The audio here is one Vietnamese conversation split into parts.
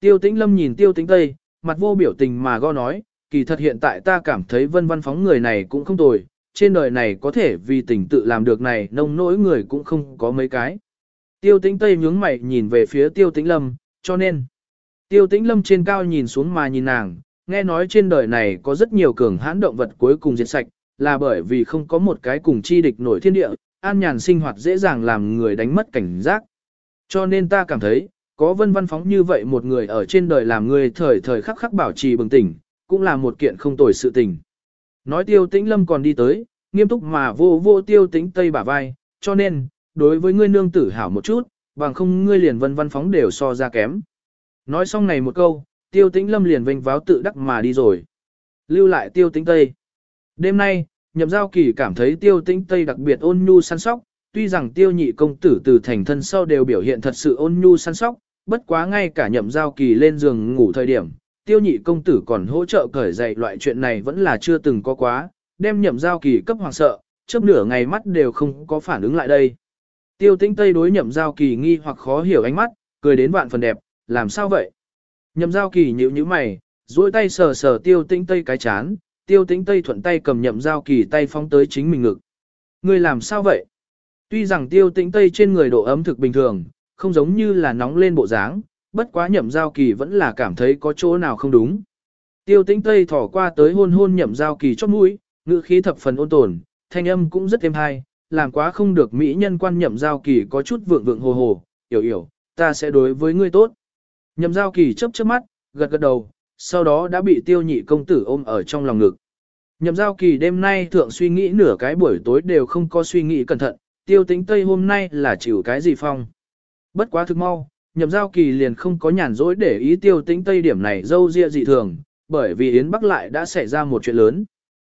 Tiêu tĩnh lâm nhìn tiêu tĩnh tây, mặt vô biểu tình mà go nói, kỳ thật hiện tại ta cảm thấy vân văn phóng người này cũng không tồi, trên đời này có thể vì tình tự làm được này nông nỗi người cũng không có mấy cái. Tiêu tĩnh tây nhướng mày nhìn về phía tiêu tĩnh lâm, cho nên, tiêu tĩnh lâm trên cao nhìn xuống mà nhìn nàng, nghe nói trên đời này có rất nhiều cường hãn động vật cuối cùng diệt sạch, là bởi vì không có một cái cùng chi địch nổi thiên địa, an nhàn sinh hoạt dễ dàng làm người đánh mất cảnh giác. Cho nên ta cảm thấy, có vân văn phóng như vậy một người ở trên đời làm người thời thời khắc khắc bảo trì bừng tỉnh, cũng là một kiện không tồi sự tình. Nói tiêu tĩnh lâm còn đi tới, nghiêm túc mà vô vô tiêu tĩnh tây bả vai, cho nên, đối với ngươi nương tử hảo một chút, bằng không ngươi liền vân văn phóng đều so ra kém. Nói xong này một câu, tiêu tĩnh lâm liền vênh váo tự đắc mà đi rồi. Lưu lại tiêu tĩnh tây. Đêm nay, nhậm giao kỳ cảm thấy tiêu tĩnh tây đặc biệt ôn nhu săn sóc, tuy rằng tiêu nhị công tử từ thành thân sau đều biểu hiện thật sự ôn nhu săn sóc, bất quá ngay cả nhậm giao kỳ lên giường ngủ thời điểm, tiêu nhị công tử còn hỗ trợ cởi dậy loại chuyện này vẫn là chưa từng có quá, đem nhậm giao kỳ cấp hoàng sợ, chớp nửa ngày mắt đều không có phản ứng lại đây. Tiêu tĩnh tây đối nhậm giao kỳ nghi hoặc khó hiểu ánh mắt, cười đến vạn phần đẹp, làm sao vậy? Nhậm giao kỳ nhíu nhíu mày, duỗi tay sờ sờ tiêu tĩnh tây cái chán, tiêu tĩnh tây thuận tay cầm nhậm giao kỳ tay phóng tới chính mình ngực. Ngươi làm sao vậy? Tuy rằng tiêu tĩnh tây trên người độ ấm thực bình thường, không giống như là nóng lên bộ dáng, bất quá nhậm giao kỳ vẫn là cảm thấy có chỗ nào không đúng. Tiêu tĩnh tây thỏ qua tới hôn hôn nhậm giao kỳ chót mũi, ngữ khí thập phần ôn tồn, thanh âm cũng rất êm hay, làm quá không được mỹ nhân quan nhậm giao kỳ có chút vượng vượng hồ hồ, hiểu hiểu, ta sẽ đối với ngươi tốt. Nhậm giao kỳ chớp chớp mắt, gật gật đầu, sau đó đã bị tiêu nhị công tử ôm ở trong lòng ngực. Nhậm giao kỳ đêm nay thượng suy nghĩ nửa cái buổi tối đều không có suy nghĩ cẩn thận, tiêu Tĩnh tây hôm nay là chịu cái gì phong. Bất quá thực mau, nhậm giao kỳ liền không có nhàn rỗi để ý tiêu tĩnh tây điểm này dâu ria dị thường, bởi vì Yến Bắc lại đã xảy ra một chuyện lớn.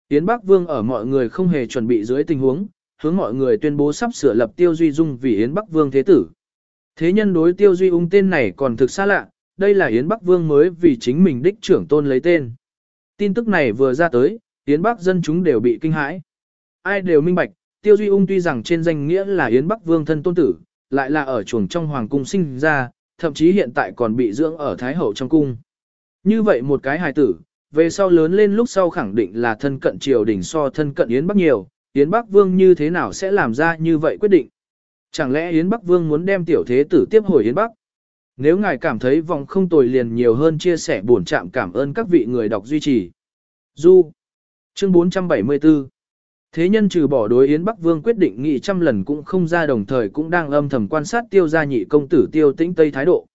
Yến Bắc Vương ở mọi người không hề chuẩn bị dưới tình huống, hướng mọi người tuyên bố sắp sửa lập Tiêu Duy Dung vì Yến Bắc Vương Thế Tử. Thế nhân đối Tiêu Duy Ung tên này còn thực xa lạ, đây là Yến Bắc Vương mới vì chính mình đích trưởng tôn lấy tên. Tin tức này vừa ra tới, Yến Bắc dân chúng đều bị kinh hãi. Ai đều minh bạch, Tiêu Duy Ung tuy rằng trên danh nghĩa là Yến Bắc Vương thân tôn tử, lại là ở chuồng trong hoàng cung sinh ra, thậm chí hiện tại còn bị dưỡng ở Thái Hậu trong cung. Như vậy một cái hài tử, về sau lớn lên lúc sau khẳng định là thân cận triều đình so thân cận Yến Bắc nhiều, Yến Bắc Vương như thế nào sẽ làm ra như vậy quyết định? Chẳng lẽ Yến Bắc Vương muốn đem tiểu thế tử tiếp hồi Yến Bắc? Nếu ngài cảm thấy vòng không tồi liền nhiều hơn chia sẻ buồn chạm cảm ơn các vị người đọc duy trì. Du. Chương 474 Thế nhân trừ bỏ đối Yến Bắc Vương quyết định nghị trăm lần cũng không ra đồng thời cũng đang âm thầm quan sát tiêu gia nhị công tử tiêu tĩnh Tây thái độ.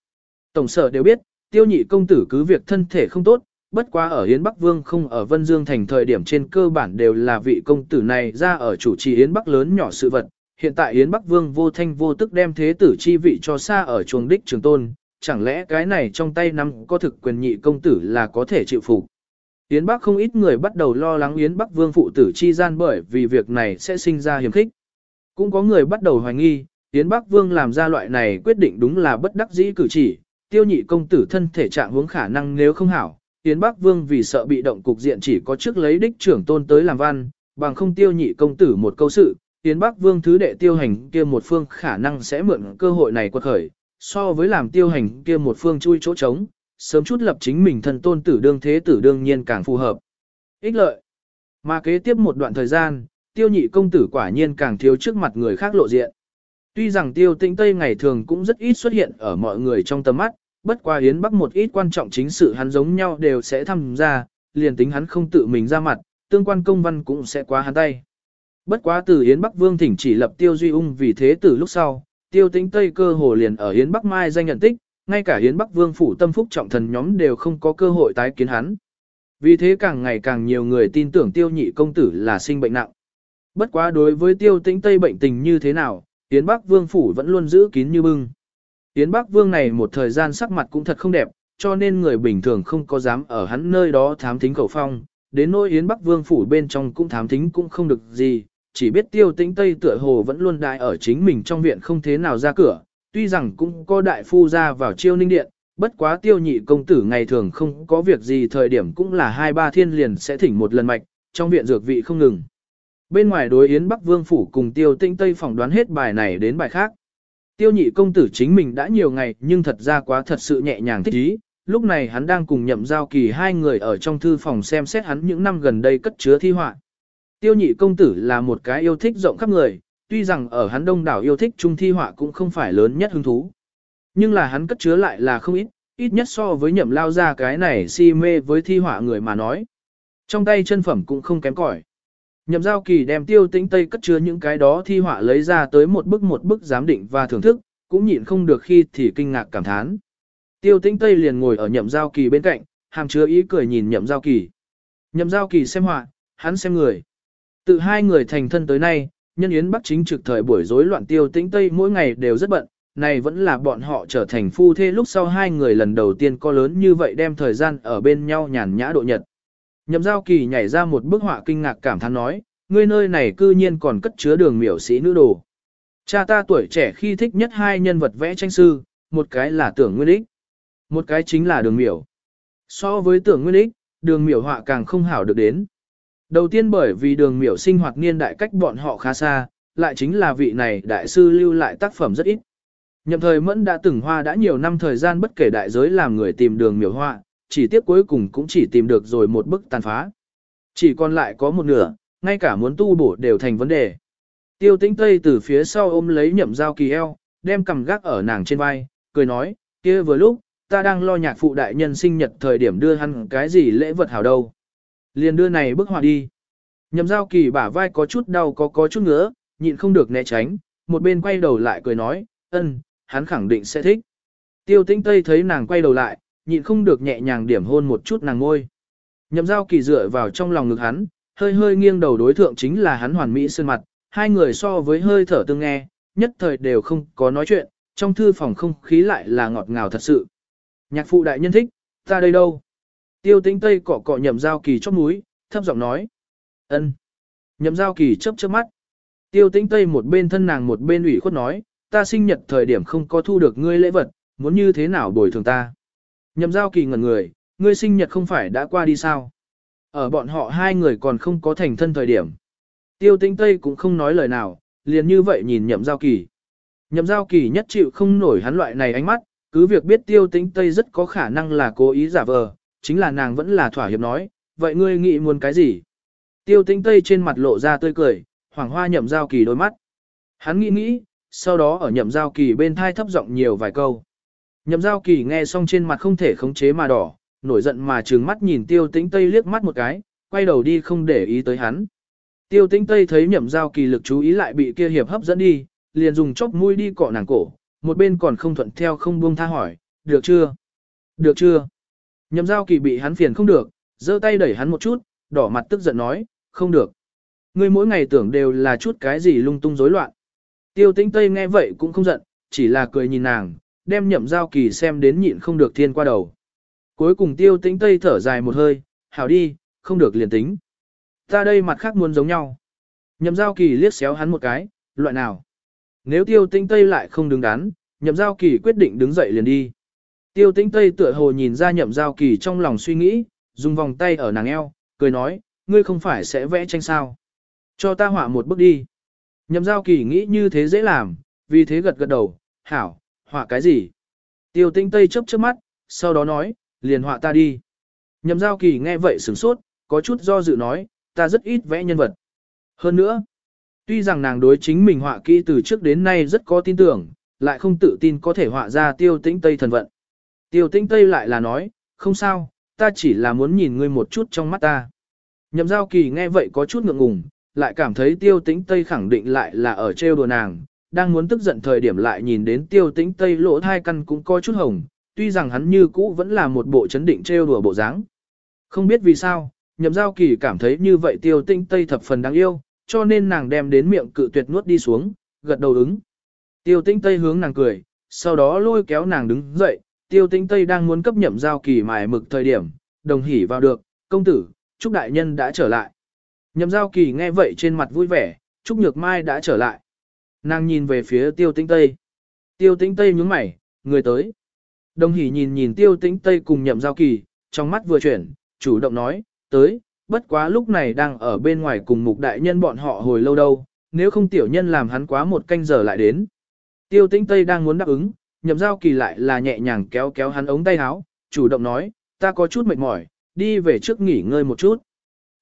Tổng sở đều biết, tiêu nhị công tử cứ việc thân thể không tốt, bất quá ở Yến Bắc Vương không ở Vân Dương thành thời điểm trên cơ bản đều là vị công tử này ra ở chủ trì Yến Bắc lớn nhỏ sự vật. Hiện tại Yến Bắc Vương vô thanh vô tức đem thế tử chi vị cho xa ở chuồng đích trường tôn, chẳng lẽ cái này trong tay nắm có thực quyền nhị công tử là có thể chịu phục. Yến Bắc không ít người bắt đầu lo lắng Yến Bắc Vương phụ tử chi gian bởi vì việc này sẽ sinh ra hiểm khích. Cũng có người bắt đầu hoài nghi, Yến Bắc Vương làm ra loại này quyết định đúng là bất đắc dĩ cử chỉ, tiêu nhị công tử thân thể trạng hướng khả năng nếu không hảo, Yến Bắc Vương vì sợ bị động cục diện chỉ có trước lấy đích trưởng tôn tới làm văn, bằng không tiêu nhị công tử một câu sự, Yến Bắc Vương thứ đệ tiêu hành kia một phương khả năng sẽ mượn cơ hội này quật khởi, so với làm tiêu hành kia một phương chui chỗ trống, sớm chút lập chính mình thân tôn tử đương thế tử đương nhiên càng phù hợp. Ích lợi. Mà kế tiếp một đoạn thời gian, tiêu nhị công tử quả nhiên càng thiếu trước mặt người khác lộ diện. Tuy rằng tiêu tĩnh Tây ngày thường cũng rất ít xuất hiện ở mọi người trong tầm mắt, bất qua Yến Bắc một ít quan trọng chính sự hắn giống nhau đều sẽ tham gia, liền tính hắn không tự mình ra mặt, tương quan công văn cũng sẽ qua hắn tay. Bất quá từ Yến Bắc Vương thỉnh chỉ lập Tiêu Duy Ung vì thế từ lúc sau, Tiêu Tĩnh Tây cơ hồ liền ở Yến Bắc Mai danh nhận tích, ngay cả Yến Bắc Vương phủ tâm phúc trọng thần nhóm đều không có cơ hội tái kiến hắn. Vì thế càng ngày càng nhiều người tin tưởng Tiêu Nhị công tử là sinh bệnh nặng. Bất quá đối với Tiêu Tĩnh Tây bệnh tình như thế nào, Yến Bắc Vương phủ vẫn luôn giữ kín như bưng. Yến Bắc Vương này một thời gian sắc mặt cũng thật không đẹp, cho nên người bình thường không có dám ở hắn nơi đó thám thính khẩu phong, đến nỗi Yến Bắc Vương phủ bên trong cũng thám thính cũng không được gì, chỉ biết tiêu tĩnh Tây tựa hồ vẫn luôn đại ở chính mình trong viện không thế nào ra cửa, tuy rằng cũng có đại phu ra vào chiêu ninh điện, bất quá tiêu nhị công tử ngày thường không có việc gì thời điểm cũng là hai ba thiên liền sẽ thỉnh một lần mạch, trong viện dược vị không ngừng. Bên ngoài đối Yến Bắc Vương phủ cùng tiêu tinh Tây phỏng đoán hết bài này đến bài khác. Tiêu nhị công tử chính mình đã nhiều ngày nhưng thật ra quá thật sự nhẹ nhàng thích ý, lúc này hắn đang cùng nhậm giao kỳ hai người ở trong thư phòng xem xét hắn những năm gần đây cất chứa thi họa. Tiêu nhị công tử là một cái yêu thích rộng khắp người, tuy rằng ở hắn đông đảo yêu thích trung thi họa cũng không phải lớn nhất hứng thú. Nhưng là hắn cất chứa lại là không ít, ít nhất so với nhậm lao ra cái này si mê với thi họa người mà nói. Trong tay chân phẩm cũng không kém cỏi. Nhậm giao kỳ đem tiêu tĩnh tây cất chứa những cái đó thi họa lấy ra tới một bức một bức giám định và thưởng thức, cũng nhịn không được khi thì kinh ngạc cảm thán. Tiêu tĩnh tây liền ngồi ở nhậm giao kỳ bên cạnh, hàm chứa ý cười nhìn nhậm giao kỳ. Nhậm giao kỳ xem họa, hắn xem người. Từ hai người thành thân tới nay, nhân yến bắc chính trực thời buổi rối loạn tiêu tĩnh tây mỗi ngày đều rất bận, này vẫn là bọn họ trở thành phu thê lúc sau hai người lần đầu tiên có lớn như vậy đem thời gian ở bên nhau nhàn nhã độ nhật. Nhậm giao kỳ nhảy ra một bức họa kinh ngạc cảm thán nói, ngươi nơi này cư nhiên còn cất chứa đường miểu sĩ nữ đồ. Cha ta tuổi trẻ khi thích nhất hai nhân vật vẽ tranh sư, một cái là tưởng nguyên ích, một cái chính là đường miểu. So với tưởng nguyên ích, đường miểu họa càng không hảo được đến. Đầu tiên bởi vì đường miểu sinh hoạt niên đại cách bọn họ khá xa, lại chính là vị này đại sư lưu lại tác phẩm rất ít. Nhậm thời mẫn đã từng hoa đã nhiều năm thời gian bất kể đại giới làm người tìm đường miểu họa, chỉ tiếc cuối cùng cũng chỉ tìm được rồi một bức tàn phá. Chỉ còn lại có một nửa, ngay cả muốn tu bổ đều thành vấn đề. Tiêu tĩnh Tây từ phía sau ôm lấy nhậm dao kỳ eo, đem cầm gác ở nàng trên vai, cười nói, kia vừa lúc, ta đang lo nhạc phụ đại nhân sinh nhật thời điểm đưa hắn cái gì lễ vật hảo đâu. Liền đưa này bức họa đi. Nhậm Giao kỳ bả vai có chút đau có có chút ngứa, nhịn không được né tránh, một bên quay đầu lại cười nói, ân, hắn khẳng định sẽ thích. Tiêu tĩnh Tây thấy nàng quay đầu lại, nhịn không được nhẹ nhàng điểm hôn một chút nàng ngôi. Nhậm giao kỳ dựa vào trong lòng ngực hắn, hơi hơi nghiêng đầu đối thượng chính là hắn hoàn mỹ sơn mặt, hai người so với hơi thở tương nghe, nhất thời đều không có nói chuyện, trong thư phòng không khí lại là ngọt ngào thật sự. Nhạc phụ đại nhân thích, ta đây đâu? Tiêu tĩnh tây cọ cọ nhậm giao kỳ chóp mũi, thấp giọng nói. ân. Nhậm giao kỳ chớp chớp mắt. Tiêu tĩnh tây một bên thân nàng một bên ủy khuất nói, ta sinh nhật thời điểm không có thu được ngươi lễ vật, muốn như thế nào bồi thường ta. Nhậm giao kỳ ngẩn người, ngươi sinh nhật không phải đã qua đi sao? Ở bọn họ hai người còn không có thành thân thời điểm. Tiêu tinh Tây cũng không nói lời nào, liền như vậy nhìn nhậm giao kỳ. Nhậm giao kỳ nhất chịu không nổi hắn loại này ánh mắt, cứ việc biết tiêu tinh Tây rất có khả năng là cố ý giả vờ, chính là nàng vẫn là thỏa hiệp nói, vậy ngươi nghĩ muốn cái gì? Tiêu tinh Tây trên mặt lộ ra tươi cười, hoàng hoa nhậm giao kỳ đôi mắt. Hắn nghĩ nghĩ, sau đó ở nhậm giao kỳ bên thai thấp giọng nhiều vài câu. Nhậm giao kỳ nghe xong trên mặt không thể khống chế mà đỏ, nổi giận mà trừng mắt nhìn tiêu tĩnh tây liếc mắt một cái, quay đầu đi không để ý tới hắn. Tiêu tĩnh tây thấy nhậm giao kỳ lực chú ý lại bị kia hiệp hấp dẫn đi, liền dùng chốc mũi đi cọ nàng cổ, một bên còn không thuận theo không buông tha hỏi, được chưa? Được chưa? Nhậm giao kỳ bị hắn phiền không được, giơ tay đẩy hắn một chút, đỏ mặt tức giận nói, không được. Ngươi mỗi ngày tưởng đều là chút cái gì lung tung rối loạn. Tiêu tĩnh Tây nghe vậy cũng không giận, chỉ là cười nhìn nàng, đem nhậm giao kỳ xem đến nhịn không được thiên qua đầu. Cuối cùng tiêu tĩnh tây thở dài một hơi, hảo đi, không được liền tính. Ta đây mặt khác muốn giống nhau. Nhậm giao kỳ liếc xéo hắn một cái, loại nào. Nếu tiêu tĩnh tây lại không đứng đắn, nhậm giao kỳ quyết định đứng dậy liền đi. Tiêu tĩnh tây tựa hồ nhìn ra nhậm giao kỳ trong lòng suy nghĩ, dùng vòng tay ở nàng eo, cười nói, ngươi không phải sẽ vẽ tranh sao. Cho ta họa một bức đi. Nhậm giao kỳ nghĩ như thế dễ làm, vì thế gật gật đầu, hảo, họa cái gì? Tiêu Tĩnh tây chớp chớp mắt, sau đó nói, liền họa ta đi. Nhậm giao kỳ nghe vậy sửng sốt, có chút do dự nói, ta rất ít vẽ nhân vật. Hơn nữa, tuy rằng nàng đối chính mình họa kỹ từ trước đến nay rất có tin tưởng, lại không tự tin có thể họa ra tiêu tĩnh tây thần vận. Tiêu tĩnh tây lại là nói, không sao, ta chỉ là muốn nhìn ngươi một chút trong mắt ta. Nhậm giao kỳ nghe vậy có chút ngượng ngùng, lại cảm thấy tiêu tĩnh tây khẳng định lại là ở trêu đùa nàng, đang muốn tức giận thời điểm lại nhìn đến tiêu tĩnh tây lỗ thai căn cũng có chút hồng, tuy rằng hắn như cũ vẫn là một bộ chấn định trêu đùa bộ dáng. Không biết vì sao, nhậm giao kỳ cảm thấy như vậy tiêu tĩnh tây thập phần đáng yêu, cho nên nàng đem đến miệng cự tuyệt nuốt đi xuống, gật đầu ứng. Tiêu tĩnh tây hướng nàng cười, sau đó lôi kéo nàng đứng dậy, tiêu tĩnh tây đang muốn cấp nhậm giao kỳ mài mực thời điểm, đồng hỉ vào được, công tử, Trúc Đại Nhân đã trở lại. Nhậm giao kỳ nghe vậy trên mặt vui vẻ, Trúc Nhược Mai đã trở lại. Nàng nhìn về phía tiêu tĩnh Tây. Tiêu tĩnh Tây nhướng mày, người tới. Đồng hỉ nhìn nhìn tiêu tĩnh Tây cùng nhậm giao kỳ, trong mắt vừa chuyển, chủ động nói, tới, bất quá lúc này đang ở bên ngoài cùng mục đại nhân bọn họ hồi lâu đâu, nếu không tiểu nhân làm hắn quá một canh giờ lại đến. Tiêu tĩnh Tây đang muốn đáp ứng, nhậm giao kỳ lại là nhẹ nhàng kéo kéo hắn ống tay áo, chủ động nói, ta có chút mệt mỏi, đi về trước nghỉ ngơi một chút.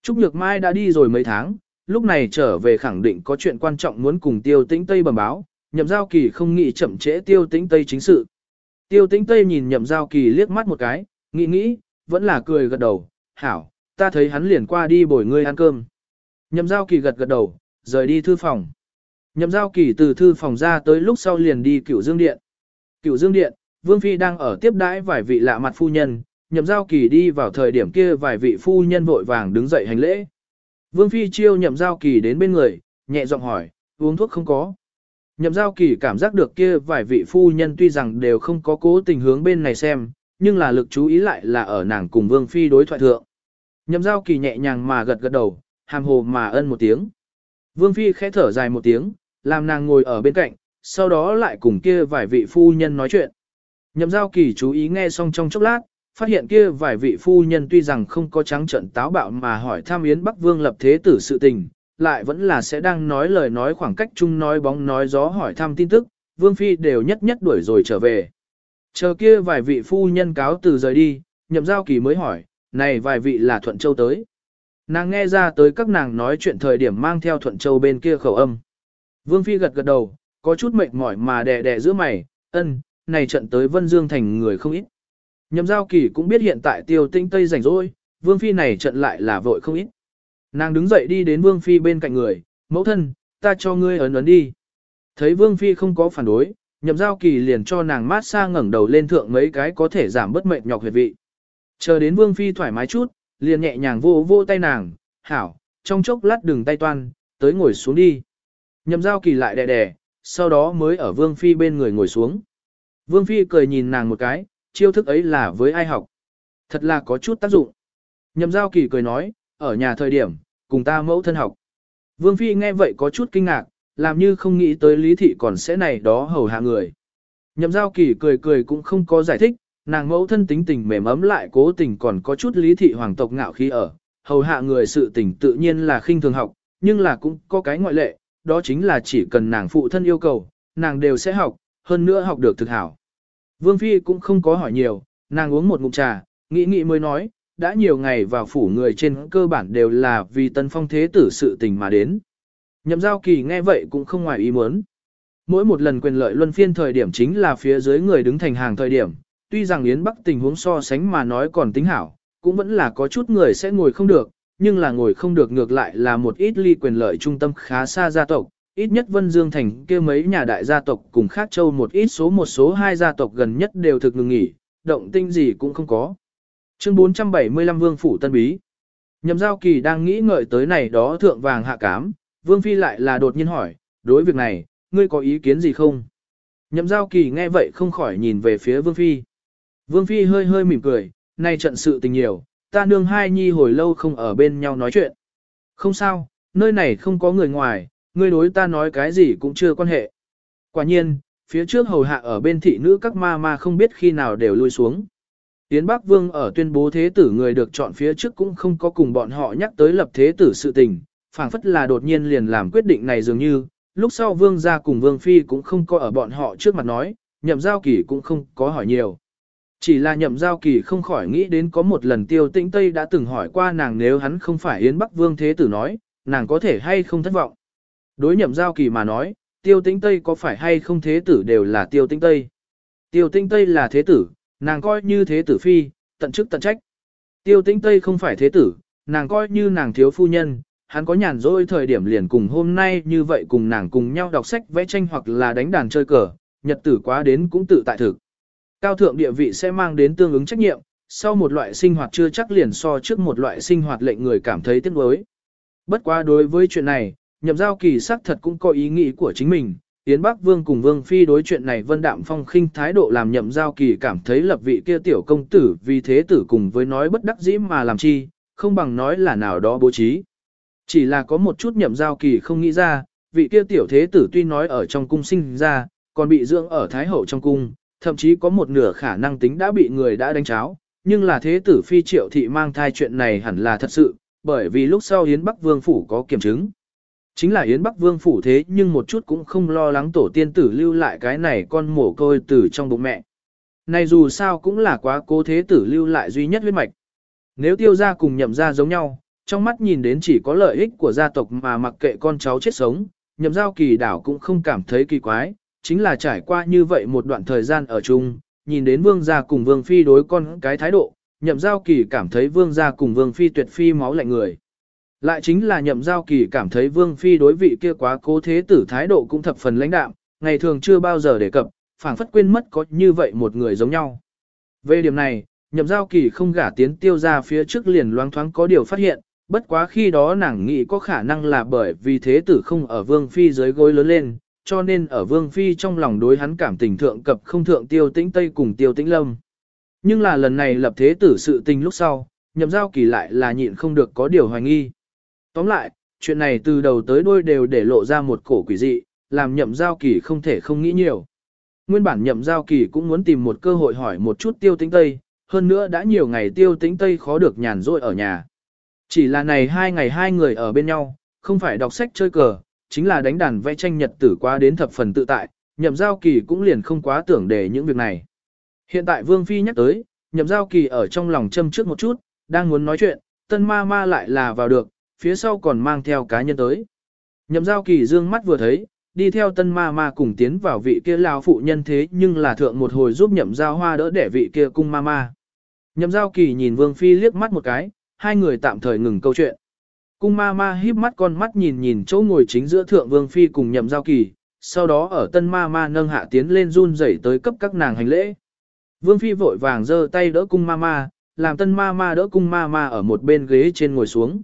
Trúc Nhược Mai đã đi rồi mấy tháng, lúc này trở về khẳng định có chuyện quan trọng muốn cùng Tiêu Tĩnh Tây bẩm báo, Nhậm Giao Kỳ không nghĩ chậm trễ Tiêu Tĩnh Tây chính sự. Tiêu Tĩnh Tây nhìn Nhậm Giao Kỳ liếc mắt một cái, nghĩ nghĩ, vẫn là cười gật đầu, hảo, ta thấy hắn liền qua đi bồi ngươi ăn cơm. Nhậm Giao Kỳ gật gật đầu, rời đi thư phòng. Nhậm Giao Kỳ từ thư phòng ra tới lúc sau liền đi cửu dương điện. Cựu dương điện, Vương Phi đang ở tiếp đãi vài vị lạ mặt phu nhân, Nhậm Giao Kỳ đi vào thời điểm kia vài vị phu nhân vội vàng đứng dậy hành lễ. Vương Phi chiêu Nhậm Giao Kỳ đến bên người, nhẹ giọng hỏi, uống thuốc không có. Nhậm Giao Kỳ cảm giác được kia vài vị phu nhân tuy rằng đều không có cố tình hướng bên này xem, nhưng là lực chú ý lại là ở nàng cùng Vương Phi đối thoại thượng. Nhậm Giao Kỳ nhẹ nhàng mà gật gật đầu, hàm hồ mà ân một tiếng. Vương Phi khẽ thở dài một tiếng, làm nàng ngồi ở bên cạnh, sau đó lại cùng kia vài vị phu nhân nói chuyện. Nhậm giao kỳ chú ý nghe xong trong chốc lát, phát hiện kia vài vị phu nhân tuy rằng không có trắng trận táo bạo mà hỏi tham yến Bắc Vương lập thế tử sự tình, lại vẫn là sẽ đang nói lời nói khoảng cách chung nói bóng nói gió hỏi thăm tin tức, Vương Phi đều nhất nhất đuổi rồi trở về. Chờ kia vài vị phu nhân cáo từ rời đi, nhậm giao kỳ mới hỏi, này vài vị là Thuận Châu tới. Nàng nghe ra tới các nàng nói chuyện thời điểm mang theo Thuận Châu bên kia khẩu âm. Vương Phi gật gật đầu, có chút mệt mỏi mà đè đè giữa mày, ân, này trận tới Vân Dương thành người không ít. Nhậm giao kỳ cũng biết hiện tại tiêu tinh tây rảnh rỗi, Vương Phi này trận lại là vội không ít. Nàng đứng dậy đi đến Vương Phi bên cạnh người, mẫu thân, ta cho ngươi ấn ấn đi. Thấy Vương Phi không có phản đối, nhậm giao kỳ liền cho nàng mát xa ngẩng đầu lên thượng mấy cái có thể giảm bất mệt nhọc huyệt vị. Chờ đến Vương Phi thoải mái chút, liền nhẹ nhàng vô vô tay nàng, hảo, trong chốc lát đừng tay toan, tới ngồi xuống đi. Nhậm giao kỳ lại đè đè, sau đó mới ở Vương Phi bên người ngồi xuống. Vương Phi cười nhìn nàng một cái, chiêu thức ấy là với ai học. Thật là có chút tác dụng. Nhậm giao kỳ cười nói, ở nhà thời điểm, cùng ta mẫu thân học. Vương Phi nghe vậy có chút kinh ngạc, làm như không nghĩ tới lý thị còn sẽ này đó hầu hạ người. Nhậm giao kỳ cười cười cũng không có giải thích, nàng mẫu thân tính tình mềm ấm lại cố tình còn có chút lý thị hoàng tộc ngạo khí ở. Hầu hạ người sự tình tự nhiên là khinh thường học, nhưng là cũng có cái ngoại lệ, đó chính là chỉ cần nàng phụ thân yêu cầu, nàng đều sẽ học, hơn nữa học được thực hảo. Vương Phi cũng không có hỏi nhiều, nàng uống một ngụm trà, nghĩ nghĩ mới nói, đã nhiều ngày vào phủ người trên cơ bản đều là vì tân phong thế tử sự tình mà đến. Nhậm giao kỳ nghe vậy cũng không ngoài ý muốn. Mỗi một lần quyền lợi luân phiên thời điểm chính là phía dưới người đứng thành hàng thời điểm, tuy rằng Yến Bắc tình huống so sánh mà nói còn tính hảo, cũng vẫn là có chút người sẽ ngồi không được, nhưng là ngồi không được ngược lại là một ít ly quyền lợi trung tâm khá xa gia tộc, ít nhất Vân Dương Thành kia mấy nhà đại gia tộc cùng khác châu một ít số một số hai gia tộc gần nhất đều thực ngừng nghỉ, động tinh gì cũng không có. Chương 475 Vương Phủ Tân Bí Nhậm giao kỳ đang nghĩ ngợi tới này đó thượng vàng hạ cám, Vương Phi lại là đột nhiên hỏi, đối việc này, ngươi có ý kiến gì không? Nhậm giao kỳ nghe vậy không khỏi nhìn về phía Vương Phi. Vương Phi hơi hơi mỉm cười, nay trận sự tình nhiều, ta nương hai nhi hồi lâu không ở bên nhau nói chuyện. Không sao, nơi này không có người ngoài, ngươi đối ta nói cái gì cũng chưa quan hệ. Quả nhiên, phía trước hầu hạ ở bên thị nữ các ma ma không biết khi nào đều lui xuống. Tiến Bắc Vương ở tuyên bố thế tử người được chọn phía trước cũng không có cùng bọn họ nhắc tới lập thế tử sự tình, phảng phất là đột nhiên liền làm quyết định này dường như, lúc sau Vương gia cùng Vương Phi cũng không có ở bọn họ trước mặt nói, nhậm giao kỳ cũng không có hỏi nhiều. Chỉ là nhậm giao kỳ không khỏi nghĩ đến có một lần tiêu tĩnh Tây đã từng hỏi qua nàng nếu hắn không phải Yến Bắc Vương Thế Tử nói, nàng có thể hay không thất vọng. Đối nhậm giao kỳ mà nói, tiêu tĩnh Tây có phải hay không Thế Tử đều là tiêu tĩnh Tây. Tiêu tĩnh Tây là Thế Tử, nàng coi như Thế Tử Phi, tận chức tận trách. Tiêu tĩnh Tây không phải Thế Tử, nàng coi như nàng thiếu phu nhân, hắn có nhàn rỗi thời điểm liền cùng hôm nay như vậy cùng nàng cùng nhau đọc sách vẽ tranh hoặc là đánh đàn chơi cờ, nhật tử quá đến cũng tự tại thực. Cao thượng địa vị sẽ mang đến tương ứng trách nhiệm, sau một loại sinh hoạt chưa chắc liền so trước một loại sinh hoạt lệnh người cảm thấy tiếc nuối. Bất quá đối với chuyện này, nhậm giao kỳ sắc thật cũng có ý nghĩ của chính mình. Yến Bắc Vương cùng Vương Phi đối chuyện này vân đạm phong khinh thái độ làm nhậm giao kỳ cảm thấy lập vị kia tiểu công tử vì thế tử cùng với nói bất đắc dĩ mà làm chi, không bằng nói là nào đó bố trí. Chỉ là có một chút nhậm giao kỳ không nghĩ ra, vị kia tiểu thế tử tuy nói ở trong cung sinh ra, còn bị dưỡng ở Thái Hậu trong cung, thậm chí có một nửa khả năng tính đã bị người đã đánh cháo, nhưng là thế tử phi triệu thị mang thai chuyện này hẳn là thật sự, bởi vì lúc sau Yến Bắc Vương Phủ có kiểm chứng. Chính là Yến Bắc Vương Phủ thế nhưng một chút cũng không lo lắng tổ tiên tử lưu lại cái này con mổ côi tử trong bụng mẹ. Này dù sao cũng là quá cố thế tử lưu lại duy nhất huyết mạch. Nếu tiêu gia cùng nhậm gia giống nhau, trong mắt nhìn đến chỉ có lợi ích của gia tộc mà mặc kệ con cháu chết sống, nhậm giao kỳ đảo cũng không cảm thấy kỳ quái, chính là trải qua như vậy một đoạn thời gian ở chung, nhìn đến vương gia cùng vương phi đối con cái thái độ, nhậm giao kỳ cảm thấy vương gia cùng vương phi tuyệt phi máu lạnh người. Lại chính là nhậm giao kỳ cảm thấy vương phi đối vị kia quá cố thế tử thái độ cũng thập phần lãnh đạm, ngày thường chưa bao giờ đề cập, phảng phất quên mất có như vậy một người giống nhau. Về điểm này, nhậm giao kỳ không gả tiến tiêu ra phía trước liền loáng thoáng có điều phát hiện, bất quá khi đó nàng nghĩ có khả năng là bởi vì thế tử không ở vương phi dưới gối lớn lên, cho nên ở vương phi trong lòng đối hắn cảm tình thượng cập không thượng tiêu tĩnh tây cùng tiêu tĩnh lâm. Nhưng là lần này lập thế tử sự tình lúc sau, nhậm giao kỳ lại là nhịn không được có điều hoài nghi. Tóm lại, chuyện này từ đầu tới đuôi đều để lộ ra một cổ quỷ dị, làm nhậm giao kỳ không thể không nghĩ nhiều. Nguyên bản nhậm giao kỳ cũng muốn tìm một cơ hội hỏi một chút tiêu tĩnh Tây, hơn nữa đã nhiều ngày tiêu tĩnh Tây khó được nhàn rỗi ở nhà. Chỉ là này hai ngày hai người ở bên nhau, không phải đọc sách chơi cờ, chính là đánh đàn vẽ tranh nhật tử quá đến thập phần tự tại, nhậm giao kỳ cũng liền không quá tưởng để những việc này. Hiện tại Vương Phi nhắc tới, nhậm giao kỳ ở trong lòng châm trước một chút, đang muốn nói chuyện, tân ma ma lại là vào được, phía sau còn mang theo cá nhân tới. Nhậm giao kỳ dương mắt vừa thấy, đi theo tân ma ma cùng tiến vào vị kia lao phụ nhân thế nhưng là thượng một hồi giúp nhậm giao hoa đỡ để vị kia cung ma ma. Nhậm giao kỳ nhìn vương phi liếc mắt một cái, hai người tạm thời ngừng câu chuyện. Cung ma ma híp mắt con mắt nhìn nhìn chỗ ngồi chính giữa thượng vương phi cùng nhậm giao kỳ, sau đó ở tân ma ma nâng hạ tiến lên run rẩy tới cấp các nàng hành lễ. Vương phi vội vàng giơ tay đỡ cung ma ma, làm tân ma ma đỡ cung ma ma ở một bên ghế trên ngồi xuống.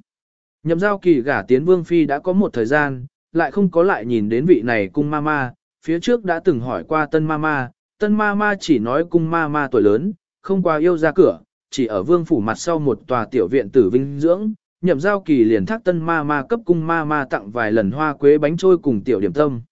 Nhậm giao kỳ gả tiến vương phi đã có một thời gian, lại không có lại nhìn đến vị này cung ma ma, phía trước đã từng hỏi qua tân ma ma, tân ma ma chỉ nói cung ma ma tuổi lớn, không qua yêu ra cửa, chỉ ở vương phủ mặt sau một tòa tiểu viện tử vinh dưỡng, nhậm giao kỳ liền thác tân ma ma cấp cung ma ma tặng vài lần hoa quế bánh trôi cùng tiểu điểm tâm.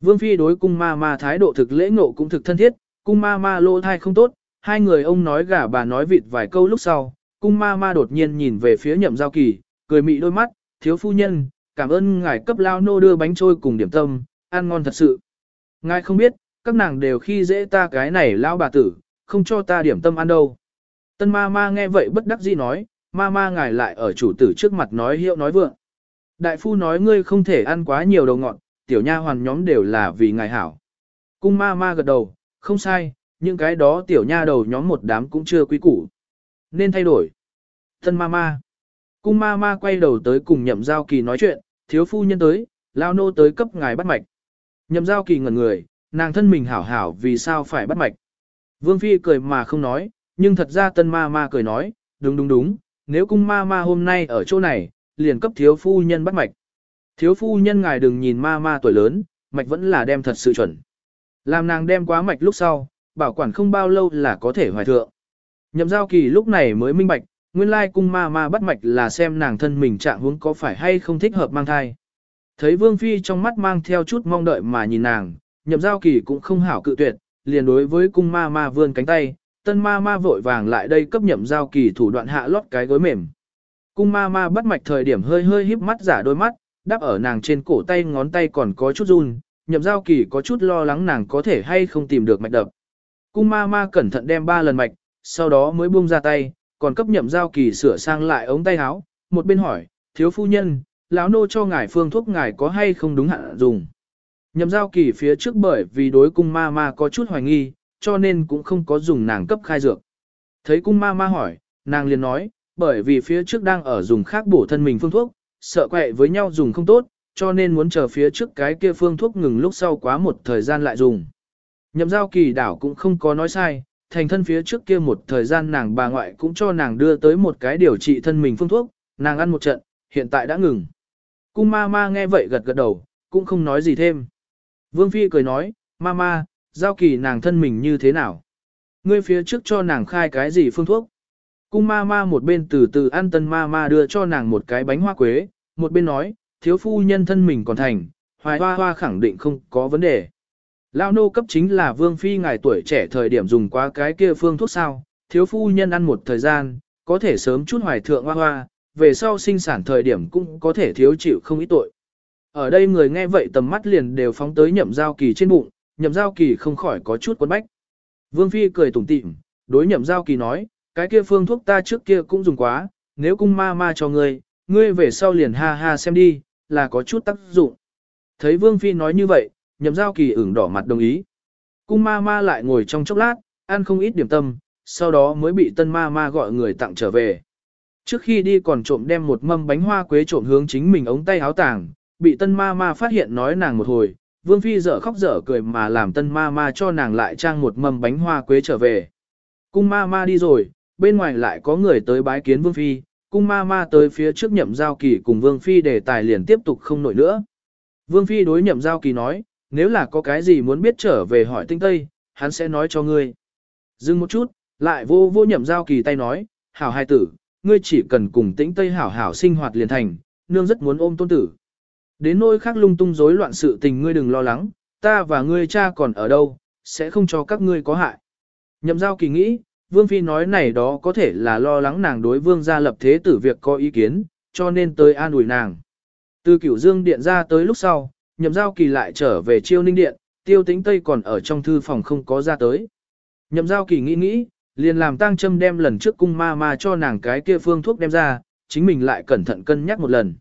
Vương phi đối cung ma ma thái độ thực lễ ngộ cũng thực thân thiết, cung ma ma lô thai không tốt, hai người ông nói gà bà nói vịt vài câu lúc sau, cung ma ma đột nhiên nhìn về phía nhậm giao kỳ, cười mị đôi mắt, thiếu phu nhân, cảm ơn ngài cấp lao nô đưa bánh trôi cùng điểm tâm, ăn ngon thật sự. Ngài không biết, các nàng đều khi dễ ta cái này lao bà tử, không cho ta điểm tâm ăn đâu. Tân ma ma nghe vậy bất đắc dĩ nói, ma ma ngài lại ở chủ tử trước mặt nói hiệu nói vượng. Đại phu nói ngươi không thể ăn quá nhiều đầu ngọn, tiểu nha hoàn nhóm đều là vì ngài hảo. Cung ma ma gật đầu, không sai, những cái đó tiểu nha đầu nhóm một đám cũng chưa quý củ. Nên thay đổi. Tân ma ma. Cung ma ma quay đầu tới cùng nhậm giao kỳ nói chuyện, thiếu phu nhân tới, lao nô tới cấp ngài bắt mạch. Nhậm giao kỳ ngẩn người, nàng thân mình hảo hảo vì sao phải bắt mạch. Vương Phi cười mà không nói, nhưng thật ra tân ma ma cười nói, đúng đúng đúng, nếu cung ma ma hôm nay ở chỗ này, liền cấp thiếu phu nhân bắt mạch. Thiếu phu nhân ngài đừng nhìn ma ma tuổi lớn, mạch vẫn là đem thật sự chuẩn. Làm nàng đem quá mạch lúc sau, bảo quản không bao lâu là có thể hoài thượng. Nhậm giao kỳ lúc này mới minh bạch, nguyên lai cung ma ma bắt mạch là xem nàng thân mình trạng huống có phải hay không thích hợp mang thai. Thấy Vương Phi trong mắt mang theo chút mong đợi mà nhìn nàng, nhậm giao kỳ cũng không hảo cự tuyệt, liền đối với cung ma ma vươn cánh tay, tân ma ma vội vàng lại đây cấp nhậm giao kỳ thủ đoạn hạ lót cái gối mềm. Cung ma ma bắt mạch thời điểm hơi hơi híp mắt giả đôi mắt, đắp ở nàng trên cổ tay ngón tay còn có chút run, nhậm giao kỳ có chút lo lắng nàng có thể hay không tìm được mạch đập. Cung ma ma cẩn thận đem ba lần mạch, sau đó mới buông ra tay, còn cấp nhậm giao kỳ sửa sang lại ống tay áo, một bên hỏi, thiếu phu nhân, lão nô cho ngài phương thuốc ngài có hay không đúng hạn dùng. Nhậm giao kỳ phía trước bởi vì đối cung ma ma có chút hoài nghi, cho nên cũng không có dùng nàng cấp khai dược. Thấy cung ma ma hỏi, nàng liền nói, bởi vì phía trước đang ở dùng khác bổ thân mình phương thuốc, sợ quẹ với nhau dùng không tốt, cho nên muốn chờ phía trước cái kia phương thuốc ngừng lúc sau quá một thời gian lại dùng. Nhậm giao kỳ đảo cũng không có nói sai, thành thân phía trước kia một thời gian nàng bà ngoại cũng cho nàng đưa tới một cái điều trị thân mình phương thuốc, nàng ăn một trận, hiện tại đã ngừng. Cung ma ma nghe vậy gật gật đầu, cũng không nói gì thêm. Vương Phi cười nói, ma ma, giao kỳ nàng thân mình như thế nào? Ngươi phía trước cho nàng khai cái gì phương thuốc? Cung ma ma một bên từ từ ăn tân ma ma đưa cho nàng một cái bánh hoa quế, một bên nói, thiếu phu nhân thân mình còn thành, hoài hoa hoa khẳng định không có vấn đề. Lao nô cấp chính là vương phi ngài tuổi trẻ thời điểm dùng qua cái kia phương thuốc sao, thiếu phu nhân ăn một thời gian, có thể sớm chút hoài thượng hoa hoa, về sau sinh sản thời điểm cũng có thể thiếu chịu không ít tội. Ở đây người nghe vậy tầm mắt liền đều phóng tới nhậm giao kỳ trên bụng, nhậm giao kỳ không khỏi có chút quấn bách. Vương Phi cười tủm tỉm, đối nhậm giao kỳ nói, cái kia phương thuốc ta trước kia cũng dùng quá, nếu cung ma ma cho ngươi, ngươi về sau liền ha ha xem đi, là có chút tác dụng. Thấy Vương Phi nói như vậy, nhậm giao kỳ ửng đỏ mặt đồng ý. Cung ma ma lại ngồi trong chốc lát, ăn không ít điểm tâm, sau đó mới bị tân ma ma gọi người tặng trở về. Trước khi đi còn trộm đem một mâm bánh hoa quế trộm hướng chính mình ống tay áo tàng, bị tân ma ma phát hiện nói nàng một hồi, Vương Phi dở khóc dở cười mà làm tân ma ma cho nàng lại trang một mâm bánh hoa quế trở về. Cung ma ma đi rồi, bên ngoài lại có người tới bái kiến Vương Phi, cung ma ma tới phía trước nhậm giao kỳ cùng Vương Phi để tài liền tiếp tục không nổi nữa. Vương Phi đối nhậm giao kỳ nói, nếu là có cái gì muốn biết trở về hỏi tinh tây, hắn sẽ nói cho ngươi. Dừng một chút, lại vô vô nhậm giao kỳ tay nói, hảo hai tử, ngươi chỉ cần cùng tĩnh tây hảo hảo sinh hoạt liền thành, nương rất muốn ôm tôn tử. Đến nỗi khác lung tung rối loạn sự tình ngươi đừng lo lắng, ta và ngươi cha còn ở đâu, sẽ không cho các ngươi có hại. Nhậm giao kỳ nghĩ, Vương Phi nói này đó có thể là lo lắng nàng đối vương gia lập thế tử việc có ý kiến, cho nên tới an ủi nàng. Từ cửu dương điện ra tới lúc sau, nhậm giao kỳ lại trở về chiêu ninh điện, tiêu tĩnh tây còn ở trong thư phòng không có ra tới. Nhậm giao kỳ nghĩ nghĩ, liền làm tang châm đem lần trước cung ma ma cho nàng cái kia phương thuốc đem ra, chính mình lại cẩn thận cân nhắc một lần.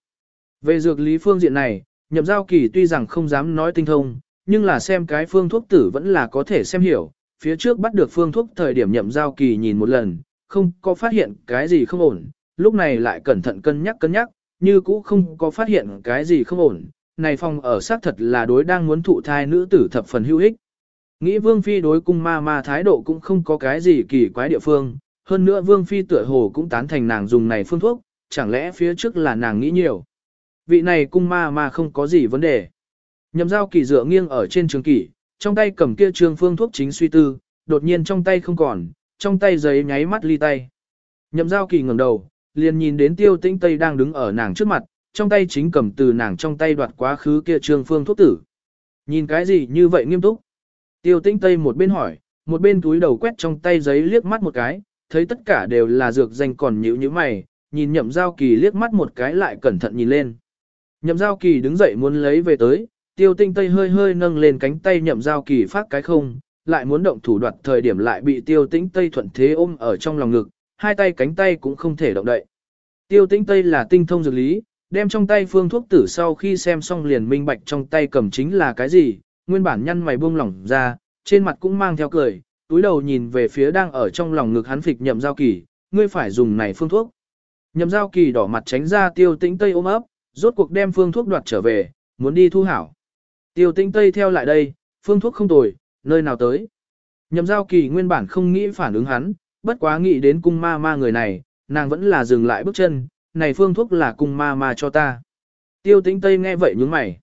Về dược lý phương diện này, nhậm giao kỳ tuy rằng không dám nói tinh thông, nhưng là xem cái phương thuốc tử vẫn là có thể xem hiểu. Phía trước bắt được phương thuốc thời điểm nhậm giao kỳ nhìn một lần, không có phát hiện cái gì không ổn, lúc này lại cẩn thận cân nhắc cân nhắc, như cũ không có phát hiện cái gì không ổn. Này phong ở xác thật là đối đang muốn thụ thai nữ tử thập phần hữu ích. Nghĩ Vương Phi đối cung ma ma thái độ cũng không có cái gì kỳ quái địa phương, hơn nữa Vương Phi tựa hồ cũng tán thành nàng dùng này phương thuốc, chẳng lẽ phía trước là nàng nghĩ nhiều. Vị này cung ma mà không có gì vấn đề. Nhậm giao kỳ dựa nghiêng ở trên trường kỷ, trong tay cầm kia trường phương thuốc chính suy tư, đột nhiên trong tay không còn, trong tay giấy nháy mắt ly tay. Nhậm giao kỳ ngẩng đầu, liền nhìn đến tiêu tĩnh tây đang đứng ở nàng trước mặt, trong tay chính cầm từ nàng trong tay đoạt quá khứ kia trường phương thuốc tử. Nhìn cái gì như vậy nghiêm túc? Tiêu tĩnh tây một bên hỏi, một bên túi đầu quét trong tay giấy liếc mắt một cái, thấy tất cả đều là dược danh còn nhữ như mày, nhìn nhậm giao kỳ liếc mắt một cái lại cẩn thận nhìn lên. Nhậm giao kỳ đứng dậy muốn lấy về tới, tiêu tinh tây hơi hơi nâng lên cánh tay nhậm giao kỳ phát cái không, lại muốn động thủ đoạt thời điểm lại bị tiêu Tinh tây thuận thế ôm ở trong lòng ngực, hai tay cánh tay cũng không thể động đậy. Tiêu Tinh tây là tinh thông dược lý, đem trong tay phương thuốc tử sau khi xem xong liền minh bạch trong tay cầm chính là cái gì, nguyên bản nhăn mày buông lỏng ra, trên mặt cũng mang theo cười, túi đầu nhìn về phía đang ở trong lòng ngực hắn phịch nhậm giao kỳ, ngươi phải dùng này phương thuốc. Nhậm giao kỳ đỏ mặt tránh ra tiêu tĩnh tây ôm ấp, rốt cuộc đem phương thuốc đoạt trở về, muốn đi thu hảo. Tiêu Tinh tây theo lại đây, phương thuốc không tồi, nơi nào tới. Nhậm giao kỳ nguyên bản không nghĩ phản ứng hắn, bất quá nghĩ đến cung ma ma người này, nàng vẫn là dừng lại bước chân, này phương thuốc là cung ma ma cho ta. Tiêu Tinh tây nghe vậy nhướng mày.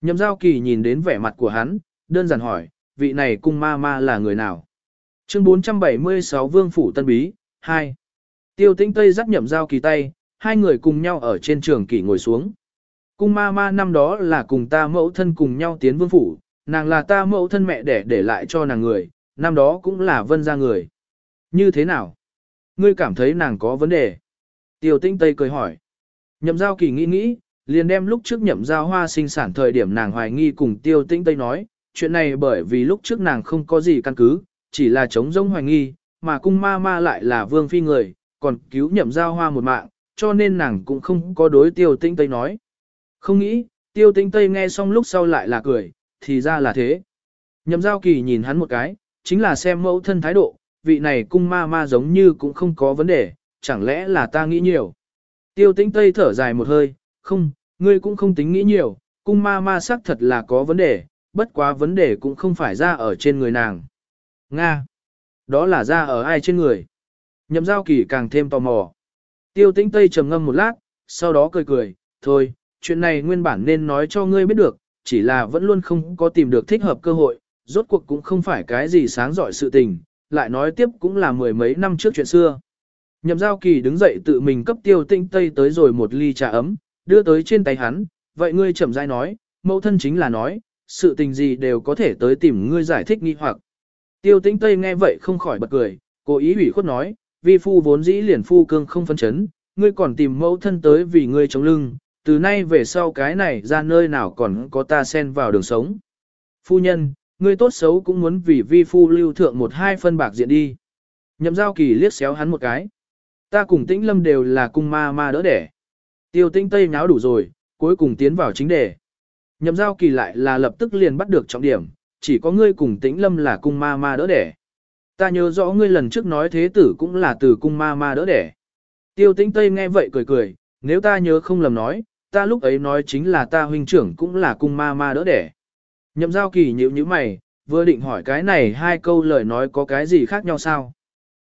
Nhậm giao kỳ nhìn đến vẻ mặt của hắn, đơn giản hỏi, vị này cung ma ma là người nào? Chương 476 Vương Phủ Tân Bí, 2. Tiêu Tinh Tây dắt nhậm giao kỳ tay, hai người cùng nhau ở trên trường kỷ ngồi xuống. Cung ma ma năm đó là cùng ta mẫu thân cùng nhau tiến vương phủ, nàng là ta mẫu thân mẹ để để lại cho nàng người, năm đó cũng là vân ra người. Như thế nào? Ngươi cảm thấy nàng có vấn đề? Tiêu tinh Tây cười hỏi. Nhậm giao kỳ nghĩ nghĩ, liền đem lúc trước nhậm giao hoa sinh sản thời điểm nàng hoài nghi cùng tiêu tinh Tây nói, chuyện này bởi vì lúc trước nàng không có gì căn cứ, chỉ là chống rông hoài nghi, mà cung ma ma lại là vương phi người, còn cứu nhậm giao hoa một mạng, cho nên nàng cũng không có đối tiêu tinh tây nói. Không nghĩ, tiêu tinh tây nghe xong lúc sau lại là cười, thì ra là thế. Nhậm giao kỳ nhìn hắn một cái, chính là xem mẫu thân thái độ, vị này cung ma ma giống như cũng không có vấn đề, chẳng lẽ là ta nghĩ nhiều. Tiêu tinh tây thở dài một hơi, không, ngươi cũng không tính nghĩ nhiều, cung ma ma xác thật là có vấn đề, bất quá vấn đề cũng không phải ra ở trên người nàng. Nga! Đó là ra ở ai trên người? Nhậm giao kỳ càng thêm tò mò. Tiêu tĩnh Tây trầm ngâm một lát, sau đó cười cười, thôi, chuyện này nguyên bản nên nói cho ngươi biết được, chỉ là vẫn luôn không có tìm được thích hợp cơ hội, rốt cuộc cũng không phải cái gì sáng giỏi sự tình, lại nói tiếp cũng là mười mấy năm trước chuyện xưa. Nhậm giao kỳ đứng dậy tự mình cấp tiêu tĩnh Tây tới rồi một ly trà ấm, đưa tới trên tay hắn, vậy ngươi chậm rãi nói, mẫu thân chính là nói, sự tình gì đều có thể tới tìm ngươi giải thích nghi hoặc. Tiêu tĩnh Tây nghe vậy không khỏi bật cười, cố ý ủy khuất nói, vi phu vốn dĩ liền phu cương không phân chấn, ngươi còn tìm mẫu thân tới vì ngươi chống lưng, từ nay về sau cái này ra nơi nào còn có ta xen vào đường sống. Phu nhân, ngươi tốt xấu cũng muốn vì vi phu lưu thượng một hai phân bạc diện đi. Nhậm giao kỳ liếc xéo hắn một cái. Ta cùng tĩnh lâm đều là cung ma ma đỡ đẻ. Tiêu tĩnh tây nháo đủ rồi, cuối cùng tiến vào chính đề. Nhậm giao kỳ lại là lập tức liền bắt được trọng điểm, chỉ có ngươi cùng tĩnh lâm là cung ma ma đỡ đẻ. Ta nhớ rõ ngươi lần trước nói thế tử cũng là từ cung ma ma đỡ đẻ. Tiêu tĩnh tây nghe vậy cười cười, nếu ta nhớ không lầm nói, ta lúc ấy nói chính là ta huynh trưởng cũng là cung ma ma đỡ đẻ. Nhậm giao kỳ nhíu như mày, vừa định hỏi cái này hai câu lời nói có cái gì khác nhau sao?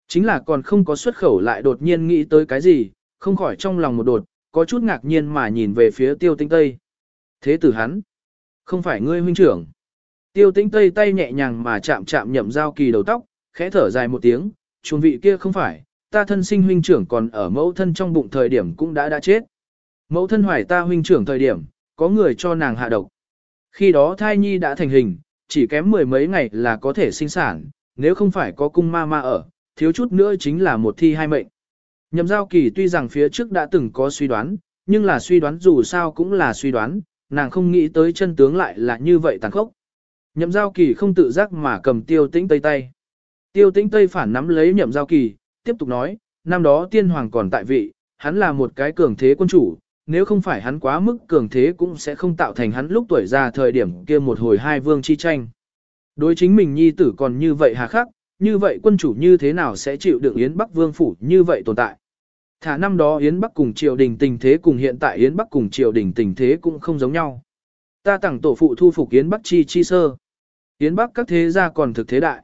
Chính là còn không có xuất khẩu lại đột nhiên nghĩ tới cái gì, không khỏi trong lòng một đột, có chút ngạc nhiên mà nhìn về phía tiêu tinh tây. Thế tử hắn, không phải ngươi huynh trưởng. Tiêu tinh tây tay nhẹ nhàng mà chạm chạm nhậm giao kỳ đầu tóc, khẽ thở dài một tiếng, chuồng vị kia không phải, ta thân sinh huynh trưởng còn ở mẫu thân trong bụng thời điểm cũng đã đã chết. Mẫu thân hoài ta huynh trưởng thời điểm, có người cho nàng hạ độc. Khi đó thai nhi đã thành hình, chỉ kém mười mấy ngày là có thể sinh sản, nếu không phải có cung ma ma ở, thiếu chút nữa chính là một thi hai mệnh. Nhậm giao kỳ tuy rằng phía trước đã từng có suy đoán, nhưng là suy đoán dù sao cũng là suy đoán, nàng không nghĩ tới chân tướng lại là như vậy tàn khốc. Nhậm giao kỳ không tự giác mà cầm tiêu tĩnh tây tay. Tiêu tĩnh tây phản nắm lấy nhậm giao kỳ, tiếp tục nói, năm đó tiên hoàng còn tại vị, hắn là một cái cường thế quân chủ, nếu không phải hắn quá mức cường thế cũng sẽ không tạo thành hắn lúc tuổi già thời điểm kia một hồi hai vương chi tranh. Đối chính mình nhi tử còn như vậy hà khắc, như vậy quân chủ như thế nào sẽ chịu đựng Yến Bắc vương phủ như vậy tồn tại. Thả năm đó Yến Bắc cùng triều đình tình thế cùng hiện tại Yến Bắc cùng triều đình tình thế cũng không giống nhau. Ta tặng tổ phụ thu phục Yến Bắc chi chi sơ. Yến Bắc các thế gia còn thực thế đại.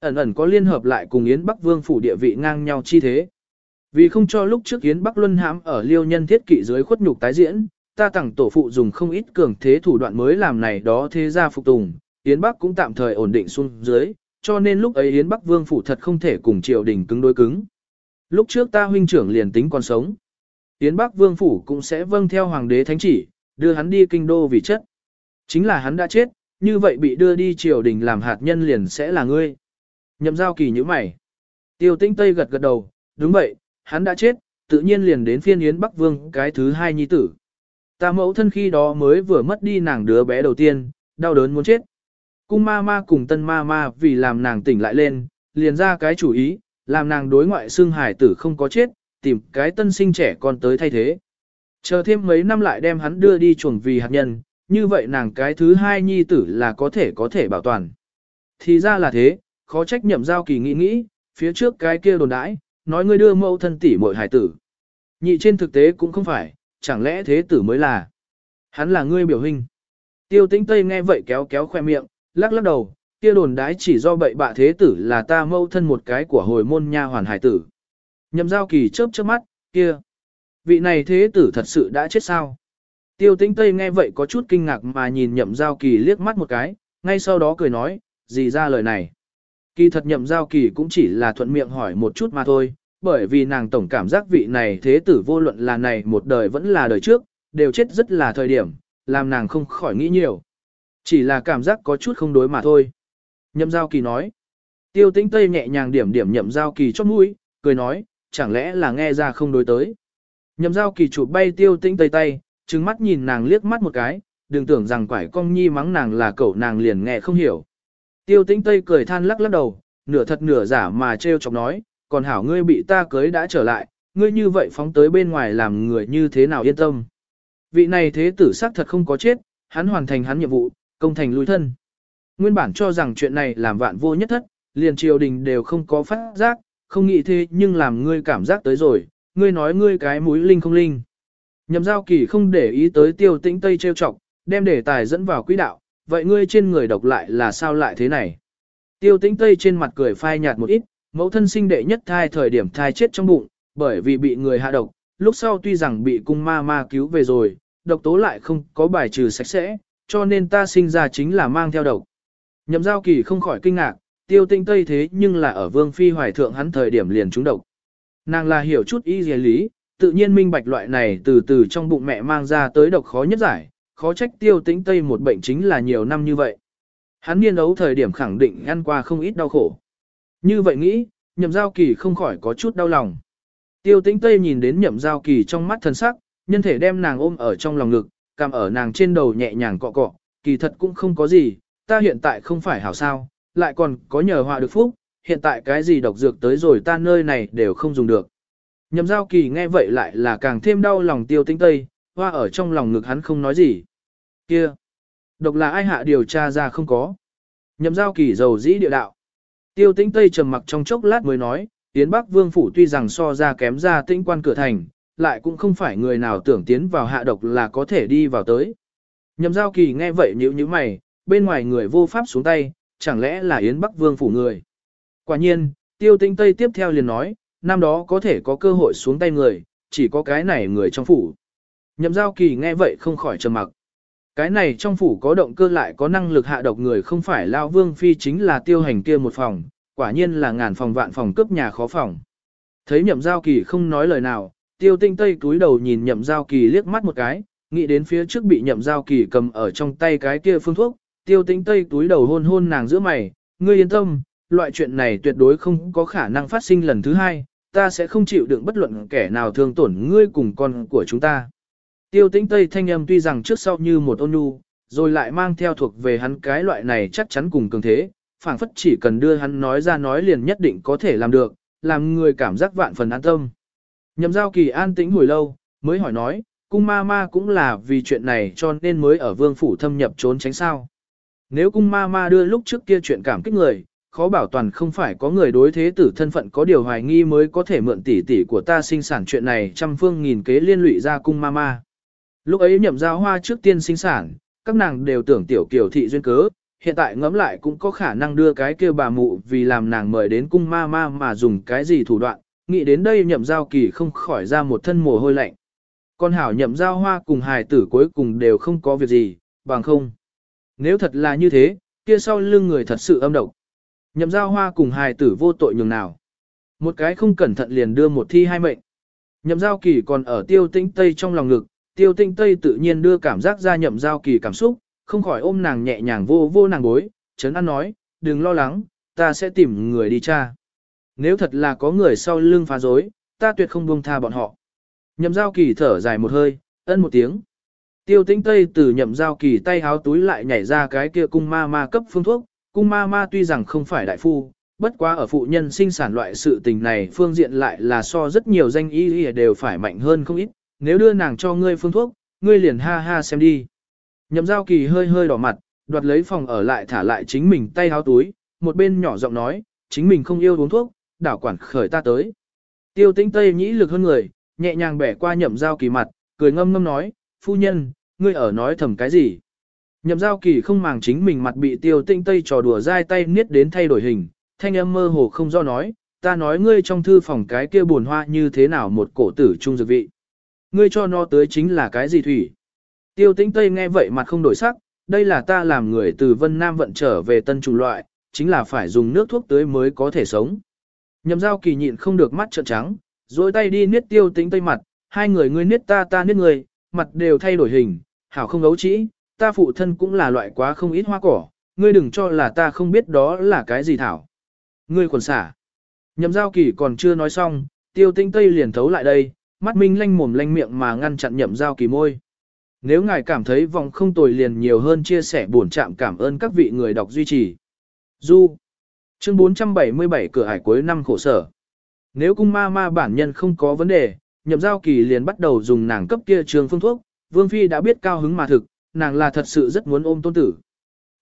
Ẩn ẩn có liên hợp lại cùng Yến Bắc vương phủ địa vị ngang nhau chi thế. Vì không cho lúc trước Yến Bắc Luân hãm ở liêu nhân thiết kỵ dưới khuất nhục tái diễn, ta tặng tổ phụ dùng không ít cường thế thủ đoạn mới làm này đó thế gia phục tùng, Yến Bắc cũng tạm thời ổn định xuống dưới, cho nên lúc ấy Yến Bắc Vương phủ thật không thể cùng triều đình cứng đối cứng. Lúc trước ta huynh trưởng liền tính còn sống. Yến Bắc Vương phủ cũng sẽ vâng theo hoàng đế thánh chỉ, đưa hắn đi kinh đô vì chất. Chính là hắn đã chết, như vậy bị đưa đi triều đình làm hạt nhân liền sẽ là ngươi. Nhậm giao kỳ như mày. Tiêu tinh Tây gật gật đầu, đúng vậy, hắn đã chết, tự nhiên liền đến phiên Yến Bắc Vương cái thứ hai nhi tử. Ta mẫu thân khi đó mới vừa mất đi nàng đứa bé đầu tiên, đau đớn muốn chết. Cung ma ma cùng tân ma ma vì làm nàng tỉnh lại lên, liền ra cái chủ ý, làm nàng đối ngoại xương hải tử không có chết, tìm cái tân sinh trẻ con tới thay thế. Chờ thêm mấy năm lại đem hắn đưa đi chuồng vì hạt nhân, như vậy nàng cái thứ hai nhi tử là có thể có thể bảo toàn. Thì ra là thế, khó trách nhậm giao kỳ nghĩ nghĩ, phía trước cái kia đồn đãi, nói ngươi đưa mẫu thân tỷ muội hải tử. Nhị trên thực tế cũng không phải, chẳng lẽ thế tử mới là. Hắn là ngươi biểu hình. Tiêu tĩnh Tây nghe vậy kéo kéo khoe miệng, lắc lắc đầu, kia đồn đái chỉ do bậy bạ thế tử là ta mâu thân một cái của hồi môn nha hoàn hải tử. Nhậm giao kỳ chớp chớp mắt, kia. Vị này thế tử thật sự đã chết sao? Tiêu tĩnh Tây nghe vậy có chút kinh ngạc mà nhìn nhậm giao kỳ liếc mắt một cái, ngay sau đó cười nói, gì ra lời này. Kỳ thật nhậm giao kỳ cũng chỉ là thuận miệng hỏi một chút mà thôi, bởi vì nàng tổng cảm giác vị này thế tử vô luận là này một đời vẫn là đời trước, đều chết rất là thời điểm, làm nàng không khỏi nghĩ nhiều. Chỉ là cảm giác có chút không đối mà thôi. Nhậm giao kỳ nói. Tiêu tĩnh tây nhẹ nhàng điểm điểm nhậm giao kỳ chót mũi, cười nói, chẳng lẽ là nghe ra không đối tới. Nhậm giao kỳ chụp bay tiêu tĩnh tây tay, trừng mắt nhìn nàng liếc mắt một cái, đừng tưởng rằng quải cong nhi mắng nàng là cậu nàng liền nghe không hiểu. Tiêu tĩnh tây cười than lắc lắc đầu, nửa thật nửa giả mà treo chọc nói, còn hảo ngươi bị ta cưới đã trở lại, ngươi như vậy phóng tới bên ngoài làm người như thế nào yên tâm. Vị này thế tử xác thật không có chết, hắn hoàn thành hắn nhiệm vụ, công thành lui thân. Nguyên bản cho rằng chuyện này làm vạn vô nhất thất, liền triều đình đều không có phát giác, không nghĩ thế nhưng làm ngươi cảm giác tới rồi, ngươi nói ngươi cái mũi linh không linh. Nhậm giao kỳ không để ý tới tiêu tĩnh Tây treo chọc, đem đề tài dẫn vào quỹ đạo, vậy ngươi trên người độc lại là sao lại thế này? Tiêu tĩnh Tây trên mặt cười phai nhạt một ít, mẫu thân sinh đệ nhất thai thời điểm thai chết trong bụng, bởi vì bị người hạ độc, lúc sau tuy rằng bị cung ma ma cứu về rồi, độc tố lại không có bài trừ sạch sẽ, cho nên ta sinh ra chính là mang theo độc. Nhậm giao kỳ không khỏi kinh ngạc, tiêu tinh tây thế nhưng là ở vương phi hoài thượng hắn thời điểm liền trúng độc. Nàng là hiểu chút y dề lý, tự nhiên minh bạch loại này từ từ trong bụng mẹ mang ra tới độc khó nhất giải, khó trách tiêu tĩnh tây một bệnh chính là nhiều năm như vậy. Hắn niên ấu thời điểm khẳng định ăn qua không ít đau khổ. Như vậy nghĩ, nhậm giao kỳ không khỏi có chút đau lòng. Tiêu tĩnh tây nhìn đến nhậm giao kỳ trong mắt thần sắc, nhân thể đem nàng ôm ở trong lòng ngực, cầm ở nàng trên đầu nhẹ nhàng cọ cọ, kỳ thật cũng không có gì, ta hiện tại không phải hảo sao, lại còn có nhờ họa được phúc, hiện tại cái gì độc dược tới rồi ta nơi này đều không dùng được. Nhậm giao kỳ nghe vậy lại là càng thêm đau lòng tiêu Tĩnh tây, hoa ở trong lòng ngực hắn không nói gì. Kia! Độc là ai hạ điều tra ra không có. Nhậm giao kỳ dầu dĩ địa đạo. Tiêu tĩnh Tây trầm mặc trong chốc lát mới nói, Tiến Bắc Vương Phủ tuy rằng so ra kém ra tĩnh quan cửa thành, lại cũng không phải người nào tưởng tiến vào hạ độc là có thể đi vào tới. Nhậm giao kỳ nghe vậy nhíu nhíu mày, bên ngoài người vô pháp xuống tay, chẳng lẽ là Yến Bắc Vương Phủ người. Quả nhiên, tiêu tĩnh Tây tiếp theo liền nói, năm đó có thể có cơ hội xuống tay người, chỉ có cái này người trong phủ. Nhậm giao kỳ nghe vậy không khỏi trầm mặc. Cái này trong phủ có động cơ lại có năng lực hạ độc người không phải lao vương phi chính là tiêu hành kia một phòng, quả nhiên là ngàn phòng vạn phòng cướp nhà khó phòng. Thấy nhậm giao kỳ không nói lời nào, tiêu tinh tây túi đầu nhìn nhậm giao kỳ liếc mắt một cái, nghĩ đến phía trước bị nhậm giao kỳ cầm ở trong tay cái kia phương thuốc, tiêu tinh tây túi đầu hôn hôn nàng giữa mày, ngươi yên tâm, loại chuyện này tuyệt đối không có khả năng phát sinh lần thứ hai, ta sẽ không chịu đựng bất luận kẻ nào thương tổn ngươi cùng con của chúng ta. Tiêu tĩnh Tây thanh âm tuy rằng trước sau như một ôn nhu, rồi lại mang theo thuộc về hắn cái loại này chắc chắn cùng cường thế, phảng phất chỉ cần đưa hắn nói ra nói liền nhất định có thể làm được, làm người cảm giác vạn phần an tâm. Nhậm giao kỳ an tĩnh hồi lâu, mới hỏi nói, cung ma ma cũng là vì chuyện này cho nên mới ở vương phủ thâm nhập trốn tránh sao. Nếu cung ma ma đưa lúc trước kia chuyện cảm kích người, khó bảo toàn không phải có người đối thế tử thân phận có điều hoài nghi mới có thể mượn tỷ tỷ của ta sinh sản chuyện này trăm phương nghìn kế liên lụy ra cung ma ma. Lúc ấy nhậm giao hoa trước tiên sinh sản, các nàng đều tưởng tiểu kiểu thị duyên cớ, hiện tại ngẫm lại cũng có khả năng đưa cái kia bà mụ vì làm nàng mời đến cung ma ma mà dùng cái gì thủ đoạn, nghĩ đến đây nhậm giao kỳ không khỏi ra một thân mồ hôi lạnh. Con hảo nhậm giao hoa cùng hài tử cuối cùng đều không có việc gì, bằng không. Nếu thật là như thế, kia sau lưng người thật sự âm độc. Nhậm giao hoa cùng hài tử vô tội nhường nào. Một cái không cẩn thận liền đưa một thi hai mệnh. Nhậm giao kỳ còn ở tiêu tĩnh tây trong lòng ngực, tiêu tinh tây tự nhiên đưa cảm giác ra nhậm giao kỳ cảm xúc, không khỏi ôm nàng nhẹ nhàng vô vô nàng bối, chấn an nói, đừng lo lắng, ta sẽ tìm người đi tra. Nếu thật là có người sau lưng phá dối, ta tuyệt không buông tha bọn họ. Nhậm giao kỳ thở dài một hơi, ân một tiếng. Tiêu tinh tây từ nhậm giao kỳ tay háo túi lại nhảy ra cái kia cung ma ma cấp phương thuốc, cung ma ma tuy rằng không phải đại phu, bất quá ở phụ nhân sinh sản loại sự tình này phương diện lại là so rất nhiều danh y đều phải mạnh hơn không ít, nếu đưa nàng cho ngươi phương thuốc, ngươi liền ha ha xem đi. Nhậm giao kỳ hơi hơi đỏ mặt, đoạt lấy phòng ở lại thả lại chính mình tay háo túi, một bên nhỏ giọng nói, chính mình không yêu uống thuốc, đảo quản khởi ta tới. Tiêu tĩnh tây nhĩ lực hơn người, nhẹ nhàng bẻ qua nhậm giao kỳ mặt, cười ngâm ngâm nói, phu nhân, ngươi ở nói thầm cái gì. Nhậm giao kỳ không màng chính mình mặt bị tiêu tĩnh tây trò đùa dai tay niết đến thay đổi hình, thanh âm mơ hồ không do nói, ta nói ngươi trong thư phòng cái kia buồn hoa như thế nào một cổ tử trung dược vị. Ngươi cho nó tới chính là cái gì thủy? Tiêu tĩnh Tây nghe vậy mặt không đổi sắc, đây là ta làm người từ Vân Nam vận trở về tân trùng loại, chính là phải dùng nước thuốc tưới mới có thể sống. Nhầm giao kỳ nhịn không được mắt trợn trắng, rồi tay đi niết tiêu tĩnh Tây mặt, hai người ngươi niết ta ta niết người, mặt đều thay đổi hình, hảo không gấu trĩ, ta phụ thân cũng là loại quá không ít hoa cỏ, ngươi đừng cho là ta không biết đó là cái gì thảo. Ngươi quần xả. Nhầm giao kỳ còn chưa nói xong, tiêu tĩnh Tây liền thấu lại đây, mắt minh lanh mồm lanh miệng mà ngăn chặn nhậm giao kỳ môi. Nếu ngài cảm thấy vòng không tồi liền nhiều hơn chia sẻ buồn chạm cảm ơn các vị người đọc duy trì. Du. Chương 477 cửa hải cuối năm khổ sở. Nếu cung ma ma bản nhân không có vấn đề, nhậm giao kỳ liền bắt đầu dùng nàng cấp kia trường phương thuốc, Vương Phi đã biết cao hứng mà thực, nàng là thật sự rất muốn ôm tôn tử.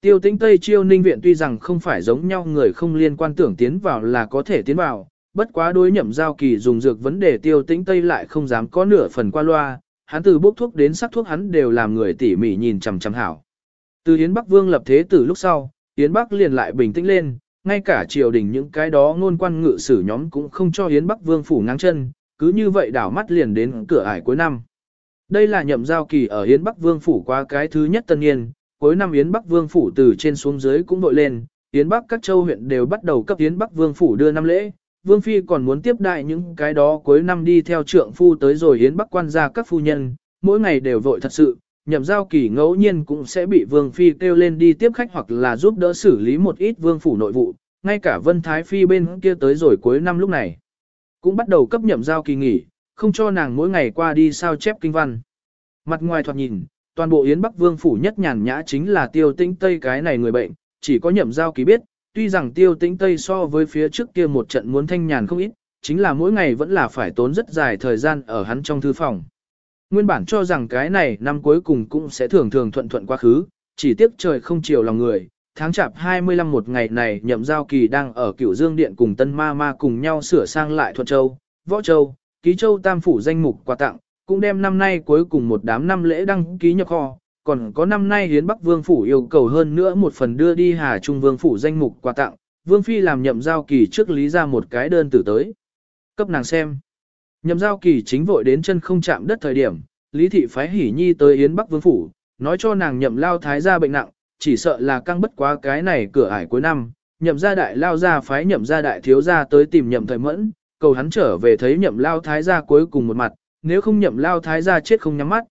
Tiêu tĩnh Tây Chiêu Ninh Viện tuy rằng không phải giống nhau người không liên quan tưởng tiến vào là có thể tiến vào, bất quá đối nhậm giao kỳ dùng dược vấn đề tiêu tĩnh tây lại không dám có nửa phần qua loa, hắn từ bốc thuốc đến sắc thuốc hắn đều làm người tỉ mỉ nhìn chằm chằm hảo. Từ Yến Bắc Vương lập thế từ lúc sau, Yến Bắc liền lại bình tĩnh lên, ngay cả triều đình những cái đó ngôn quan ngự sử nhóm cũng không cho Yến Bắc Vương phủ ngang chân, cứ như vậy đảo mắt liền đến cửa ải cuối năm. Đây là nhậm giao kỳ ở Yến Bắc Vương phủ qua cái thứ nhất tân niên, cuối năm Yến Bắc Vương phủ từ trên xuống dưới cũng đội lên, Yến Bắc các châu huyện đều bắt đầu cấp Yến Bắc Vương phủ đưa năm lễ, Vương Phi còn muốn tiếp đại những cái đó cuối năm đi theo trượng phu tới rồi hiến bắc quan gia các phu nhân, mỗi ngày đều vội thật sự, nhậm giao kỳ ngẫu nhiên cũng sẽ bị Vương Phi kêu lên đi tiếp khách hoặc là giúp đỡ xử lý một ít vương phủ nội vụ, ngay cả Vân Thái Phi bên kia tới rồi cuối năm lúc này. Cũng bắt đầu cấp nhậm giao kỳ nghỉ, không cho nàng mỗi ngày qua đi sao chép kinh văn. Mặt ngoài thoạt nhìn, toàn bộ Yến Bắc Vương phủ nhất nhàn nhã chính là tiêu tinh tây cái này người bệnh, chỉ có nhậm giao kỳ biết, tuy rằng tiêu tĩnh Tây so với phía trước kia một trận muốn thanh nhàn không ít, chính là mỗi ngày vẫn là phải tốn rất dài thời gian ở hắn trong thư phòng. Nguyên bản cho rằng cái này năm cuối cùng cũng sẽ thường thường thuận thuận quá khứ, chỉ tiếc trời không chiều lòng người. Tháng chạp 25 một ngày này nhậm giao kỳ đang ở cửu dương điện cùng tân ma ma cùng nhau sửa sang lại thuận châu, võ châu, ký châu tam phủ danh mục quà tặng, cũng đem năm nay cuối cùng một đám năm lễ đăng ký nhập kho, còn có năm nay hiến Bắc Vương Phủ yêu cầu hơn nữa một phần đưa đi Hà Trung Vương Phủ danh mục quà tặng, Vương Phi làm nhậm giao kỳ trước lý ra một cái đơn tử tới. Cấp nàng xem. Nhậm giao kỳ chính vội đến chân không chạm đất thời điểm, Lý Thị phái hỉ nhi tới Yến Bắc Vương Phủ, nói cho nàng nhậm lao thái gia bệnh nặng, chỉ sợ là căng bất quá cái này cửa ải cuối năm, nhậm gia đại lao gia phái nhậm gia đại thiếu gia tới tìm nhậm thời mẫn, cầu hắn trở về thấy nhậm lao thái gia cuối cùng một mặt, nếu không nhậm lao thái gia chết không nhắm mắt.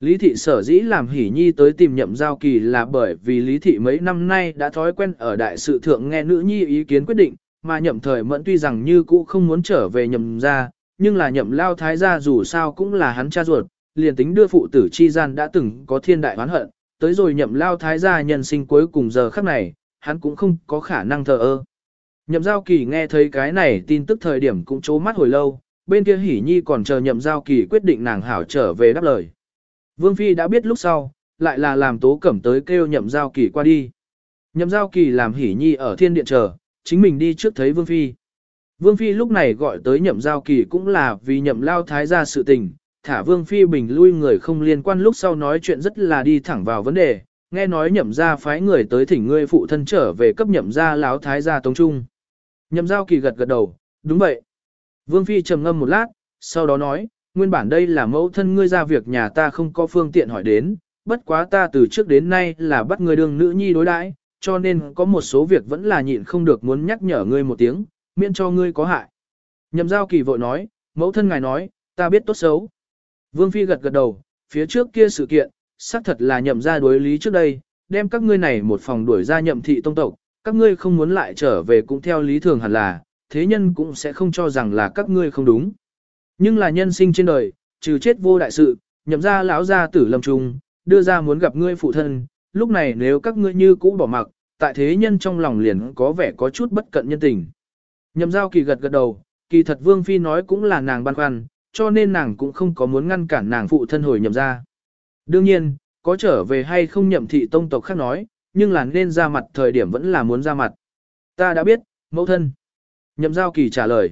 Lý thị sở dĩ làm hỉ nhi tới tìm nhậm giao kỳ là bởi vì lý thị mấy năm nay đã thói quen ở đại sự thượng nghe nữ nhi ý kiến quyết định, mà nhậm thời mẫn tuy rằng như cũ không muốn trở về nhậm gia, nhưng là nhậm lao thái gia dù sao cũng là hắn cha ruột, liền tính đưa phụ tử chi gian đã từng có thiên đại oán hận, tới rồi nhậm lao thái gia nhân sinh cuối cùng giờ khắc này, hắn cũng không có khả năng thờ ơ. Nhậm giao kỳ nghe thấy cái này tin tức thời điểm cũng chố mắt hồi lâu, bên kia hỉ nhi còn chờ nhậm giao kỳ quyết định nàng hảo trở về đáp lời. Vương Phi đã biết lúc sau, lại là làm tố cẩm tới kêu nhậm giao kỳ qua đi. Nhậm giao kỳ làm hỉ nhi ở thiên điện chờ, chính mình đi trước thấy Vương Phi. Vương Phi lúc này gọi tới nhậm giao kỳ cũng là vì nhậm lao thái ra sự tình, thả Vương Phi bình lui người không liên quan lúc sau nói chuyện rất là đi thẳng vào vấn đề, nghe nói nhậm ra phái người tới thỉnh ngươi phụ thân trở về cấp nhậm ra láo thái gia tống trung. Nhậm giao kỳ gật gật đầu, đúng vậy. Vương Phi trầm ngâm một lát, sau đó nói, nguyên bản đây là mẫu thân ngươi ra việc nhà ta không có phương tiện hỏi đến, bất quá ta từ trước đến nay là bắt ngươi đương nữ nhi đối đãi, cho nên có một số việc vẫn là nhịn không được muốn nhắc nhở ngươi một tiếng, miễn cho ngươi có hại. Nhậm giao kỳ vội nói, mẫu thân ngài nói, ta biết tốt xấu. Vương Phi gật gật đầu, phía trước kia sự kiện, xác thật là nhậm ra đối lý trước đây, đem các ngươi này một phòng đuổi ra nhậm thị tông tộc, các ngươi không muốn lại trở về cũng theo lý thường hẳn là, thế nhân cũng sẽ không cho rằng là các ngươi không đúng. Nhưng là nhân sinh trên đời, trừ chết vô đại sự, nhậm ra lão gia tử lâm trung, đưa ra muốn gặp ngươi phụ thân, lúc này nếu các ngươi như cũ bỏ mặc, tại thế nhân trong lòng liền có vẻ có chút bất cận nhân tình. Nhậm giao kỳ gật gật đầu, kỳ thật vương phi nói cũng là nàng băn khoăn, cho nên nàng cũng không có muốn ngăn cản nàng phụ thân hồi nhậm ra. Đương nhiên, có trở về hay không nhậm thị tông tộc khác nói, nhưng là nên ra mặt thời điểm vẫn là muốn ra mặt. Ta đã biết, mẫu thân. Nhậm giao kỳ trả lời.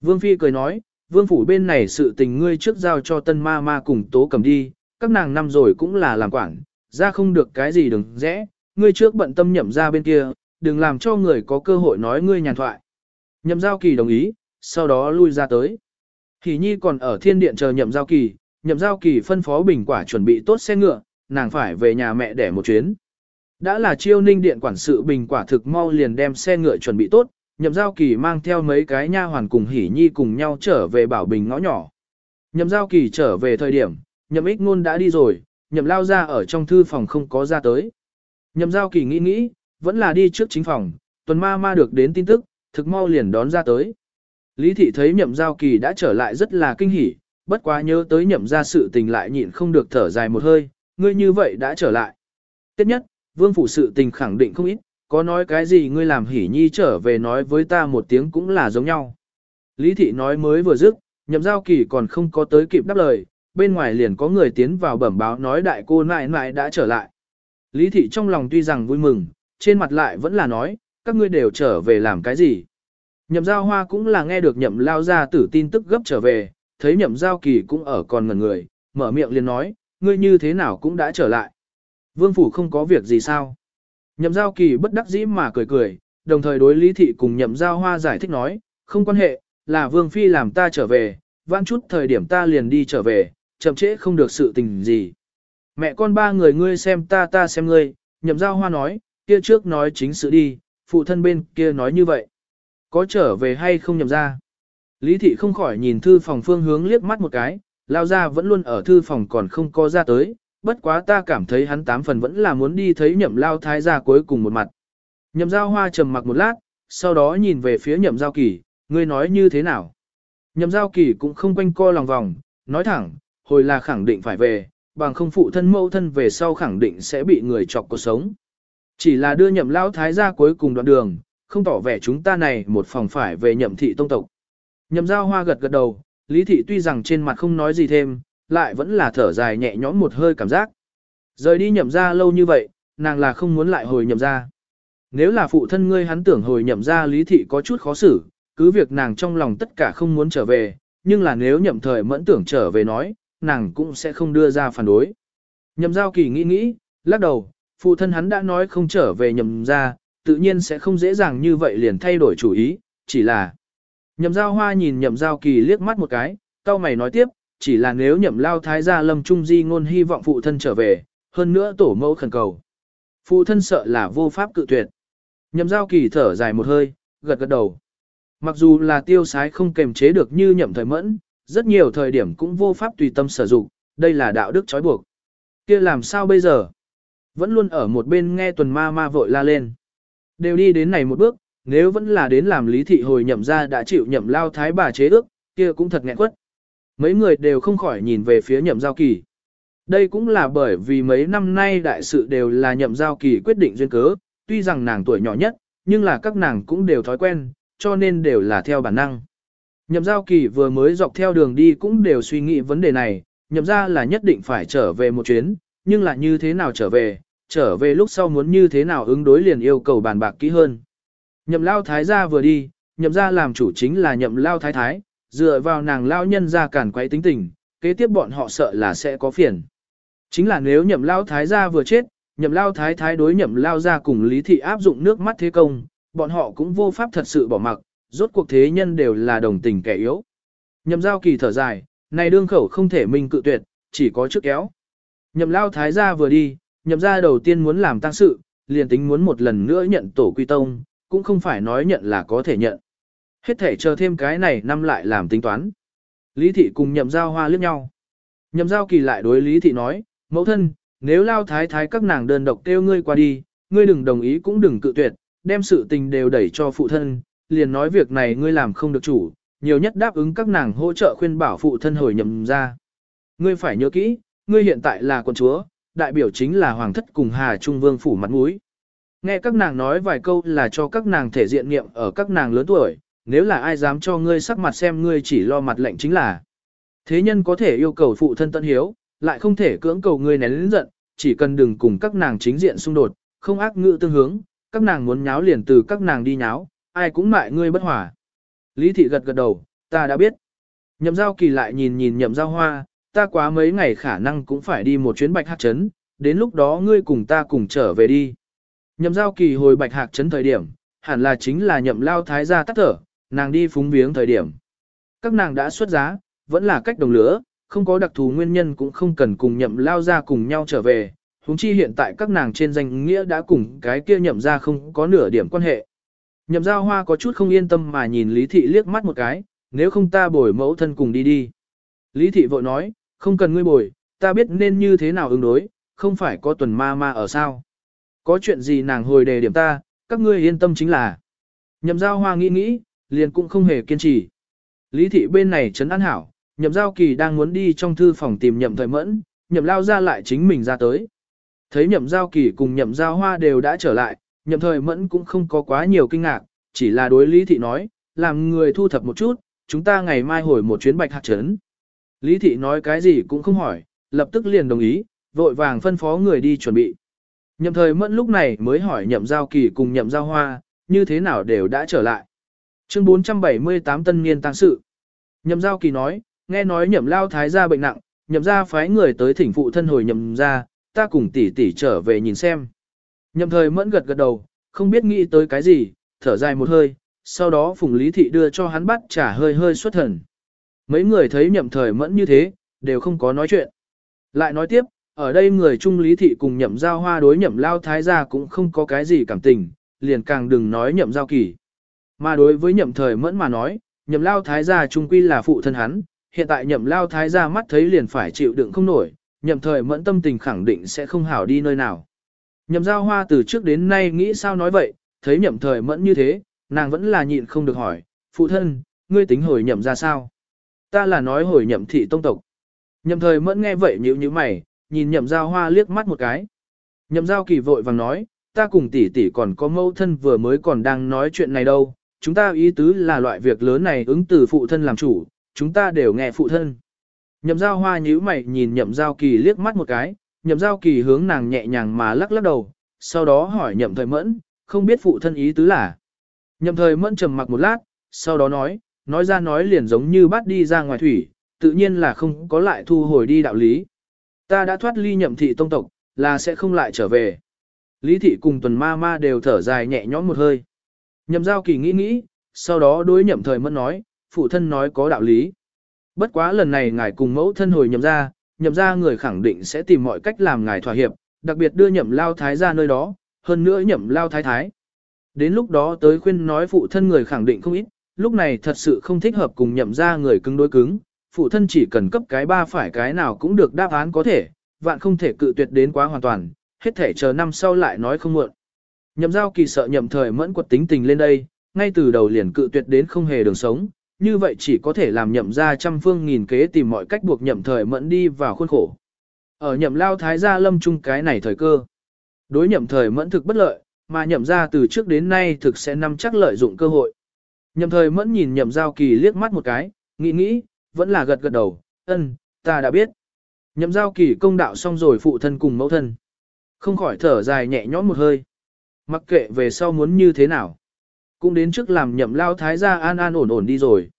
Vương Phi cười nói, vương phủ bên này sự tình ngươi trước giao cho tân ma ma cùng tố cầm đi, các nàng năm rồi cũng là làm quản, ra không được cái gì đừng rẽ, ngươi trước bận tâm nhậm ra bên kia, đừng làm cho người có cơ hội nói ngươi nhàn thoại. Nhậm giao kỳ đồng ý, sau đó lui ra tới. Thì nhi còn ở thiên điện chờ nhậm giao kỳ, nhậm giao kỳ phân phó bình quả chuẩn bị tốt xe ngựa, nàng phải về nhà mẹ để một chuyến. Đã là chiêu ninh điện quản sự bình quả thực mau liền đem xe ngựa chuẩn bị tốt, nhậm giao kỳ mang theo mấy cái nha hoàn cùng hỉ nhi cùng nhau trở về bảo bình ngõ nhỏ. Nhậm giao kỳ trở về thời điểm, nhậm ích ngôn đã đi rồi, nhậm lao ra ở trong thư phòng không có ra tới. Nhậm giao kỳ nghĩ nghĩ, vẫn là đi trước chính phòng, tuần ma ma được đến tin tức, thực mau liền đón ra tới. Lý thị thấy nhậm giao kỳ đã trở lại rất là kinh hỉ, bất quá nhớ tới nhậm ra sự tình lại nhịn không được thở dài một hơi, ngươi như vậy đã trở lại. Tiếp nhất, vương phủ sự tình khẳng định không ít, có nói cái gì ngươi làm hỉ nhi trở về nói với ta một tiếng cũng là giống nhau. Lý thị nói mới vừa dứt, nhậm giao kỳ còn không có tới kịp đáp lời, bên ngoài liền có người tiến vào bẩm báo nói đại cô nại nại đã trở lại. Lý thị trong lòng tuy rằng vui mừng, trên mặt lại vẫn là nói, các ngươi đều trở về làm cái gì. Nhậm giao hoa cũng là nghe được nhậm lao ra tử tin tức gấp trở về, thấy nhậm giao kỳ cũng ở còn ngần người, mở miệng liền nói, ngươi như thế nào cũng đã trở lại. Vương phủ không có việc gì sao. Nhậm giao kỳ bất đắc dĩ mà cười cười, đồng thời đối lý thị cùng nhậm giao hoa giải thích nói, không quan hệ, là vương phi làm ta trở về, vãn chút thời điểm ta liền đi trở về, chậm trễ không được sự tình gì. Mẹ con ba người ngươi xem ta ta xem ngươi, nhậm giao hoa nói, kia trước nói chính sự đi, phụ thân bên kia nói như vậy. Có trở về hay không nhậm ra? Lý thị không khỏi nhìn thư phòng phương hướng liếc mắt một cái, lao ra vẫn luôn ở thư phòng còn không có ra tới, bất quá ta cảm thấy hắn tám phần vẫn là muốn đi thấy nhậm lao thái gia cuối cùng một mặt. Nhậm giao hoa trầm mặc một lát, sau đó nhìn về phía nhậm giao kỳ, ngươi nói như thế nào? Nhậm giao kỳ cũng không quanh co lòng vòng, nói thẳng, hồi là khẳng định phải về, bằng không phụ thân mẫu thân về sau khẳng định sẽ bị người chọc cuộc sống. Chỉ là đưa nhậm lao thái gia cuối cùng đoạn đường, không tỏ vẻ chúng ta này một phòng phải về nhậm thị tông tộc. Nhậm giao hoa gật gật đầu, lý thị tuy rằng trên mặt không nói gì thêm, lại vẫn là thở dài nhẹ nhõm một hơi cảm giác. Rời đi nhậm ra lâu như vậy, nàng là không muốn lại hồi nhậm ra. Nếu là phụ thân ngươi hắn tưởng hồi nhậm ra lý thị có chút khó xử, cứ việc nàng trong lòng tất cả không muốn trở về, nhưng là nếu nhậm thời mẫn tưởng trở về nói, nàng cũng sẽ không đưa ra phản đối. Nhậm giao kỳ nghĩ nghĩ, lắc đầu, phụ thân hắn đã nói không trở về nhậm ra, tự nhiên sẽ không dễ dàng như vậy liền thay đổi chủ ý, chỉ là. Nhậm giao hoa nhìn nhậm giao kỳ liếc mắt một cái, cao mày nói tiếp, chỉ là nếu nhậm lao thái gia lâm trung di ngôn hy vọng phụ thân trở về, hơn nữa tổ mẫu khẩn cầu. Phụ thân sợ là vô pháp cự tuyệt. Nhậm giao kỳ thở dài một hơi, gật gật đầu. Mặc dù là tiêu sái không kềm chế được như nhậm thời mẫn, rất nhiều thời điểm cũng vô pháp tùy tâm sử dụng, đây là đạo đức trói buộc. kia làm sao bây giờ? Vẫn luôn ở một bên nghe tuần ma ma vội la lên. Đều đi đến này một bước, nếu vẫn là đến làm lý thị hồi nhậm ra đã chịu nhậm lao thái bà chế ước, kia cũng thật nghẹn quất. Mấy người đều không khỏi nhìn về phía nhậm giao kỳ. Đây cũng là bởi vì mấy năm nay đại sự đều là nhậm giao kỳ quyết định duyên cớ, tuy rằng nàng tuổi nhỏ nhất, nhưng là các nàng cũng đều thói quen, cho nên đều là theo bản năng. Nhậm giao kỳ vừa mới dọc theo đường đi cũng đều suy nghĩ vấn đề này, nhậm ra là nhất định phải trở về một chuyến, nhưng là như thế nào trở về, trở về lúc sau muốn như thế nào ứng đối liền yêu cầu bàn bạc kỹ hơn. Nhậm lao thái gia vừa đi, nhậm ra làm chủ chính là nhậm lao thái thái, dựa vào nàng lao nhân ra cản quấy tính tình, kế tiếp bọn họ sợ là sẽ có phiền. Chính là nếu nhậm lao thái gia vừa chết, nhậm lao thái thái đối nhậm lao gia cùng lý thị áp dụng nước mắt thế công, bọn họ cũng vô pháp thật sự bỏ mặc, rốt cuộc thế nhân đều là đồng tình kẻ yếu. Nhậm giao kỳ thở dài, này đương khẩu không thể mình cự tuyệt, chỉ có trước kéo. Nhậm lao thái gia vừa đi, nhậm gia đầu tiên muốn làm tăng sự, liền tính muốn một lần nữa nhận tổ quy tông, cũng không phải nói nhận là có thể nhận. Hết thể chờ thêm cái này năm lại làm tính toán. Lý thị cùng nhậm giao hoa liếc nhau. Nhậm giao kỳ lại đối Lý thị nói, mẫu thân, nếu lao thái thái các nàng đơn độc kêu ngươi qua đi, ngươi đừng đồng ý cũng đừng cự tuyệt, đem sự tình đều đẩy cho phụ thân, liền nói việc này ngươi làm không được chủ, nhiều nhất đáp ứng các nàng hỗ trợ khuyên bảo phụ thân hồi nhậm ra. Ngươi phải nhớ kỹ, ngươi hiện tại là con chúa, đại biểu chính là hoàng thất cùng Hà Trung Vương phủ mặt mũi. Nghe các nàng nói vài câu là cho các nàng thể diện nghiệm ở các nàng lớn tuổi, nếu là ai dám cho ngươi sắc mặt xem ngươi chỉ lo mặt lệnh chính là. Thế nhân có thể yêu cầu phụ thân tận hiếu, lại không thể cưỡng cầu ngươi nén lĩnh giận, chỉ cần đừng cùng các nàng chính diện xung đột, không ác ngữ tương hướng, các nàng muốn nháo liền từ các nàng đi nháo, ai cũng mại ngươi bất hòa. Lý thị gật gật đầu, ta đã biết. Nhậm giao kỳ lại nhìn nhìn nhậm giao hoa, ta quá mấy ngày khả năng cũng phải đi một chuyến bạch hạc trấn, đến lúc đó ngươi cùng ta cùng trở về đi. Nhậm giao kỳ hồi bạch hạc trấn thời điểm, hẳn là chính là nhậm lao thái gia tắt thở, nàng đi phúng viếng thời điểm. Các nàng đã xuất giá, vẫn là cách đồng lửa, không có đặc thù nguyên nhân cũng không cần cùng nhậm lao ra cùng nhau trở về, huống chi hiện tại các nàng trên danh nghĩa đã cùng cái kia nhậm ra không có nửa điểm quan hệ. Nhậm giao hoa có chút không yên tâm mà nhìn Lý Thị liếc mắt một cái, nếu không ta bồi mẫu thân cùng đi đi. Lý Thị vội nói, không cần ngươi bồi, ta biết nên như thế nào ứng đối, không phải có tuần ma ma ở sao. Có chuyện gì nàng hồi đề điểm ta, các ngươi yên tâm chính là. Nhậm giao hoa nghĩ nghĩ, liền cũng không hề kiên trì. Lý Thị bên này trấn an hảo, nhậm giao kỳ đang muốn đi trong thư phòng tìm nhậm thời mẫn, nhậm lao ra lại chính mình ra tới. Thấy nhậm giao kỳ cùng nhậm giao hoa đều đã trở lại, nhậm thời mẫn cũng không có quá nhiều kinh ngạc, chỉ là đối lý thị nói, làm người thu thập một chút, chúng ta ngày mai hồi một chuyến bạch hạt trấn. Lý thị nói cái gì cũng không hỏi, lập tức liền đồng ý, vội vàng phân phó người đi chuẩn bị. Nhậm thời mẫn lúc này mới hỏi nhậm giao kỳ cùng nhậm giao hoa, như thế nào đều đã trở lại. Chương 478 tân niên tăng sự. Nhậm giao kỳ nói, nghe nói nhậm lao thái gia bệnh nặng, nhậm Gia phái người tới thỉnh phụ thân hồi nhậm Gia ta cùng tỷ tỷ trở về nhìn xem. Nhậm thời mẫn gật gật đầu, không biết nghĩ tới cái gì, thở dài một hơi, sau đó phùng lý thị đưa cho hắn bắt trả hơi hơi xuất thần. Mấy người thấy nhậm thời mẫn như thế, đều không có nói chuyện. Lại nói tiếp, ở đây người trung lý thị cùng nhậm giao hoa đối nhậm lao thái gia cũng không có cái gì cảm tình, liền càng đừng nói nhậm giao kỳ. Mà đối với nhậm thời mẫn mà nói, nhậm lao thái gia trung quy là phụ thân hắn, hiện tại nhậm lao thái gia mắt thấy liền phải chịu đựng không nổi, nhậm thời mẫn tâm tình khẳng định sẽ không hảo đi nơi nào. Nhậm giao hoa từ trước đến nay nghĩ sao nói vậy, thấy nhậm thời mẫn như thế, nàng vẫn là nhịn không được hỏi, phụ thân, ngươi tính hồi nhậm ra sao? Ta là nói hồi nhậm thị tông tộc. Nhậm thời mẫn nghe vậy nhíu như mày, nhìn nhậm giao hoa liếc mắt một cái. Nhậm giao kỳ vội vàng nói, ta cùng tỷ tỷ còn có mẫu thân vừa mới còn đang nói chuyện này đâu, chúng ta ý tứ là loại việc lớn này ứng từ phụ thân làm chủ, chúng ta đều nghe phụ thân. Nhậm giao hoa nhíu mày nhìn nhậm giao kỳ liếc mắt một cái, nhậm giao kỳ hướng nàng nhẹ nhàng mà lắc lắc đầu, sau đó hỏi nhậm thời mẫn, không biết phụ thân ý tứ là. Nhậm thời mẫn trầm mặc một lát, sau đó nói, nói ra nói liền giống như bắt đi ra ngoài thủy, tự nhiên là không có lại thu hồi đi đạo lý. Ta đã thoát ly nhậm thị tông tộc, là sẽ không lại trở về. Lý thị cùng tuần ma ma đều thở dài nhẹ nhõm một hơi. Nhậm giao kỳ nghĩ nghĩ, sau đó đối nhậm thời mẫn nói, phụ thân nói có đạo lý. Bất quá lần này ngài cùng mẫu thân hồi nhậm ra, nhậm ra người khẳng định sẽ tìm mọi cách làm ngài thỏa hiệp, đặc biệt đưa nhậm lao thái ra nơi đó, hơn nữa nhậm lao thái thái. Đến lúc đó tới khuyên nói phụ thân người khẳng định không ít, lúc này thật sự không thích hợp cùng nhậm ra người cứng đối cứng, phụ thân chỉ cần cấp cái ba phải cái nào cũng được đáp án có thể, vạn không thể cự tuyệt đến quá hoàn toàn, hết thể chờ năm sau lại nói không muộn. Nhậm giao kỳ sợ nhậm thời mẫn quật tính tình lên đây, ngay từ đầu liền cự tuyệt đến không hề đường sống, như vậy chỉ có thể làm nhậm ra trăm phương nghìn kế tìm mọi cách buộc nhậm thời mẫn đi vào khuôn khổ. Ở nhậm lao thái gia lâm chung cái này thời cơ. Đối nhậm thời mẫn thực bất lợi, mà nhậm ra từ trước đến nay thực sẽ nắm chắc lợi dụng cơ hội. Nhậm thời mẫn nhìn nhậm giao kỳ liếc mắt một cái, nghĩ nghĩ, vẫn là gật gật đầu, ân, ta đã biết. Nhậm giao kỳ công đạo xong rồi phụ thân cùng mẫu thân. Không khỏi thở dài nhẹ nhõm một hơi. Mặc kệ về sau muốn như thế nào. Cũng đến trước làm nhậm lao thái gia an an ổn ổn đi rồi.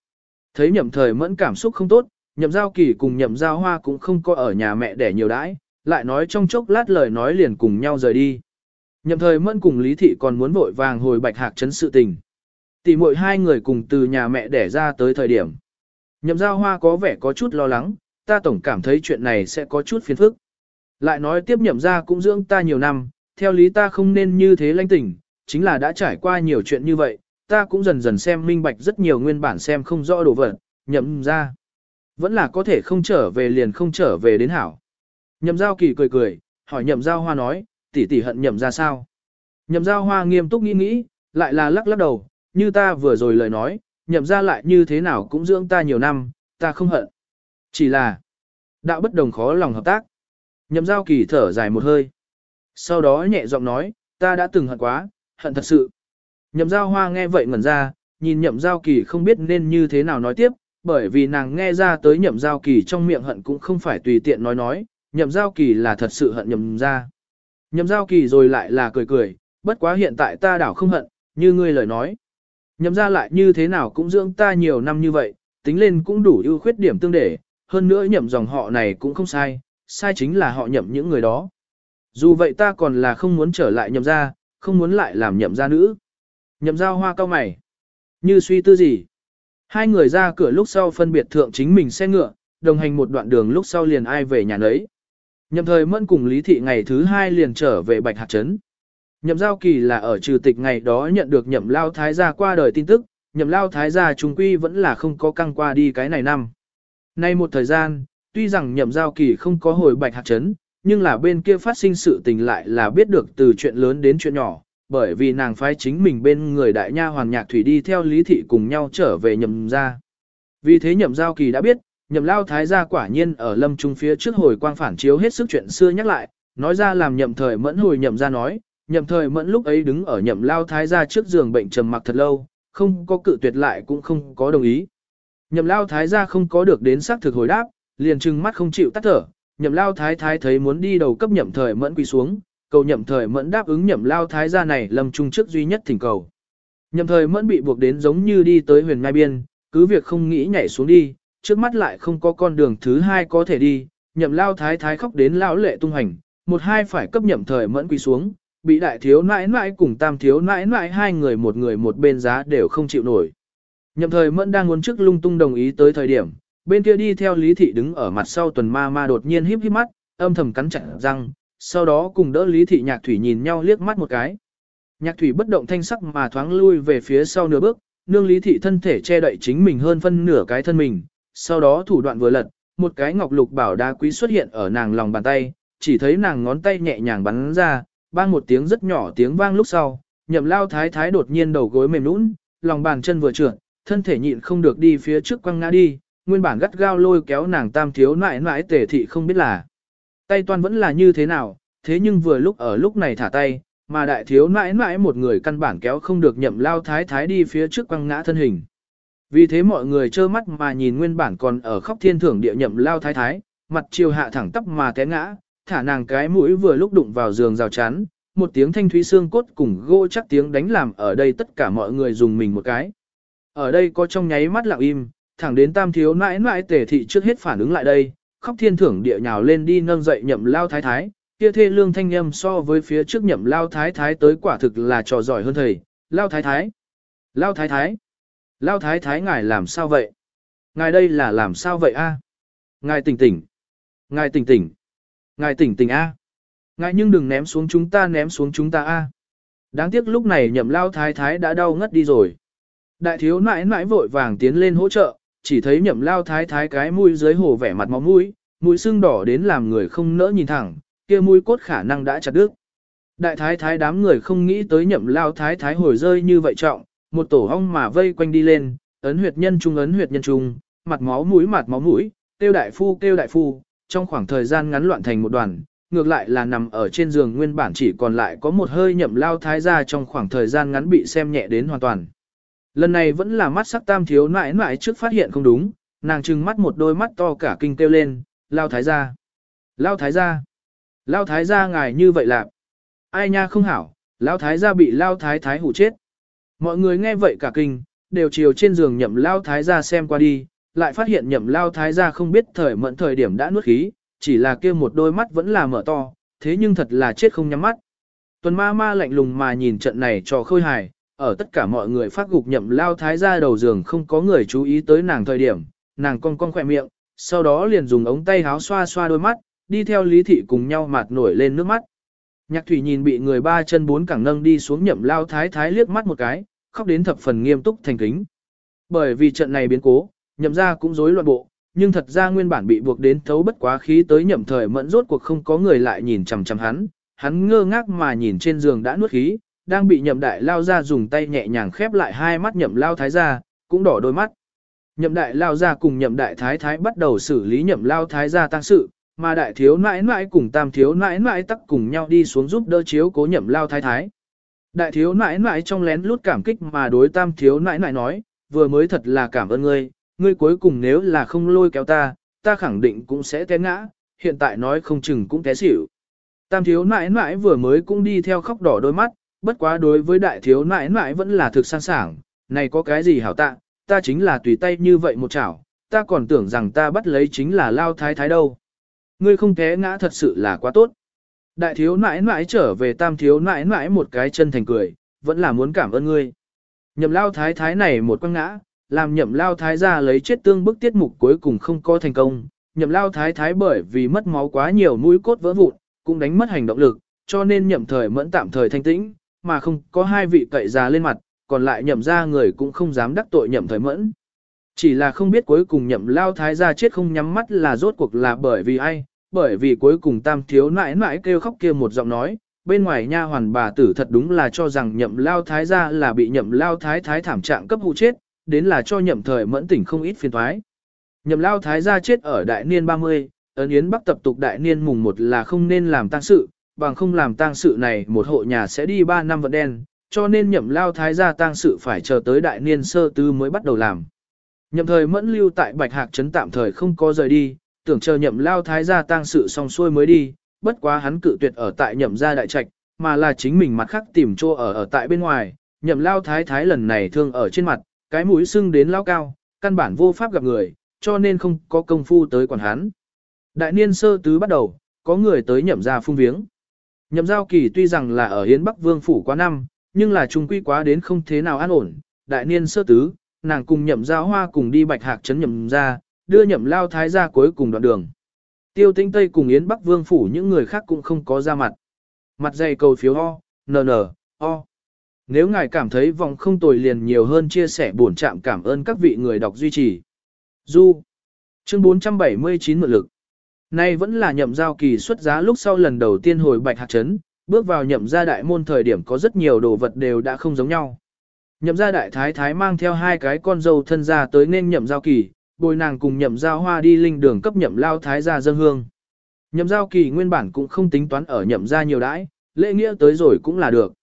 Thấy nhậm thời mẫn cảm xúc không tốt, nhậm giao kỳ cùng nhậm giao hoa cũng không có ở nhà mẹ để nhiều đãi, lại nói trong chốc lát lời nói liền cùng nhau rời đi. Nhậm thời mẫn cùng Lý Thị còn muốn vội vàng hồi bạch hạc chấn sự tình. Tỷ muội hai người cùng từ nhà mẹ đẻ ra tới thời điểm. Nhậm giao hoa có vẻ có chút lo lắng, ta tổng cảm thấy chuyện này sẽ có chút phiền phức. Lại nói tiếp nhậm ra cũng dưỡng ta nhiều năm, theo lý ta không nên như thế lanh tỉnh, chính là đã trải qua nhiều chuyện như vậy, ta cũng dần dần xem minh bạch rất nhiều nguyên bản xem không rõ đồ vật, nhậm ra. Vẫn là có thể không trở về liền không trở về đến hảo. Nhậm giao kỳ cười cười, hỏi nhậm giao hoa nói, tỷ tỷ hận nhậm ra sao? Nhậm giao hoa nghiêm túc nghĩ nghĩ, lại là lắc lắc đầu, như ta vừa rồi lời nói, nhậm ra lại như thế nào cũng dưỡng ta nhiều năm, ta không hận. Chỉ là, đạo bất đồng khó lòng hợp tác. Nhậm giao kỳ thở dài một hơi. Sau đó nhẹ giọng nói, ta đã từng hận quá, hận thật sự. Nhậm giao hoa nghe vậy ngẩn ra, nhìn nhậm giao kỳ không biết nên như thế nào nói tiếp, bởi vì nàng nghe ra tới nhậm giao kỳ trong miệng hận cũng không phải tùy tiện nói nói, nhậm giao kỳ là thật sự hận nhậm ra. Nhậm giao kỳ rồi lại là cười cười, bất quá hiện tại ta đảo không hận, như ngươi lời nói. Nhậm ra lại như thế nào cũng dưỡng ta nhiều năm như vậy, tính lên cũng đủ ưu khuyết điểm tương để, hơn nữa nhậm dòng họ này cũng không sai, sai chính là họ nhậm những người đó. Dù vậy ta còn là không muốn trở lại nhậm gia, không muốn lại làm nhậm gia nữ. Nhậm giao hoa cao mày. Như suy tư gì? Hai người ra cửa lúc sau phân biệt thượng chính mình xe ngựa, đồng hành một đoạn đường lúc sau liền ai về nhà nấy. Nhậm thời mẫn cùng Lý Thị ngày thứ hai liền trở về Bạch Hạt Trấn. Nhậm giao kỳ là ở trừ tịch ngày đó nhận được nhậm lao thái gia qua đời tin tức, nhậm lao thái gia trung quy vẫn là không có căng qua đi cái này năm. Nay một thời gian, tuy rằng nhậm giao kỳ không có hồi Bạch Hạt Trấn, nhưng là bên kia phát sinh sự tình lại là biết được từ chuyện lớn đến chuyện nhỏ, bởi vì nàng phái chính mình bên người đại nha hoàng nhạc thủy đi theo lý thị cùng nhau trở về nhậm ra. Vì thế nhậm giao kỳ đã biết, nhậm lao thái gia quả nhiên ở lâm trung phía trước hồi quang phản chiếu hết sức chuyện xưa nhắc lại, nói ra làm nhậm thời mẫn hồi nhậm ra nói, nhậm thời mẫn lúc ấy đứng ở nhậm lao thái gia trước giường bệnh trầm mặc thật lâu, không có cự tuyệt lại cũng không có đồng ý. Nhậm lao thái gia không có được đến xác thực hồi đáp, liền trừng mắt không chịu tắt thở, nhậm lao thái thái thấy muốn đi đầu cấp nhậm thời mẫn quỳ xuống, cầu nhậm thời mẫn đáp ứng nhậm lao thái gia này lâm trung trước duy nhất thỉnh cầu. Nhậm thời mẫn bị buộc đến giống như đi tới huyền mai biên, cứ việc không nghĩ nhảy xuống đi, trước mắt lại không có con đường thứ hai có thể đi, nhậm lao thái thái khóc đến lão lệ tung hành, một hai phải cấp nhậm thời mẫn quỳ xuống, bị đại thiếu nãi nãi cùng tam thiếu nãi nãi hai người một người một bên giá đều không chịu nổi. Nhậm thời mẫn đang muốn trước lung tung đồng ý tới thời điểm, bên kia đi theo lý thị đứng ở mặt sau tuần ma ma đột nhiên híp híp mắt, âm thầm cắn chặt răng, sau đó cùng đỡ Lý Thị Nhạc Thủy nhìn nhau liếc mắt một cái. Nhạc Thủy bất động thanh sắc mà thoáng lui về phía sau nửa bước, nương Lý Thị thân thể che đậy chính mình hơn phân nửa cái thân mình, sau đó thủ đoạn vừa lật, một cái ngọc lục bảo đá quý xuất hiện ở nàng lòng bàn tay, chỉ thấy nàng ngón tay nhẹ nhàng bắn ra, bang một tiếng rất nhỏ tiếng vang lúc sau, nhậm lao thái thái đột nhiên đầu gối mềm nũng, lòng bàn chân vừa trượt, thân thể nhịn không được đi phía trước quăng ngã đi, nguyên bản gắt gao lôi kéo nàng tam thiếu nãi nãi tề thị không biết là. Tay toan vẫn là như thế nào, thế nhưng vừa lúc ở lúc này thả tay, mà đại thiếu nãi nãi một người căn bản kéo không được nhậm lao thái thái đi phía trước quăng ngã thân hình. Vì thế mọi người trơ mắt mà nhìn nguyên bản còn ở khóc thiên thưởng địa nhậm lao thái thái, mặt chiều hạ thẳng tắp mà té ngã, thả nàng cái mũi vừa lúc đụng vào giường rào chắn, một tiếng thanh thúy xương cốt cùng gỗ chắc tiếng đánh làm ở đây tất cả mọi người dùng mình một cái. Ở đây có trong nháy mắt lặng im, thẳng đến tam thiếu nãi nãi tề thị trước hết phản ứng lại đây, khóc thiên thưởng địa nhào lên đi nâng dậy nhậm lao thái thái, kia thê lương thanh âm so với phía trước nhậm lao thái thái tới quả thực là trò giỏi hơn thầy, lao thái thái, lao thái thái, lao thái thái ngài làm sao vậy? Ngài đây là làm sao vậy a? Ngài tỉnh tỉnh, ngài tỉnh tỉnh, ngài tỉnh tỉnh a. Ngài nhưng đừng ném xuống chúng ta ném xuống chúng ta a. Đáng tiếc lúc này nhậm lao thái thái đã đau ngất đi rồi. Đại thiếu nãi nãi vội vàng tiến lên hỗ trợ, chỉ thấy nhậm lao thái thái cái mũi dưới hồ vẻ mặt máu mũi, mũi sưng đỏ đến làm người không nỡ nhìn thẳng, kia mũi cốt khả năng đã chặt đứt. Đại thái thái đám người không nghĩ tới nhậm lao thái thái hồi rơi như vậy trọng, một tổ hong mà vây quanh đi lên, ấn huyệt nhân trung ấn huyệt nhân trung, mặt máu mũi mặt máu mũi, tiêu đại phu tiêu đại phu, trong khoảng thời gian ngắn loạn thành một đoàn, ngược lại là nằm ở trên giường nguyên bản chỉ còn lại có một hơi nhậm lao thái ra trong khoảng thời gian ngắn bị xem nhẹ đến hoàn toàn. Lần này vẫn là mắt sắc tam thiếu nãi nãi trước phát hiện không đúng, nàng trừng mắt một đôi mắt to cả kinh kêu lên, lao thái gia, lao thái gia, lao thái gia ngài như vậy là, ai nha không hảo, lao thái gia bị lao thái thái hủ chết. Mọi người nghe vậy cả kinh, đều chiều trên giường nhậm lao thái gia xem qua đi, lại phát hiện nhậm lao thái gia không biết thời mẫn thời điểm đã nuốt khí, chỉ là kia một đôi mắt vẫn là mở to, thế nhưng thật là chết không nhắm mắt. Tuần ma ma lạnh lùng mà nhìn trận này cho khôi hài, ở tất cả mọi người phát gục nhậm lao thái ra đầu giường không có người chú ý tới nàng thời điểm, nàng cong cong khỏe miệng, sau đó liền dùng ống tay háo xoa xoa đôi mắt, đi theo lý thị cùng nhau mạt nổi lên nước mắt. Nhạc thủy nhìn bị người ba chân bốn cẳng nâng đi xuống nhậm lao thái thái liếc mắt một cái, khóc đến thập phần nghiêm túc thành kính. Bởi vì trận này biến cố, nhậm ra cũng rối loạn bộ, nhưng thật ra nguyên bản bị buộc đến thấu bất quá khí tới nhậm thời mẫn rốt cuộc không có người lại nhìn chằm chằm hắn, hắn ngơ ngác mà nhìn trên giường đã nuốt khí, đang bị nhậm đại lao ra dùng tay nhẹ nhàng khép lại hai mắt nhậm lao thái ra, cũng đỏ đôi mắt. Nhậm đại lao ra cùng nhậm đại thái thái bắt đầu xử lý nhậm lao thái ra tăng sự, mà đại thiếu nãi nãi cùng tam thiếu nãi nãi tắc cùng nhau đi xuống giúp đỡ chiếu cố nhậm lao thái thái. Đại thiếu nãi nãi trong lén lút cảm kích mà đối tam thiếu nãi nãi nói, vừa mới thật là cảm ơn ngươi, ngươi cuối cùng nếu là không lôi kéo ta, ta khẳng định cũng sẽ té ngã, hiện tại nói không chừng cũng té xỉu. Tam thiếu nãi nãi vừa mới cũng đi theo khóc đỏ đôi mắt, bất quá đối với đại thiếu nãi nãi vẫn là thực sang sảng, này có cái gì hảo tạ, ta chính là tùy tay như vậy một chảo, ta còn tưởng rằng ta bắt lấy chính là lao thái thái đâu. Ngươi không té ngã thật sự là quá tốt. Đại thiếu nãi nãi trở về tam thiếu nãi nãi một cái chân thành cười, vẫn là muốn cảm ơn ngươi. Nhậm lao thái thái này một quăng ngã, làm nhậm lao thái ra lấy chết tương bức tiết mục cuối cùng không có thành công. Nhậm lao thái thái bởi vì mất máu quá nhiều mũi cốt vỡ vụn, cũng đánh mất hành động lực, cho nên nhậm thời mẫn tạm thời thanh tĩnh, mà không có hai vị cậy già lên mặt, còn lại nhậm ra người cũng không dám đắc tội nhậm thời mẫn. Chỉ là không biết cuối cùng nhậm lao thái gia chết không nhắm mắt là rốt cuộc là bởi vì ai, bởi vì cuối cùng tam thiếu nãi nãi kêu khóc kia một giọng nói, bên ngoài nha hoàn bà tử thật đúng là cho rằng nhậm lao thái gia là bị nhậm lao thái thái thảm trạng cấp hụ chết, đến là cho nhậm thời mẫn tỉnh không ít phiền thoái. Nhậm lao thái gia chết ở đại niên 30, ấn yến bắc tập tục đại niên mùng 1 là không nên làm tang sự, bằng không làm tang sự này một hộ nhà sẽ đi 3 năm vận đen, cho nên nhậm lao thái gia tang sự phải chờ tới đại niên sơ tư mới bắt đầu làm. Nhậm thời mẫn lưu tại Bạch Hạc Trấn tạm thời không có rời đi, tưởng chờ nhậm lao thái gia tang sự xong xuôi mới đi, bất quá hắn cự tuyệt ở tại nhậm gia đại trạch, mà là chính mình mặt khác tìm chỗ ở ở tại bên ngoài, nhậm lao thái thái lần này thương ở trên mặt, cái mũi sưng đến lao cao, căn bản vô pháp gặp người, cho nên không có công phu tới quản hắn. Đại niên sơ tứ bắt đầu, có người tới nhậm gia phung viếng. Nhậm giao kỳ tuy rằng là ở Hiến Bắc Vương Phủ quá năm, nhưng là trung quy quá đến không thế nào an ổn. Đại niên sơ tứ, nàng cùng nhậm giao hoa cùng đi bạch hạc trấn nhậm ra, đưa nhậm lao thái ra cuối cùng đoạn đường. Tiêu tinh Tây cùng Yến Bắc Vương Phủ những người khác cũng không có ra mặt. Mặt dày cầu phiếu ho, nờ nờ, ho. Nếu ngài cảm thấy vòng không tồi liền nhiều hơn chia sẻ buồn chạm cảm ơn các vị người đọc duy trì. Du. Chương 479 mượn lực. Nay vẫn là nhậm giao kỳ xuất giá lúc sau lần đầu tiên hồi bạch hạt chấn, bước vào nhậm gia đại môn thời điểm có rất nhiều đồ vật đều đã không giống nhau. Nhậm gia đại thái thái mang theo hai cái con dâu thân ra tới nên nhậm giao kỳ, bồi nàng cùng nhậm giao hoa đi linh đường cấp nhậm lao thái gia dân hương. Nhậm giao kỳ nguyên bản cũng không tính toán ở nhậm gia nhiều đãi, lễ nghĩa tới rồi cũng là được.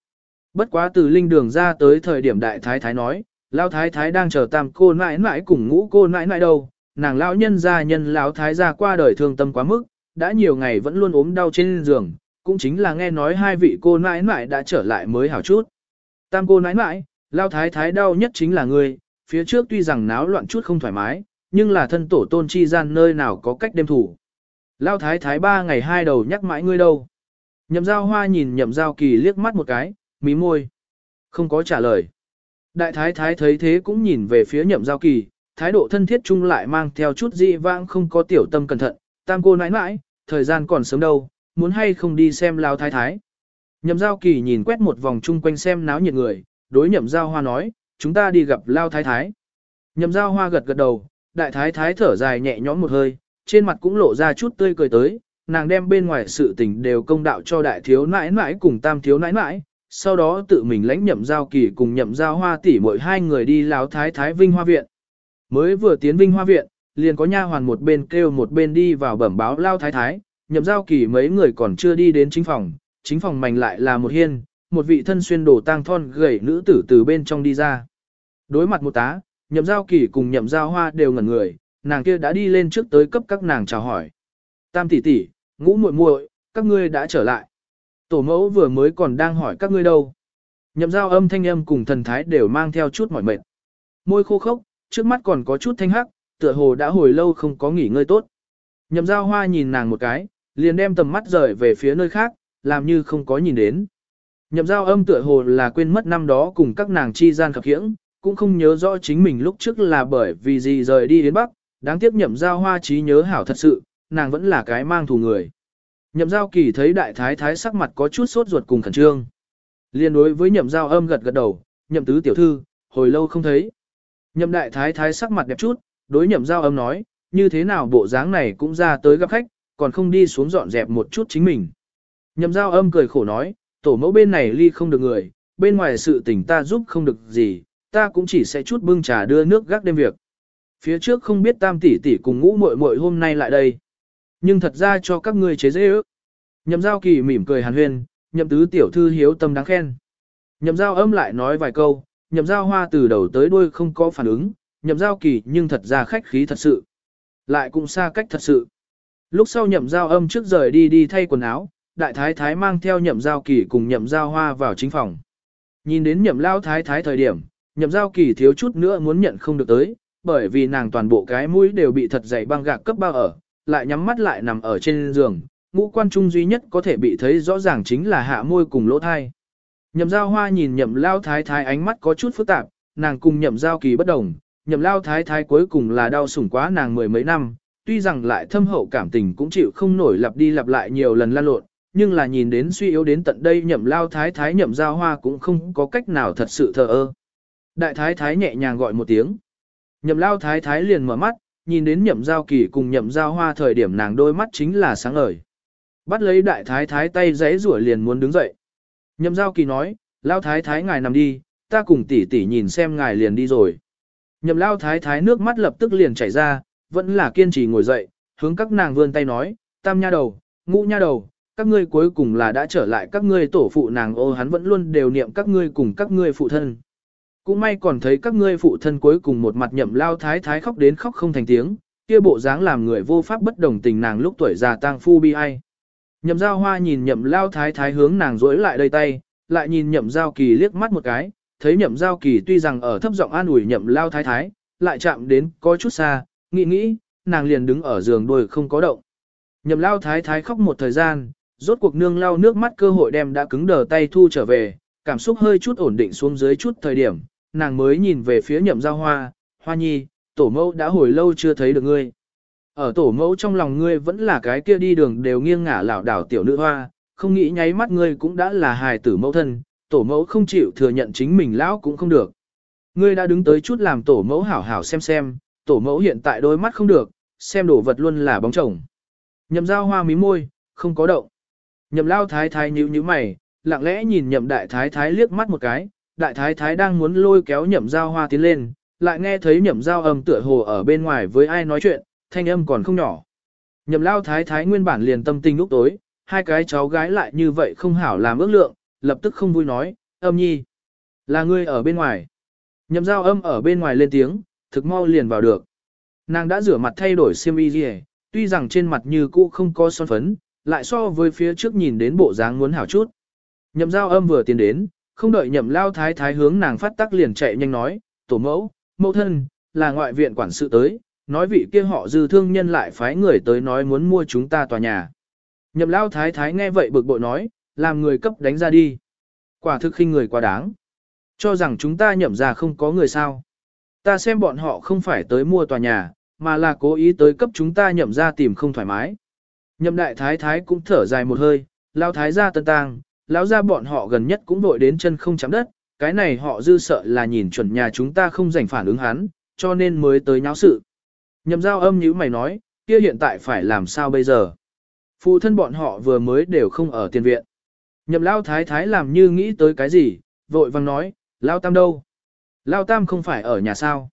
Bất quá từ linh đường ra tới thời điểm đại thái thái nói, lao thái thái đang chờ tam cô nãi nãi cùng ngũ cô nãi nãi đâu, nàng lão nhân gia nhân lão thái gia qua đời thương tâm quá mức, đã nhiều ngày vẫn luôn ốm đau trên giường, cũng chính là nghe nói hai vị cô nãi nãi đã trở lại mới hảo chút. Tam cô nãi nãi, lão thái thái đau nhất chính là ngươi, phía trước tuy rằng náo loạn chút không thoải mái, nhưng là thân tổ tôn chi gian nơi nào có cách đêm thủ. lão thái thái ba ngày hai đầu nhắc mãi ngươi đâu. Nhậm giao hoa nhìn nhậm giao kỳ liếc mắt một cái, mí môi. Không có trả lời. Đại thái thái thấy thế cũng nhìn về phía nhậm giao kỳ, thái độ thân thiết chung lại mang theo chút dị vãng không có tiểu tâm cẩn thận. Tam cô nãi nãi, thời gian còn sớm đâu, muốn hay không đi xem lao thái thái. Nhậm giao kỳ nhìn quét một vòng chung quanh xem náo nhiệt người, đối nhậm giao hoa nói, chúng ta đi gặp lao thái thái. Nhậm giao hoa gật gật đầu, đại thái thái thở dài nhẹ nhõm một hơi, trên mặt cũng lộ ra chút tươi cười tới, nàng đem bên ngoài sự tình đều công đạo cho đại thiếu nãi nãi cùng tam thiếu nãi nãi, sau đó tự mình lãnh nhậm giao kỳ cùng nhậm giao hoa tỷ mỗi hai người đi láo thái thái vinh hoa viện. Mới vừa tiến vinh hoa viện, liền có nha hoàn một bên kêu một bên đi vào bẩm báo lao thái thái, nhậm giao kỳ mấy người còn chưa đi đến chính phòng, chính phòng mảnh lại là một hiên, một vị thân xuyên đồ tang thon gầy nữ tử từ bên trong đi ra. Đối mặt một tá, nhậm giao kỳ cùng nhậm giao hoa đều ngẩn người, nàng kia đã đi lên trước tới cấp các nàng chào hỏi. Tam tỷ tỷ, ngũ muội muội, các ngươi đã trở lại. Tổ mẫu vừa mới còn đang hỏi các ngươi đâu. Nhậm giao âm thanh âm cùng thần thái đều mang theo chút mỏi mệt. Môi khô khốc, trước mắt còn có chút thanh hắc, tựa hồ đã hồi lâu không có nghỉ ngơi tốt. Nhậm giao hoa nhìn nàng một cái, liền đem tầm mắt rời về phía nơi khác, làm như không có nhìn đến. Nhậm giao âm tựa hồ là quên mất năm đó cùng các nàng chi gian khập khiễng, cũng không nhớ rõ chính mình lúc trước là bởi vì gì rời đi đến Bắc, đáng tiếc nhậm giao hoa trí nhớ hảo thật sự, nàng vẫn là cái mang thù người. Nhậm giao kỳ thấy đại thái thái sắc mặt có chút sốt ruột cùng khẩn trương. Liên đối với nhậm giao âm gật gật đầu, nhậm tứ tiểu thư, hồi lâu không thấy. Nhậm đại thái thái sắc mặt đẹp chút, đối nhậm giao âm nói, như thế nào bộ dáng này cũng ra tới gặp khách, còn không đi xuống dọn dẹp một chút chính mình. Nhậm giao âm cười khổ nói, tổ mẫu bên này ly không được người, bên ngoài sự tình ta giúp không được gì, ta cũng chỉ sẽ chút bưng trà đưa nước gác đêm việc. Phía trước không biết tam tỷ tỷ cùng ngũ muội muội hôm nay lại đây. Nhưng thật ra cho các ngươi chế dễ ước. Nhậm giao kỳ mỉm cười hàn huyên, nhậm tứ tiểu thư hiếu tâm đáng khen. Nhậm giao âm lại nói vài câu, nhậm giao hoa từ đầu tới đuôi không có phản ứng, nhậm giao kỳ nhưng thật ra khách khí thật sự. Lại cũng xa cách thật sự. Lúc sau nhậm giao âm trước rời đi đi thay quần áo, đại thái thái mang theo nhậm giao kỳ cùng nhậm giao hoa vào chính phòng. Nhìn đến nhậm lao thái thái thời điểm, nhậm giao kỳ thiếu chút nữa muốn nhận không được tới, bởi vì nàng toàn bộ cái mũi đều bị thật dày băng gạc cấp bao ở, lại nhắm mắt lại nằm ở trên giường, ngũ quan trung duy nhất có thể bị thấy rõ ràng chính là hạ môi cùng lỗ thai. Nhậm giao hoa nhìn nhậm lao thái thái ánh mắt có chút phức tạp, nàng cùng nhậm giao kỳ bất đồng, nhậm lao thái thái cuối cùng là đau sủng quá nàng mười mấy năm, tuy rằng lại thâm hậu cảm tình cũng chịu không nổi lặp đi lặp lại nhiều lần lan lộn, nhưng là nhìn đến suy yếu đến tận đây nhậm lao thái thái nhậm giao hoa cũng không có cách nào thật sự thờ ơ. Đại thái thái nhẹ nhàng gọi một tiếng. Nhậm lao thái thái liền mở mắt, nhìn đến nhậm giao kỳ cùng nhậm giao hoa thời điểm nàng đôi mắt chính là sáng ngời. Bắt lấy đại thái thái tay giấy rủa liền muốn đứng dậy. Nhậm giao kỳ nói, lao thái thái ngài nằm đi, ta cùng tỷ tỷ nhìn xem ngài liền đi rồi. Nhậm lao thái thái nước mắt lập tức liền chảy ra, vẫn là kiên trì ngồi dậy, hướng các nàng vươn tay nói, tam nha đầu, ngũ nha đầu, các ngươi cuối cùng là đã trở lại các ngươi tổ phụ nàng ô hắn vẫn luôn đều niệm các ngươi cùng các ngươi phụ thân. Cũng may còn thấy các ngươi phụ thân cuối cùng một mặt nhậm lao thái thái khóc đến khóc không thành tiếng, kia bộ dáng làm người vô pháp bất đồng tình nàng lúc tuổi già tang phu bi ai. Nhậm giao hoa nhìn nhậm lao thái thái hướng nàng rỗi lại đây tay, lại nhìn nhậm giao kỳ liếc mắt một cái, thấy nhậm giao kỳ tuy rằng ở thấp giọng an ủi nhậm lao thái thái, lại chạm đến có chút xa, nghĩ nghĩ, nàng liền đứng ở giường đôi không có động. Nhậm lao thái thái khóc một thời gian, rốt cuộc nương lao nước mắt cơ hội đem đã cứng đờ tay thu trở về, cảm xúc hơi chút ổn định xuống dưới chút thời điểm, nàng mới nhìn về phía nhậm giao hoa, hoa nhi, tổ mẫu đã hồi lâu chưa thấy được ngươi. Ở tổ mẫu trong lòng ngươi vẫn là cái kia đi đường đều nghiêng ngả lảo đảo tiểu nữ hoa, không nghĩ nháy mắt ngươi cũng đã là hài tử mẫu thân, tổ mẫu không chịu thừa nhận chính mình lão cũng không được. Ngươi đã đứng tới chút làm tổ mẫu hảo hảo xem xem, tổ mẫu hiện tại đôi mắt không được, xem đồ vật luôn là bóng chồng. Nhậm giao hoa mí môi, không có động. Nhậm lao thái thái nhíu nhíu mày, lặng lẽ nhìn nhậm đại thái thái liếc mắt một cái, đại thái thái đang muốn lôi kéo nhậm giao hoa tiến lên, lại nghe thấy nhậm giao âm tựa hồ ở bên ngoài với ai nói chuyện, thanh âm còn không nhỏ. Nhậm lao thái thái nguyên bản liền tâm tình lúc tối, hai cái cháu gái lại như vậy không hảo làm ước lượng, lập tức không vui nói, âm nhi. Là ngươi ở bên ngoài. Nhậm giao âm ở bên ngoài lên tiếng, thực mau liền vào được. Nàng đã rửa mặt thay đổi xiêm y gì tuy rằng trên mặt như cũ không có son phấn, lại so với phía trước nhìn đến bộ dáng muốn hảo chút. Nhậm giao âm vừa tiến đến, không đợi nhậm lao thái thái hướng nàng phát tắc liền chạy nhanh nói, tổ mẫu, mẫu thân, là ngoại viện quản sự tới, nói vị kia họ dư thương nhân lại phái người tới nói muốn mua chúng ta tòa nhà. Nhậm lao thái thái nghe vậy bực bội nói, làm người cấp đánh ra đi. Quả thực khinh người quá đáng. Cho rằng chúng ta nhậm ra không có người sao. Ta xem bọn họ không phải tới mua tòa nhà, mà là cố ý tới cấp chúng ta nhậm ra tìm không thoải mái. Nhậm đại thái thái cũng thở dài một hơi, lao thái ra tân tang, lão ra bọn họ gần nhất cũng vội đến chân không chạm đất, cái này họ dư sợ là nhìn chuẩn nhà chúng ta không dành phản ứng hắn, cho nên mới tới nháo sự. Nhậm giao âm như mày nói, kia hiện tại phải làm sao bây giờ? Phụ thân bọn họ vừa mới đều không ở tiền viện. Nhậm lao thái thái làm như nghĩ tới cái gì, vội vang nói, lao tam đâu? Lao tam không phải ở nhà sao?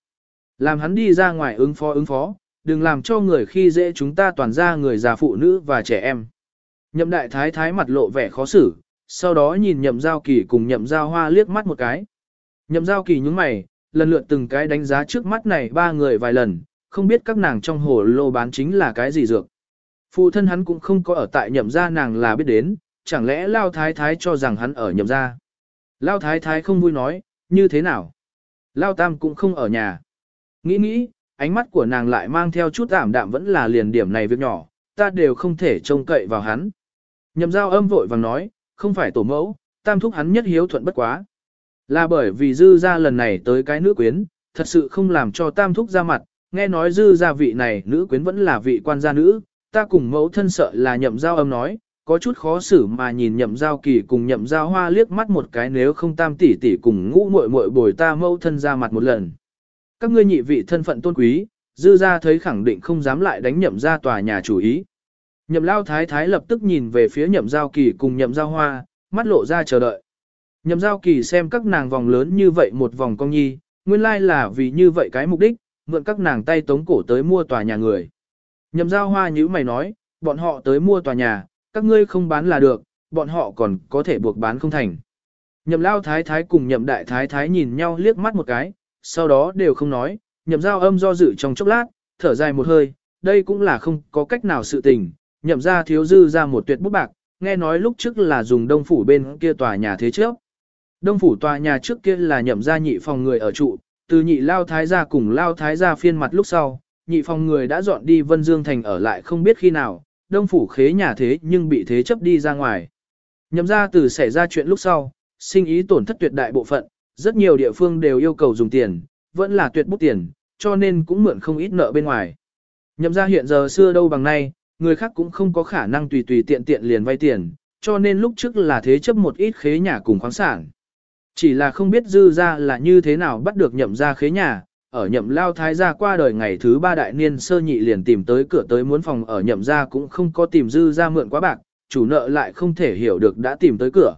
Làm hắn đi ra ngoài ứng phó ứng phó, đừng làm cho người khi dễ chúng ta toàn ra người già phụ nữ và trẻ em. Nhậm đại thái thái mặt lộ vẻ khó xử, sau đó nhìn nhậm giao kỳ cùng nhậm giao hoa liếc mắt một cái. Nhậm giao kỳ nhúng mày, lần lượt từng cái đánh giá trước mắt này ba người vài lần, không biết các nàng trong hồ lô bán chính là cái gì dược. Phụ thân hắn cũng không có ở tại nhậm gia nàng là biết đến, chẳng lẽ Lao Thái Thái cho rằng hắn ở nhậm gia. Lao Thái Thái không vui nói, như thế nào? Lao Tam cũng không ở nhà. Nghĩ nghĩ, ánh mắt của nàng lại mang theo chút ảm đạm vẫn là liền điểm này việc nhỏ, ta đều không thể trông cậy vào hắn. Nhậm giao âm vội vàng nói, không phải tổ mẫu, tam thúc hắn nhất hiếu thuận bất quá. Là bởi vì dư ra lần này tới cái nữ quyến, thật sự không làm cho tam thúc ra mặt, nghe nói dư gia vị này nữ quyến vẫn là vị quan gia nữ, ta cùng mẫu thân sợ là nhậm giao âm nói, có chút khó xử mà nhìn nhậm giao kỳ cùng nhậm giao hoa liếc mắt một cái nếu không tam tỷ tỷ cùng ngũ muội muội bồi ta mẫu thân ra mặt một lần. Các ngươi nhị vị thân phận tôn quý, dư gia thấy khẳng định không dám lại đánh nhậm ra tòa nhà chủ ý. Nhậm lao thái thái lập tức nhìn về phía nhậm giao kỳ cùng nhậm giao hoa, mắt lộ ra chờ đợi. Nhậm giao kỳ xem các nàng vòng lớn như vậy một vòng cong nhi, nguyên lai là vì như vậy cái mục đích, mượn các nàng tay tống cổ tới mua tòa nhà người. Nhậm giao hoa như mày nói, bọn họ tới mua tòa nhà, các ngươi không bán là được, bọn họ còn có thể buộc bán không thành. Nhậm lao thái thái cùng nhậm đại thái thái nhìn nhau liếc mắt một cái, sau đó đều không nói, nhậm giao âm do dự trong chốc lát, thở dài một hơi, đây cũng là không có cách nào sự tình, nhậm ra thiếu dư ra một tuyệt bút bạc, nghe nói lúc trước là dùng đông phủ bên kia tòa nhà thế trước. Đông phủ tòa nhà trước kia là nhậm ra nhị phòng người ở trụ, từ nhị lao thái gia cùng lao thái gia phiên mặt lúc sau, nhị phòng người đã dọn đi Vân Dương Thành ở lại không biết khi nào, đông phủ khế nhà thế nhưng bị thế chấp đi ra ngoài. Nhậm ra từ xảy ra chuyện lúc sau, sinh ý tổn thất tuyệt đại bộ phận, rất nhiều địa phương đều yêu cầu dùng tiền, vẫn là tuyệt bút tiền, cho nên cũng mượn không ít nợ bên ngoài. Nhậm ra hiện giờ xưa đâu bằng nay, người khác cũng không có khả năng tùy tùy tiện tiện liền vay tiền, cho nên lúc trước là thế chấp một ít khế nhà cùng khoáng sản. Chỉ là không biết dư ra là như thế nào bắt được nhậm ra khế nhà, ở nhậm lao thái gia qua đời ngày thứ ba đại niên sơ nhị liền tìm tới cửa tới muốn phòng ở nhậm ra cũng không có tìm dư ra mượn quá bạc, chủ nợ lại không thể hiểu được đã tìm tới cửa.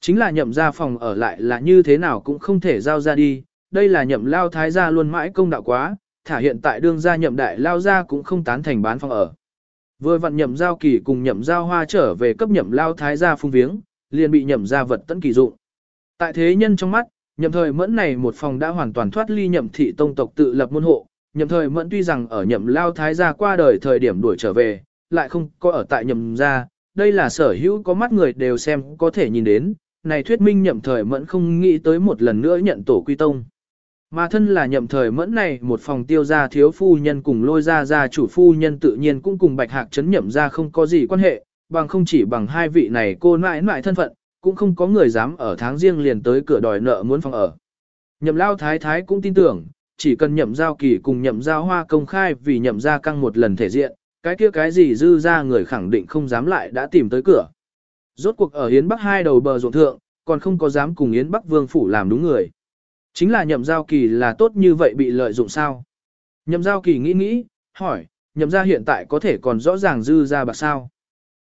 Chính là nhậm ra phòng ở lại là như thế nào cũng không thể giao ra đi, đây là nhậm lao thái gia luôn mãi công đạo quá, thả hiện tại đương gia nhậm đại lao gia cũng không tán thành bán phòng ở. Vừa vặn nhậm giao kỳ cùng nhậm giao hoa trở về cấp nhậm lao thái gia phung viếng, liền bị nhậm gia vật tấn kỳ dụng. Tại thế nhân trong mắt, nhậm thời mẫn này một phòng đã hoàn toàn thoát ly nhậm thị tông tộc tự lập môn hộ. Nhậm thời mẫn tuy rằng ở nhậm lao thái gia qua đời thời điểm đuổi trở về, lại không có ở tại nhậm gia, đây là sở hữu có mắt người đều xem có thể nhìn đến, này thuyết minh nhậm thời mẫn không nghĩ tới một lần nữa nhận tổ quy tông. Mà thân là nhậm thời mẫn này một phòng tiêu gia thiếu phu nhân cùng lôi gia gia chủ phu nhân tự nhiên cũng cùng bạch hạc chấn nhậm gia không có gì quan hệ, bằng không chỉ bằng hai vị này cô nãi nãi thân phận, cũng không có người dám ở tháng riêng liền tới cửa đòi nợ muốn phòng ở. Nhậm lao thái thái cũng tin tưởng, chỉ cần nhậm giao kỳ cùng nhậm giao hoa công khai vì nhậm ra căng một lần thể diện, cái kia cái gì dư ra người khẳng định không dám lại đã tìm tới cửa. Rốt cuộc ở Yến Bắc hai đầu bờ ruộng thượng, còn không có dám cùng Yến Bắc vương phủ làm đúng người. Chính là nhậm giao kỳ là tốt như vậy bị lợi dụng sao? Nhậm giao kỳ nghĩ nghĩ, hỏi, nhậm ra hiện tại có thể còn rõ ràng dư ra bạc sao?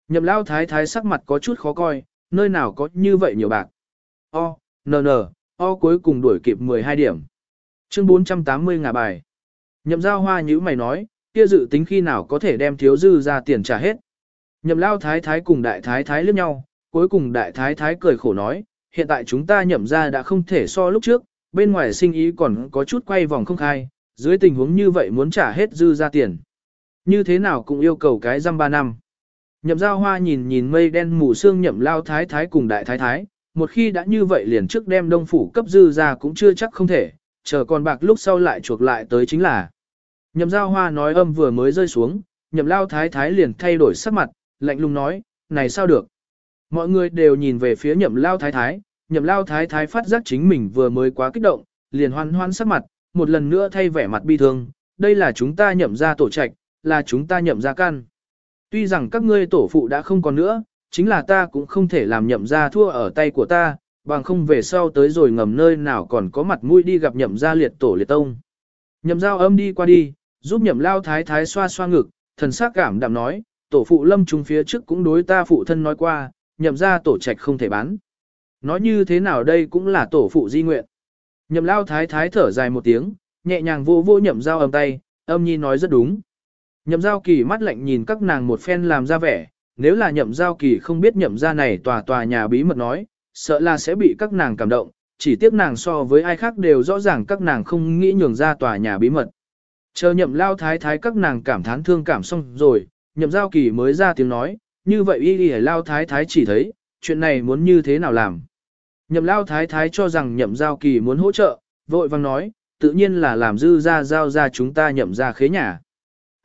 Nhậm lao thái thái sắc mặt có chút khó coi, nơi nào có như vậy nhiều bạc. O, n n, o cuối cùng đuổi kịp 12 điểm. Chương 480 ngả bài. Nhậm giao hoa như mày nói, kia dự tính khi nào có thể đem thiếu dư ra tiền trả hết. Nhậm lao thái thái cùng đại thái thái liếc nhau, cuối cùng đại thái thái cười khổ nói, hiện tại chúng ta nhậm ra đã không thể so lúc trước, bên ngoài sinh ý còn có chút quay vòng không khai, dưới tình huống như vậy muốn trả hết dư ra tiền. Như thế nào cũng yêu cầu cái răm ba năm. Nhậm giao hoa nhìn nhìn mây đen mù sương nhậm lao thái thái cùng đại thái thái, một khi đã như vậy liền trước đem đông phủ cấp dư ra cũng chưa chắc không thể, chờ còn bạc lúc sau lại chuộc lại tới chính là. Nhậm giao hoa nói âm vừa mới rơi xuống, nhậm lao thái thái liền thay đổi sắc mặt, lạnh lùng nói, này sao được. Mọi người đều nhìn về phía nhậm lao thái thái, nhậm lao thái thái phát giác chính mình vừa mới quá kích động, liền hoan hoan sắc mặt, một lần nữa thay vẻ mặt bi thương, đây là chúng ta nhậm ra tổ trạch, là chúng ta nhậm ra căn. Tuy rằng các ngươi tổ phụ đã không còn nữa, chính là ta cũng không thể làm nhậm ra thua ở tay của ta, bằng không về sau tới rồi ngầm nơi nào còn có mặt mũi đi gặp nhậm ra liệt tổ liệt tông. Nhậm giao âm đi qua đi, giúp nhậm lao thái thái xoa xoa ngực, thần sắc cảm đạm nói, tổ phụ lâm trung phía trước cũng đối ta phụ thân nói qua, nhậm ra tổ trạch không thể bán. Nói như thế nào đây cũng là tổ phụ di nguyện. Nhậm lao thái thái thở dài một tiếng, nhẹ nhàng vô vô nhậm giao âm tay, âm nhi nói rất đúng. Nhậm giao kỳ mắt lạnh nhìn các nàng một phen làm ra vẻ, nếu là nhậm giao kỳ không biết nhậm ra này tòa tòa nhà bí mật nói, sợ là sẽ bị các nàng cảm động, chỉ tiếc nàng so với ai khác đều rõ ràng các nàng không nghĩ nhường ra tòa nhà bí mật. Chờ nhậm lao thái thái các nàng cảm thán thương cảm xong rồi, nhậm giao kỳ mới ra tiếng nói, như vậy y y lao thái thái chỉ thấy, chuyện này muốn như thế nào làm. Nhậm lao thái thái cho rằng nhậm giao kỳ muốn hỗ trợ, vội vang nói, tự nhiên là làm dư ra giao ra chúng ta nhậm ra khế nhà.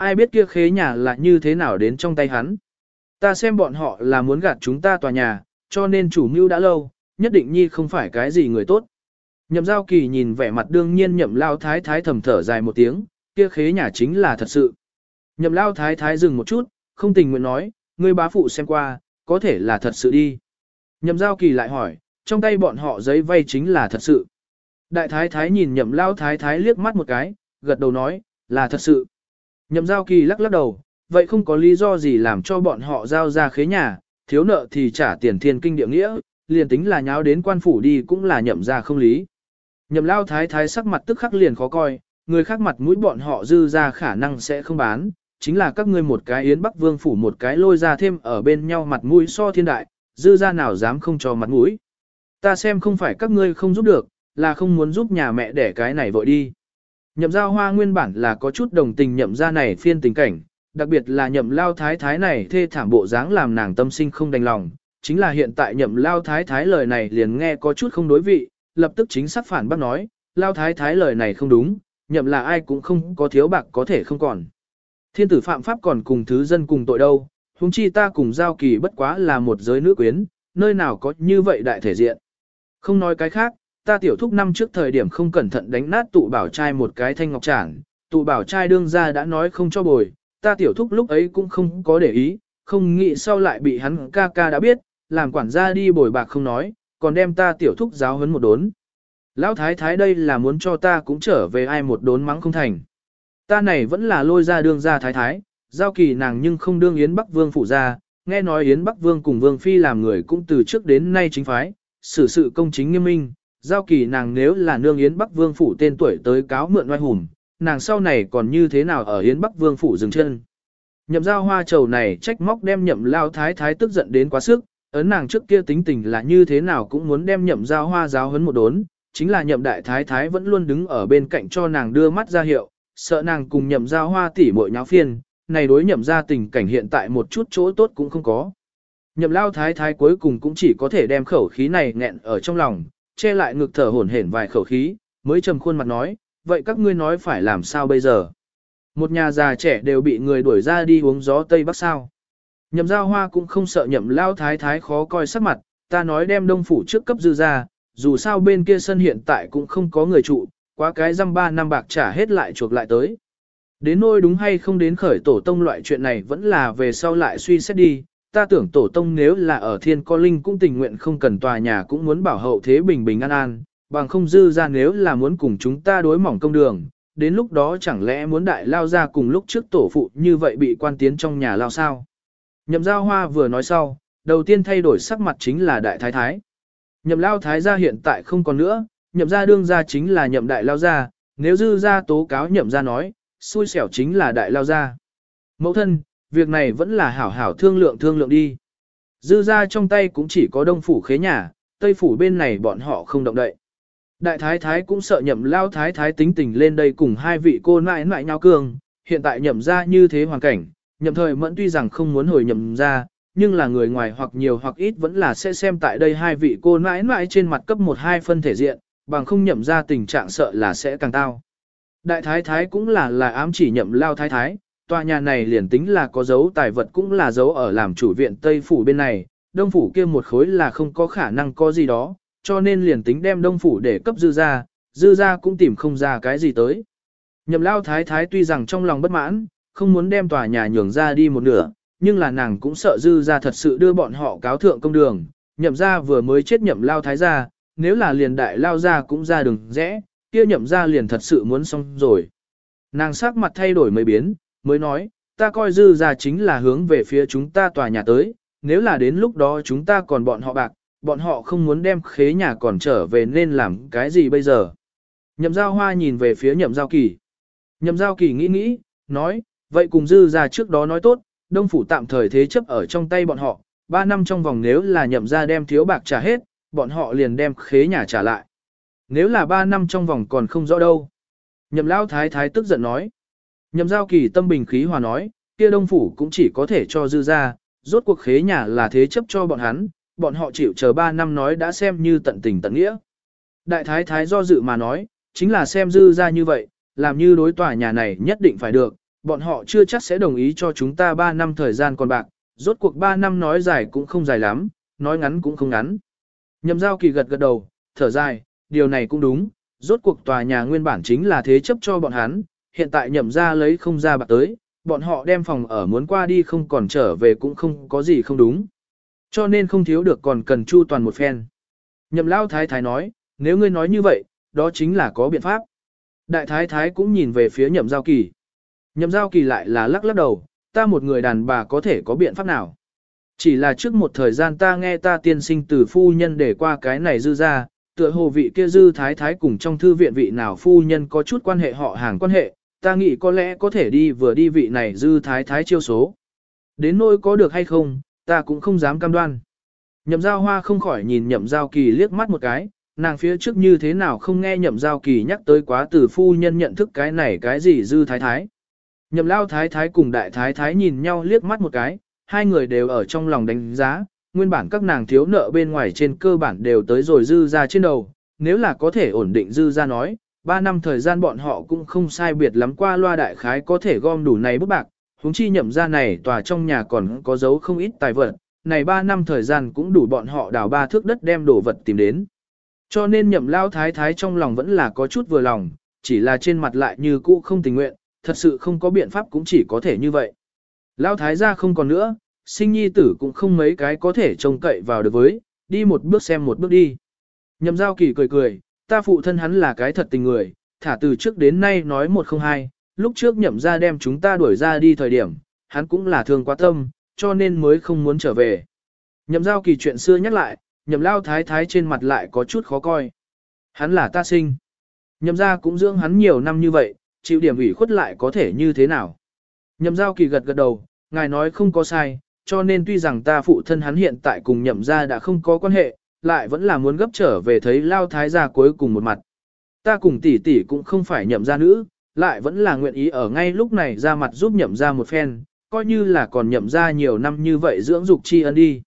Ai biết kia khế nhà là như thế nào đến trong tay hắn. Ta xem bọn họ là muốn gạt chúng ta tòa nhà, cho nên chủ mưu đã lâu, nhất định nhi không phải cái gì người tốt. Nhậm giao kỳ nhìn vẻ mặt đương nhiên nhậm lao thái thái thầm thở dài một tiếng, kia khế nhà chính là thật sự. Nhậm lao thái thái dừng một chút, không tình nguyện nói, ngươi bá phụ xem qua, có thể là thật sự đi. Nhậm giao kỳ lại hỏi, trong tay bọn họ giấy vay chính là thật sự. Đại thái thái nhìn nhậm lao thái thái liếc mắt một cái, gật đầu nói, là thật sự. Nhậm giao kỳ lắc lắc đầu, vậy không có lý do gì làm cho bọn họ giao ra khế nhà, thiếu nợ thì trả tiền thiên kinh địa nghĩa, liền tính là nháo đến quan phủ đi cũng là nhậm ra không lý. Nhậm lao thái thái sắc mặt tức khắc liền khó coi, người khác mặt mũi bọn họ dư ra khả năng sẽ không bán, chính là các ngươi một cái yến bắc vương phủ một cái lôi ra thêm ở bên nhau mặt mũi so thiên đại, dư ra nào dám không cho mặt mũi. Ta xem không phải các ngươi không giúp được, là không muốn giúp nhà mẹ để cái này vội đi. Nhậm giao hoa nguyên bản là có chút đồng tình nhậm ra này phiên tình cảnh, đặc biệt là nhậm lao thái thái này thê thảm bộ dáng làm nàng tâm sinh không đành lòng, chính là hiện tại nhậm lao thái thái lời này liền nghe có chút không đối vị, lập tức chính xác phản bác nói, lao thái thái lời này không đúng, nhậm là ai cũng không có thiếu bạc có thể không còn. Thiên tử phạm pháp còn cùng thứ dân cùng tội đâu, huống chi ta cùng giao kỳ bất quá là một giới nữ quyến, nơi nào có như vậy đại thể diện. Không nói cái khác, ta tiểu thúc năm trước thời điểm không cẩn thận đánh nát tụ bảo trai một cái thanh ngọc trản, tụ bảo trai đương ra đã nói không cho bồi, ta tiểu thúc lúc ấy cũng không có để ý, không nghĩ sau lại bị hắn ca ca đã biết, làm quản gia đi bồi bạc không nói, còn đem ta tiểu thúc giáo huấn một đốn. Lão thái thái đây là muốn cho ta cũng trở về ai một đốn mắng không thành. Ta này vẫn là lôi ra đương ra thái thái, giao kỳ nàng nhưng không đương Yến Bắc Vương phụ ra, nghe nói Yến Bắc Vương cùng Vương Phi làm người cũng từ trước đến nay chính phái, xử sự công chính nghiêm minh, giao kỳ nàng nếu là nương Yến Bắc Vương phủ tên tuổi tới cáo mượn oai hùng, nàng sau này còn như thế nào ở Yến Bắc Vương phủ dừng chân. Nhậm giao hoa trầu này trách móc đem nhậm lao thái thái tức giận đến quá sức, ấn nàng trước kia tính tình là như thế nào cũng muốn đem nhậm giao hoa giáo hấn một đốn, chính là nhậm đại thái thái vẫn luôn đứng ở bên cạnh cho nàng đưa mắt ra hiệu, sợ nàng cùng nhậm giao hoa tỉ mội nháo phiên, này đối nhậm ra tình cảnh hiện tại một chút chỗ tốt cũng không có. Nhậm lao thái thái cuối cùng cũng chỉ có thể đem khẩu khí này nghẹn ở trong lòng, che lại ngực thở hổn hển vài khẩu khí, mới trầm khuôn mặt nói, vậy các ngươi nói phải làm sao bây giờ? Một nhà già trẻ đều bị người đuổi ra đi uống gió Tây Bắc sao. Nhậm giao hoa cũng không sợ nhậm lao thái thái khó coi sắc mặt, ta nói đem đông phủ trước cấp dư ra, dù sao bên kia sân hiện tại cũng không có người trụ, quá cái răm ba năm bạc trả hết lại chuộc lại tới. Đến nôi đúng hay không đến khởi tổ tông loại chuyện này vẫn là về sau lại suy xét đi, ta tưởng tổ tông nếu là ở thiên co linh cũng tình nguyện không cần tòa nhà cũng muốn bảo hậu thế bình bình an an, bằng không dư ra nếu là muốn cùng chúng ta đối mỏng công đường, đến lúc đó chẳng lẽ muốn đại lao ra cùng lúc trước tổ phụ như vậy bị quan tiến trong nhà lao sao. Nhậm giao hoa vừa nói sau, đầu tiên thay đổi sắc mặt chính là đại thái thái. Nhậm lao thái gia hiện tại không còn nữa, nhậm gia đương gia chính là nhậm đại lao gia, nếu dư gia tố cáo nhậm gia nói, xui xẻo chính là đại lao gia. Mẫu thân, việc này vẫn là hảo hảo thương lượng thương lượng đi. Dư ra trong tay cũng chỉ có đông phủ khế nhà, tây phủ bên này bọn họ không động đậy. Đại thái thái cũng sợ nhậm lao thái thái tính tình lên đây cùng hai vị cô nãi nãi nhau cương, hiện tại nhậm ra như thế hoàn cảnh, nhậm thời mẫn tuy rằng không muốn hồi nhậm ra, nhưng là người ngoài hoặc nhiều hoặc ít vẫn là sẽ xem tại đây hai vị cô nãi nãi trên mặt cấp một hai phân thể diện, bằng không nhậm ra tình trạng sợ là sẽ càng tao. Đại thái thái cũng là là ám chỉ nhậm lao thái thái, tòa nhà này liền tính là có dấu tài vật cũng là dấu ở làm chủ viện Tây Phủ bên này, Đông Phủ kia một khối là không có khả năng có gì đó, cho nên liền tính đem Đông Phủ để cấp dư ra, dư ra cũng tìm không ra cái gì tới. Nhậm lao thái thái tuy rằng trong lòng bất mãn, không muốn đem tòa nhà nhường ra đi một nửa, nhưng là nàng cũng sợ dư ra thật sự đưa bọn họ cáo thượng công đường, nhậm ra vừa mới chết nhậm lao thái ra, nếu là liền đại lao ra cũng ra đường rẽ, kia nhậm ra liền thật sự muốn xong rồi. Nàng sắc mặt thay đổi mấy biến, mới nói, ta coi dư ra chính là hướng về phía chúng ta tòa nhà tới, nếu là đến lúc đó chúng ta còn bọn họ bạc, bọn họ không muốn đem khế nhà còn trở về nên làm cái gì bây giờ. Nhậm giao hoa nhìn về phía nhậm giao kỳ. Nhậm giao kỳ nghĩ nghĩ, nói, vậy cùng dư ra trước đó nói tốt, đông phủ tạm thời thế chấp ở trong tay bọn họ, 3 năm trong vòng nếu là nhậm ra đem thiếu bạc trả hết, bọn họ liền đem khế nhà trả lại. Nếu là 3 năm trong vòng còn không rõ đâu. Nhậm lao thái thái tức giận nói. Nhậm giao kỳ tâm bình khí hòa nói, kia đông phủ cũng chỉ có thể cho dư ra, rốt cuộc khế nhà là thế chấp cho bọn hắn, bọn họ chịu chờ 3 năm nói đã xem như tận tình tận nghĩa. Đại thái thái do dự mà nói, chính là xem dư ra như vậy, làm như đối tòa nhà này nhất định phải được, bọn họ chưa chắc sẽ đồng ý cho chúng ta 3 năm thời gian còn bạc, rốt cuộc 3 năm nói dài cũng không dài lắm, nói ngắn cũng không ngắn. Nhậm giao kỳ gật gật đầu, thở dài, điều này cũng đúng, rốt cuộc tòa nhà nguyên bản chính là thế chấp cho bọn hắn, hiện tại nhậm ra lấy không ra bạc tới, bọn họ đem phòng ở muốn qua đi không còn trở về cũng không có gì không đúng. Cho nên không thiếu được còn cần chu toàn một phen. Nhậm lao thái thái nói, nếu ngươi nói như vậy, đó chính là có biện pháp. Đại thái thái cũng nhìn về phía nhậm giao kỳ. Nhậm giao kỳ lại là lắc lắc đầu, ta một người đàn bà có thể có biện pháp nào. Chỉ là trước một thời gian ta nghe ta tiên sinh từ phu nhân để qua cái này dư ra, tựa hồ vị kia dư thái thái cùng trong thư viện vị nào phu nhân có chút quan hệ họ hàng quan hệ, ta nghĩ có lẽ có thể đi vừa đi vị này dư thái thái chiêu số. Đến nỗi có được hay không, ta cũng không dám cam đoan. Nhậm giao hoa không khỏi nhìn nhậm giao kỳ liếc mắt một cái, nàng phía trước như thế nào không nghe nhậm giao kỳ nhắc tới quá từ phu nhân nhận thức cái này cái gì dư thái thái. Nhậm lao thái thái cùng đại thái thái nhìn nhau liếc mắt một cái, hai người đều ở trong lòng đánh giá, nguyên bản các nàng thiếu nợ bên ngoài trên cơ bản đều tới rồi dư ra trên đầu, nếu là có thể ổn định dư ra nói, ba năm thời gian bọn họ cũng không sai biệt lắm qua loa đại khái có thể gom đủ này bức bạc, huống chi nhậm ra này tòa trong nhà còn có dấu không ít tài vật, này ba năm thời gian cũng đủ bọn họ đào ba thước đất đem đồ vật tìm đến. Cho nên nhậm lao thái thái trong lòng vẫn là có chút vừa lòng, chỉ là trên mặt lại như cũ không tình nguyện, thật sự không có biện pháp cũng chỉ có thể như vậy. Lao thái gia không còn nữa, sinh nhi tử cũng không mấy cái có thể trông cậy vào được với, đi một bước xem một bước đi. Nhậm giao kỳ cười cười, ta phụ thân hắn là cái thật tình người, thả từ trước đến nay nói một không hai, lúc trước nhậm ra đem chúng ta đuổi ra đi thời điểm, hắn cũng là thương quá tâm, cho nên mới không muốn trở về. Nhậm giao kỳ chuyện xưa nhắc lại, nhậm lao thái thái trên mặt lại có chút khó coi. Hắn là ta sinh. Nhậm ra cũng dưỡng hắn nhiều năm như vậy, chịu điểm ủy khuất lại có thể như thế nào. Nhậm giao kỳ gật gật đầu, ngài nói không có sai, cho nên tuy rằng ta phụ thân hắn hiện tại cùng nhậm ra đã không có quan hệ, lại vẫn là muốn gấp trở về thấy lao thái gia cuối cùng một mặt. Ta cùng tỷ tỷ cũng không phải nhậm gia nữ, lại vẫn là nguyện ý ở ngay lúc này ra mặt giúp nhậm gia một phen, coi như là còn nhậm gia nhiều năm như vậy dưỡng dục tri ân đi.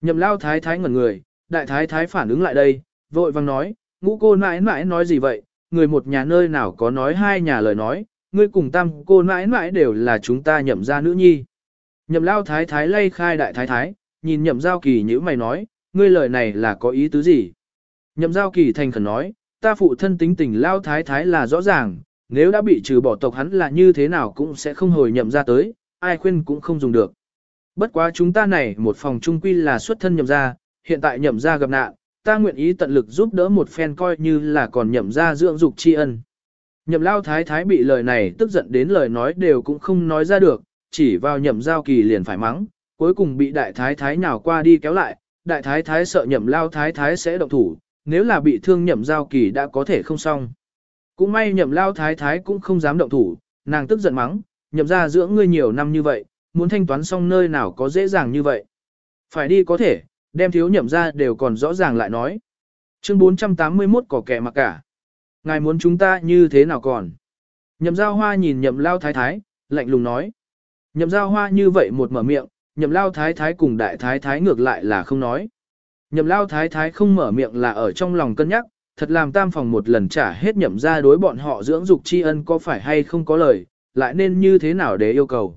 Nhậm lao thái thái ngẩn người, đại thái thái phản ứng lại đây, vội vang nói, ngũ cô nãi nãi nói gì vậy, người một nhà nơi nào có nói hai nhà lời nói, ngươi cùng tam cô nãi nãi đều là chúng ta nhậm gia nữ nhi. Nhậm lao thái thái lay khai đại thái thái, nhìn nhậm giao kỳ như mày nói, ngươi lời này là có ý tứ gì? Nhậm giao kỳ thành khẩn nói, ta phụ thân tính tình lao thái thái là rõ ràng, nếu đã bị trừ bỏ tộc hắn là như thế nào cũng sẽ không hồi nhậm ra tới, ai khuyên cũng không dùng được. Bất quá chúng ta này một phòng trung quy là xuất thân nhậm ra, hiện tại nhậm ra gặp nạn, ta nguyện ý tận lực giúp đỡ một phen coi như là còn nhậm ra dưỡng dục tri ân. Nhậm lao thái thái bị lời này tức giận đến lời nói đều cũng không nói ra được, chỉ vào nhậm giao kỳ liền phải mắng, cuối cùng bị đại thái thái nào qua đi kéo lại, đại thái thái sợ nhậm lao thái thái sẽ động thủ, nếu là bị thương nhậm giao kỳ đã có thể không xong. Cũng may nhậm lao thái thái cũng không dám động thủ, nàng tức giận mắng, nhậm ra dưỡng ngươi nhiều năm như vậy, muốn thanh toán xong nơi nào có dễ dàng như vậy. Phải đi có thể, đem thiếu nhậm ra đều còn rõ ràng lại nói. Chương 481 có kẻ mặc cả. Ngài muốn chúng ta như thế nào còn? Nhậm giao hoa nhìn nhậm lao thái thái, lạnh lùng nói. Nhậm giao hoa như vậy một mở miệng, nhậm lao thái thái cùng đại thái thái ngược lại là không nói. Nhậm lao thái thái không mở miệng là ở trong lòng cân nhắc, thật làm tam phòng một lần trả hết nhậm ra đối bọn họ dưỡng dục tri ân có phải hay không có lời, lại nên như thế nào để yêu cầu.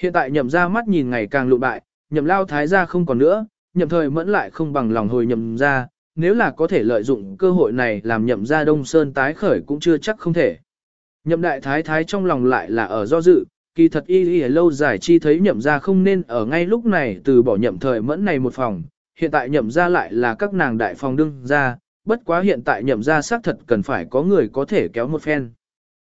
Hiện tại nhậm ra mắt nhìn ngày càng lụ bại, nhậm lao thái ra không còn nữa, nhậm thời mẫn lại không bằng lòng hồi nhậm ra, nếu là có thể lợi dụng cơ hội này làm nhậm ra đông sơn tái khởi cũng chưa chắc không thể. Nhậm đại thái thái trong lòng lại là ở do dự, kỳ thật y y lâu dài chi thấy nhậm ra không nên ở ngay lúc này từ bỏ nhậm thời mẫn này một phòng, hiện tại nhậm ra lại là các nàng đại phòng đương ra, bất quá hiện tại nhậm ra xác thật cần phải có người có thể kéo một phen.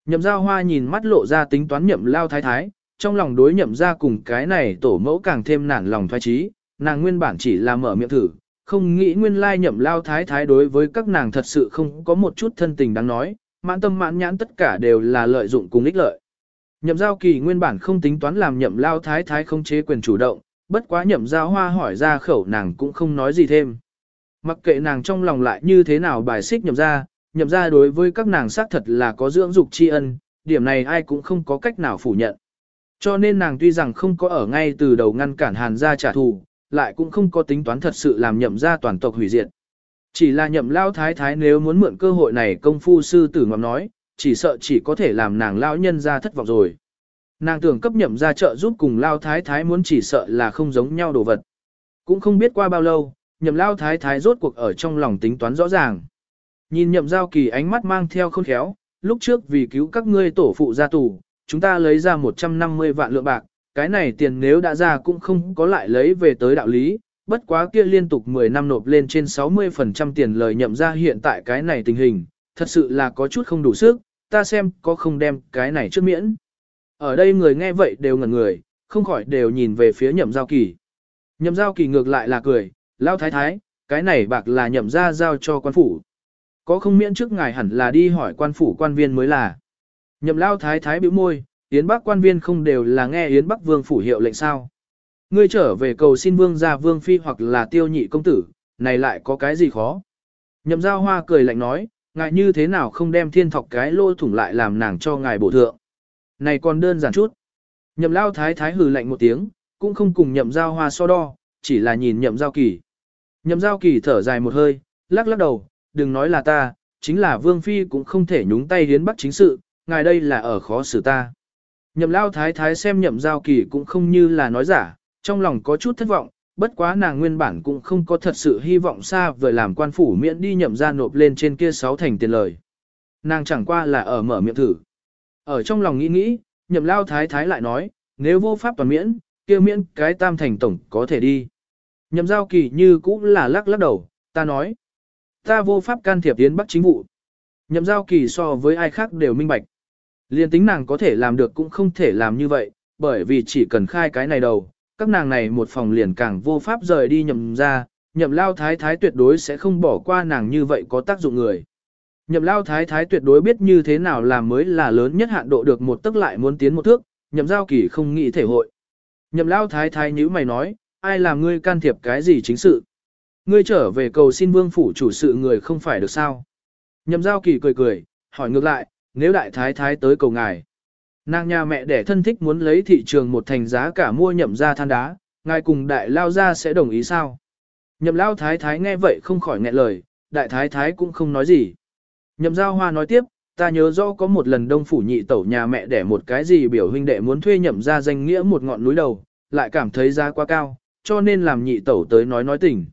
Nhậm ra hoa nhìn mắt lộ ra tính toán nhậm lao thái thái, trong lòng đối nhậm ra cùng cái này tổ mẫu càng thêm nản lòng thoái trí, nàng nguyên bản chỉ là mở miệng thử, không nghĩ nguyên lai nhậm lao thái thái đối với các nàng thật sự không có một chút thân tình đáng nói, mãn tâm mãn nhãn tất cả đều là lợi dụng cùng ích lợi. Nhậm giao kỳ nguyên bản không tính toán làm nhậm lao thái thái không chế quyền chủ động, bất quá nhậm giao hoa hỏi ra khẩu nàng cũng không nói gì thêm. Mặc kệ nàng trong lòng lại như thế nào bài xích nhậm ra, nhậm ra đối với các nàng xác thật là có dưỡng dục tri ân, điểm này ai cũng không có cách nào phủ nhận. Cho nên nàng tuy rằng không có ở ngay từ đầu ngăn cản hàn gia trả thù, lại cũng không có tính toán thật sự làm nhậm ra toàn tộc hủy diệt. Chỉ là nhậm lao thái thái nếu muốn mượn cơ hội này công phu sư tử ngọc nói, chỉ sợ chỉ có thể làm nàng lão nhân ra thất vọng rồi. Nàng tưởng cấp nhậm ra trợ giúp cùng lao thái thái muốn chỉ sợ là không giống nhau đồ vật. Cũng không biết qua bao lâu, nhậm lao thái thái rốt cuộc ở trong lòng tính toán rõ ràng. Nhìn nhậm giao kỳ ánh mắt mang theo khôn khéo, lúc trước vì cứu các ngươi tổ phụ ra tù, chúng ta lấy ra 150 vạn lượng bạc, cái này tiền nếu đã ra cũng không có lại lấy về tới đạo lý, bất quá kia liên tục 10 năm nộp lên trên 60% tiền lời nhậm ra hiện tại cái này tình hình, thật sự là có chút không đủ sức, ta xem có không đem cái này trước miễn. Ở đây người nghe vậy đều ngẩn người, không khỏi đều nhìn về phía nhậm giao kỳ. Nhậm giao kỳ ngược lại là cười, lao thái thái, cái này bạc là nhậm ra giao cho quan phủ. Có không miễn trước ngài hẳn là đi hỏi quan phủ quan viên mới là. Nhậm lao thái thái bĩu môi, Yến Bắc quan viên không đều là nghe Yến Bắc vương phủ hiệu lệnh sao. Ngươi trở về cầu xin vương gia vương phi hoặc là tiêu nhị công tử, này lại có cái gì khó. Nhậm giao hoa cười lạnh nói, ngài như thế nào không đem thiên thọc cái lô thủng lại làm nàng cho ngài bổ thượng. Này còn đơn giản chút. Nhậm lao thái thái hừ lạnh một tiếng, cũng không cùng nhậm giao hoa so đo, chỉ là nhìn nhậm giao kỳ. Nhậm giao kỳ thở dài một hơi, lắc lắc đầu, đừng nói là ta, chính là vương phi cũng không thể nhúng tay hiến bắt chính sự, ngài đây là ở khó xử ta. Nhậm lao thái thái xem nhậm giao kỳ cũng không như là nói giả, trong lòng có chút thất vọng, bất quá nàng nguyên bản cũng không có thật sự hy vọng xa vời làm quan phủ miễn đi nhậm ra nộp lên trên kia sáu thành tiền lời. Nàng chẳng qua là ở mở miệng thử. Ở trong lòng nghĩ nghĩ, nhậm lao thái thái lại nói, nếu vô pháp toàn miễn, kia miễn cái tam thành tổng có thể đi. Nhậm giao kỳ như cũng là lắc lắc đầu, ta nói. Ta vô pháp can thiệp tiến bắc chính vụ. Nhậm giao kỳ so với ai khác đều minh bạch. Liên tính nàng có thể làm được cũng không thể làm như vậy, bởi vì chỉ cần khai cái này đầu, các nàng này một phòng liền càng vô pháp rời đi nhậm ra, nhậm lao thái thái tuyệt đối sẽ không bỏ qua nàng như vậy có tác dụng người. Nhậm lao thái thái tuyệt đối biết như thế nào làm mới là lớn nhất hạn độ được một tức lại muốn tiến một thước, nhậm giao kỳ không nghĩ thể hội. Nhậm lao thái thái nhữ mày nói, ai làm ngươi can thiệp cái gì chính sự. Ngươi trở về cầu xin vương phủ chủ sự người không phải được sao. Nhậm giao kỳ cười cười, hỏi ngược lại, nếu đại thái thái tới cầu ngài. Nàng nhà mẹ đẻ thân thích muốn lấy thị trường một thành giá cả mua nhậm ra than đá, ngài cùng đại lao ra sẽ đồng ý sao? Nhậm lao thái thái nghe vậy không khỏi nghẹn lời, đại thái thái cũng không nói gì. Nhậm giao hoa nói tiếp, ta nhớ rõ có một lần đông phủ nhị tẩu nhà mẹ đẻ một cái gì biểu huynh đệ muốn thuê nhậm ra danh nghĩa một ngọn núi đầu, lại cảm thấy giá quá cao, cho nên làm nhị tẩu tới nói nói tình.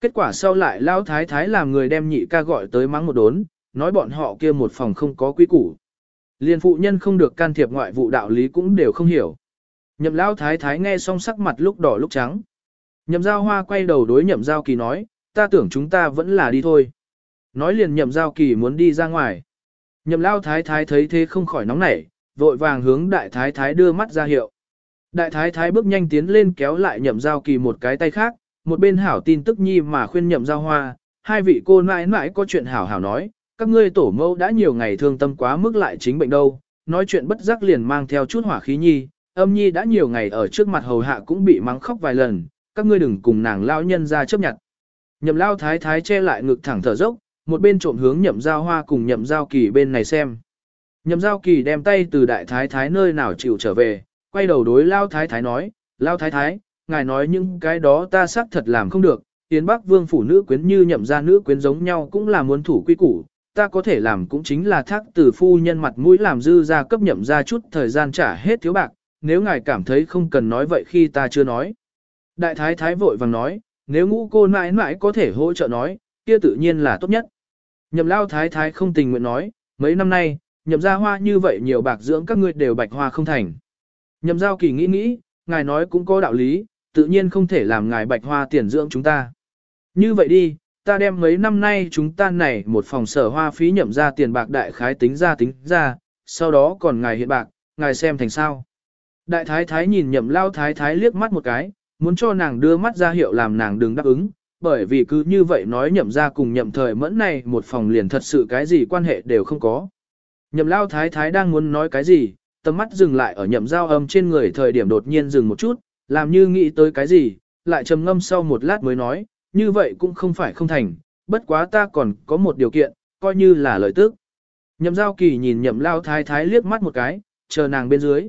Kết quả sau lại lao thái thái làm người đem nhị ca gọi tới mắng một đốn, nói bọn họ kia một phòng không có quý củ. Liên phụ nhân không được can thiệp ngoại vụ đạo lý cũng đều không hiểu. Nhậm lao thái thái nghe xong sắc mặt lúc đỏ lúc trắng. Nhậm giao hoa quay đầu đối nhậm giao kỳ nói, ta tưởng chúng ta vẫn là đi thôi. Nói liền nhậm giao kỳ muốn đi ra ngoài. Nhậm lao thái thái thấy thế không khỏi nóng nảy, vội vàng hướng đại thái thái đưa mắt ra hiệu. Đại thái thái bước nhanh tiến lên kéo lại nhậm giao kỳ một cái tay khác, một bên hảo tin tức nhi mà khuyên nhậm giao hoa, hai vị cô mãi mãi có chuyện hảo hảo nói, các ngươi tổ mẫu đã nhiều ngày thương tâm quá mức lại chính bệnh đâu, nói chuyện bất giác liền mang theo chút hỏa khí nhi, âm nhi đã nhiều ngày ở trước mặt hầu hạ cũng bị mắng khóc vài lần, các ngươi đừng cùng nàng lao nhân ra chấp nhận. Nhậm lao thái thái che lại ngực thẳng thở dốc, một bên trộm hướng nhậm giao hoa cùng nhậm giao kỳ bên này xem. Nhậm giao kỳ đem tay từ đại thái thái nơi nào chịu trở về, quay đầu đối lao thái thái nói, lao thái thái, ngài nói những cái đó ta xác thật làm không được, tiến bắc vương phủ nữ quyến như nhậm ra nữ quyến giống nhau cũng là muốn thủ quy củ, ta có thể làm cũng chính là thác từ phu nhân mặt mũi làm dư ra cấp nhậm ra chút thời gian trả hết thiếu bạc, nếu ngài cảm thấy không cần nói vậy khi ta chưa nói. Đại thái thái vội vàng nói, nếu ngũ cô mãi mãi có thể hỗ trợ nói, kia tự nhiên là tốt nhất. Nhậm lao thái thái không tình nguyện nói, mấy năm nay, nhậm ra hoa như vậy nhiều bạc dưỡng các ngươi đều bạch hoa không thành. Nhậm giao kỳ nghĩ nghĩ, ngài nói cũng có đạo lý, tự nhiên không thể làm ngài bạch hoa tiền dưỡng chúng ta. Như vậy đi, ta đem mấy năm nay chúng ta này một phòng sở hoa phí nhậm ra tiền bạc đại khái tính ra tính ra, sau đó còn ngài hiện bạc, ngài xem thành sao. Đại thái thái nhìn nhậm lao thái thái liếc mắt một cái, muốn cho nàng đưa mắt ra hiệu làm nàng đừng đáp ứng, bởi vì cứ như vậy nói nhậm ra cùng nhậm thời mẫn này một phòng liền thật sự cái gì quan hệ đều không có. Nhậm lao thái thái đang muốn nói cái gì, tầm mắt dừng lại ở nhậm giao âm trên người thời điểm đột nhiên dừng một chút, làm như nghĩ tới cái gì, lại trầm ngâm sau một lát mới nói, như vậy cũng không phải không thành, bất quá ta còn có một điều kiện, coi như là lợi tức. Nhậm giao kỳ nhìn nhậm lao thái thái liếc mắt một cái, chờ nàng bên dưới.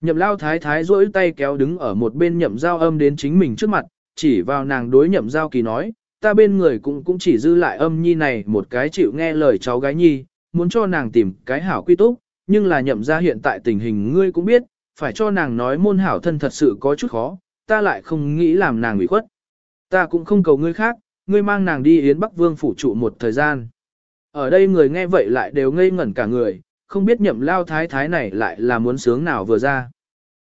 Nhậm lao thái thái rỗi tay kéo đứng ở một bên nhậm giao âm đến chính mình trước mặt, chỉ vào nàng đối nhậm giao kỳ nói, ta bên người cũng cũng chỉ dư lại âm nhi này một cái chịu nghe lời cháu gái nhi, muốn cho nàng tìm cái hảo quy túc, nhưng là nhậm ra hiện tại tình hình ngươi cũng biết, phải cho nàng nói môn hảo thân thật sự có chút khó, ta lại không nghĩ làm nàng ủy khuất. Ta cũng không cầu ngươi khác, ngươi mang nàng đi Yến Bắc Vương phủ trụ một thời gian. Ở đây người nghe vậy lại đều ngây ngẩn cả người, không biết nhậm lao thái thái này lại là muốn sướng nào vừa ra.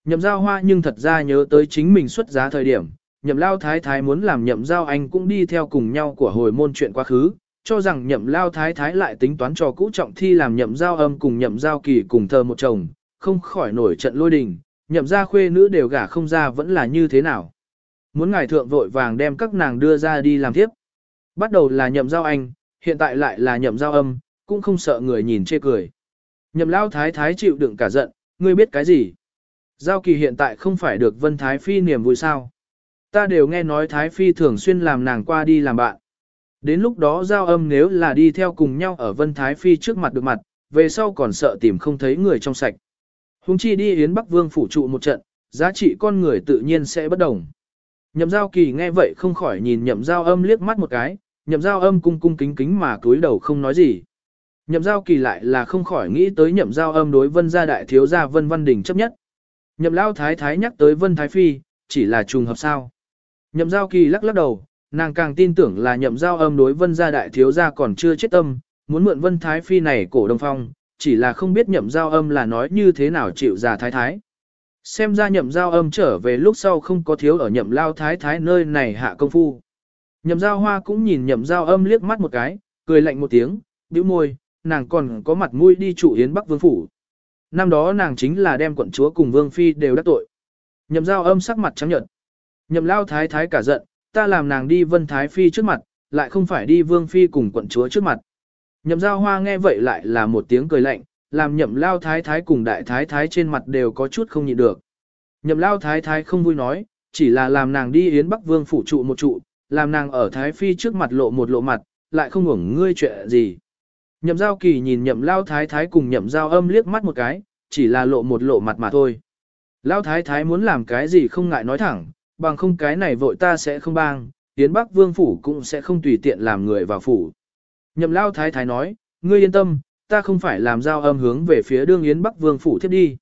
Nhậm giao hoa nhưng thật ra nhớ tới chính mình xuất giá thời điểm, nhậm lao thái thái muốn làm nhậm giao anh cũng đi theo cùng nhau của hồi môn chuyện quá khứ, cho rằng nhậm lao thái thái lại tính toán cho cũ trọng thi làm nhậm giao âm cùng nhậm giao kỳ cùng thờ một chồng, không khỏi nổi trận lôi đình, nhậm gia khuê nữ đều gả không ra vẫn là như thế nào. Muốn ngài thượng vội vàng đem các nàng đưa ra đi làm tiếp. Bắt đầu là nhậm giao anh, hiện tại lại là nhậm giao âm, cũng không sợ người nhìn chê cười. Nhậm lao thái thái chịu đựng cả giận, ngươi biết cái gì? Giao kỳ hiện tại không phải được vân thái phi niềm vui sao. Ta đều nghe nói thái phi thường xuyên làm nàng qua đi làm bạn. Đến lúc đó giao âm nếu là đi theo cùng nhau ở vân thái phi trước mặt được mặt, về sau còn sợ tìm không thấy người trong sạch. Hùng chi đi Yến Bắc Vương phủ trụ một trận, giá trị con người tự nhiên sẽ bất đồng. Nhậm giao kỳ nghe vậy không khỏi nhìn nhậm giao âm liếc mắt một cái, nhậm giao âm cung cung kính kính mà cúi đầu không nói gì. Nhậm giao kỳ lại là không khỏi nghĩ tới nhậm giao âm đối vân gia đại thiếu gia vân văn đình chấp nhất. Nhậm lao thái thái nhắc tới vân thái phi, chỉ là trùng hợp sao. Nhậm giao kỳ lắc lắc đầu, nàng càng tin tưởng là nhậm giao âm đối vân gia đại thiếu gia còn chưa chết tâm, muốn mượn vân thái phi này cổ đông phong, chỉ là không biết nhậm giao âm là nói như thế nào chịu già thái thái. Xem ra nhậm giao âm trở về lúc sau không có thiếu ở nhậm lao thái thái nơi này hạ công phu. Nhậm giao hoa cũng nhìn nhậm giao âm liếc mắt một cái, cười lạnh một tiếng, bĩu môi, nàng còn có mặt mũi đi trụ yến bắc vương phủ. Năm đó nàng chính là đem quận chúa cùng vương phi đều đắc tội. Nhậm giao âm sắc mặt trắng nhợt. Nhậm lao thái thái cả giận, ta làm nàng đi vân thái phi trước mặt, lại không phải đi vương phi cùng quận chúa trước mặt. Nhậm giao hoa nghe vậy lại là một tiếng cười lạnh, làm nhậm lao thái thái cùng đại thái thái trên mặt đều có chút không nhịn được. Nhậm lao thái thái không vui nói, chỉ là làm nàng đi yến bắc vương phủ trụ một trụ, làm nàng ở thái phi trước mặt lộ một lộ mặt, lại không hưởng ngươi chuyện gì. Nhậm giao kỳ nhìn nhậm lao thái thái cùng nhậm giao âm liếc mắt một cái, chỉ là lộ một lộ mặt mà thôi. Lao thái thái muốn làm cái gì không ngại nói thẳng, bằng không cái này vội ta sẽ không bang, Yến Bắc Vương Phủ cũng sẽ không tùy tiện làm người vào phủ. Nhậm Lao Thái Thái nói, ngươi yên tâm, ta không phải làm giao âm hướng về phía đương Yến Bắc Vương Phủ thiết đi.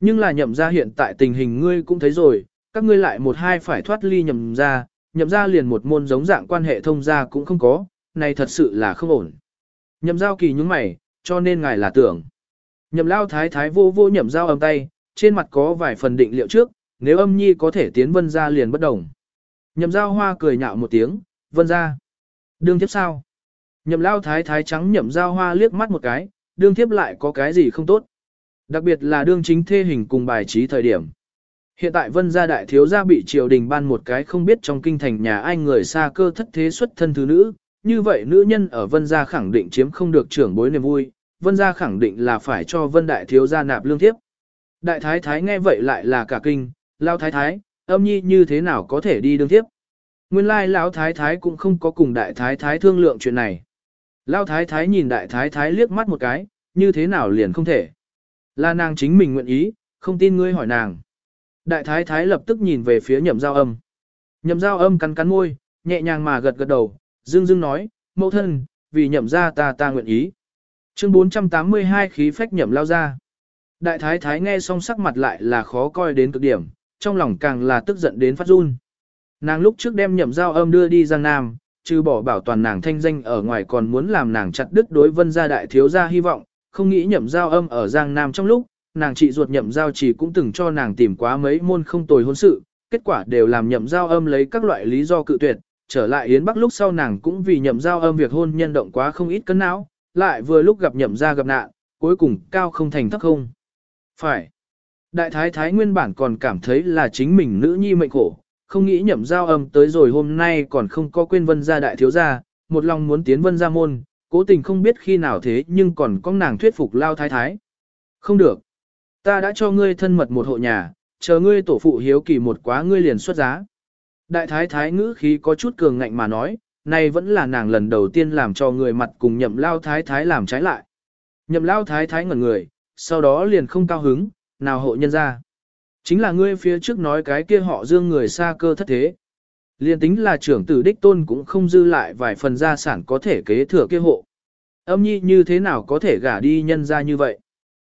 Nhưng là nhậm ra hiện tại tình hình ngươi cũng thấy rồi, các ngươi lại một hai phải thoát ly nhậm ra, nhậm ra liền một môn giống dạng quan hệ thông gia cũng không có, này thật sự là không ổn. Nhậm giao kỳ nhúng mày, cho nên ngài là tưởng. Nhậm lao thái thái vô vô nhậm giao âm tay, trên mặt có vài phần định liệu trước, nếu âm nhi có thể tiến vân ra liền bất đồng. Nhậm giao hoa cười nhạo một tiếng, vân ra. Đương tiếp sao? Nhậm lao thái thái trắng nhậm giao hoa liếc mắt một cái, đương thiếp lại có cái gì không tốt. Đặc biệt là đương chính thê hình cùng bài trí thời điểm. Hiện tại vân gia đại thiếu gia bị triều đình ban một cái không biết trong kinh thành nhà ai người xa cơ thất thế xuất thân thứ nữ, như vậy nữ nhân ở vân gia khẳng định chiếm không được trưởng bối niềm vui, vân gia khẳng định là phải cho vân đại thiếu gia nạp lương thiếp. Đại thái thái nghe vậy lại là cả kinh, lao thái thái, âm nhi như thế nào có thể đi đương thiếp? Nguyên lai lão thái thái cũng không có cùng đại thái thái thương lượng chuyện này. Lão thái thái nhìn đại thái thái liếc mắt một cái, như thế nào liền không thể. Là nàng chính mình nguyện ý, không tin ngươi hỏi nàng. Đại thái thái lập tức nhìn về phía nhậm giao âm. Nhậm giao âm cắn cắn môi, nhẹ nhàng mà gật gật đầu, dương dương nói, mẫu thân, vì nhậm ra ta ta nguyện ý. Chương 482 khí phách nhậm lao ra. Đại thái thái nghe xong sắc mặt lại là khó coi đến cực điểm, trong lòng càng là tức giận đến phát run. Nàng lúc trước đem nhậm giao âm đưa đi Giang Nam, trừ bỏ bảo toàn nàng thanh danh ở ngoài còn muốn làm nàng chặt đứt đối vân gia đại thiếu gia hy vọng, không nghĩ nhậm giao âm ở Giang Nam trong lúc, nàng chị ruột nhậm giao chỉ cũng từng cho nàng tìm quá mấy môn không tồi hôn sự, kết quả đều làm nhậm giao âm lấy các loại lý do cự tuyệt, trở lại Yến Bắc lúc sau nàng cũng vì nhậm giao âm việc hôn nhân động quá không ít cân não, lại vừa lúc gặp nhậm gia gặp nạn, cuối cùng cao không thành thấp không. Phải. Đại thái thái nguyên bản còn cảm thấy là chính mình nữ nhi mệnh khổ, không nghĩ nhậm giao âm tới rồi hôm nay còn không có quên vân gia đại thiếu gia, một lòng muốn tiến vân gia môn, cố tình không biết khi nào thế nhưng còn có nàng thuyết phục lao thái thái. Không được. Ta đã cho ngươi thân mật một hộ nhà, chờ ngươi tổ phụ hiếu kỳ một quá ngươi liền xuất giá. Đại thái thái ngữ khí có chút cường ngạnh mà nói, này vẫn là nàng lần đầu tiên làm cho người mặt cùng nhậm lao thái thái làm trái lại. Nhậm lao thái thái ngẩn người, sau đó liền không cao hứng, nào hộ nhân ra. Chính là ngươi phía trước nói cái kia họ dương người xa cơ thất thế. Liên tính là trưởng tử đích tôn cũng không dư lại vài phần gia sản có thể kế thừa kia hộ. Âm nhi như thế nào có thể gả đi nhân ra như vậy?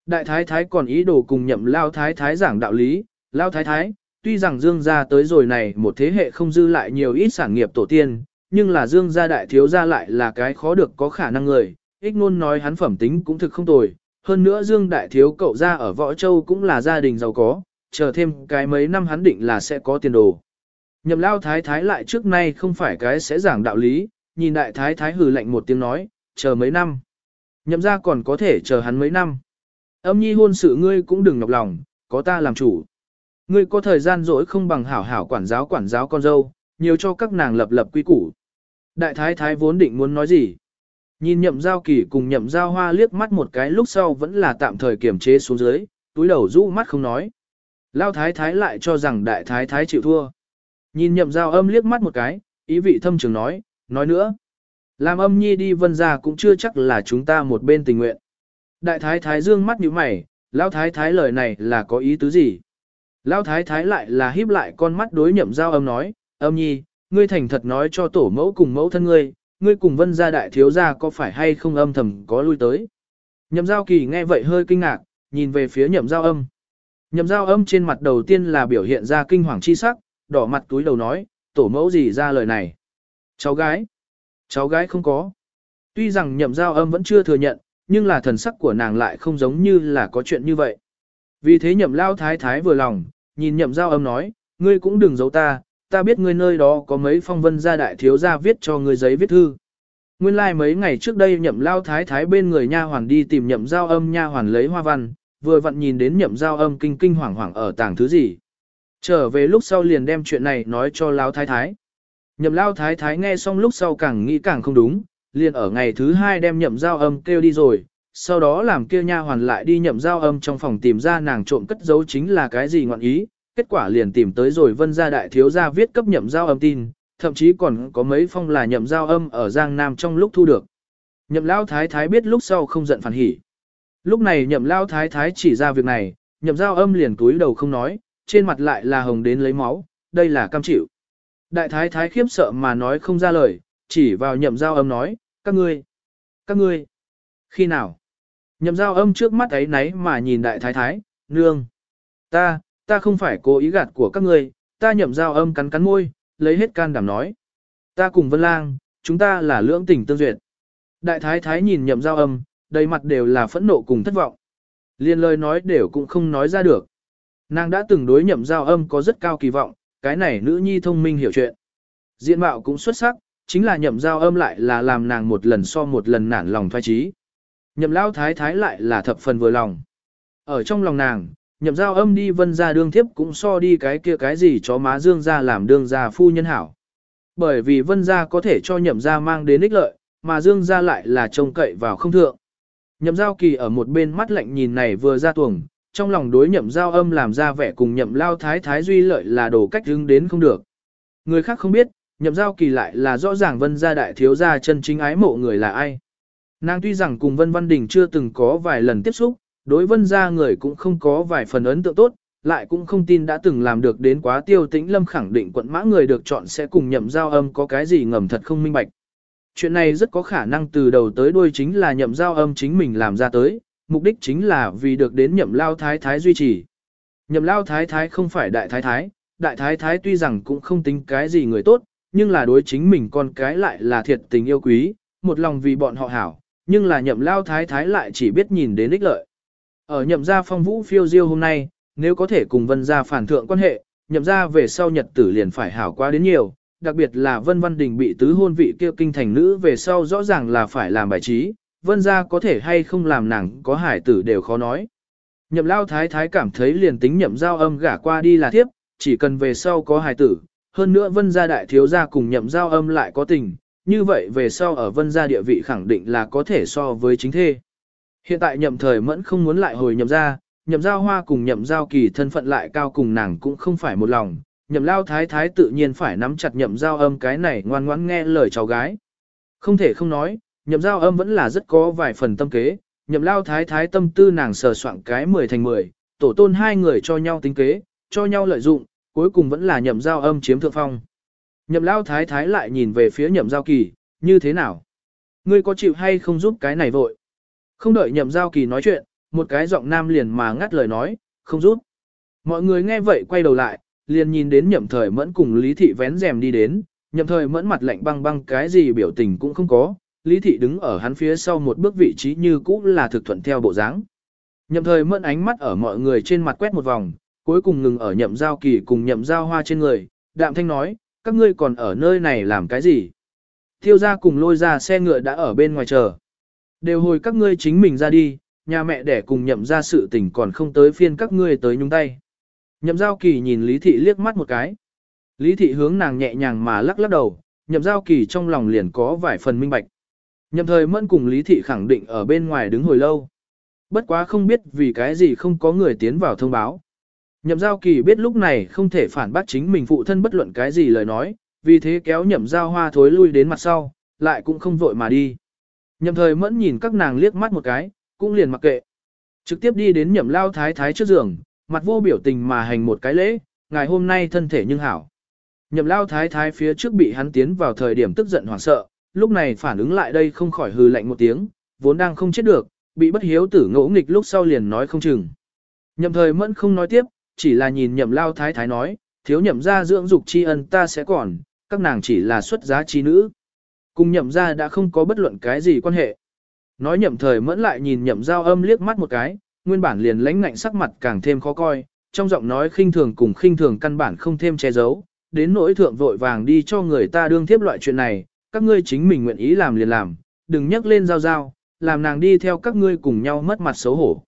Đại thái thái còn ý đồ cùng nhậm lao thái thái giảng đạo lý, lao thái thái, tuy rằng dương gia tới rồi này một thế hệ không dư lại nhiều ít sản nghiệp tổ tiên, nhưng là dương gia đại thiếu gia lại là cái khó được có khả năng người, ích ngôn nói hắn phẩm tính cũng thực không tồi, hơn nữa dương đại thiếu cậu gia ở Võ Châu cũng là gia đình giàu có, chờ thêm cái mấy năm hắn định là sẽ có tiền đồ. Nhậm lao thái thái lại trước nay không phải cái sẽ giảng đạo lý, nhìn đại thái thái hừ lạnh một tiếng nói, chờ mấy năm. Nhậm ra còn có thể chờ hắn mấy năm. Âm nhi hôn sự ngươi cũng đừng nhọc lòng, có ta làm chủ. Ngươi có thời gian rỗi không bằng hảo hảo quản giáo quản giáo con dâu, nhiều cho các nàng lập lập quy củ. Đại thái thái vốn định muốn nói gì. Nhìn nhậm giao kỳ cùng nhậm giao hoa liếc mắt một cái lúc sau vẫn là tạm thời kiềm chế xuống dưới, túi đầu rũ mắt không nói. Lao thái thái lại cho rằng đại thái thái chịu thua. Nhìn nhậm giao âm liếc mắt một cái, ý vị thâm trường nói, nói nữa. Làm âm nhi đi vân ra cũng chưa chắc là chúng ta một bên tình nguyện. Đại thái thái dương mắt như mày, lao thái thái lời này là có ý tứ gì? Lao thái thái lại là híp lại con mắt đối nhậm giao âm nói, âm nhi, ngươi thành thật nói cho tổ mẫu cùng mẫu thân ngươi, ngươi cùng vân gia đại thiếu gia có phải hay không âm thầm có lui tới. Nhậm giao kỳ nghe vậy hơi kinh ngạc, nhìn về phía nhậm giao âm. Nhậm giao âm trên mặt đầu tiên là biểu hiện ra kinh hoàng chi sắc, đỏ mặt túi đầu nói, tổ mẫu gì ra lời này. Cháu gái. Cháu gái không có. Tuy rằng nhậm giao âm vẫn chưa thừa nhận, nhưng là thần sắc của nàng lại không giống như là có chuyện như vậy. Vì thế nhậm lao thái thái vừa lòng, nhìn nhậm giao âm nói, ngươi cũng đừng giấu ta, ta biết ngươi nơi đó có mấy phong vân gia đại thiếu gia viết cho ngươi giấy viết thư. Nguyên lai like mấy ngày trước đây nhậm lao thái thái bên người nha hoàn đi tìm nhậm giao âm nha hoàn lấy hoa văn, vừa vặn nhìn đến nhậm giao âm kinh kinh hoàng hoàng ở tảng thứ gì. Trở về lúc sau liền đem chuyện này nói cho lão thái thái. Nhậm lão thái thái nghe xong lúc sau càng nghĩ càng không đúng, liền ở ngày thứ hai đem nhậm giao âm kêu đi rồi, sau đó làm kia nha hoàn lại đi nhậm giao âm trong phòng tìm ra nàng trộm cất giấu chính là cái gì ngọn ý, kết quả liền tìm tới rồi vân gia đại thiếu gia viết cấp nhậm giao âm tin, thậm chí còn có mấy phong là nhậm giao âm ở Giang Nam trong lúc thu được. Nhậm lão thái thái biết lúc sau không giận phản hỉ. Lúc này nhậm lao thái thái chỉ ra việc này, nhậm giao âm liền túi đầu không nói, trên mặt lại là hồng đến lấy máu, đây là cam chịu. Đại thái thái khiếp sợ mà nói không ra lời, chỉ vào nhậm giao âm nói, các ngươi, các ngươi, khi nào? Nhậm giao âm trước mắt ấy náy mà nhìn đại thái thái, nương, ta, ta không phải cố ý gạt của các ngươi, ta nhậm giao âm cắn cắn môi, lấy hết can đảm nói. Ta cùng Vân Lang, chúng ta là lưỡng tình tương duyệt. Đại thái thái nhìn nhậm giao âm, đầy mặt đều là phẫn nộ cùng thất vọng. Liên lời nói đều cũng không nói ra được. Nàng đã từng đối nhậm giao âm có rất cao kỳ vọng, cái này nữ nhi thông minh hiểu chuyện. Diện mạo cũng xuất sắc, chính là nhậm giao âm lại là làm nàng một lần so một lần nản lòng thoái trí. Nhậm lao thái thái lại là thập phần vừa lòng. Ở trong lòng nàng, nhậm giao âm đi vân ra đương thiếp cũng so đi cái kia cái gì chó má dương ra làm đương gia phu nhân hảo. Bởi vì vân gia có thể cho nhậm gia mang đến ích lợi, mà dương gia lại là trông cậy vào không thượng. Nhậm giao kỳ ở một bên mắt lạnh nhìn này vừa ra tuồng, trong lòng đối nhậm giao âm làm ra vẻ cùng nhậm lao thái thái duy lợi là đồ cách hứng đến không được. Người khác không biết, nhậm giao kỳ lại là rõ ràng vân gia đại thiếu gia chân chính ái mộ người là ai. Nàng tuy rằng cùng Vân Văn Đình chưa từng có vài lần tiếp xúc, đối vân gia người cũng không có vài phần ấn tượng tốt, lại cũng không tin đã từng làm được đến quá tiêu tĩnh lâm khẳng định quận mã người được chọn sẽ cùng nhậm giao âm có cái gì ngầm thật không minh bạch. Chuyện này rất có khả năng từ đầu tới đuôi chính là nhậm giao âm chính mình làm ra tới, mục đích chính là vì được đến nhậm lao thái thái duy trì. Nhậm lao thái thái không phải đại thái thái, đại thái thái tuy rằng cũng không tính cái gì người tốt, nhưng là đối chính mình con cái lại là thiệt tình yêu quý, một lòng vì bọn họ hảo, nhưng là nhậm lao thái thái lại chỉ biết nhìn đến ích lợi. Ở nhậm gia phong vũ phiêu diêu hôm nay, nếu có thể cùng vân gia phản thượng quan hệ, nhậm gia về sau nhật tử liền phải hảo qua đến nhiều, đặc biệt là vân văn đình bị tứ hôn vị kia kinh thành nữ về sau rõ ràng là phải làm bài trí, vân gia có thể hay không làm nàng có hải tử đều khó nói. Nhậm lao thái thái cảm thấy liền tính nhậm giao âm gả qua đi là thiếp, chỉ cần về sau có hải tử, hơn nữa vân gia đại thiếu gia cùng nhậm giao âm lại có tình, như vậy về sau ở vân gia địa vị khẳng định là có thể so với chính thê. Hiện tại nhậm thời mẫn không muốn lại hồi nhậm gia nhậm giao hoa cùng nhậm giao kỳ thân phận lại cao cùng nàng cũng không phải một lòng, nhậm lao thái thái tự nhiên phải nắm chặt nhậm giao âm cái này ngoan ngoãn nghe lời cháu gái. Không thể không nói, nhậm giao âm vẫn là rất có vài phần tâm kế, nhậm lao thái thái tâm tư nàng sờ soạn cái 10 thành 10, tổ tôn hai người cho nhau tính kế, cho nhau lợi dụng, cuối cùng vẫn là nhậm giao âm chiếm thượng phong. Nhậm lao thái thái lại nhìn về phía nhậm giao kỳ, như thế nào? Ngươi có chịu hay không giúp cái này vội? Không đợi nhậm giao kỳ nói chuyện, một cái giọng nam liền mà ngắt lời nói, không giúp. Mọi người nghe vậy quay đầu lại, liền nhìn đến nhậm thời mẫn cùng Lý Thị vén rèm đi đến, nhậm thời mẫn mặt lạnh băng băng cái gì biểu tình cũng không có, Lý Thị đứng ở hắn phía sau một bước vị trí như cũ là thực thuận theo bộ dáng. Nhậm thời mẫn ánh mắt ở mọi người trên mặt quét một vòng, cuối cùng ngừng ở nhậm giao kỳ cùng nhậm giao hoa trên người, đạm thanh nói, các ngươi còn ở nơi này làm cái gì? Thiêu ra cùng lôi ra xe ngựa đã ở bên ngoài chờ. Đều hồi các ngươi chính mình ra đi, nhà mẹ đẻ cùng nhậm ra sự tình còn không tới phiên các ngươi tới nhúng tay. Nhậm giao kỳ nhìn Lý Thị liếc mắt một cái. Lý Thị hướng nàng nhẹ nhàng mà lắc lắc đầu, nhậm giao kỳ trong lòng liền có vài phần minh bạch. Nhậm thời mẫn cùng Lý Thị khẳng định ở bên ngoài đứng hồi lâu. Bất quá không biết vì cái gì không có người tiến vào thông báo. Nhậm giao kỳ biết lúc này không thể phản bác chính mình phụ thân bất luận cái gì lời nói, vì thế kéo nhậm giao hoa thối lui đến mặt sau, lại cũng không vội mà đi. Nhậm thời mẫn nhìn các nàng liếc mắt một cái, cũng liền mặc kệ. Trực tiếp đi đến nhậm lao thái thái trước giường, mặt vô biểu tình mà hành một cái lễ, ngài hôm nay thân thể nhưng hảo. Nhậm lao thái thái phía trước bị hắn tiến vào thời điểm tức giận hoảng sợ, lúc này phản ứng lại đây không khỏi hừ lạnh một tiếng, vốn đang không chết được, bị bất hiếu tử ngỗ nghịch lúc sau liền nói không chừng. Nhậm thời mẫn không nói tiếp, chỉ là nhìn nhậm lao thái thái nói, thiếu nhậm ra dưỡng dục tri ân ta sẽ còn, các nàng chỉ là xuất giá trí nữ. Cùng nhậm ra đã không có bất luận cái gì quan hệ. Nói nhậm thời mẫn lại nhìn nhậm giao âm liếc mắt một cái, nguyên bản liền lãnh ngạnh sắc mặt càng thêm khó coi, trong giọng nói khinh thường cùng khinh thường căn bản không thêm che giấu, đến nỗi thượng vội vàng đi cho người ta đương tiếp loại chuyện này, các ngươi chính mình nguyện ý làm liền làm, đừng nhắc lên giao giao, làm nàng đi theo các ngươi cùng nhau mất mặt xấu hổ.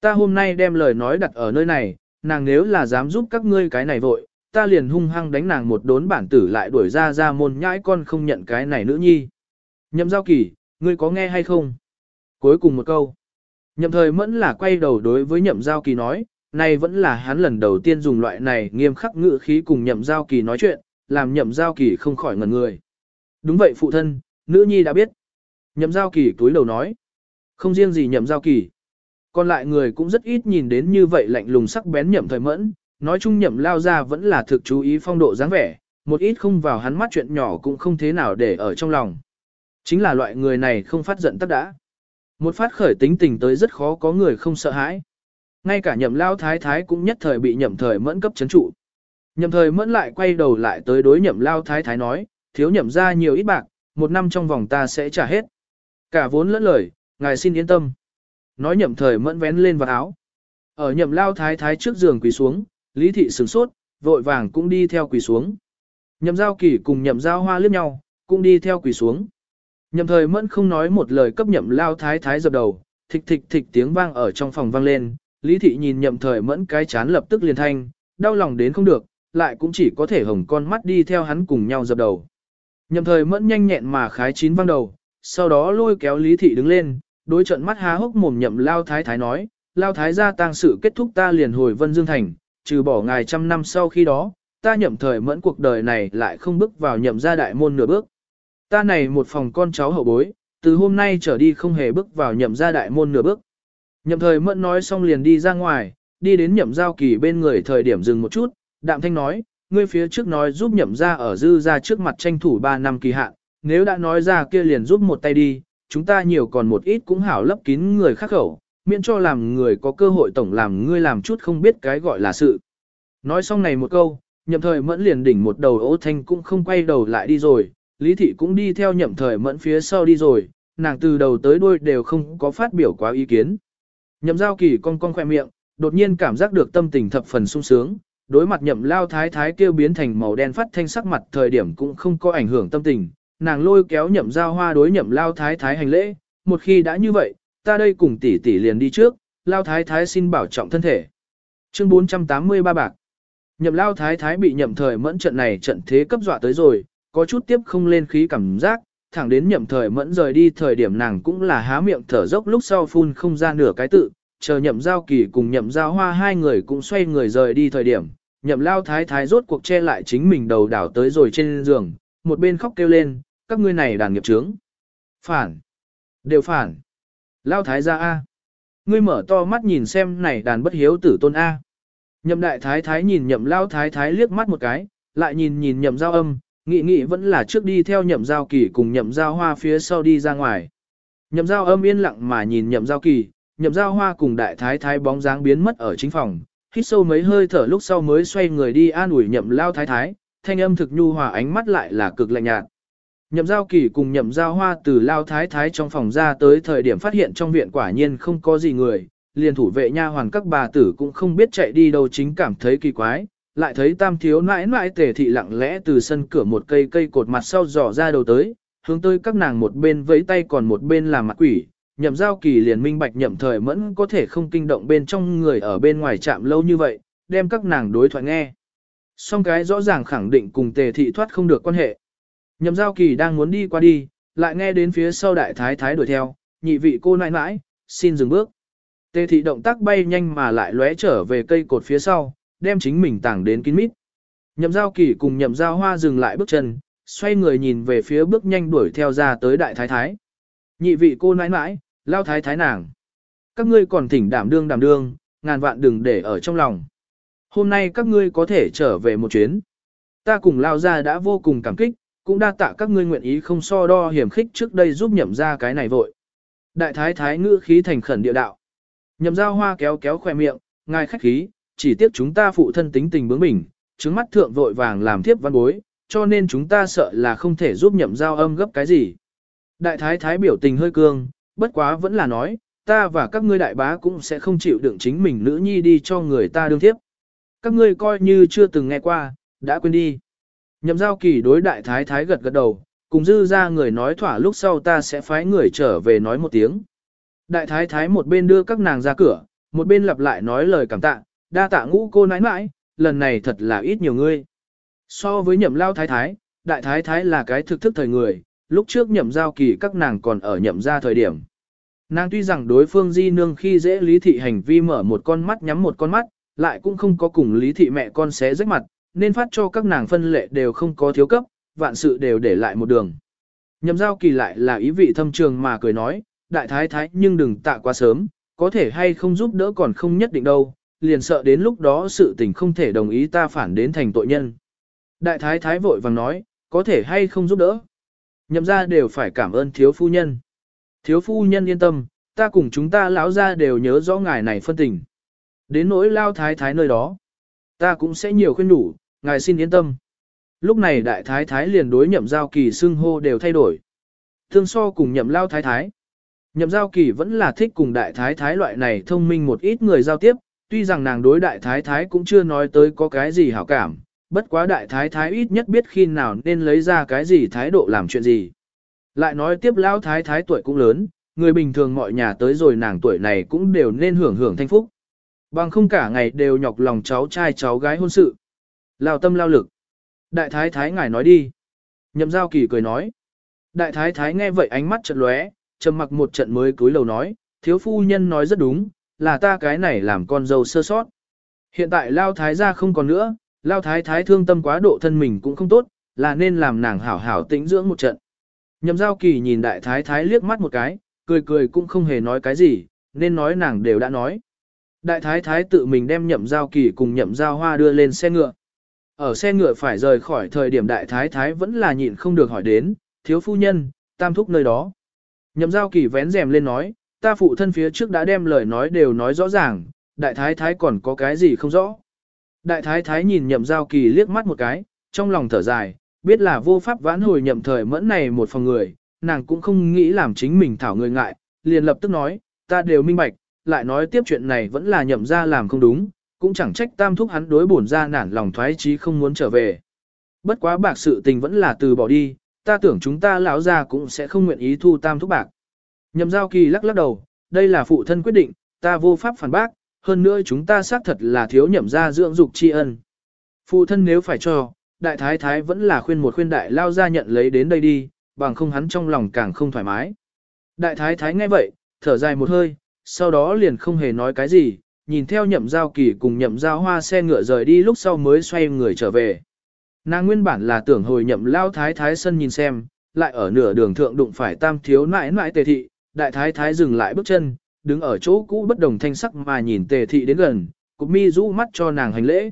Ta hôm nay đem lời nói đặt ở nơi này, nàng nếu là dám giúp các ngươi cái này vội, ta liền hung hăng đánh nàng một đốn bản tử lại đuổi ra ra môn nhãi con không nhận cái này nữ nhi. Nhậm giao kỳ, ngươi có nghe hay không? Cuối cùng một câu. Nhậm thời mẫn là quay đầu đối với nhậm giao kỳ nói, nay vẫn là hắn lần đầu tiên dùng loại này nghiêm khắc ngữ khí cùng nhậm giao kỳ nói chuyện, làm nhậm giao kỳ không khỏi ngẩn người. Đúng vậy phụ thân, nữ nhi đã biết. Nhậm giao kỳ túi đầu nói. Không riêng gì nhậm giao kỳ. Còn lại người cũng rất ít nhìn đến như vậy lạnh lùng sắc bén nhậm thời mẫn, nói chung nhậm lao ra vẫn là thực chú ý phong độ dáng vẻ, một ít không vào hắn mắt chuyện nhỏ cũng không thế nào để ở trong lòng. Chính là loại người này không phát giận tất đã. Một phát khởi tính tình tới rất khó có người không sợ hãi. Ngay cả nhậm lao thái thái cũng nhất thời bị nhậm thời mẫn cấp chấn trụ. Nhậm thời mẫn lại quay đầu lại tới đối nhậm lao thái thái nói, thiếu nhậm ra nhiều ít bạc, một năm trong vòng ta sẽ trả hết. Cả vốn lẫn lời, ngài xin yên tâm. Nói nhậm thời mẫn vén lên vào áo. Ở nhậm lao thái thái trước giường quỳ xuống, lý thị sửng sốt, vội vàng cũng đi theo quỳ xuống. Nhậm giao kỳ cùng nhậm giao hoa liếc nhau, cũng đi theo quỳ xuống. Nhậm thời mẫn không nói một lời cấp nhậm lao thái thái dập đầu, thịch thịch thịch tiếng vang ở trong phòng vang lên, lý thị nhìn nhậm thời mẫn cái chán lập tức liền thanh, đau lòng đến không được, lại cũng chỉ có thể hồng con mắt đi theo hắn cùng nhau dập đầu. Nhậm thời mẫn nhanh nhẹn mà khái chín vang đầu, sau đó lôi kéo lý thị đứng lên, đối trận mắt há hốc mồm nhậm lao thái thái nói, lao thái gia tang sự kết thúc ta liền hồi Vân Dương Thành, trừ bỏ ngài trăm năm sau khi đó, ta nhậm thời mẫn cuộc đời này lại không bước vào nhậm gia đại môn nửa bước. Ta này một phòng con cháu hậu bối, từ hôm nay trở đi không hề bước vào nhậm gia đại môn nửa bước. Nhậm thời mẫn nói xong liền đi ra ngoài, đi đến nhậm giao kỳ bên người thời điểm dừng một chút, đạm thanh nói, ngươi phía trước nói giúp nhậm gia ở dư ra trước mặt tranh thủ 3 năm kỳ hạn, nếu đã nói ra kia liền giúp một tay đi, chúng ta nhiều còn một ít cũng hảo lấp kín người khác khẩu, miễn cho làm người có cơ hội tổng làm ngươi làm chút không biết cái gọi là sự. Nói xong này một câu, nhậm thời mẫn liền đỉnh một đầu ô thanh cũng không quay đầu lại đi rồi, lý thị cũng đi theo nhậm thời mẫn phía sau đi rồi, nàng từ đầu tới đuôi đều không có phát biểu quá ý kiến. Nhậm giao kỳ con con khoe miệng, đột nhiên cảm giác được tâm tình thập phần sung sướng, đối mặt nhậm lao thái thái kêu biến thành màu đen phát thanh sắc mặt thời điểm cũng không có ảnh hưởng tâm tình, nàng lôi kéo nhậm giao hoa đối nhậm lao thái thái hành lễ, một khi đã như vậy, ta đây cùng tỷ tỷ liền đi trước, lao thái thái xin bảo trọng thân thể. Chương 483 bạc Nhậm lao thái thái bị nhậm thời mẫn trận này trận thế cấp dọa tới rồi, có chút tiếp không lên khí cảm giác, thẳng đến nhậm thời mẫn rời đi thời điểm nàng cũng là há miệng thở dốc lúc sau phun không ra nửa cái tự, chờ nhậm giao kỳ cùng nhậm giao hoa hai người cũng xoay người rời đi thời điểm, nhậm lao thái thái rốt cuộc che lại chính mình đầu đảo tới rồi trên giường, một bên khóc kêu lên, các ngươi này đàn nghiệp trướng. Phản. Đều phản. Lao thái ra A. Ngươi mở to mắt nhìn xem này đàn bất hiếu tử tôn A. Nhậm đại thái thái nhìn nhậm lao thái thái liếc mắt một cái, lại nhìn nhìn nhậm giao âm, nghị nghị vẫn là trước đi theo nhậm giao kỳ cùng nhậm giao hoa phía sau đi ra ngoài. Nhậm giao âm yên lặng mà nhìn nhậm giao kỳ, nhậm giao hoa cùng đại thái thái bóng dáng biến mất ở chính phòng, hít sâu mấy hơi thở lúc sau mới xoay người đi an ủi nhậm lao thái thái, thanh âm thực nhu hòa ánh mắt lại là cực lạnh nhạt. Nhậm giao kỳ cùng nhậm giao hoa từ lao thái thái trong phòng ra tới thời điểm phát hiện trong viện quả nhiên không có gì người, liền thủ vệ nha hoàn các bà tử cũng không biết chạy đi đâu chính cảm thấy kỳ quái, lại thấy tam thiếu nãi nãi tề thị lặng lẽ từ sân cửa một cây cây cột mặt sau dò ra đầu tới, hướng tới các nàng một bên vẫy tay còn một bên làm mặt quỷ, nhậm giao kỳ liền minh bạch nhậm thời mẫn có thể không kinh động bên trong người ở bên ngoài chạm lâu như vậy, đem các nàng đối thoại nghe. Song cái rõ ràng khẳng định cùng tề thị thoát không được quan hệ. Nhậm giao kỳ đang muốn đi qua đi, lại nghe đến phía sau đại thái thái đuổi theo, nhị vị cô nãi nãi, xin dừng bước. Tề thị động tác bay nhanh mà lại lóe trở về cây cột phía sau, đem chính mình tảng đến kín mít. Nhậm giao kỳ cùng nhậm giao hoa dừng lại bước chân, xoay người nhìn về phía bước nhanh đuổi theo ra tới đại thái thái. Nhị vị cô nãi nãi, lao thái thái nàng. Các ngươi còn thỉnh đảm đương đảm đương, ngàn vạn đừng để ở trong lòng. Hôm nay các ngươi có thể trở về một chuyến. Ta cùng lao ra đã vô cùng cảm kích, cũng đa tạ các ngươi nguyện ý không so đo hiểm khích trước đây giúp nhậm ra cái này vội. Đại thái thái ngữ khí thành khẩn địa đạo. Nhậm giao hoa kéo kéo khoe miệng, ngài khách khí, chỉ tiếc chúng ta phụ thân tính tình bướng bỉnh, trứng mắt thượng vội vàng làm thiếp văn bối, cho nên chúng ta sợ là không thể giúp nhậm giao âm gấp cái gì. Đại thái thái biểu tình hơi cương, bất quá vẫn là nói, ta và các ngươi đại bá cũng sẽ không chịu đựng chính mình nữ nhi đi cho người ta đương thiếp. Các ngươi coi như chưa từng nghe qua, đã quên đi. Nhậm giao kỳ đối đại thái thái gật gật đầu, cùng dư ra người nói thỏa lúc sau ta sẽ phái người trở về nói một tiếng. Đại thái thái một bên đưa các nàng ra cửa, một bên lặp lại nói lời cảm tạ, đa tạ ngũ cô nãi nãi, lần này thật là ít nhiều ngươi. So với nhậm lao thái thái, đại thái thái là cái thực thức thời người, lúc trước nhậm giao kỳ các nàng còn ở nhậm ra thời điểm. Nàng tuy rằng đối phương di nương khi dễ lý thị hành vi mở một con mắt nhắm một con mắt, lại cũng không có cùng lý thị mẹ con xé rách mặt, nên phát cho các nàng phân lệ đều không có thiếu cấp, vạn sự đều để lại một đường. Nhậm giao kỳ lại là ý vị thâm trường mà cười nói, đại thái thái nhưng đừng tạ quá sớm, có thể hay không giúp đỡ còn không nhất định đâu, liền sợ đến lúc đó sự tình không thể đồng ý ta phản đến thành tội nhân. Đại thái thái vội vàng nói, có thể hay không giúp đỡ. Nhậm ra đều phải cảm ơn thiếu phu nhân. Thiếu phu nhân yên tâm, ta cùng chúng ta lão ra đều nhớ rõ ngài này phân tình. Đến nỗi lao thái thái nơi đó, ta cũng sẽ nhiều khuyên đủ, ngài xin yên tâm. Lúc này đại thái thái liền đối nhậm giao kỳ xưng hô đều thay đổi. Thương so cùng nhậm lao thái thái. Nhậm giao kỳ vẫn là thích cùng đại thái thái loại này thông minh một ít người giao tiếp, tuy rằng nàng đối đại thái thái cũng chưa nói tới có cái gì hảo cảm, bất quá đại thái thái ít nhất biết khi nào nên lấy ra cái gì thái độ làm chuyện gì. Lại nói tiếp lão thái thái tuổi cũng lớn, người bình thường mọi nhà tới rồi nàng tuổi này cũng đều nên hưởng hưởng thanh phúc. Bằng không cả ngày đều nhọc lòng cháu trai cháu gái hôn sự. Lao tâm lao lực. Đại thái thái ngài nói đi. Nhậm giao kỳ cười nói. Đại thái thái nghe vậy ánh mắt chợt lóe, trầm mặc một trận mới cúi lầu nói, thiếu phu nhân nói rất đúng, là ta cái này làm con dâu sơ sót. Hiện tại lao thái gia không còn nữa, lao thái thái thương tâm quá độ thân mình cũng không tốt, là nên làm nàng hảo hảo tĩnh dưỡng một trận. Nhậm giao kỳ nhìn đại thái thái liếc mắt một cái, cười cười cũng không hề nói cái gì, nên nói nàng đều đã nói. Đại thái thái tự mình đem nhậm giao kỳ cùng nhậm giao hoa đưa lên xe ngựa. Ở xe ngựa phải rời khỏi thời điểm đại thái thái vẫn là nhịn không được hỏi đến, thiếu phu nhân, tam thúc nơi đó. Nhậm giao kỳ vén rèm lên nói, ta phụ thân phía trước đã đem lời nói đều nói rõ ràng, đại thái thái còn có cái gì không rõ. Đại thái thái nhìn nhậm giao kỳ liếc mắt một cái, trong lòng thở dài, biết là vô pháp vãn hồi nhậm thời mẫn này một phòng người, nàng cũng không nghĩ làm chính mình thảo người ngại, liền lập tức nói, ta đều minh bạch, lại nói tiếp chuyện này vẫn là nhậm ra làm không đúng, cũng chẳng trách tam thúc hắn đối bổn ra nản lòng thoái chí không muốn trở về. Bất quá bạc sự tình vẫn là từ bỏ đi, ta tưởng chúng ta lão ra cũng sẽ không nguyện ý thu tam thúc bạc. Nhậm giao kỳ lắc lắc đầu, đây là phụ thân quyết định, ta vô pháp phản bác, hơn nữa chúng ta xác thật là thiếu nhậm ra dưỡng dục tri ân. Phụ thân nếu phải cho, đại thái thái vẫn là khuyên một khuyên đại lao ra nhận lấy đến đây đi, bằng không hắn trong lòng càng không thoải mái. Đại thái thái nghe vậy, thở dài một hơi, sau đó liền không hề nói cái gì, nhìn theo nhậm giao kỳ cùng nhậm giao hoa xe ngựa rời đi lúc sau mới xoay người trở về. Nàng nguyên bản là tưởng hồi nhậm lao thái thái sân nhìn xem, lại ở nửa đường thượng đụng phải tam thiếu nãi nãi tề thị, đại thái thái dừng lại bước chân, đứng ở chỗ cũ bất đồng thanh sắc mà nhìn tề thị đến gần, cục mi rũ mắt cho nàng hành lễ.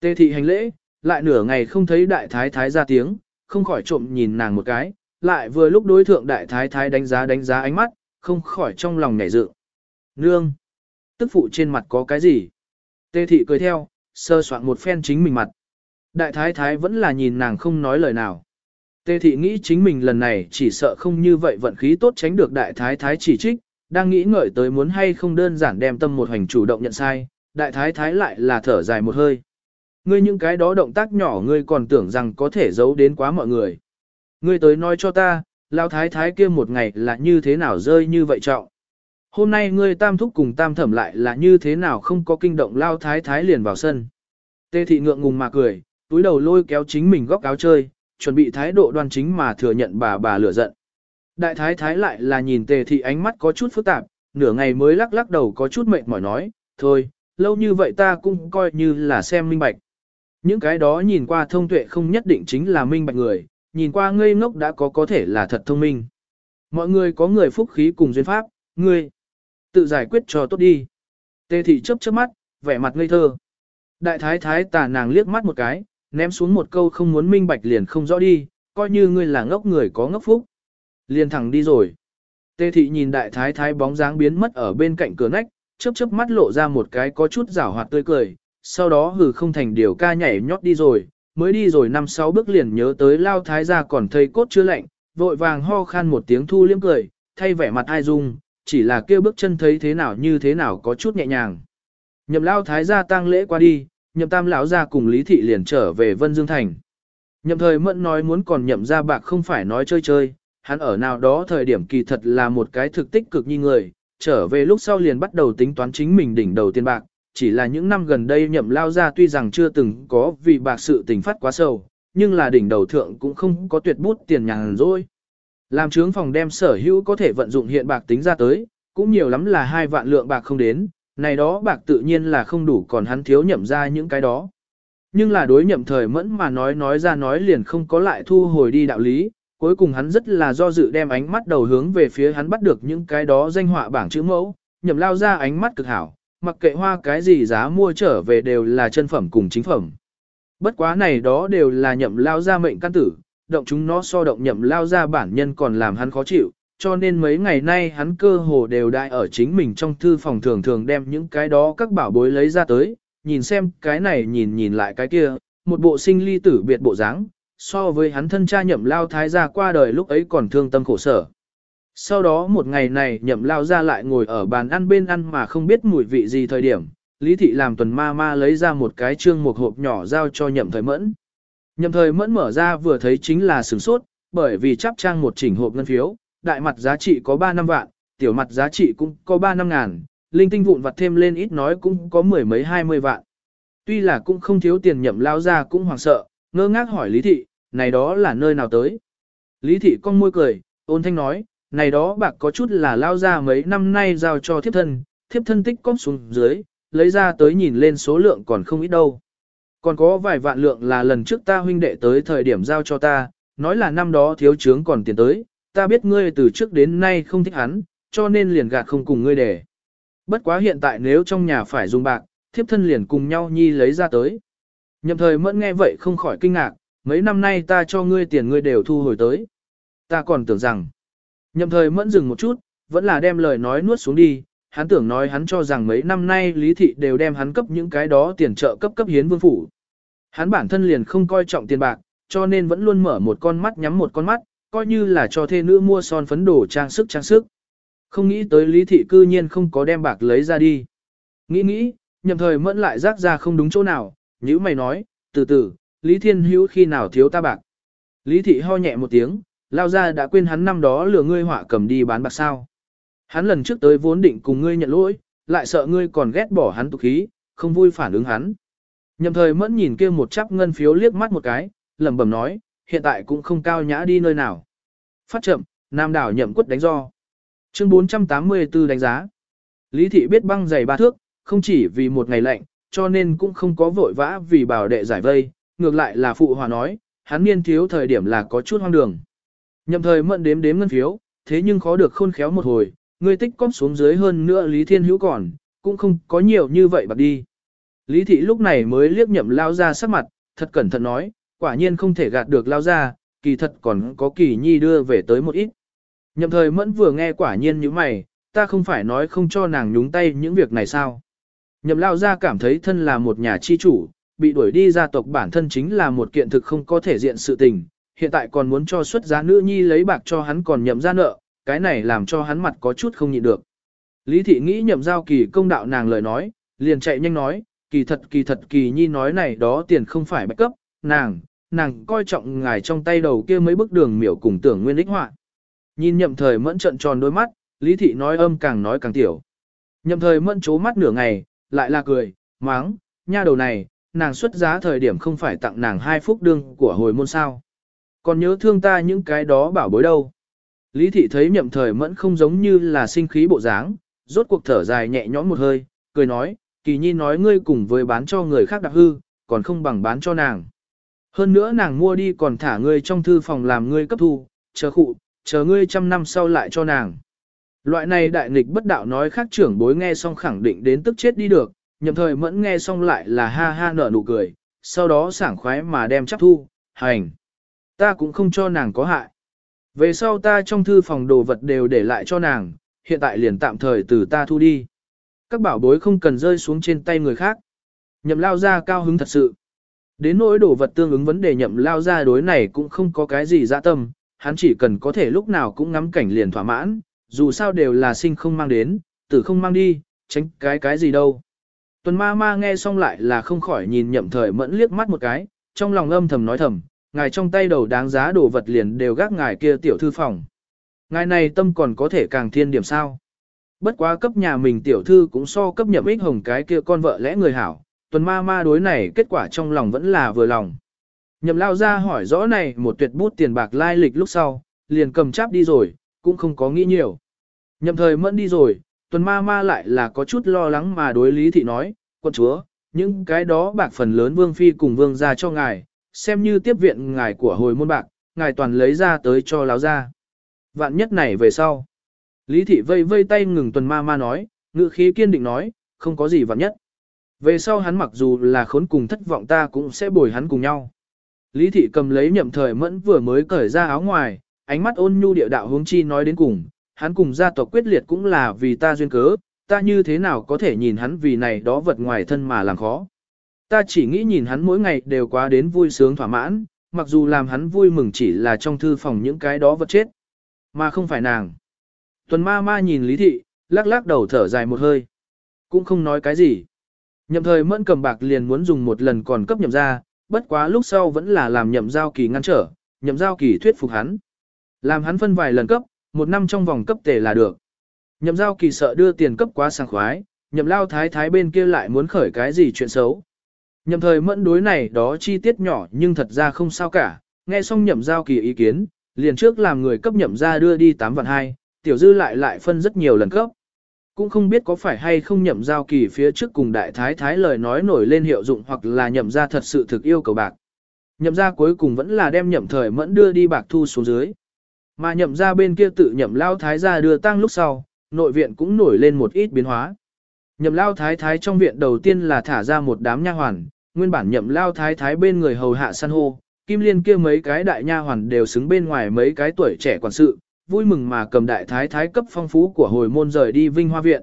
Tề thị hành lễ, lại nửa ngày không thấy đại thái thái ra tiếng, không khỏi trộm nhìn nàng một cái, lại vừa lúc đối thượng đại thái thái đánh giá đánh giá ánh mắt, không khỏi trong lòng nhảy dự. Nương! Tức phụ trên mặt có cái gì? Tề thị cười theo, sơ soạn một phen chính mình mặt. Đại thái thái vẫn là nhìn nàng không nói lời nào. Tề thị nghĩ chính mình lần này chỉ sợ không như vậy vận khí tốt tránh được đại thái thái chỉ trích, đang nghĩ ngợi tới muốn hay không đơn giản đem tâm một hành chủ động nhận sai, đại thái thái lại là thở dài một hơi. Ngươi những cái đó động tác nhỏ ngươi còn tưởng rằng có thể giấu đến quá mọi người. Ngươi tới nói cho ta, lao thái thái kia một ngày là như thế nào rơi như vậy trọng. Hôm nay ngươi tam thúc cùng tam thẩm lại là như thế nào không có kinh động lao thái thái liền vào sân. Tê thị ngượng ngùng mà cười, túi đầu lôi kéo chính mình góc áo chơi, chuẩn bị thái độ đoan chính mà thừa nhận bà bà lửa giận. Đại thái thái lại là nhìn tề thị ánh mắt có chút phức tạp, nửa ngày mới lắc lắc đầu có chút mệt mỏi nói, thôi, lâu như vậy ta cũng coi như là xem minh bạch. Những cái đó nhìn qua thông tuệ không nhất định chính là minh bạch người, nhìn qua ngây ngốc đã có có thể là thật thông minh. Mọi người có người phúc khí cùng duyên pháp, ngươi tự giải quyết cho tốt đi. Tề thị chớp chớp mắt, vẻ mặt ngây thơ. Đại thái thái tà nàng liếc mắt một cái, ném xuống một câu không muốn minh bạch liền không rõ đi, coi như ngươi là ngốc người có ngốc phúc. Liền thẳng đi rồi. Tề thị nhìn đại thái thái bóng dáng biến mất ở bên cạnh cửa nách, chớp chớp mắt lộ ra một cái có chút rảo hoạt tươi cười, sau đó hừ không thành điều ca nhảy nhót đi rồi, mới đi rồi năm sáu bước liền nhớ tới lao thái gia còn thây cốt chưa lạnh, vội vàng ho khan một tiếng thu liếm cười, thay vẻ mặt ai dung, chỉ là kêu bước chân thấy thế nào như thế nào có chút nhẹ nhàng. Nhậm lao thái gia tang lễ qua đi, nhậm tam lão ra cùng Lý Thị liền trở về Vân Dương Thành. Nhậm thời mẫn nói muốn còn nhậm ra bạc không phải nói chơi chơi, hắn ở nào đó thời điểm kỳ thật là một cái thực tích cực như người, trở về lúc sau liền bắt đầu tính toán chính mình đỉnh đầu tiền bạc, chỉ là những năm gần đây nhậm lao ra tuy rằng chưa từng có vì bạc sự tình phát quá sâu, nhưng là đỉnh đầu thượng cũng không có tuyệt bút tiền nhàn rồi. Làm trướng phòng đem sở hữu có thể vận dụng hiện bạc tính ra tới, cũng nhiều lắm là hai vạn lượng bạc không đến, này đó bạc tự nhiên là không đủ còn hắn thiếu nhậm ra những cái đó. Nhưng là đối nhậm thời mẫn mà nói nói ra nói liền không có lại thu hồi đi đạo lý, cuối cùng hắn rất là do dự đem ánh mắt đầu hướng về phía hắn bắt được những cái đó danh họa bảng chữ mẫu, nhậm lao ra ánh mắt cực hảo, mặc kệ hoa cái gì giá mua trở về đều là chân phẩm cùng chính phẩm. Bất quá này đó đều là nhậm lao ra mệnh căn tử, động chúng nó so động nhậm lao ra bản nhân còn làm hắn khó chịu, cho nên mấy ngày nay hắn cơ hồ đều đại ở chính mình trong thư phòng thường thường đem những cái đó các bảo bối lấy ra tới, nhìn xem cái này nhìn nhìn lại cái kia, một bộ sinh ly tử biệt bộ dáng, so với hắn thân cha nhậm lao thái gia qua đời lúc ấy còn thương tâm khổ sở. Sau đó một ngày này nhậm lao ra lại ngồi ở bàn ăn bên ăn mà không biết mùi vị gì thời điểm, Lý Thị làm tuần ma ma lấy ra một cái trương một hộp nhỏ giao cho nhậm thời mẫn. Nhậm thời mẫn mở ra vừa thấy chính là sửng sốt, bởi vì chắp trang một chỉnh hộp ngân phiếu, đại mặt giá trị có 3 năm vạn, tiểu mặt giá trị cũng có 3 năm ngàn, linh tinh vụn vặt thêm lên ít nói cũng có mười mấy hai mươi vạn. Tuy là cũng không thiếu tiền nhậm lao ra cũng hoảng sợ, ngơ ngác hỏi Lý Thị, này đó là nơi nào tới? Lý Thị con môi cười, ôn thanh nói, này đó bạc có chút là lao ra mấy năm nay giao cho thiếp thân, thiếp thân tích cóp xuống dưới, lấy ra tới nhìn lên số lượng còn không ít đâu. Còn có vài vạn lượng là lần trước ta huynh đệ tới thời điểm giao cho ta, nói là năm đó thiếu trướng còn tiền tới, ta biết ngươi từ trước đến nay không thích hắn, cho nên liền gạt không cùng ngươi để. Bất quá hiện tại nếu trong nhà phải dùng bạc, thiếp thân liền cùng nhau nhi lấy ra tới. Nhậm thời mẫn nghe vậy không khỏi kinh ngạc, mấy năm nay ta cho ngươi tiền ngươi đều thu hồi tới. Ta còn tưởng rằng, nhậm thời mẫn dừng một chút, vẫn là đem lời nói nuốt xuống đi, hắn tưởng nói hắn cho rằng mấy năm nay lý thị đều đem hắn cấp những cái đó tiền trợ cấp cấp hiến vương phủ. Hắn bản thân liền không coi trọng tiền bạc, cho nên vẫn luôn mở một con mắt nhắm một con mắt, coi như là cho thê nữ mua son phấn đồ trang sức trang sức. Không nghĩ tới lý thị cư nhiên không có đem bạc lấy ra đi. Nghĩ nghĩ, nhầm thời mẫn lại rác ra không đúng chỗ nào, như mày nói, từ từ, lý thiên hữu khi nào thiếu ta bạc. Lý thị ho nhẹ một tiếng, lao ra đã quên hắn năm đó lừa ngươi họa cầm đi bán bạc sao. Hắn lần trước tới vốn định cùng ngươi nhận lỗi, lại sợ ngươi còn ghét bỏ hắn tục khí, không vui phản ứng hắn. Nhậm thời mẫn nhìn kia một chắp ngân phiếu liếc mắt một cái, lẩm bẩm nói, hiện tại cũng không cao nhã đi nơi nào. Phát chậm, Nam đảo nhậm quất đánh do. Chương 484 đánh giá. Lý thị biết băng dày ba thước, không chỉ vì một ngày lạnh, cho nên cũng không có vội vã vì bảo đệ giải vây, ngược lại là phụ hòa nói, hắn niên thiếu thời điểm là có chút hoang đường. Nhậm thời mẫn đếm đếm ngân phiếu, thế nhưng khó được khôn khéo một hồi, người tích cóp xuống dưới hơn nữa Lý Thiên Hữu còn, cũng không có nhiều như vậy bạc đi. Lý thị lúc này mới liếc nhậm lao ra sắc mặt, thật cẩn thận nói, quả nhiên không thể gạt được lao ra, kỳ thật còn có kỳ nhi đưa về tới một ít. Nhậm thời mẫn vừa nghe quả nhiên như mày, ta không phải nói không cho nàng nhúng tay những việc này sao. Nhậm lao ra cảm thấy thân là một nhà chi chủ, bị đuổi đi gia tộc bản thân chính là một kiện thực không có thể diện sự tình, hiện tại còn muốn cho xuất giá nữ nhi lấy bạc cho hắn còn nhậm ra nợ, cái này làm cho hắn mặt có chút không nhịn được. Lý thị nghĩ nhậm giao kỳ công đạo nàng lời nói, liền chạy nhanh nói, kỳ thật kỳ thật kỳ nhi nói này đó tiền không phải bạch cấp, nàng, nàng coi trọng ngài trong tay đầu kia mấy bức đường miểu cùng tưởng nguyên đích họa. Nhìn nhậm thời mẫn trận tròn đôi mắt, lý thị nói âm càng nói càng tiểu. Nhậm thời mẫn chố mắt nửa ngày, lại là cười, máng, nha đầu này, nàng xuất giá thời điểm không phải tặng nàng hai phúc đương của hồi môn sao. Còn nhớ thương ta những cái đó bảo bối đâu. Lý thị thấy nhậm thời mẫn không giống như là sinh khí bộ dáng, rốt cuộc thở dài nhẹ nhõm một hơi, cười nói, kỳ nhi nói ngươi cùng với bán cho người khác đặc hư, còn không bằng bán cho nàng. Hơn nữa nàng mua đi còn thả ngươi trong thư phòng làm ngươi cấp thu, chờ khụ, chờ ngươi trăm năm sau lại cho nàng. Loại này đại nghịch bất đạo nói khác trưởng bối nghe xong khẳng định đến tức chết đi được, nhậm thời mẫn nghe xong lại là ha ha nở nụ cười, sau đó sảng khoái mà đem chấp thu, hành. Ta cũng không cho nàng có hại. Về sau ta trong thư phòng đồ vật đều để lại cho nàng, hiện tại liền tạm thời từ ta thu đi. Các bảo bối không cần rơi xuống trên tay người khác. Nhậm lao ra cao hứng thật sự. Đến nỗi đồ vật tương ứng vấn đề nhậm lao ra đối này cũng không có cái gì dạ tâm, hắn chỉ cần có thể lúc nào cũng ngắm cảnh liền thỏa mãn, dù sao đều là sinh không mang đến, tử không mang đi, tránh cái cái gì đâu. Tuần ma ma nghe xong lại là không khỏi nhìn nhậm thời mẫn liếc mắt một cái, trong lòng âm thầm nói thầm, ngài trong tay đầu đáng giá đồ vật liền đều gác ngài kia tiểu thư phòng. Ngài này tâm còn có thể càng thiên điểm sao. Bất quá cấp nhà mình tiểu thư cũng so cấp nhậm ích hồng cái kia con vợ lẽ người hảo, tuần ma ma đối này kết quả trong lòng vẫn là vừa lòng. Nhậm lao ra hỏi rõ này một tuyệt bút tiền bạc lai lịch lúc sau, liền cầm cháp đi rồi, cũng không có nghĩ nhiều. Nhậm thời mẫn đi rồi, tuần ma ma lại là có chút lo lắng mà đối lý thị nói, quân chúa, những cái đó bạc phần lớn vương phi cùng vương ra cho ngài, xem như tiếp viện ngài của hồi môn bạc, ngài toàn lấy ra tới cho láo ra. Vạn nhất này về sau. Lý thị vây vây tay ngừng tuần ma ma nói, ngự khí kiên định nói, không có gì vạn nhất. Về sau hắn mặc dù là khốn cùng thất vọng ta cũng sẽ bồi hắn cùng nhau. Lý thị cầm lấy nhậm thời mẫn vừa mới cởi ra áo ngoài, ánh mắt ôn nhu địa đạo hướng chi nói đến cùng, hắn cùng gia tộc quyết liệt cũng là vì ta duyên cớ, ta như thế nào có thể nhìn hắn vì này đó vật ngoài thân mà làm khó. Ta chỉ nghĩ nhìn hắn mỗi ngày đều quá đến vui sướng thỏa mãn, mặc dù làm hắn vui mừng chỉ là trong thư phòng những cái đó vật chết, mà không phải nàng. Tuần ma ma nhìn Lý Thị, lắc lắc đầu thở dài một hơi. Cũng không nói cái gì. Nhậm thời mẫn cầm bạc liền muốn dùng một lần còn cấp nhậm ra, bất quá lúc sau vẫn là làm nhậm giao kỳ ngăn trở, nhậm giao kỳ thuyết phục hắn. Làm hắn phân vài lần cấp, một năm trong vòng cấp tề là được. Nhậm giao kỳ sợ đưa tiền cấp quá sang khoái, nhậm lao thái thái bên kia lại muốn khởi cái gì chuyện xấu. Nhậm thời mẫn đối này đó chi tiết nhỏ nhưng thật ra không sao cả, nghe xong nhậm giao kỳ ý kiến, liền trước làm người cấp nhậm ra đưa đi 8 vạn 2, tiểu dư lại lại phân rất nhiều lần cấp cũng không biết có phải hay không nhậm giao kỳ phía trước cùng đại thái thái lời nói nổi lên hiệu dụng hoặc là nhậm ra thật sự thực yêu cầu bạc. Nhậm ra cuối cùng vẫn là đem nhậm thời mẫn đưa đi bạc thu xuống dưới. Mà nhậm ra bên kia tự nhậm lao thái ra đưa tăng lúc sau, nội viện cũng nổi lên một ít biến hóa. Nhậm lao thái thái trong viện đầu tiên là thả ra một đám nha hoàn, nguyên bản nhậm lao thái thái bên người hầu hạ san hô, kim liên kia mấy cái đại nha hoàn đều xứng bên ngoài mấy cái tuổi trẻ quản sự, vui mừng mà cầm đại thái thái cấp phong phú của hồi môn rời đi vinh hoa viện.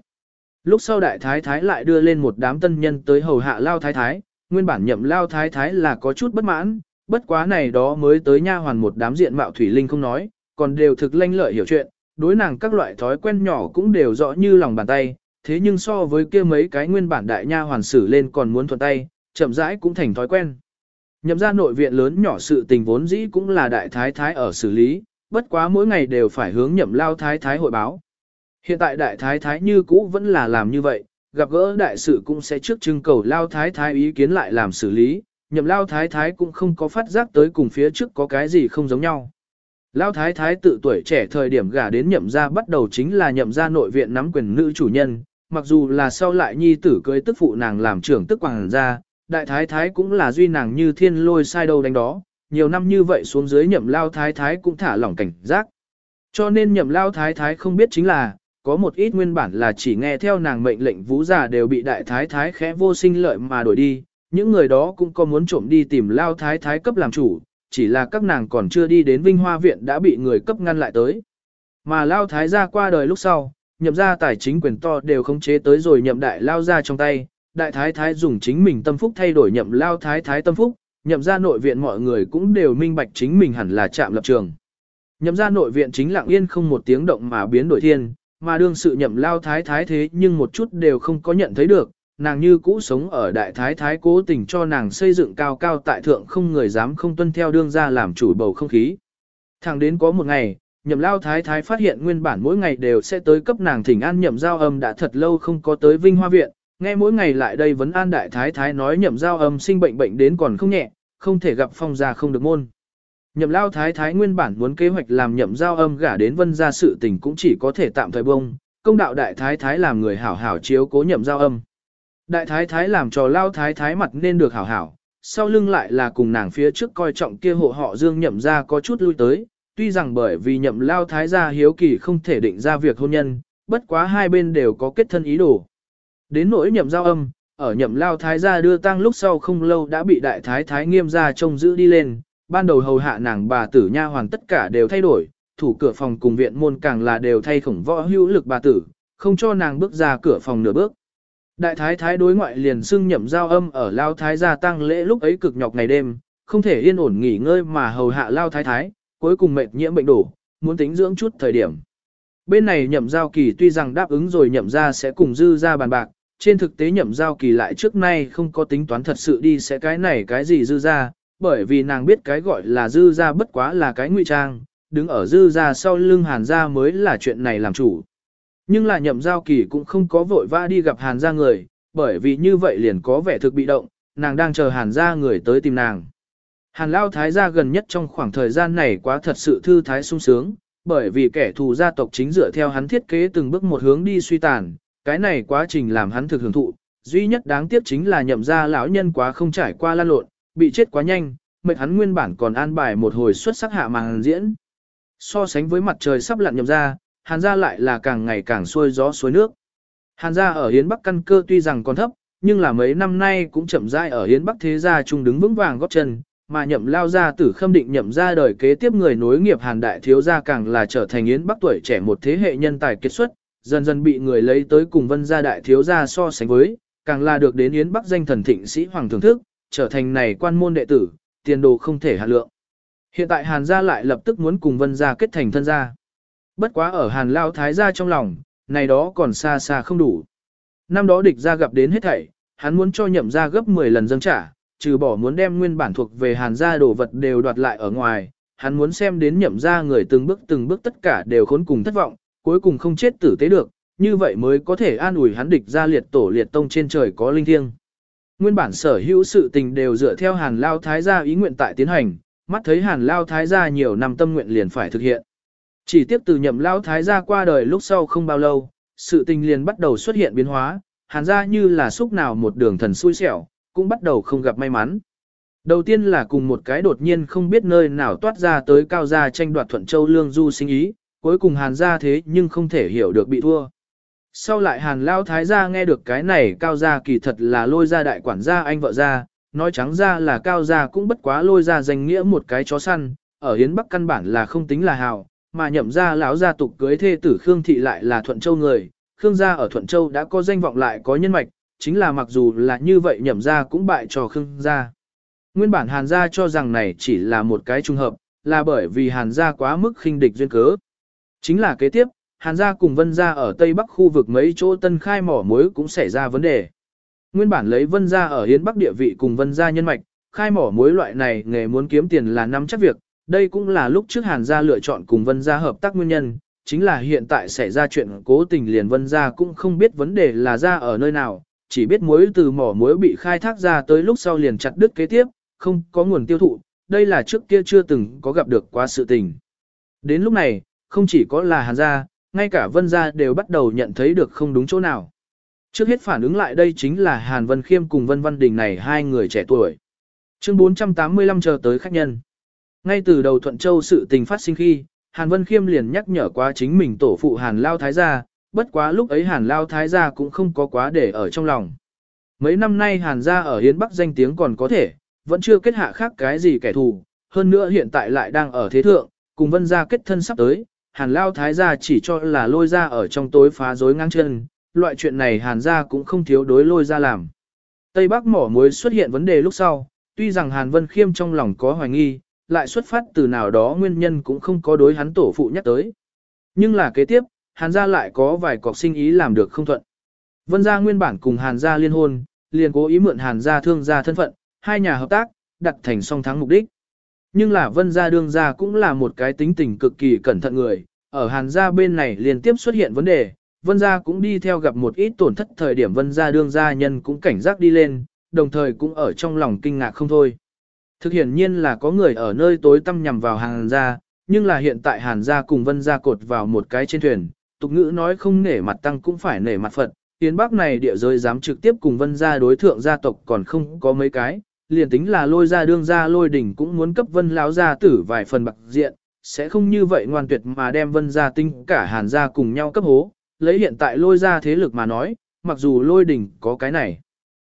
Lúc sau đại thái thái lại đưa lên một đám tân nhân tới hầu hạ lao thái thái, nguyên bản nhậm lao thái thái là có chút bất mãn, bất quá này đó mới tới nha hoàn một đám diện mạo thủy linh không nói, còn đều thực lanh lợi hiểu chuyện, đối nàng các loại thói quen nhỏ cũng đều rõ như lòng bàn tay, thế nhưng so với kia mấy cái nguyên bản đại nha hoàn xử lên còn muốn thuận tay, chậm rãi cũng thành thói quen. Nhậm ra nội viện lớn nhỏ sự tình vốn dĩ cũng là đại thái thái ở xử lý, bất quá mỗi ngày đều phải hướng nhậm lao thái thái hội báo. Hiện tại đại thái thái như cũ vẫn là làm như vậy, gặp gỡ đại sự cũng sẽ trước trưng cầu lao thái thái ý kiến lại làm xử lý, nhậm lao thái thái cũng không có phát giác tới cùng phía trước có cái gì không giống nhau. Lao thái thái tự tuổi trẻ thời điểm gả đến nhậm gia bắt đầu chính là nhậm gia nội viện nắm quyền nữ chủ nhân, mặc dù là sau lại nhi tử cưới tức phụ nàng làm trưởng tức quảng gia, đại thái thái cũng là duy nàng như thiên lôi sai đâu đánh đó, nhiều năm như vậy xuống dưới nhậm lao thái thái cũng thả lỏng cảnh giác. Cho nên nhậm lao thái thái không biết chính là, có một ít nguyên bản là chỉ nghe theo nàng mệnh lệnh vũ giả đều bị đại thái thái khẽ vô sinh lợi mà đổi đi, những người đó cũng có muốn trộm đi tìm lao thái thái cấp làm chủ, chỉ là các nàng còn chưa đi đến Vinh Hoa Viện đã bị người cấp ngăn lại tới. Mà lao thái gia qua đời lúc sau, nhậm ra tài chính quyền to đều khống chế tới rồi nhậm đại lao ra trong tay, đại thái thái dùng chính mình tâm phúc thay đổi nhậm lao thái thái tâm phúc, nhậm ra nội viện mọi người cũng đều minh bạch chính mình hẳn là chạm lập trường. Nhậm ra nội viện chính lặng yên không một tiếng động mà biến đổi thiên, mà đương sự nhậm lao thái thái thế nhưng một chút đều không có nhận thấy được, nàng như cũ sống ở đại thái thái cố tình cho nàng xây dựng cao cao tại thượng không người dám không tuân theo đương ra làm chủ bầu không khí. Thẳng đến có một ngày, nhậm lao thái thái phát hiện nguyên bản mỗi ngày đều sẽ tới cấp nàng thỉnh an nhậm giao âm đã thật lâu không có tới vinh hoa viện, nghe mỗi ngày lại đây vấn an đại thái thái nói nhậm giao âm sinh bệnh bệnh đến còn không nhẹ, không thể gặp phong gia không được môn. Nhậm lao thái thái nguyên bản muốn kế hoạch làm nhậm giao âm gả đến vân gia sự tình cũng chỉ có thể tạm thời bông, công đạo đại thái thái làm người hảo hảo chiếu cố nhậm giao âm. Đại thái thái làm cho lao thái thái mặt nên được hảo hảo, sau lưng lại là cùng nàng phía trước coi trọng kia hộ họ dương nhậm ra có chút lui tới, tuy rằng bởi vì nhậm lao thái gia hiếu kỳ không thể định ra việc hôn nhân, bất quá hai bên đều có kết thân ý đồ. Đến nỗi nhậm giao âm, ở nhậm lao thái gia đưa tang lúc sau không lâu đã bị đại thái thái nghiêm gia trông giữ đi lên, ban đầu hầu hạ nàng bà tử nha hoàn tất cả đều thay đổi, thủ cửa phòng cùng viện môn càng là đều thay khổng võ hữu lực bà tử, không cho nàng bước ra cửa phòng nửa bước. Đại thái thái đối ngoại liền xưng nhậm giao âm ở lao thái gia tăng lễ lúc ấy cực nhọc ngày đêm, không thể yên ổn nghỉ ngơi mà hầu hạ lao thái thái, cuối cùng mệt nhiễm bệnh đổ, muốn tính dưỡng chút thời điểm. Bên này nhậm giao kỳ tuy rằng đáp ứng rồi nhậm ra sẽ cùng dư ra bàn bạc, trên thực tế nhậm giao kỳ lại trước nay không có tính toán thật sự đi sẽ cái này cái gì dư ra, bởi vì nàng biết cái gọi là dư ra bất quá là cái nguy trang, đứng ở dư ra sau lưng hàn ra mới là chuyện này làm chủ. Nhưng là nhậm giao kỳ cũng không có vội vã đi gặp hàn ra người, bởi vì như vậy liền có vẻ thực bị động, nàng đang chờ hàn ra người tới tìm nàng. Hàn lao thái gia gần nhất trong khoảng thời gian này quá thật sự thư thái sung sướng, bởi vì kẻ thù gia tộc chính dựa theo hắn thiết kế từng bước một hướng đi suy tàn, cái này quá trình làm hắn thực hưởng thụ, duy nhất đáng tiếc chính là nhậm ra lão nhân quá không trải qua lan lộn, bị chết quá nhanh, mệt hắn nguyên bản còn an bài một hồi xuất sắc hạ màn diễn. So sánh với mặt trời sắp lặn nhậm ra, hàn gia lại là càng ngày càng xuôi gió suối nước. Hàn gia ở Hiến Bắc căn cơ tuy rằng còn thấp, nhưng là mấy năm nay cũng chậm rãi ở Hiến Bắc thế gia trung đứng vững vàng góp chân, mà nhậm lao gia tử khâm định nhậm ra đời kế tiếp người nối nghiệp Hàn đại thiếu gia càng là trở thành Yến Bắc tuổi trẻ một thế hệ nhân tài kết xuất, dần dần bị người lấy tới cùng vân gia đại thiếu gia so sánh với, càng là được đến Yến Bắc danh thần thịnh sĩ hoàng thưởng thức, trở thành này quan môn đệ tử, tiền đồ không thể hạ lượng. Hiện tại Hàn gia lại lập tức muốn cùng vân gia kết thành thân gia. Bất quá ở Hàn Lao Thái gia trong lòng, này đó còn xa xa không đủ. Năm đó địch gia gặp đến hết thảy, hắn muốn cho nhậm gia gấp 10 lần dâng trả, trừ bỏ muốn đem nguyên bản thuộc về Hàn gia đồ vật đều đoạt lại ở ngoài, hắn muốn xem đến nhậm gia người từng bước từng bước tất cả đều khốn cùng thất vọng, cuối cùng không chết tử tế được, như vậy mới có thể an ủi hắn địch gia liệt tổ liệt tông trên trời có linh thiêng. Nguyên bản sở hữu sự tình đều dựa theo Hàn Lao Thái gia ý nguyện tại tiến hành, mắt thấy Hàn Lao Thái gia nhiều năm tâm nguyện liền phải thực hiện. Chỉ tiếp từ nhậm lao thái gia qua đời lúc sau không bao lâu, sự tình liền bắt đầu xuất hiện biến hóa, hàn gia như là xúc nào một đường thần xui xẻo, cũng bắt đầu không gặp may mắn. Đầu tiên là cùng một cái đột nhiên không biết nơi nào toát ra tới cao gia tranh đoạt thuận châu lương du sinh ý, cuối cùng hàn gia thế nhưng không thể hiểu được bị thua. Sau lại hàn lao thái gia nghe được cái này cao gia kỳ thật là lôi ra đại quản gia anh vợ gia, nói trắng ra là cao gia cũng bất quá lôi ra danh nghĩa một cái chó săn, ở Hiến Bắc căn bản là không tính là hào, mà nhậm ra lão gia tục cưới thê tử Khương Thị lại là Thuận Châu người, Khương gia ở Thuận Châu đã có danh vọng lại có nhân mạch, chính là mặc dù là như vậy nhậm ra cũng bại cho Khương gia. Nguyên bản Hàn gia cho rằng này chỉ là một cái trùng hợp, là bởi vì Hàn gia quá mức khinh địch duyên cớ. Chính là kế tiếp, Hàn gia cùng Vân gia ở Tây Bắc khu vực mấy chỗ tân khai mỏ muối cũng xảy ra vấn đề. Nguyên bản lấy Vân gia ở Hiến Bắc địa vị cùng Vân gia nhân mạch, khai mỏ muối loại này nghề muốn kiếm tiền là năm chắc việc, đây cũng là lúc trước Hàn gia lựa chọn cùng Vân gia hợp tác nguyên nhân, chính là hiện tại xảy ra chuyện cố tình liền Vân gia cũng không biết vấn đề là ra ở nơi nào, chỉ biết muối từ mỏ muối bị khai thác ra tới lúc sau liền chặt đứt kế tiếp, không có nguồn tiêu thụ, đây là trước kia chưa từng có gặp được quá sự tình. Đến lúc này, không chỉ có là Hàn gia, ngay cả Vân gia đều bắt đầu nhận thấy được không đúng chỗ nào. Trước hết phản ứng lại đây chính là Hàn Vân Khiêm cùng Vân Văn Đình này hai người trẻ tuổi. Chương 485 chờ tới khách nhân. Ngay từ đầu Thuận Châu sự tình phát sinh khi, Hàn Vân Khiêm liền nhắc nhở qua chính mình tổ phụ Hàn Lao Thái Gia, bất quá lúc ấy Hàn Lao Thái Gia cũng không có quá để ở trong lòng. Mấy năm nay Hàn gia ở Hiến Bắc danh tiếng còn có thể, vẫn chưa kết hạ khác cái gì kẻ thù, hơn nữa hiện tại lại đang ở thế thượng, cùng Vân gia kết thân sắp tới, Hàn Lao Thái Gia chỉ cho là lôi ra ở trong tối phá rối ngang chân, loại chuyện này Hàn gia cũng không thiếu đối lôi ra làm. Tây Bắc mỏ muối xuất hiện vấn đề lúc sau, tuy rằng Hàn Vân Khiêm trong lòng có hoài nghi, lại xuất phát từ nào đó nguyên nhân cũng không có đối hắn tổ phụ nhắc tới. Nhưng là kế tiếp, Hàn gia lại có vài cọc sinh ý làm được không thuận. Vân gia nguyên bản cùng Hàn gia liên hôn, liền cố ý mượn Hàn gia thương gia thân phận, hai nhà hợp tác, đặt thành song thắng mục đích. Nhưng là Vân gia đương gia cũng là một cái tính tình cực kỳ cẩn thận người, ở Hàn gia bên này liên tiếp xuất hiện vấn đề, Vân gia cũng đi theo gặp một ít tổn thất thời điểm Vân gia đương gia nhân cũng cảnh giác đi lên, đồng thời cũng ở trong lòng kinh ngạc không thôi. Thực hiện nhiên là có người ở nơi tối tăm nhằm vào Hàn gia, nhưng là hiện tại Hàn gia cùng Vân gia cột vào một cái trên thuyền, tục ngữ nói không nể mặt tăng cũng phải nể mặt Phật, tiến bắc này địa giới dám trực tiếp cùng Vân gia đối thượng gia tộc còn không có mấy cái, liền tính là lôi ra đương gia lôi đỉnh cũng muốn cấp Vân lão gia tử vài phần bạc diện, sẽ không như vậy ngoan tuyệt mà đem Vân gia tinh cả Hàn gia cùng nhau cấp hố, lấy hiện tại lôi ra thế lực mà nói, mặc dù lôi đỉnh có cái này.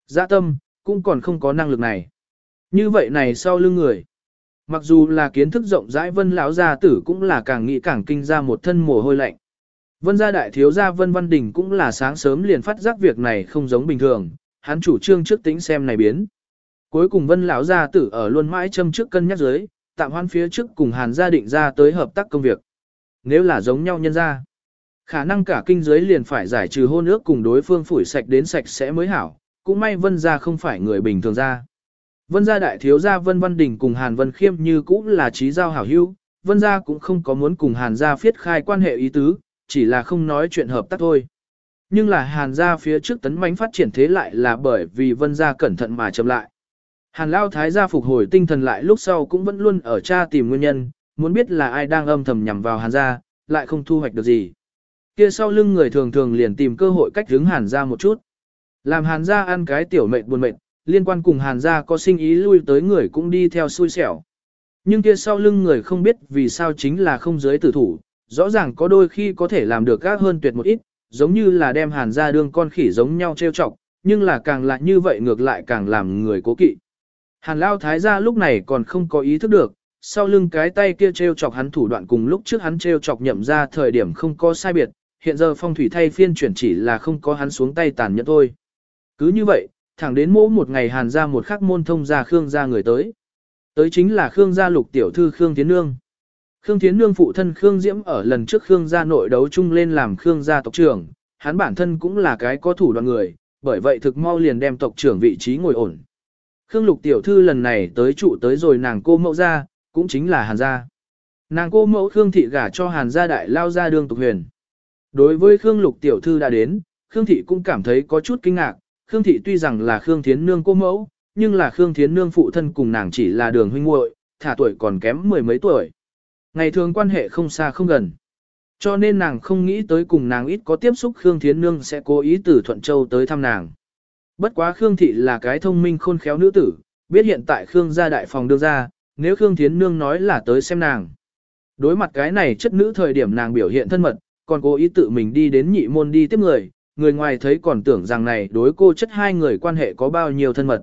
Dạ tâm, cũng còn không có năng lực này. Như vậy này sau lưng người. Mặc dù là kiến thức rộng rãi vân lão gia tử cũng là càng nghĩ càng kinh ra một thân mồ hôi lạnh. Vân gia đại thiếu gia vân văn đình cũng là sáng sớm liền phát giác việc này không giống bình thường, hắn chủ trương trước tính xem này biến. Cuối cùng vân lão gia tử ở luôn mãi châm trước cân nhắc dưới, tạm hoan phía trước cùng hàn gia định ra tới hợp tác công việc. Nếu là giống nhau nhân gia, khả năng cả kinh giới liền phải giải trừ hôn ước cùng đối phương phủi sạch đến sạch sẽ mới hảo, cũng may vân gia không phải người bình thường ra. Vân gia đại thiếu gia Vân Văn Đình cùng Hàn Vân Khiêm như cũng là trí giao hảo hữu, Vân gia cũng không có muốn cùng Hàn gia phiết khai quan hệ ý tứ, chỉ là không nói chuyện hợp tác thôi. Nhưng là Hàn gia phía trước tấn mãnh phát triển thế lại là bởi vì Vân gia cẩn thận mà chậm lại. Hàn Lao Thái gia phục hồi tinh thần lại lúc sau cũng vẫn luôn ở tra tìm nguyên nhân, muốn biết là ai đang âm thầm nhằm vào Hàn gia, lại không thu hoạch được gì. Kia sau lưng người thường thường liền tìm cơ hội cách hướng Hàn gia một chút. Làm Hàn gia ăn cái tiểu mệt buồn mệt, liên quan cùng Hàn gia có sinh ý lui tới người cũng đi theo xui xẻo. Nhưng kia sau lưng người không biết vì sao chính là không giới tử thủ, rõ ràng có đôi khi có thể làm được gác hơn tuyệt một ít, giống như là đem Hàn gia đương con khỉ giống nhau trêu chọc, nhưng là càng lại như vậy ngược lại càng làm người cố kỵ. Hàn Lao Thái gia lúc này còn không có ý thức được, sau lưng cái tay kia treo chọc hắn thủ đoạn cùng lúc trước hắn treo chọc nhậm ra thời điểm không có sai biệt, hiện giờ phong thủy thay phiên chuyển chỉ là không có hắn xuống tay tàn nhẫn thôi. Cứ như vậy, thẳng đến mỗi một ngày hàn ra một khắc môn thông ra Khương gia người tới. Tới chính là Khương gia lục tiểu thư Khương Tiến Nương. Khương Tiến Nương phụ thân Khương Diễm ở lần trước Khương gia nội đấu chung lên làm Khương gia tộc trưởng, hắn bản thân cũng là cái có thủ đoạn người, bởi vậy thực mau liền đem tộc trưởng vị trí ngồi ổn. Khương lục tiểu thư lần này tới trụ tới rồi nàng cô mẫu gia, cũng chính là hàn gia. Nàng cô mẫu Khương thị gả cho hàn gia đại lao gia đương tục huyền. Đối với Khương lục tiểu thư đã đến, Khương thị cũng cảm thấy có chút kinh ngạc, Khương Thị tuy rằng là Khương Thiến Nương cô mẫu, nhưng là Khương Thiến Nương phụ thân cùng nàng chỉ là đường huynh muội, thả tuổi còn kém mười mấy tuổi. Ngày thường quan hệ không xa không gần. Cho nên nàng không nghĩ tới cùng nàng ít có tiếp xúc Khương Thiến Nương sẽ cố ý từ Thuận Châu tới thăm nàng. Bất quá Khương Thị là cái thông minh khôn khéo nữ tử, biết hiện tại Khương gia đại phòng đưa ra, nếu Khương Thiến Nương nói là tới xem nàng. Đối mặt cái này chất nữ thời điểm nàng biểu hiện thân mật, còn cố ý tự mình đi đến nhị môn đi tiếp người, người ngoài thấy còn tưởng rằng này đối cô chất hai người quan hệ có bao nhiêu thân mật.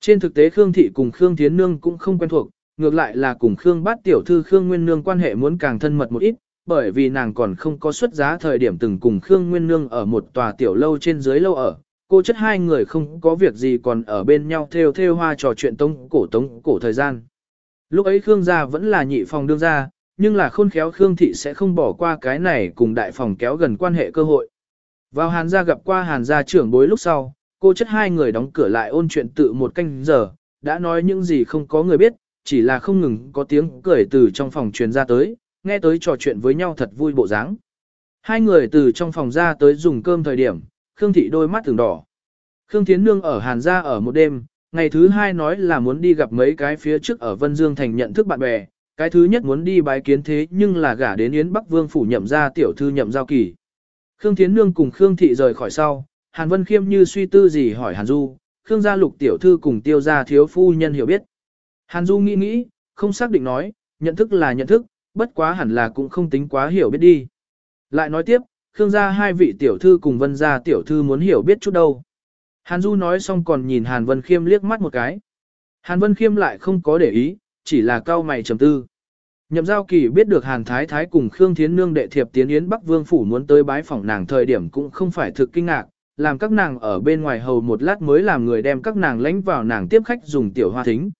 Trên thực tế Khương Thị cùng Khương Thiến Nương cũng không quen thuộc, ngược lại là cùng Khương Bát Tiểu Thư Khương Nguyên Nương quan hệ muốn càng thân mật một ít, bởi vì nàng còn không có xuất giá thời điểm từng cùng Khương Nguyên Nương ở một tòa tiểu lâu trên dưới lâu ở. Cô chất hai người không có việc gì còn ở bên nhau theo theo hoa trò chuyện tống cổ tống cổ thời gian. Lúc ấy Khương gia vẫn là nhị phòng đương gia, nhưng là khôn khéo Khương thị sẽ không bỏ qua cái này cùng đại phòng kéo gần quan hệ cơ hội. Vào hàn gia gặp qua hàn gia trưởng bối lúc sau, cô chất hai người đóng cửa lại ôn chuyện tự một canh giờ, đã nói những gì không có người biết, chỉ là không ngừng có tiếng cười từ trong phòng truyền ra tới, nghe tới trò chuyện với nhau thật vui bộ dáng. Hai người từ trong phòng ra tới dùng cơm thời điểm, Khương thị đôi mắt từng đỏ. Khương Thiến Nương ở Hàn gia ở một đêm, ngày thứ hai nói là muốn đi gặp mấy cái phía trước ở Vân Dương Thành nhận thức bạn bè, cái thứ nhất muốn đi bái kiến thế nhưng là gả đến Yến Bắc Vương phủ nhậm ra tiểu thư nhậm giao kỳ. Khương Thiến Nương cùng Khương Thị rời khỏi sau, Hàn Vân Khiêm như suy tư gì hỏi Hàn Du, Khương gia lục tiểu thư cùng tiêu gia thiếu phu nhân hiểu biết. Hàn Du nghĩ nghĩ, không xác định nói, nhận thức là nhận thức, bất quá hẳn là cũng không tính quá hiểu biết đi. Lại nói tiếp, Khương gia hai vị tiểu thư cùng Vân gia tiểu thư muốn hiểu biết chút đâu. Hàn Du nói xong còn nhìn Hàn Vân Khiêm liếc mắt một cái. Hàn Vân Khiêm lại không có để ý, chỉ là cao mày trầm tư. Nhậm giao kỳ biết được Hàn Thái Thái cùng Khương Thiến Nương đệ thiệp tiến yến Bắc Vương Phủ muốn tới bái phỏng nàng thời điểm cũng không phải thực kinh ngạc, làm các nàng ở bên ngoài hầu một lát mới làm người đem các nàng lãnh vào nàng tiếp khách dùng tiểu hoa thính.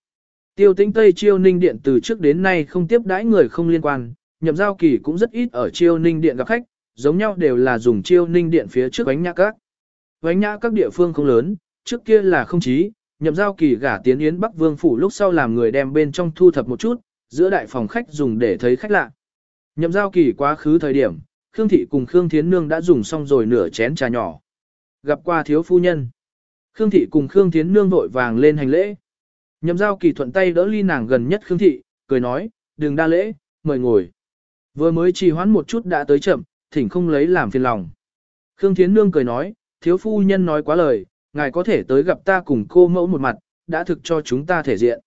Tiêu tĩnh Tây Chiêu Ninh Điện từ trước đến nay không tiếp đãi người không liên quan, nhậm giao kỳ cũng rất ít ở Chiêu Ninh Điện gặp khách, giống nhau đều là dùng Chiêu Ninh Điện phía trước bánh nhã các. Bánh nhã các địa phương không lớn, trước kia là không chí, nhậm giao kỳ gả tiến yến Bắc Vương Phủ lúc sau làm người đem bên trong thu thập một chút, giữa đại phòng khách dùng để thấy khách lạ. Nhậm giao kỳ quá khứ thời điểm, Khương Thị cùng Khương Thiến Nương đã dùng xong rồi nửa chén trà nhỏ. Gặp qua thiếu phu nhân. Khương Thị cùng Khương Thiến Nương vội vàng lên hành lễ. Nhậm giao kỳ thuận tay đỡ ly nàng gần nhất Khương Thị, cười nói, đừng đa lễ, mời ngồi. Vừa mới trì hoãn một chút đã tới chậm, thỉnh không lấy làm phiền lòng. Khương Thiến Nương cười nói, thiếu phu nhân nói quá lời, ngài có thể tới gặp ta cùng cô mẫu một mặt, đã thực cho chúng ta thể diện.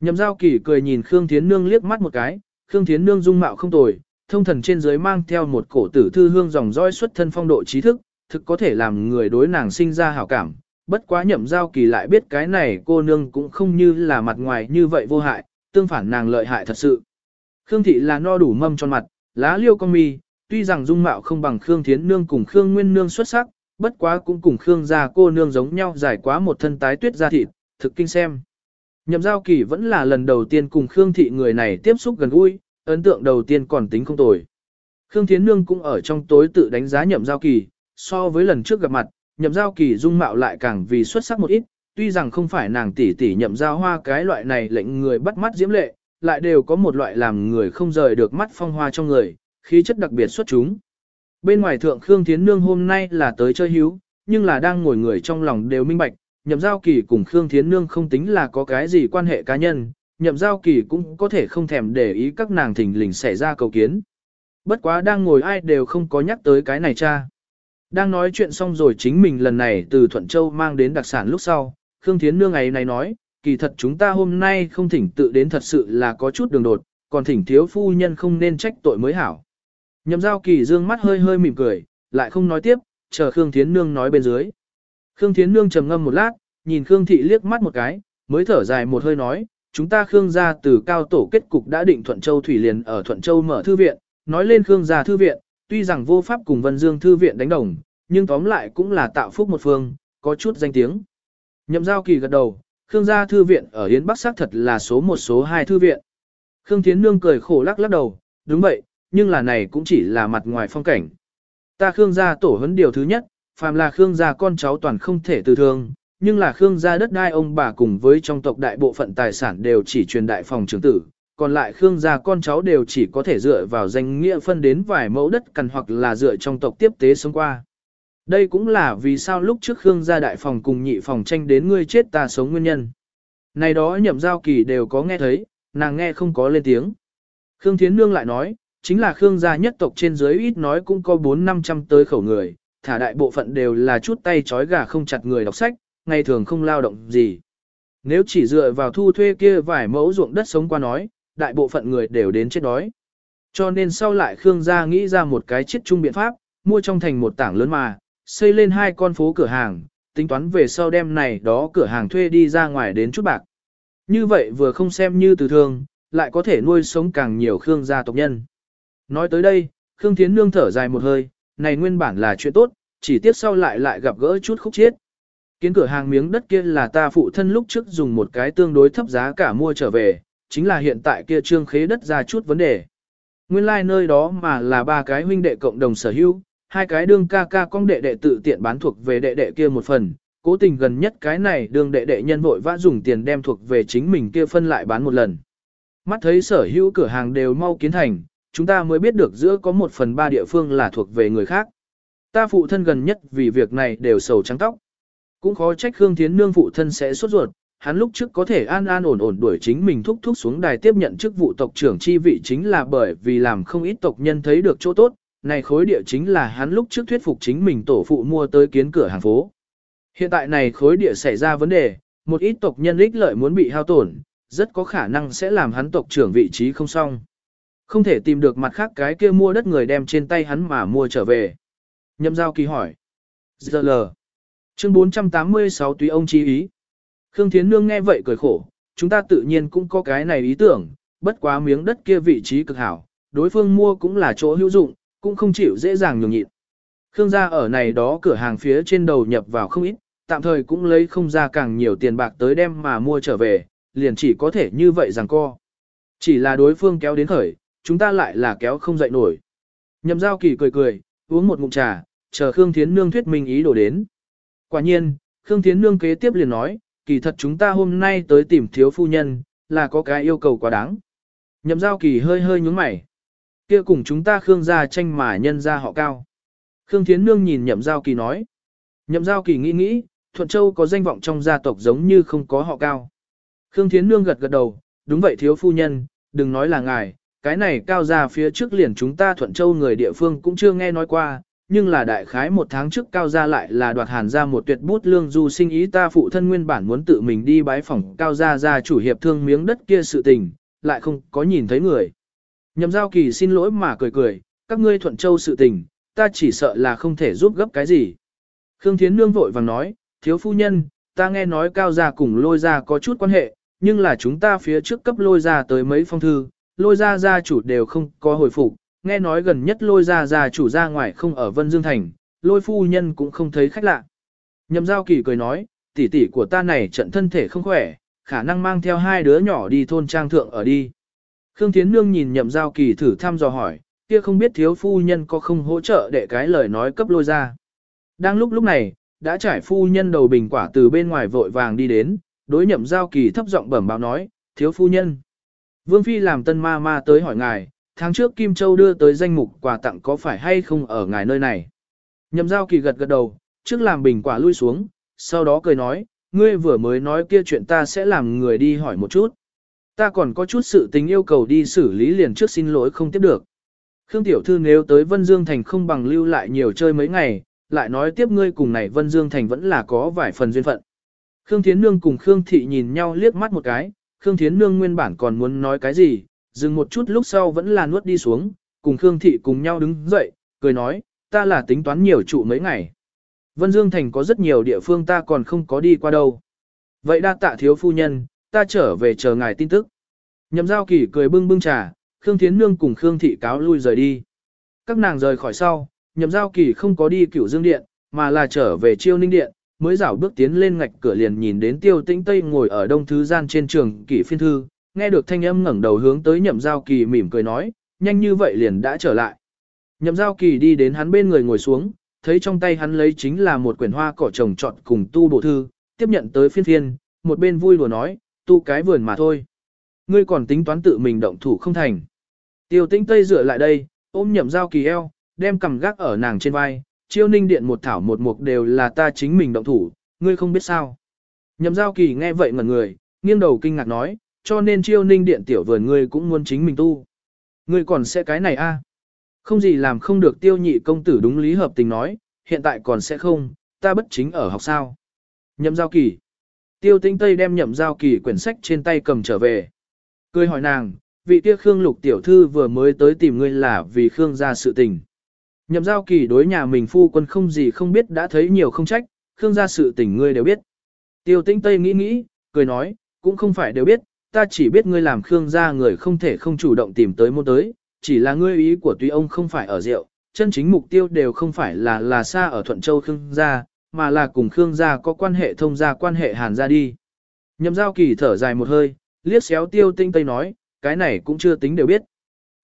Nhậm giao kỳ cười nhìn Khương Thiến Nương liếc mắt một cái, Khương Thiến Nương dung mạo không tồi, thông thần trên dưới mang theo một cổ tử thư hương dòng dõi xuất thân phong độ trí thức, thực có thể làm người đối nàng sinh ra hảo cảm. Bất quá nhậm giao kỳ lại biết cái này cô nương cũng không như là mặt ngoài như vậy vô hại, tương phản nàng lợi hại thật sự. Khương thị là no đủ mâm tròn mặt, lá liêu con mi, tuy rằng dung mạo không bằng Khương Thiến Nương cùng Khương Nguyên Nương xuất sắc, bất quá cũng cùng Khương gia cô nương giống nhau dài quá một thân tái tuyết da thịt, thực kinh xem. Nhậm giao kỳ vẫn là lần đầu tiên cùng Khương thị người này tiếp xúc gần gũi, ấn tượng đầu tiên còn tính không tồi. Khương Thiến Nương cũng ở trong tối tự đánh giá nhậm giao kỳ, so với lần trước gặp mặt, nhậm giao kỳ dung mạo lại càng vì xuất sắc một ít, tuy rằng không phải nàng tỷ tỷ nhậm giao hoa cái loại này lệnh người bắt mắt diễm lệ, lại đều có một loại làm người không rời được mắt phong hoa trong người, khí chất đặc biệt xuất chúng. Bên ngoài thượng Khương Thiến Nương hôm nay là tới chơi hiếu, nhưng là đang ngồi người trong lòng đều minh bạch, nhậm giao kỳ cùng Khương Thiến Nương không tính là có cái gì quan hệ cá nhân, nhậm giao kỳ cũng có thể không thèm để ý các nàng thỉnh lình xảy ra cầu kiến. Bất quá đang ngồi ai đều không có nhắc tới cái này cha. Đang nói chuyện xong rồi chính mình lần này từ Thuận Châu mang đến đặc sản lúc sau, Khương Thiến Nương ấy này nói, kỳ thật chúng ta hôm nay không thỉnh tự đến thật sự là có chút đường đột, còn thỉnh thiếu phu nhân không nên trách tội mới hảo. Nhậm giao kỳ dương mắt hơi hơi mỉm cười, lại không nói tiếp, chờ Khương Thiến Nương nói bên dưới. Khương Thiến Nương trầm ngâm một lát, nhìn Khương Thị liếc mắt một cái, mới thở dài một hơi nói, chúng ta Khương gia từ cao tổ kết cục đã định Thuận Châu Thủy liền ở Thuận Châu mở thư viện, nói lên Khương gia thư viện, tuy rằng vô pháp cùng Vân Dương thư viện đánh đồng, nhưng tóm lại cũng là tạo phúc một phương, có chút danh tiếng. Nhậm giao kỳ gật đầu, Khương gia thư viện ở Yến Bắc xác thật là số một số hai thư viện. Khương Thiến Nương cười khổ lắc lắc đầu, đúng vậy, nhưng là này cũng chỉ là mặt ngoài phong cảnh. Ta Khương gia tổ huấn điều thứ nhất, phàm là Khương gia con cháu toàn không thể từ thương, nhưng là Khương gia đất đai ông bà cùng với trong tộc đại bộ phận tài sản đều chỉ truyền đại phòng trưởng tử, còn lại Khương gia con cháu đều chỉ có thể dựa vào danh nghĩa phân đến vài mẫu đất cần hoặc là dựa trong tộc tiếp tế sống qua. Đây cũng là vì sao lúc trước Khương gia đại phòng cùng nhị phòng tranh đến ngươi chết ta sống nguyên nhân. Này đó nhậm giao kỳ đều có nghe thấy, nàng nghe không có lên tiếng. Khương Thiến Nương lại nói, chính là Khương gia nhất tộc trên dưới ít nói cũng có 4-500 tới khẩu người, thả đại bộ phận đều là chút tay chói gà không chặt người đọc sách, ngày thường không lao động gì. Nếu chỉ dựa vào thu thuê kia vài mẫu ruộng đất sống qua nói, đại bộ phận người đều đến chết đói. Cho nên sau lại Khương gia nghĩ ra một cái chiết chung biện pháp, mua trong thành một tảng lớn mà, xây lên hai con phố cửa hàng, tính toán về sau đêm này đó cửa hàng thuê đi ra ngoài đến chút bạc. Như vậy vừa không xem như từ thường, lại có thể nuôi sống càng nhiều Khương gia tộc nhân. Nói tới đây, Khương Thiến Nương thở dài một hơi, này nguyên bản là chuyện tốt, chỉ tiếp sau lại lại gặp gỡ chút khúc chiết. Kiến cửa hàng miếng đất kia là ta phụ thân lúc trước dùng một cái tương đối thấp giá cả mua trở về, chính là hiện tại kia trương khế đất ra chút vấn đề. Nguyên lai like nơi đó mà là ba cái huynh đệ cộng đồng sở hữu, hai cái đương ca ca con đệ đệ tự tiện bán thuộc về đệ đệ kia một phần, cố tình gần nhất cái này đương đệ đệ nhân vội vã dùng tiền đem thuộc về chính mình kia phân lại bán một lần. Mắt thấy sở hữu cửa hàng đều mau kiến thành, chúng ta mới biết được giữa có một phần ba địa phương là thuộc về người khác. Ta phụ thân gần nhất vì việc này đều sầu trắng tóc. Cũng khó trách Khương Thiến Nương phụ thân sẽ sốt ruột, hắn lúc trước có thể an an ổn ổn đuổi chính mình thúc thúc xuống đài tiếp nhận chức vụ tộc trưởng chi vị chính là bởi vì làm không ít tộc nhân thấy được chỗ tốt, này khối địa chính là hắn lúc trước thuyết phục chính mình tổ phụ mua tới kiến cửa hàng phố. Hiện tại này khối địa xảy ra vấn đề, một ít tộc nhân ích lợi muốn bị hao tổn, rất có khả năng sẽ làm hắn tộc trưởng vị trí không xong. Không thể tìm được mặt khác cái kia mua đất người đem trên tay hắn mà mua trở về. Nhậm giao kỳ hỏi. Giờ lờ. Chương 486 tùy ông chi ý. Khương Thiến Nương nghe vậy cười khổ, chúng ta tự nhiên cũng có cái này ý tưởng, bất quá miếng đất kia vị trí cực hảo, đối phương mua cũng là chỗ hữu dụng, cũng không chịu dễ dàng nhường nhịn. Khương gia ở này đó cửa hàng phía trên đầu nhập vào không ít, tạm thời cũng lấy không ra càng nhiều tiền bạc tới đem mà mua trở về, liền chỉ có thể như vậy rằng co. Chỉ là đối phương kéo đến khởi, chúng ta lại là kéo không dậy nổi. Nhậm giao kỳ cười cười, uống một ngụm trà, chờ Khương Thiến Nương thuyết minh ý đồ đến. Quả nhiên, Khương Thiến Nương kế tiếp liền nói, kỳ thật chúng ta hôm nay tới tìm thiếu phu nhân, là có cái yêu cầu quá đáng. Nhậm giao kỳ hơi hơi nhúng mày. kia cùng chúng ta Khương gia tranh mà nhân ra họ cao. Khương Thiến Nương nhìn nhậm giao kỳ nói. Nhậm giao kỳ nghĩ nghĩ, Thuận Châu có danh vọng trong gia tộc giống như không có họ cao. Khương Thiến Nương gật gật đầu, đúng vậy thiếu phu nhân, đừng nói là ngài, cái này cao ra phía trước liền chúng ta Thuận Châu người địa phương cũng chưa nghe nói qua, nhưng là đại khái một tháng trước cao gia lại là đoạt hàn ra một tuyệt bút lương du sinh ý ta phụ thân nguyên bản muốn tự mình đi bái phỏng cao gia gia chủ hiệp thương miếng đất kia sự tình, lại không có nhìn thấy người. Nhậm giao kỳ xin lỗi mà cười cười, các ngươi thuận châu sự tình, ta chỉ sợ là không thể giúp gấp cái gì. Khương Thiến Nương vội vàng nói, thiếu phu nhân, ta nghe nói cao gia cùng lôi gia có chút quan hệ, nhưng là chúng ta phía trước cấp lôi gia tới mấy phong thư, lôi gia gia chủ đều không có hồi phục, nghe nói gần nhất lôi gia gia chủ ra ngoài không ở Vân Dương Thành, lôi phu nhân cũng không thấy khách lạ. Nhậm giao kỳ cười nói, tỷ tỷ của ta này trận thân thể không khỏe, khả năng mang theo hai đứa nhỏ đi thôn trang thượng ở đi. Khương Thiến Nương nhìn nhậm giao kỳ thử thăm dò hỏi, kia không biết thiếu phu nhân có không hỗ trợ để cái lời nói cấp lôi ra. Đang lúc lúc này, đã trải phu nhân đầu bình quả từ bên ngoài vội vàng đi đến, đối nhậm giao kỳ thấp giọng bẩm báo nói, thiếu phu nhân. Vương Phi làm tân ma ma tới hỏi ngài, tháng trước Kim Châu đưa tới danh mục quà tặng có phải hay không ở ngài nơi này. Nhậm giao kỳ gật gật đầu, trước làm bình quả lui xuống, sau đó cười nói, ngươi vừa mới nói kia chuyện ta sẽ làm người đi hỏi một chút. Ta còn có chút sự tình yêu cầu đi xử lý liền trước xin lỗi không tiếp được. Khương Tiểu Thư nếu tới Vân Dương Thành không bằng lưu lại nhiều chơi mấy ngày, lại nói tiếp ngươi cùng này Vân Dương Thành vẫn là có vài phần duyên phận. Khương Thiến Nương cùng Khương Thị nhìn nhau liếc mắt một cái, Khương Thiến Nương nguyên bản còn muốn nói cái gì, dừng một chút lúc sau vẫn là nuốt đi xuống, cùng Khương Thị cùng nhau đứng dậy, cười nói, ta là tính toán nhiều trụ mấy ngày. Vân Dương Thành có rất nhiều địa phương ta còn không có đi qua đâu. Vậy đa tạ thiếu phu nhân, ta trở về chờ ngài tin tức. Nhậm giao kỳ cười bưng bưng trà, Khương Thiến Nương cùng Khương Thị cáo lui rời đi. Các nàng rời khỏi sau, nhậm giao kỳ không có đi cửu dương điện, mà là trở về chiêu ninh điện, mới rảo bước tiến lên ngạch cửa liền nhìn đến tiêu tĩnh tây ngồi ở đông thứ gian trên trường kỷ phiên thư, nghe được thanh âm ngẩng đầu hướng tới nhậm giao kỳ mỉm cười nói, nhanh như vậy liền đã trở lại. Nhậm giao kỳ đi đến hắn bên người ngồi xuống, thấy trong tay hắn lấy chính là một quyển hoa cỏ trồng trọt cùng tu bộ thư, tiếp nhận tới phiên phiên, một bên vui đùa nói, tu cái vườn mà thôi. Ngươi còn tính toán tự mình động thủ không thành. Tiêu tĩnh tây dựa lại đây, ôm nhậm giao kỳ eo, đem cầm gác ở nàng trên vai, chiêu ninh điện một thảo một mục đều là ta chính mình động thủ, ngươi không biết sao. Nhậm giao kỳ nghe vậy ngẩn người, nghiêng đầu kinh ngạc nói, cho nên chiêu ninh điện tiểu vườn ngươi cũng muốn chính mình tu. Ngươi còn sẽ cái này a? Không gì làm không được tiêu nhị công tử đúng lý hợp tình nói, hiện tại còn sẽ không, ta bất chính ở học sao. Nhậm giao kỳ. Tiêu tinh tây đem nhậm giao kỳ quyển sách trên tay cầm trở về. Cười hỏi nàng, vị kia Khương lục tiểu thư vừa mới tới tìm ngươi là vì Khương ra sự tình. Nhậm giao kỳ đối nhà mình phu quân không gì không biết đã thấy nhiều không trách, Khương gia sự tình ngươi đều biết. Tiêu tinh tây nghĩ nghĩ, cười nói, cũng không phải đều biết, ta chỉ biết ngươi làm Khương gia người không thể không chủ động tìm tới môn tới, chỉ là ngươi ý của tuy ông không phải ở rượu, chân chính mục tiêu đều không phải là là xa ở Thuận Châu Khương gia, mà là cùng Khương gia có quan hệ thông gia quan hệ hàn gia đi. Nhậm giao kỳ thở dài một hơi, liếc xéo tiêu tinh tây nói, cái này cũng chưa tính đều biết.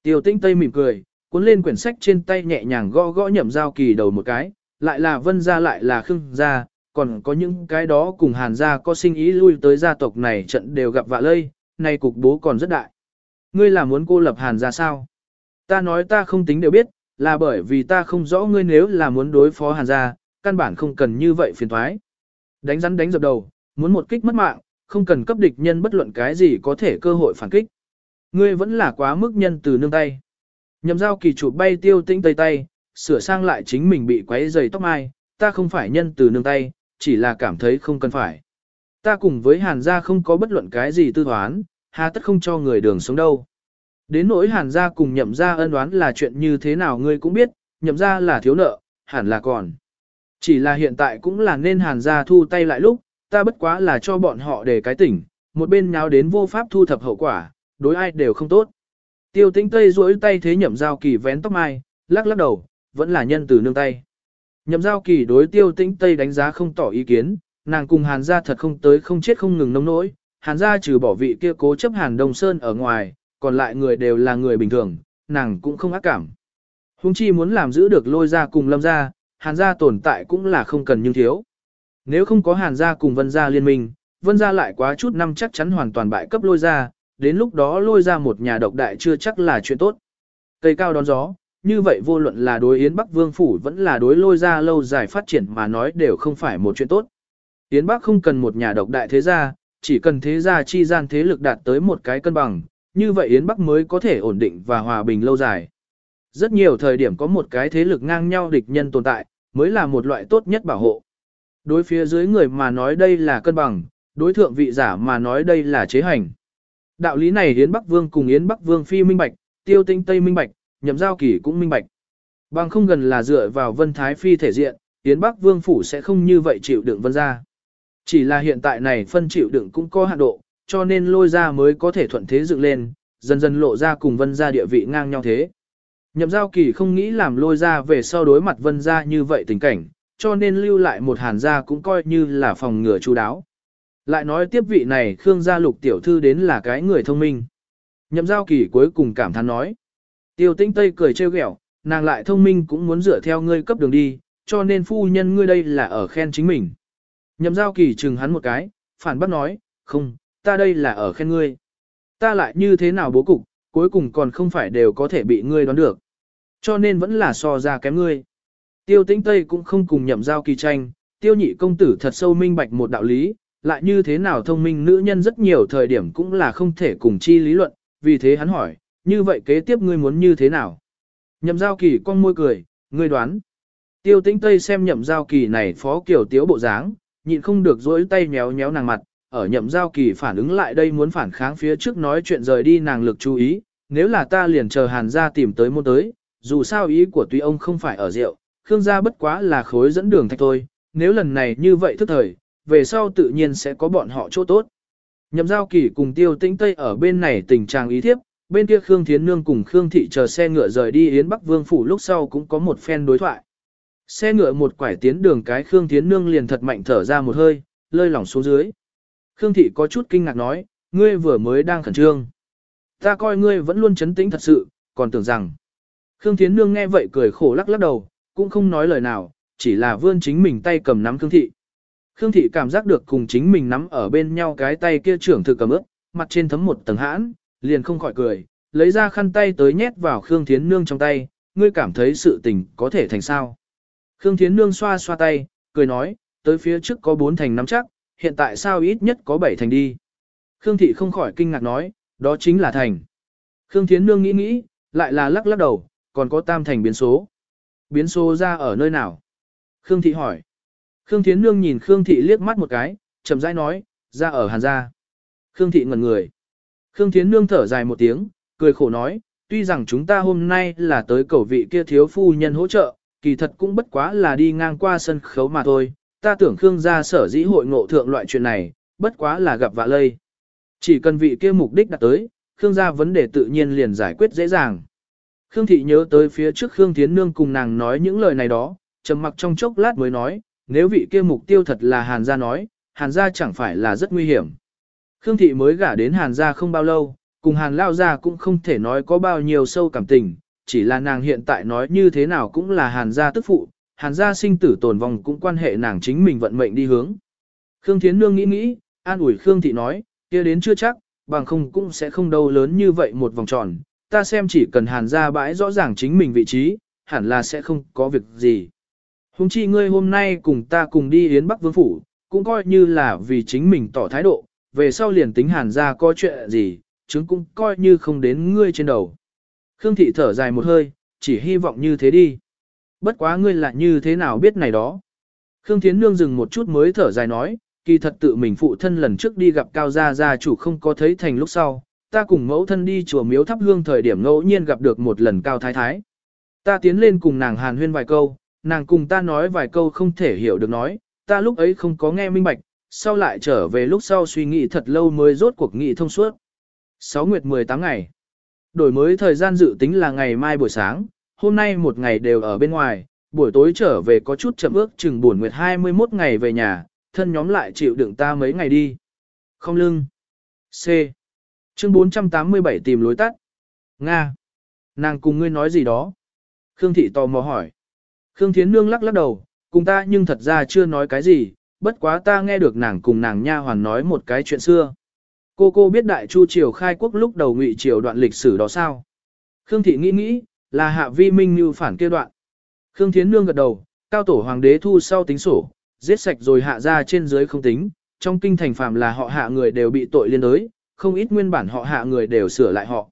Tiêu tinh tây mỉm cười, cuốn lên quyển sách trên tay nhẹ nhàng gõ gõ nhậm giao kỳ đầu một cái, lại là vân gia lại là khương gia, còn có những cái đó cùng hàn gia có sinh ý lui tới gia tộc này trận đều gặp vạ lây, này cục bố còn rất đại. Ngươi là muốn cô lập hàn gia sao? Ta nói ta không tính đều biết, là bởi vì ta không rõ ngươi nếu là muốn đối phó hàn gia, căn bản không cần như vậy phiền thoái. Đánh rắn đánh dập đầu, muốn một kích mất mạng, không cần cấp địch nhân bất luận cái gì có thể cơ hội phản kích. Ngươi vẫn là quá mức nhân từ nương tay. Nhậm giao kỳ chụp bay tiêu tĩnh tây tay, sửa sang lại chính mình bị quấy dày tóc mai, ta không phải nhân từ nương tay, chỉ là cảm thấy không cần phải. Ta cùng với hàn gia không có bất luận cái gì tư toán hà tất không cho người đường sống đâu. Đến nỗi hàn gia cùng nhậm gia ân đoán là chuyện như thế nào ngươi cũng biết, nhậm gia là thiếu nợ, hẳn là còn. Chỉ là hiện tại cũng là nên hàn gia thu tay lại lúc, ta bất quá là cho bọn họ để cái tỉnh, một bên nháo đến vô pháp thu thập hậu quả, đối ai đều không tốt. Tiêu tĩnh Tây duỗi tay thế nhậm giao kỳ vén tóc mai, lắc lắc đầu, vẫn là nhân từ nương tay. Nhậm giao kỳ đối tiêu tĩnh Tây đánh giá không tỏ ý kiến, nàng cùng hàn gia thật không tới không chết không ngừng nông nỗi, hàn gia trừ bỏ vị kia cố chấp hàn đông sơn ở ngoài, còn lại người đều là người bình thường, nàng cũng không ác cảm. Hùng chi muốn làm giữ được lôi ra cùng lâm ra, hàn gia tồn tại cũng là không cần nhưng thiếu. Nếu không có hàn gia cùng vân gia liên minh, vân gia lại quá chút năm chắc chắn hoàn toàn bại cấp lôi ra, đến lúc đó lôi ra một nhà độc đại chưa chắc là chuyện tốt. Cây cao đón gió, như vậy vô luận là đối Yến Bắc Vương Phủ vẫn là đối lôi ra lâu dài phát triển mà nói đều không phải một chuyện tốt. Yến Bắc không cần một nhà độc đại thế gia, chỉ cần thế gia chi gian thế lực đạt tới một cái cân bằng, như vậy Yến Bắc mới có thể ổn định và hòa bình lâu dài. Rất nhiều thời điểm có một cái thế lực ngang nhau địch nhân tồn tại, mới là một loại tốt nhất bảo hộ. Đối phía dưới người mà nói đây là cân bằng, đối thượng vị giả mà nói đây là chế hành. Đạo lý này Yến Bắc Vương cùng Yến Bắc Vương phi minh bạch, tiêu tinh tây minh bạch, nhậm giao kỳ cũng minh bạch. Bằng không gần là dựa vào vân thái phi thể diện, Yến Bắc Vương phủ sẽ không như vậy chịu đựng vân gia. Chỉ là hiện tại này phân chịu đựng cũng có hạn độ, cho nên lôi ra mới có thể thuận thế dựng lên, dần dần lộ ra cùng vân gia địa vị ngang nhau thế. Nhậm giao kỳ không nghĩ làm lôi ra về sau đối mặt vân gia như vậy tình cảnh, cho nên lưu lại một hàn gia cũng coi như là phòng ngừa chú đáo. Lại nói tiếp vị này Khương gia lục tiểu thư đến là cái người thông minh. Nhậm giao kỳ cuối cùng cảm thán nói. Tiêu tinh tây cười trêu ghẹo, nàng lại thông minh cũng muốn dựa theo ngươi cấp đường đi, cho nên phu nhân ngươi đây là ở khen chính mình. Nhậm giao kỳ chừng hắn một cái, phản bác nói, không, ta đây là ở khen ngươi. Ta lại như thế nào bố cục, cuối cùng còn không phải đều có thể bị ngươi đoán được. Cho nên vẫn là so ra kém ngươi. Tiêu tĩnh Tây cũng không cùng nhậm giao kỳ tranh, tiêu nhị công tử thật sâu minh bạch một đạo lý, lại như thế nào thông minh nữ nhân rất nhiều thời điểm cũng là không thể cùng chi lý luận, vì thế hắn hỏi, như vậy kế tiếp ngươi muốn như thế nào? Nhậm giao kỳ con môi cười, ngươi đoán. Tiêu tĩnh Tây xem nhậm giao kỳ này phó kiểu tiếu bộ dáng, nhịn không được dối tay nhéo nhéo nàng mặt, ở nhậm giao kỳ phản ứng lại đây muốn phản kháng phía trước nói chuyện rời đi nàng lực chú ý, nếu là ta liền chờ hàn ra tìm tới môn tới, dù sao ý của tuy ông không phải ở rượu, Khương gia bất quá là khối dẫn đường thạch thôi, nếu lần này như vậy thức thời, về sau tự nhiên sẽ có bọn họ chỗ tốt. Nhậm giao kỳ cùng tiêu tĩnh Tây ở bên này tình trạng ý thiếp, bên kia Khương Thiến Nương cùng Khương Thị chờ xe ngựa rời đi Yến Bắc Vương Phủ lúc sau cũng có một phen đối thoại. Xe ngựa một quải tiến đường cái Khương Thiến Nương liền thật mạnh thở ra một hơi, lơi lỏng xuống dưới. Khương Thị có chút kinh ngạc nói, ngươi vừa mới đang khẩn trương. Ta coi ngươi vẫn luôn chấn tĩnh thật sự, còn tưởng rằng. Khương Thiến Nương nghe vậy cười khổ lắc lắc đầu, cũng không nói lời nào, chỉ là vươn chính mình tay cầm nắm Khương Thị. Khương Thị cảm giác được cùng chính mình nắm ở bên nhau cái tay kia trưởng thực cầm ướp, mặt trên thấm một tầng hãn, liền không khỏi cười, lấy ra khăn tay tới nhét vào Khương Thiến Nương trong tay, ngươi cảm thấy sự tình có thể thành sao. Khương Thiến Nương xoa xoa tay, cười nói, tới phía trước có bốn thành nắm chắc, hiện tại sao ít nhất có bảy thành đi. Khương Thị không khỏi kinh ngạc nói, đó chính là thành. Khương Thiến Nương nghĩ nghĩ, lại là lắc lắc đầu, còn có tam thành biến số. Biến số ra ở nơi nào? Khương Thị hỏi. Khương Thiến Nương nhìn Khương Thị liếc mắt một cái, chậm rãi nói, ra ở Hàn gia. Khương Thị ngẩn người. Khương Thiến Nương thở dài một tiếng, cười khổ nói, tuy rằng chúng ta hôm nay là tới cầu vị kia thiếu phu nhân hỗ trợ, kỳ thật cũng bất quá là đi ngang qua sân khấu mà thôi, ta tưởng Khương gia sở dĩ hội ngộ thượng loại chuyện này, bất quá là gặp vạ lây. Chỉ cần vị kia mục đích đạt tới, Khương gia vấn đề tự nhiên liền giải quyết dễ dàng. Khương thị nhớ tới phía trước Khương Thiến Nương cùng nàng nói những lời này đó, trầm mặc trong chốc lát mới nói, nếu vị kia mục tiêu thật là Hàn gia nói, Hàn gia chẳng phải là rất nguy hiểm. Khương thị mới gả đến Hàn gia không bao lâu, cùng Hàn lao gia cũng không thể nói có bao nhiêu sâu cảm tình, chỉ là nàng hiện tại nói như thế nào cũng là Hàn gia tức phụ, Hàn gia sinh tử tồn vong cũng quan hệ nàng chính mình vận mệnh đi hướng. Khương Thiến Nương nghĩ nghĩ, an ủi Khương thị nói, kia đến chưa chắc, bằng không cũng sẽ không đâu lớn như vậy một vòng tròn, ta xem chỉ cần Hàn gia bãi rõ ràng chính mình vị trí, hẳn là sẽ không có việc gì. Hùng chi ngươi hôm nay cùng ta cùng đi Yến Bắc Vương Phủ, cũng coi như là vì chính mình tỏ thái độ, về sau liền tính hàn ra có chuyện gì, chứng cũng coi như không đến ngươi trên đầu. Khương thị thở dài một hơi, chỉ hy vọng như thế đi. Bất quá ngươi lại như thế nào biết này đó. Khương Thiến Nương dừng một chút mới thở dài nói, kỳ thật tự mình phụ thân lần trước đi gặp Cao Gia Gia chủ không có thấy thành lúc sau, ta cùng mẫu thân đi chùa miếu thắp hương thời điểm ngẫu nhiên gặp được một lần Cao Thái Thái. Ta tiến lên cùng nàng hàn huyên vài câu, nàng cùng ta nói vài câu không thể hiểu được nói, ta lúc ấy không có nghe minh bạch, sau lại trở về lúc sau suy nghĩ thật lâu mới rốt cuộc nghị thông suốt. 6 nguyệt 18 ngày. Đổi mới thời gian dự tính là ngày mai buổi sáng, hôm nay một ngày đều ở bên ngoài, buổi tối trở về có chút chậm ước chừng buồn nguyệt 21 ngày về nhà, thân nhóm lại chịu đựng ta mấy ngày đi. Không lưng. C. Chương 487 tìm lối tắt. Nga. Nàng cùng ngươi nói gì đó? Khương Thị tò mò hỏi. Khương Thiến Nương lắc lắc đầu, cùng ta nhưng thật ra chưa nói cái gì, bất quá ta nghe được nàng cùng nàng nha hoàn nói một cái chuyện xưa. Cô cô biết đại chu triều khai quốc lúc đầu ngụy triều đoạn lịch sử đó sao? Khương Thị nghĩ nghĩ, là hạ vi minh như phản kia đoạn. Khương Thiến Nương gật đầu, cao tổ hoàng đế thu sau tính sổ, giết sạch rồi hạ ra trên dưới không tính, trong kinh thành phàm là họ hạ người đều bị tội liên đới, không ít nguyên bản họ hạ người đều sửa lại họ.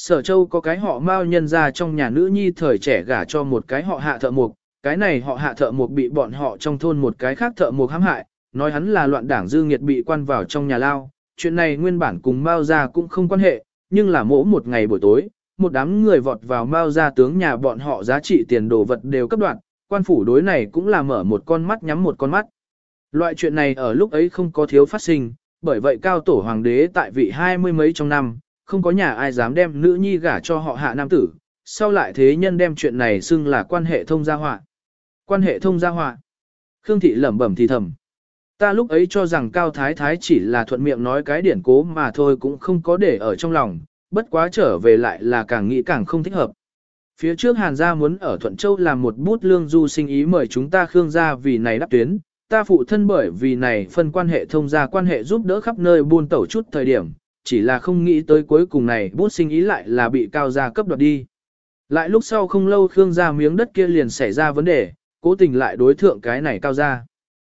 Sở Châu có cái họ Mao nhân ra trong nhà nữ nhi thời trẻ gả cho một cái họ hạ thợ mục, cái này họ hạ thợ mục bị bọn họ trong thôn một cái khác thợ mục hãm hại, nói hắn là loạn đảng dư nghiệt bị quan vào trong nhà lao. Chuyện này nguyên bản cùng Mao gia cũng không quan hệ, nhưng là mỗi một ngày buổi tối, một đám người vọt vào Mao gia tướng nhà bọn họ giá trị tiền đồ vật đều cấp đoạn, quan phủ đối này cũng là mở một con mắt nhắm một con mắt. Loại chuyện này ở lúc ấy không có thiếu phát sinh, bởi vậy cao tổ hoàng đế tại vị hai mươi mấy trong năm, không có nhà ai dám đem nữ nhi gả cho họ hạ nam tử, sau lại thế nhân đem chuyện này xưng là quan hệ thông gia họa. Quan hệ thông gia họa. Khương thị lẩm bẩm thì thầm. Ta lúc ấy cho rằng Cao Thái Thái chỉ là thuận miệng nói cái điển cố mà thôi cũng không có để ở trong lòng, bất quá trở về lại là càng nghĩ càng không thích hợp. Phía trước Hàn gia muốn ở Thuận Châu làm một bút lương du sinh ý mời chúng ta Khương gia vì này đáp tuyến, ta phụ thân bởi vì này phân quan hệ thông gia quan hệ giúp đỡ khắp nơi buôn tẩu chút thời điểm, chỉ là không nghĩ tới cuối cùng này bút sinh ý lại là bị cao gia cấp đoạt đi. Lại lúc sau không lâu Khương gia miếng đất kia liền xảy ra vấn đề, cố tình lại đối thượng cái này cao gia.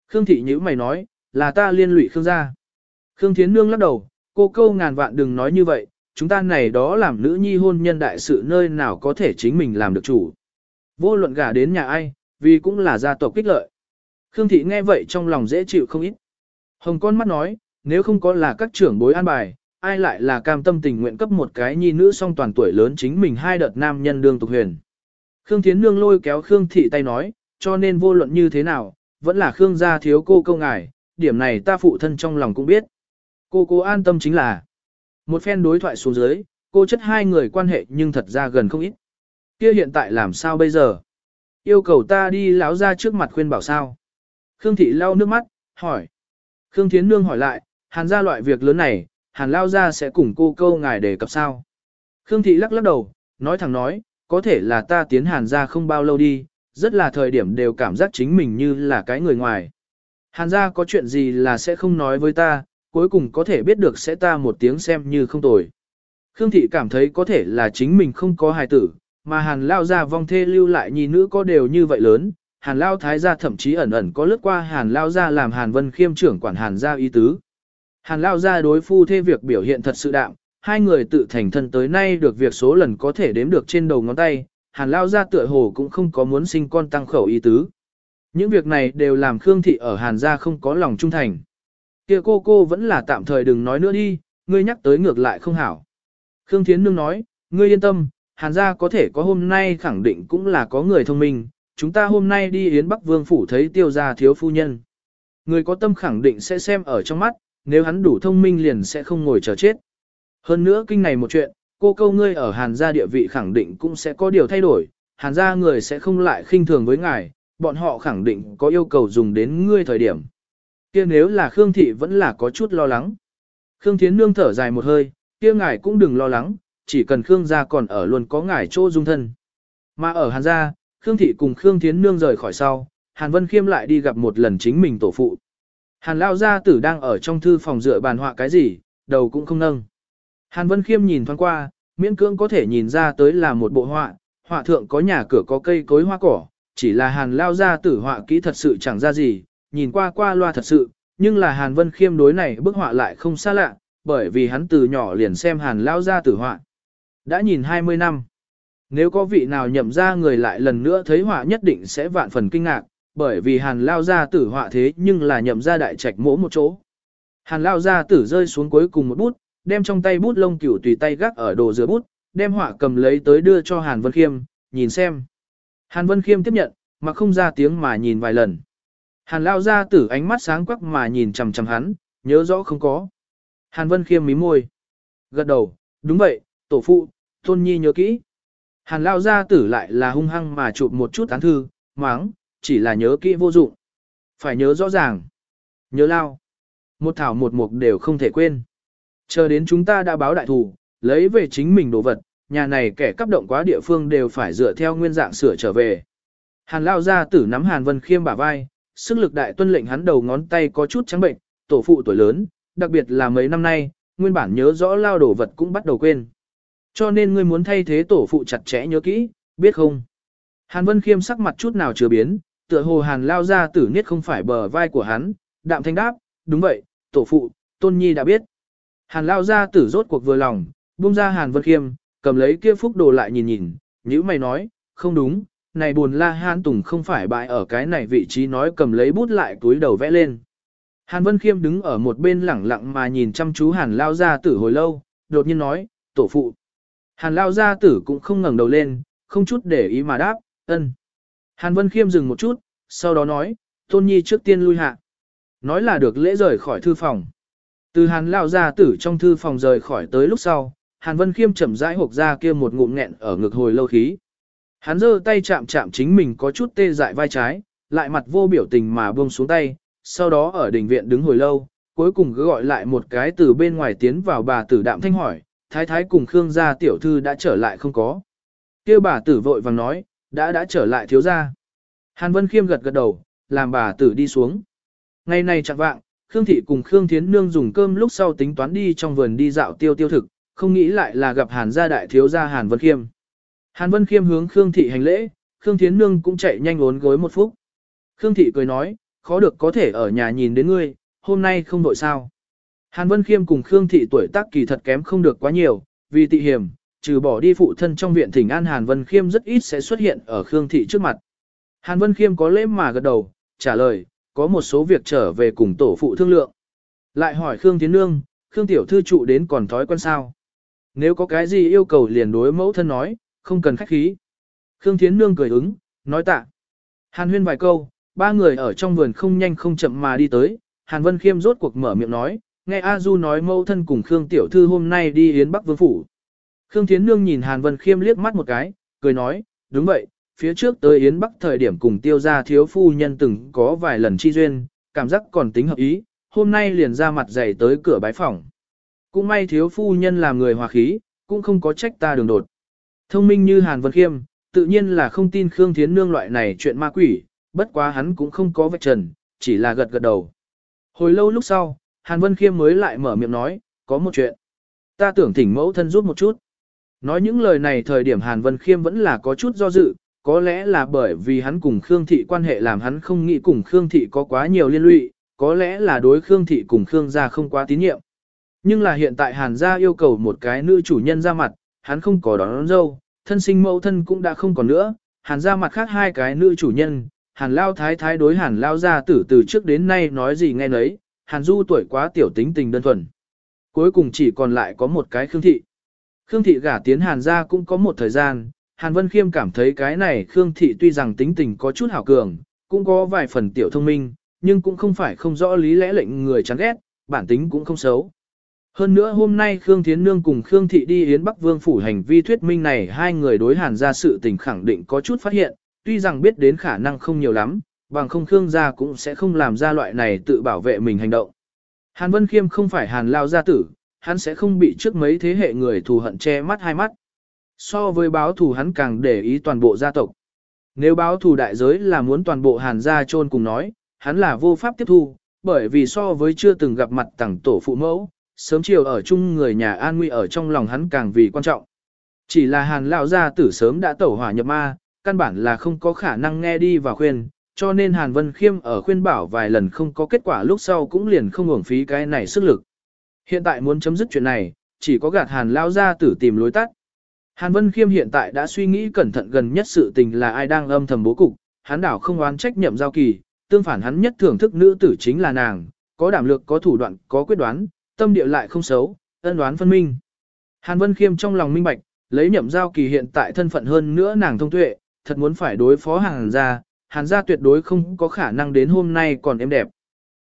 Khương thị nhữ mày nói, là ta liên lụy Khương gia. Khương Thiến Nương lắc đầu, cô câu ngàn vạn đừng nói như vậy, chúng ta này đó làm nữ nhi hôn nhân đại sự nơi nào có thể chính mình làm được chủ. Vô luận gả đến nhà ai, vì cũng là gia tộc kích lợi. Khương thị nghe vậy trong lòng dễ chịu không ít. Hồng con mắt nói, nếu không có là các trưởng bối an bài, ai lại là cam tâm tình nguyện cấp một cái nhi nữ song toàn tuổi lớn chính mình hai đợt nam nhân đương tục huyền. Khương Thiến Nương lôi kéo Khương Thị tay nói, cho nên vô luận như thế nào, vẫn là Khương gia thiếu cô câu ngài, điểm này ta phụ thân trong lòng cũng biết. Cô cô an tâm chính là, một phen đối thoại xuống dưới, cô chất hai người quan hệ nhưng thật ra gần không ít. Kia hiện tại làm sao bây giờ? Yêu cầu ta đi láo ra trước mặt khuyên bảo sao? Khương Thị lau nước mắt, hỏi. Khương Thiến Nương hỏi lại, hàn ra loại việc lớn này, hàn lao ra sẽ cùng cô câu ngài đề cập sao. Khương thị lắc lắc đầu, nói thẳng nói, có thể là ta tiến hàn ra không bao lâu đi, rất là thời điểm đều cảm giác chính mình như là cái người ngoài. Hàn ra có chuyện gì là sẽ không nói với ta, cuối cùng có thể biết được sẽ ta một tiếng xem như không tồi. Khương thị cảm thấy có thể là chính mình không có hài tử, mà hàn lao ra vong thê lưu lại nhi nữ có đều như vậy lớn, hàn lao thái gia thậm chí ẩn ẩn có lướt qua hàn lao ra làm hàn vân khiêm trưởng quản hàn gia y tứ. Hàn lao ra đối phu thê việc biểu hiện thật sự đạm, hai người tự thành thân tới nay được việc số lần có thể đếm được trên đầu ngón tay, hàn lao ra tựa hồ cũng không có muốn sinh con tăng khẩu ý tứ. Những việc này đều làm Khương Thị ở hàn gia không có lòng trung thành. kia cô cô vẫn là tạm thời đừng nói nữa đi, ngươi nhắc tới ngược lại không hảo. Khương Thiến Nương nói, ngươi yên tâm, hàn gia có thể có hôm nay khẳng định cũng là có người thông minh, chúng ta hôm nay đi Yến Bắc Vương Phủ thấy tiêu gia thiếu phu nhân. Người có tâm khẳng định sẽ xem ở trong mắt, nếu hắn đủ thông minh liền sẽ không ngồi chờ chết. Hơn nữa kinh này một chuyện, cô câu ngươi ở hàn gia địa vị khẳng định cũng sẽ có điều thay đổi, hàn gia người sẽ không lại khinh thường với ngài, bọn họ khẳng định có yêu cầu dùng đến ngươi thời điểm. kia nếu là Khương Thị vẫn là có chút lo lắng. Khương Thiến Nương thở dài một hơi, kia ngài cũng đừng lo lắng, chỉ cần Khương gia còn ở luôn có ngài chỗ dung thân. Mà ở Hàn gia, Khương Thị cùng Khương Thiến Nương rời khỏi sau, Hàn Vân Khiêm lại đi gặp một lần chính mình tổ phụ. Hàn Lao Gia Tử đang ở trong thư phòng dựa bàn họa cái gì, đầu cũng không nâng. Hàn Vân Khiêm nhìn thoáng qua, miễn cưỡng có thể nhìn ra tới là một bộ họa, họa thượng có nhà cửa có cây cối hoa cỏ, chỉ là Hàn Lao Gia Tử họa kỹ thật sự chẳng ra gì, nhìn qua qua loa thật sự, nhưng là Hàn Vân Khiêm đối này bức họa lại không xa lạ, bởi vì hắn từ nhỏ liền xem Hàn Lao Gia Tử họa. Đã nhìn 20 năm. Nếu có vị nào nhậm ra người lại lần nữa thấy họa nhất định sẽ vạn phần kinh ngạc, bởi vì hàn lao gia tử họa thế nhưng là nhậm ra đại trạch mỗ một chỗ. Hàn lao gia tử rơi xuống cuối cùng một bút, đem trong tay bút lông cửu tùy tay gác ở đồ rửa bút, đem họa cầm lấy tới đưa cho Hàn Vân Khiêm, nhìn xem. Hàn Vân Khiêm tiếp nhận, mà không ra tiếng mà nhìn vài lần. Hàn lao gia tử ánh mắt sáng quắc mà nhìn chằm chằm hắn, nhớ rõ không có. Hàn Vân Khiêm mí môi. Gật đầu, đúng vậy, tổ phụ, tôn nhi nhớ kỹ. Hàn lao gia tử lại là hung hăng mà chụp một chút án thư, máng, chỉ là nhớ kỹ vô dụng. Phải nhớ rõ ràng. Nhớ lao. Một thảo một mục đều không thể quên. Chờ đến chúng ta đã báo đại thủ, lấy về chính mình đồ vật, nhà này kẻ cấp động quá địa phương đều phải dựa theo nguyên dạng sửa trở về. Hàn lao gia tử nắm Hàn Vân Khiêm bả vai, sức lực đại tuân lệnh hắn đầu ngón tay có chút trắng bệnh, tổ phụ tuổi lớn, đặc biệt là mấy năm nay, nguyên bản nhớ rõ lao đồ vật cũng bắt đầu quên. Cho nên ngươi muốn thay thế tổ phụ chặt chẽ nhớ kỹ, biết không? Hàn Vân Khiêm sắc mặt chút nào chưa biến, tựa hồ Hàn lao ra tử niết không phải bờ vai của hắn, đạm thanh đáp, đúng vậy, tổ phụ, tôn nhi đã biết. Hàn lao ra tử rốt cuộc vừa lòng, buông ra Hàn Vân Khiêm, cầm lấy kia phúc đồ lại nhìn nhìn, nhữ mày nói, không đúng, này buồn la Hàn Tùng không phải bại ở cái này vị trí nói cầm lấy bút lại túi đầu vẽ lên. Hàn Vân Khiêm đứng ở một bên lẳng lặng mà nhìn chăm chú Hàn lao ra tử hồi lâu, đột nhiên nói, tổ phụ. Hàn lao gia tử cũng không ngẩng đầu lên, không chút để ý mà đáp, ân. Hàn Vân Khiêm dừng một chút, sau đó nói, Tôn Nhi trước tiên lui hạ. Nói là được lễ rời khỏi thư phòng. Từ Hàn lão gia tử trong thư phòng rời khỏi tới lúc sau, Hàn Vân Khiêm chậm rãi hộp ra kia một ngụm nghẹn ở ngực hồi lâu khí. Hắn giơ tay chạm chạm chính mình có chút tê dại vai trái, lại mặt vô biểu tình mà buông xuống tay, sau đó ở đỉnh viện đứng hồi lâu, cuối cùng cứ gọi lại một cái từ bên ngoài tiến vào bà tử đạm thanh hỏi, thái thái cùng Khương gia tiểu thư đã trở lại không có. Kêu bà tử vội vàng nói, đã đã trở lại thiếu gia. Hàn Vân Khiêm gật gật đầu, làm bà tử đi xuống. Ngày này chẳng vạng, Khương Thị cùng Khương Thiến Nương dùng cơm lúc sau tính toán đi trong vườn đi dạo tiêu tiêu thực, không nghĩ lại là gặp Hàn gia đại thiếu gia Hàn Vân Khiêm. Hàn Vân Khiêm hướng Khương Thị hành lễ, Khương Thiến Nương cũng chạy nhanh ốn gối một phút. Khương Thị cười nói, khó được có thể ở nhà nhìn đến ngươi, hôm nay không đội sao. Hàn Vân Khiêm cùng Khương Thị tuổi tác kỳ thật kém không được quá nhiều, vì tị hiểm, trừ bỏ đi phụ thân trong viện thỉnh an Hàn Vân Khiêm rất ít sẽ xuất hiện ở Khương Thị trước mặt. Hàn Vân Khiêm có lễ mà gật đầu, trả lời, có một số việc trở về cùng tổ phụ thương lượng. Lại hỏi Khương Tiến Nương, Khương Tiểu Thư trụ đến còn thói quen sao? Nếu có cái gì yêu cầu liền đối mẫu thân nói, không cần khách khí. Khương Thiến Nương cười ứng, nói tạ. Hàn huyên vài câu, ba người ở trong vườn không nhanh không chậm mà đi tới, Hàn Vân Khiêm rốt cuộc mở miệng nói, nghe A Du nói mâu thân cùng Khương Tiểu Thư hôm nay đi Yến Bắc Vương Phủ. Khương Thiến Nương nhìn Hàn Vân Khiêm liếc mắt một cái, cười nói, đúng vậy, phía trước tới Yến Bắc thời điểm cùng tiêu gia thiếu phu nhân từng có vài lần chi duyên, cảm giác còn tính hợp ý, hôm nay liền ra mặt dày tới cửa bái phòng. Cũng may thiếu phu nhân làm người hòa khí, cũng không có trách ta đường đột. Thông minh như Hàn Vân Khiêm, tự nhiên là không tin Khương Thiến Nương loại này chuyện ma quỷ, bất quá hắn cũng không có vạch trần, chỉ là gật gật đầu. Hồi lâu lúc sau, Hàn Vân Khiêm mới lại mở miệng nói, có một chuyện. Ta tưởng thỉnh mẫu thân giúp một chút. Nói những lời này thời điểm Hàn Vân Khiêm vẫn là có chút do dự, có lẽ là bởi vì hắn cùng Khương Thị quan hệ làm hắn không nghĩ cùng Khương Thị có quá nhiều liên lụy, có lẽ là đối Khương Thị cùng Khương gia không quá tín nhiệm. Nhưng là hiện tại Hàn gia yêu cầu một cái nữ chủ nhân ra mặt, hắn không có đón, đón dâu, thân sinh mẫu thân cũng đã không còn nữa, Hàn gia mặt khác hai cái nữ chủ nhân, Hàn Lao Thái Thái đối Hàn Lao gia tử từ trước đến nay nói gì nghe nấy, Hàn Du tuổi quá tiểu tính tình đơn thuần. Cuối cùng chỉ còn lại có một cái Khương Thị. Khương Thị gả tiến Hàn gia cũng có một thời gian, Hàn Vân Khiêm cảm thấy cái này Khương Thị tuy rằng tính tình có chút hảo cường, cũng có vài phần tiểu thông minh, nhưng cũng không phải không rõ lý lẽ lệnh người chán ghét, bản tính cũng không xấu. Hơn nữa hôm nay Khương Thiến Nương cùng Khương Thị đi Yến Bắc Vương phủ hành vi thuyết minh này hai người đối hàn ra sự tình khẳng định có chút phát hiện, tuy rằng biết đến khả năng không nhiều lắm, bằng không Khương gia cũng sẽ không làm ra loại này tự bảo vệ mình hành động. Hàn Vân Khiêm không phải hàn lao gia tử, hắn sẽ không bị trước mấy thế hệ người thù hận che mắt hai mắt. So với báo thù hắn càng để ý toàn bộ gia tộc. Nếu báo thù đại giới là muốn toàn bộ hàn gia chôn cùng nói, hắn là vô pháp tiếp thu, bởi vì so với chưa từng gặp mặt tẳng tổ phụ mẫu, sớm chiều ở chung người nhà an nguy ở trong lòng hắn càng vì quan trọng. Chỉ là hàn lão gia tử sớm đã tẩu hỏa nhập ma, căn bản là không có khả năng nghe đi và khuyên, cho nên hàn vân khiêm ở khuyên bảo vài lần không có kết quả lúc sau cũng liền không uổng phí cái này sức lực. Hiện tại muốn chấm dứt chuyện này, chỉ có gạt hàn lão ra tử tìm lối tắt. Hàn Vân Khiêm hiện tại đã suy nghĩ cẩn thận gần nhất sự tình là ai đang âm thầm bố cục, hắn đảo không oán trách nhậm giao kỳ, tương phản hắn nhất thưởng thức nữ tử chính là nàng, có đảm lược có thủ đoạn có quyết đoán, tâm địa lại không xấu, ân đoán phân minh. Hàn Vân Khiêm trong lòng minh bạch, lấy nhậm giao kỳ hiện tại thân phận hơn nữa nàng thông tuệ, thật muốn phải đối phó Hàn gia, Hàn gia tuyệt đối không có khả năng đến hôm nay còn em đẹp.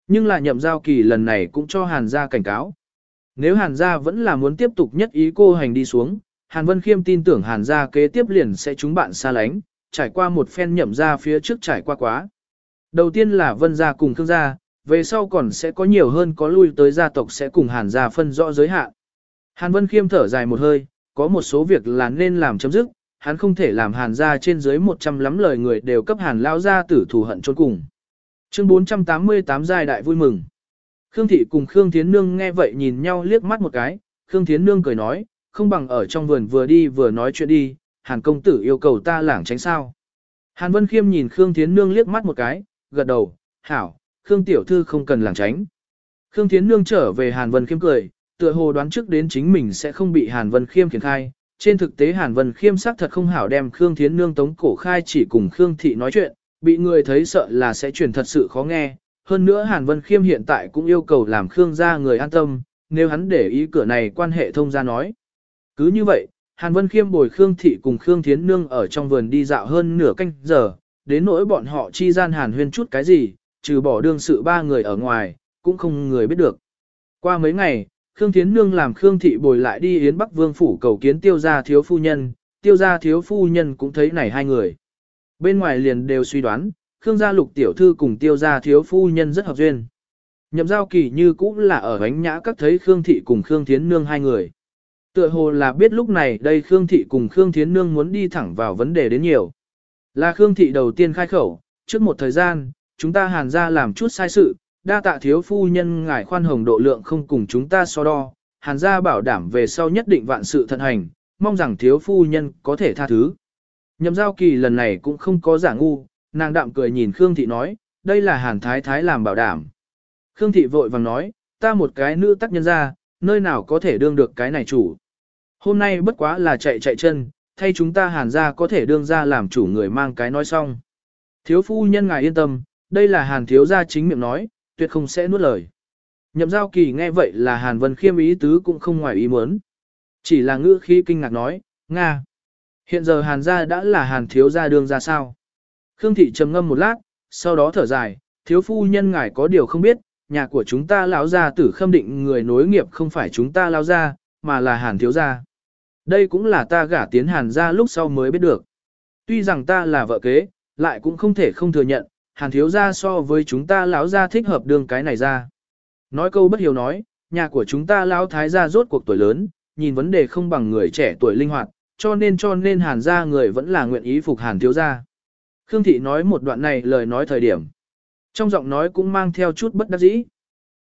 Nhưng là nhậm giao kỳ lần này cũng cho Hàn gia cảnh cáo. Nếu Hàn gia vẫn là muốn tiếp tục nhất ý cô hành đi xuống, Hàn Vân Khiêm tin tưởng Hàn gia kế tiếp liền sẽ chúng bạn xa lánh, trải qua một phen nhậm gia phía trước trải qua quá. Đầu tiên là Vân gia cùng Khương gia, về sau còn sẽ có nhiều hơn có lui tới gia tộc sẽ cùng Hàn gia phân rõ giới hạn. Hàn Vân Khiêm thở dài một hơi, có một số việc là nên làm chấm dứt, hắn không thể làm Hàn gia trên dưới 100 lắm lời người đều cấp Hàn lao gia tử thù hận chôn cùng. Chương 488 giai đại vui mừng. Khương Thị cùng Khương Thiến Nương nghe vậy nhìn nhau liếc mắt một cái, Khương Thiến Nương cười nói, không bằng ở trong vườn vừa đi vừa nói chuyện đi, Hàn công tử yêu cầu ta lảng tránh sao. Hàn Vân Khiêm nhìn Khương Thiến Nương liếc mắt một cái, gật đầu, hảo, Khương Tiểu Thư không cần lảng tránh. Khương Thiến Nương trở về Hàn Vân Khiêm cười, tựa hồ đoán trước đến chính mình sẽ không bị Hàn Vân Khiêm khiển khai. Trên thực tế Hàn Vân Khiêm xác thật không hảo đem Khương Thiến Nương tống cổ khai chỉ cùng Khương Thị nói chuyện, bị người thấy sợ là sẽ truyền thật sự khó nghe. Hơn nữa Hàn Vân Khiêm hiện tại cũng yêu cầu làm Khương gia người an tâm, nếu hắn để ý cửa này quan hệ thông gia nói. Cứ như vậy, Hàn Vân Khiêm bồi Khương Thị cùng Khương Thiến Nương ở trong vườn đi dạo hơn nửa canh giờ, đến nỗi bọn họ chi gian Hàn huyên chút cái gì, trừ bỏ đương sự ba người ở ngoài, cũng không người biết được. Qua mấy ngày, Khương Thiến Nương làm Khương Thị bồi lại đi Yến Bắc Vương Phủ cầu kiến tiêu gia thiếu phu nhân, tiêu gia thiếu phu nhân cũng thấy này hai người. Bên ngoài liền đều suy đoán, Khương gia lục tiểu thư cùng tiêu gia thiếu phu nhân rất hợp duyên. Nhậm giao kỳ như cũng là ở ánh nhã các thấy Khương Thị cùng Khương Thiến Nương hai người. Tựa hồ là biết lúc này đây Khương Thị cùng Khương Thiến Nương muốn đi thẳng vào vấn đề đến nhiều. Là Khương Thị đầu tiên khai khẩu, trước một thời gian, chúng ta hàn ra làm chút sai sự, đa tạ thiếu phu nhân ngài khoan hồng độ lượng không cùng chúng ta so đo, hàn gia bảo đảm về sau nhất định vạn sự thận hành, mong rằng thiếu phu nhân có thể tha thứ. Nhậm giao kỳ lần này cũng không có giả ngu, nàng đạm cười nhìn Khương Thị nói, đây là hàn thái thái làm bảo đảm. Khương Thị vội vàng nói, ta một cái nữ tác nhân ra, nơi nào có thể đương được cái này chủ. Hôm nay bất quá là chạy chạy chân, thay chúng ta hàn ra có thể đương ra làm chủ người mang cái nói xong. Thiếu phu nhân ngài yên tâm, đây là hàn thiếu gia chính miệng nói, tuyệt không sẽ nuốt lời. Nhậm giao kỳ nghe vậy là hàn vân khiêm ý tứ cũng không ngoài ý muốn. Chỉ là ngữ khí kinh ngạc nói, Nga. Hiện giờ hàn gia đã là hàn thiếu gia đương ra sao. Khương thị trầm ngâm một lát, sau đó thở dài, thiếu phu nhân ngài có điều không biết, nhà của chúng ta lão gia tử khâm định người nối nghiệp không phải chúng ta lão gia, mà là hàn thiếu gia. Đây cũng là ta gả tiến hàn gia lúc sau mới biết được. Tuy rằng ta là vợ kế, lại cũng không thể không thừa nhận, hàn thiếu gia so với chúng ta lão gia thích hợp đường cái này ra. Nói câu bất hiểu nói, nhà của chúng ta lão thái gia rốt cuộc tuổi lớn, nhìn vấn đề không bằng người trẻ tuổi linh hoạt, cho nên cho nên hàn gia người vẫn là nguyện ý phục hàn thiếu gia. Khương thị nói một đoạn này lời nói thời điểm. Trong giọng nói cũng mang theo chút bất đắc dĩ.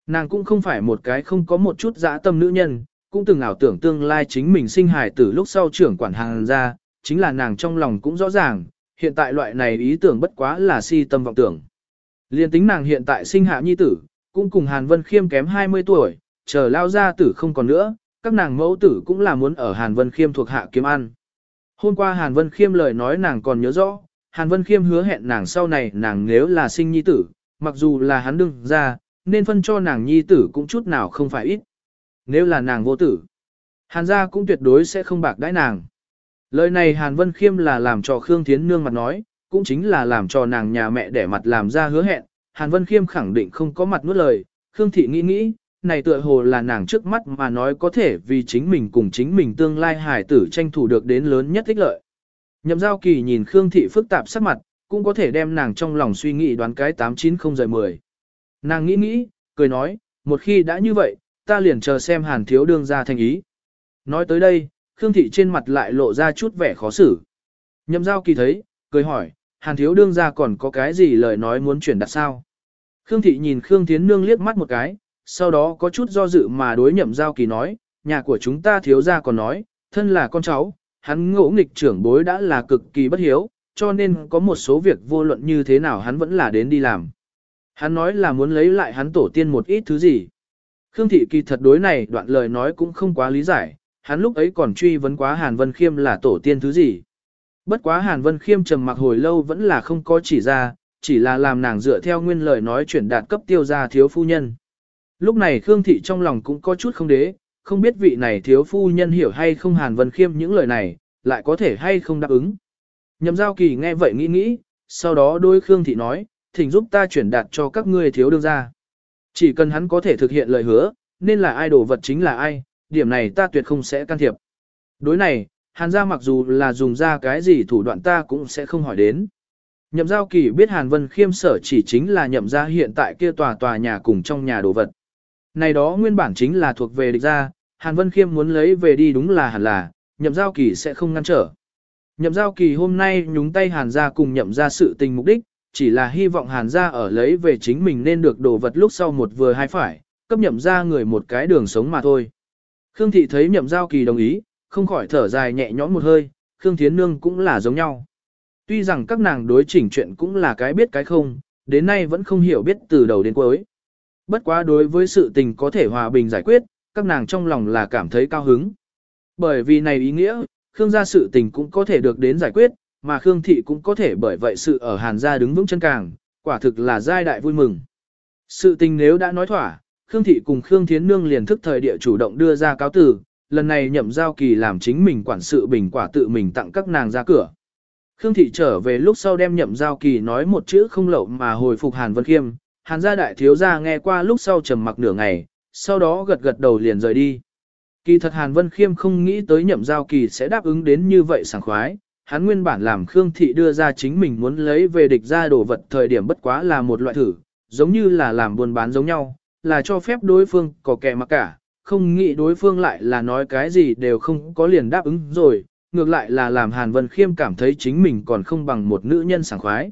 Nàng cũng không phải một cái không có một chút dã tâm nữ nhân, cũng từng ảo tưởng tương lai chính mình sinh hài từ lúc sau trưởng quản hàng ra, chính là nàng trong lòng cũng rõ ràng, hiện tại loại này ý tưởng bất quá là si tâm vọng tưởng. Liên tính nàng hiện tại sinh hạ nhi tử, cũng cùng Hàn Vân Khiêm kém 20 tuổi, chờ lao ra tử không còn nữa, các nàng mẫu tử cũng là muốn ở Hàn Vân Khiêm thuộc hạ kiếm ăn. Hôm qua Hàn Vân Khiêm lời nói nàng còn nhớ rõ, Hàn Vân Khiêm hứa hẹn nàng sau này nàng nếu là sinh nhi tử, mặc dù là hắn đừng ra, nên phân cho nàng nhi tử cũng chút nào không phải ít. Nếu là nàng vô tử, Hàn gia cũng tuyệt đối sẽ không bạc đãi nàng. Lời này Hàn Vân Khiêm là làm cho Khương Thiến Nương mặt nói, cũng chính là làm cho nàng nhà mẹ để mặt làm ra hứa hẹn. Hàn Vân Khiêm khẳng định không có mặt nuốt lời, Khương Thị nghĩ nghĩ, này tựa hồ là nàng trước mắt mà nói có thể vì chính mình cùng chính mình tương lai hải tử tranh thủ được đến lớn nhất ích lợi. Nhậm giao kỳ nhìn Khương Thị phức tạp sắc mặt, cũng có thể đem nàng trong lòng suy nghĩ đoán cái 890 giờ 10. Nàng nghĩ nghĩ, cười nói, một khi đã như vậy, ta liền chờ xem hàn thiếu đương ra thành ý. Nói tới đây, Khương Thị trên mặt lại lộ ra chút vẻ khó xử. Nhậm giao kỳ thấy, cười hỏi, hàn thiếu đương ra còn có cái gì lời nói muốn chuyển đặt sao? Khương Thị nhìn Khương Thiến Nương liếc mắt một cái, sau đó có chút do dự mà đối nhậm giao kỳ nói, nhà của chúng ta thiếu ra còn nói, thân là con cháu, hắn ngỗ nghịch trưởng bối đã là cực kỳ bất hiếu, cho nên có một số việc vô luận như thế nào hắn vẫn là đến đi làm. Hắn nói là muốn lấy lại hắn tổ tiên một ít thứ gì. Khương Thị kỳ thật đối này đoạn lời nói cũng không quá lý giải, hắn lúc ấy còn truy vấn quá Hàn Vân Khiêm là tổ tiên thứ gì. Bất quá Hàn Vân Khiêm trầm mặc hồi lâu vẫn là không có chỉ ra, chỉ là làm nàng dựa theo nguyên lời nói chuyển đạt cấp tiêu gia thiếu phu nhân. Lúc này Khương Thị trong lòng cũng có chút không đế, không biết vị này thiếu phu nhân hiểu hay không Hàn Vân Khiêm những lời này, lại có thể hay không đáp ứng. Nhậm giao kỳ nghe vậy nghĩ nghĩ, sau đó đôi Khương Thị nói, thỉnh giúp ta chuyển đạt cho các ngươi thiếu đương ra. Chỉ cần hắn có thể thực hiện lời hứa, nên là ai đổ vật chính là ai, điểm này ta tuyệt không sẽ can thiệp. Đối này, Hàn gia mặc dù là dùng ra cái gì thủ đoạn ta cũng sẽ không hỏi đến. Nhậm giao kỳ biết Hàn Vân Khiêm sở chỉ chính là nhậm gia hiện tại kia tòa tòa nhà cùng trong nhà đồ vật. Này đó nguyên bản chính là thuộc về địch gia, Hàn Vân Khiêm muốn lấy về đi đúng là hẳn là, nhậm giao kỳ sẽ không ngăn trở. Nhậm giao kỳ hôm nay nhúng tay Hàn gia cùng nhậm gia sự tình mục đích, chỉ là hy vọng Hàn gia ở lấy về chính mình nên được đồ vật lúc sau một vừa hai phải, cấp nhậm gia người một cái đường sống mà thôi. Khương Thị thấy nhậm giao kỳ đồng ý, không khỏi thở dài nhẹ nhõm một hơi, Khương Thiến Nương cũng là giống nhau. Tuy rằng các nàng đối chỉnh chuyện cũng là cái biết cái không, đến nay vẫn không hiểu biết từ đầu đến cuối. Bất quá đối với sự tình có thể hòa bình giải quyết, các nàng trong lòng là cảm thấy cao hứng. Bởi vì này ý nghĩa, Khương gia sự tình cũng có thể được đến giải quyết, mà Khương thị cũng có thể bởi vậy sự ở Hàn gia đứng vững chân càng, quả thực là giai đại vui mừng. Sự tình nếu đã nói thỏa, Khương thị cùng Khương Thiến Nương liền thức thời địa chủ động đưa ra cáo từ, lần này nhậm giao kỳ làm chính mình quản sự bình quả tự mình tặng các nàng ra cửa. Khương thị trở về lúc sau đem nhậm giao kỳ nói một chữ không lậu mà hồi phục Hàn Vân Khiêm, Hàn gia đại thiếu gia nghe qua lúc sau trầm mặc nửa ngày, sau đó gật gật đầu liền rời đi. Kỳ thật Hàn Vân Khiêm không nghĩ tới nhậm giao kỳ sẽ đáp ứng đến như vậy sảng khoái, hắn nguyên bản làm Khương Thị đưa ra chính mình muốn lấy về địch ra đồ vật thời điểm bất quá là một loại thử, giống như là làm buôn bán giống nhau, là cho phép đối phương có kẻ mặc cả, không nghĩ đối phương lại là nói cái gì đều không có liền đáp ứng rồi, ngược lại là làm Hàn Vân Khiêm cảm thấy chính mình còn không bằng một nữ nhân sảng khoái.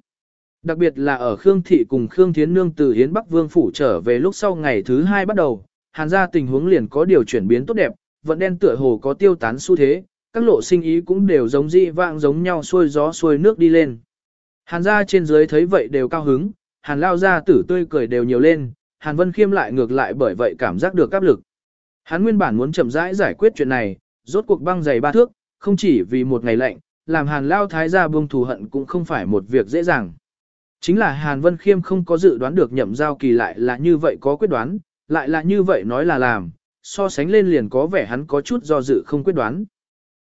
Đặc biệt là ở Khương Thị cùng Khương Thiến Nương từ Hiến Bắc Vương Phủ trở về lúc sau ngày thứ hai bắt đầu, Hàn ra tình huống liền có điều chuyển biến tốt đẹp, vận đen tựa hồ có tiêu tán xu thế, các lộ sinh ý cũng đều giống dị vạng giống nhau xuôi gió xuôi nước đi lên. Hàn ra trên dưới thấy vậy đều cao hứng, Hàn lao ra tử tươi cười đều nhiều lên, Hàn Vân Khiêm lại ngược lại bởi vậy cảm giác được áp lực. Hắn nguyên bản muốn chậm rãi giải quyết chuyện này, rốt cuộc băng dày ba thước, không chỉ vì một ngày lạnh, làm Hàn lao thái gia buông thù hận cũng không phải một việc dễ dàng. Chính là Hàn Vân Khiêm không có dự đoán được nhậm giao kỳ lại là như vậy có quyết đoán, lại là như vậy nói là làm, so sánh lên liền có vẻ hắn có chút do dự không quyết đoán.